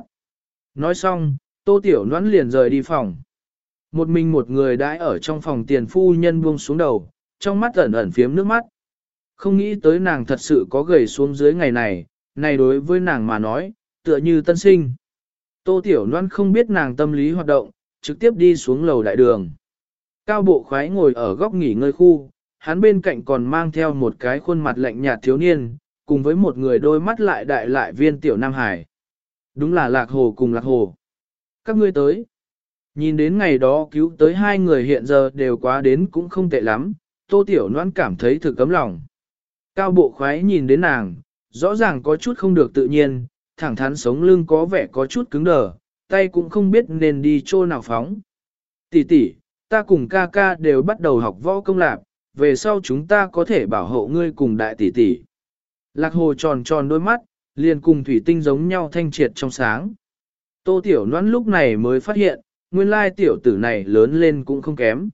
Nói xong, tô tiểu noãn liền rời đi phòng. Một mình một người đãi ở trong phòng tiền phu nhân buông xuống đầu, trong mắt ẩn ẩn phiếm nước mắt. Không nghĩ tới nàng thật sự có gầy xuống dưới ngày này, này đối với nàng mà nói, tựa như tân sinh. Tô Tiểu Loan không biết nàng tâm lý hoạt động, trực tiếp đi xuống lầu đại đường. Cao bộ khoái ngồi ở góc nghỉ ngơi khu, hắn bên cạnh còn mang theo một cái khuôn mặt lạnh nhạt thiếu niên, cùng với một người đôi mắt lại đại lại viên tiểu Nam Hải. Đúng là lạc hồ cùng lạc hồ. Các ngươi tới. Nhìn đến ngày đó cứu tới hai người hiện giờ đều quá đến cũng không tệ lắm, tô tiểu noan cảm thấy thực cấm lòng. Cao bộ khoái nhìn đến nàng, rõ ràng có chút không được tự nhiên, thẳng thắn sống lưng có vẻ có chút cứng đờ, tay cũng không biết nên đi chỗ nào phóng. Tỷ tỷ, ta cùng ca ca đều bắt đầu học võ công lạc, về sau chúng ta có thể bảo hộ ngươi cùng đại tỷ tỷ. Lạc hồ tròn tròn đôi mắt, liền cùng thủy tinh giống nhau thanh triệt trong sáng. Tô tiểu noãn lúc này mới phát hiện, nguyên lai tiểu tử này lớn lên cũng không kém.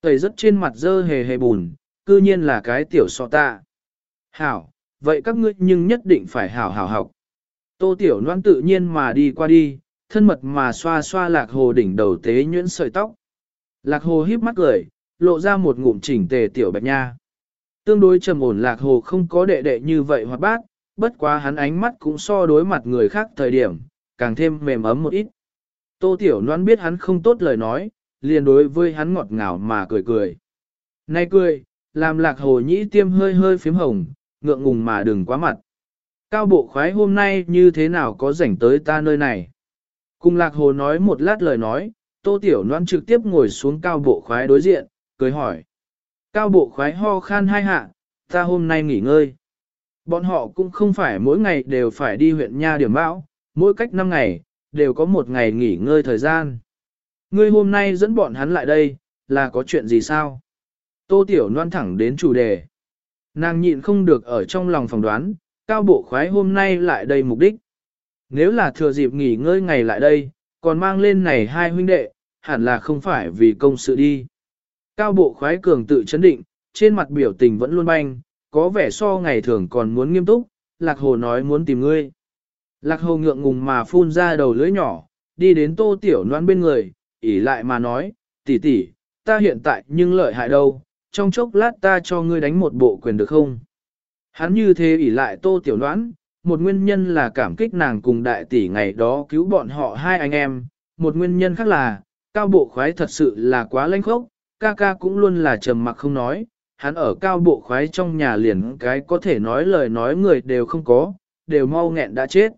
Tẩy rất trên mặt dơ hề hề bùn, cư nhiên là cái tiểu so tạ. Hảo, vậy các ngươi nhưng nhất định phải hảo hảo học. Tô tiểu noan tự nhiên mà đi qua đi, thân mật mà xoa xoa lạc hồ đỉnh đầu tế nhuyễn sợi tóc. Lạc hồ híp mắt cười, lộ ra một ngụm chỉnh tề tiểu bạch nha. Tương đối trầm ổn lạc hồ không có đệ đệ như vậy hoạt bát, bất quá hắn ánh mắt cũng so đối mặt người khác thời điểm, càng thêm mềm ấm một ít. Tô Tiểu Loan biết hắn không tốt lời nói, liền đối với hắn ngọt ngào mà cười cười. Nay cười, làm lạc hồ nhĩ tiêm hơi hơi phím hồng, ngượng ngùng mà đừng quá mặt. Cao bộ khoái hôm nay như thế nào có rảnh tới ta nơi này? Cùng lạc hồ nói một lát lời nói, tô tiểu noan trực tiếp ngồi xuống cao bộ khoái đối diện, cười hỏi. Cao bộ khoái ho khan hai hạ, ta hôm nay nghỉ ngơi. Bọn họ cũng không phải mỗi ngày đều phải đi huyện Nha điểm bão, mỗi cách năm ngày, đều có một ngày nghỉ ngơi thời gian. Ngươi hôm nay dẫn bọn hắn lại đây, là có chuyện gì sao? Tô Tiểu Loan thẳng đến chủ đề. Nàng nhịn không được ở trong lòng phỏng đoán, cao bộ khoái hôm nay lại đây mục đích. Nếu là thừa dịp nghỉ ngơi ngày lại đây, còn mang lên này hai huynh đệ, hẳn là không phải vì công sự đi. Cao bộ khoái cường tự chấn định, trên mặt biểu tình vẫn luôn banh, có vẻ so ngày thường còn muốn nghiêm túc, lạc hồ nói muốn tìm ngươi. Lạc hầu ngượng ngùng mà phun ra đầu lưỡi nhỏ, đi đến tô tiểu noan bên người, ỉ lại mà nói, tỷ tỷ, ta hiện tại nhưng lợi hại đâu, trong chốc lát ta cho ngươi đánh một bộ quyền được không? Hắn như thế ỉ lại tô tiểu noãn, một nguyên nhân là cảm kích nàng cùng đại tỷ ngày đó cứu bọn họ hai anh em, một nguyên nhân khác là, cao bộ khoái thật sự là quá lanh khốc, ca ca cũng luôn là trầm mặc không nói, hắn ở cao bộ khoái trong nhà liền cái có thể nói lời nói người đều không có, đều mau nghẹn đã chết.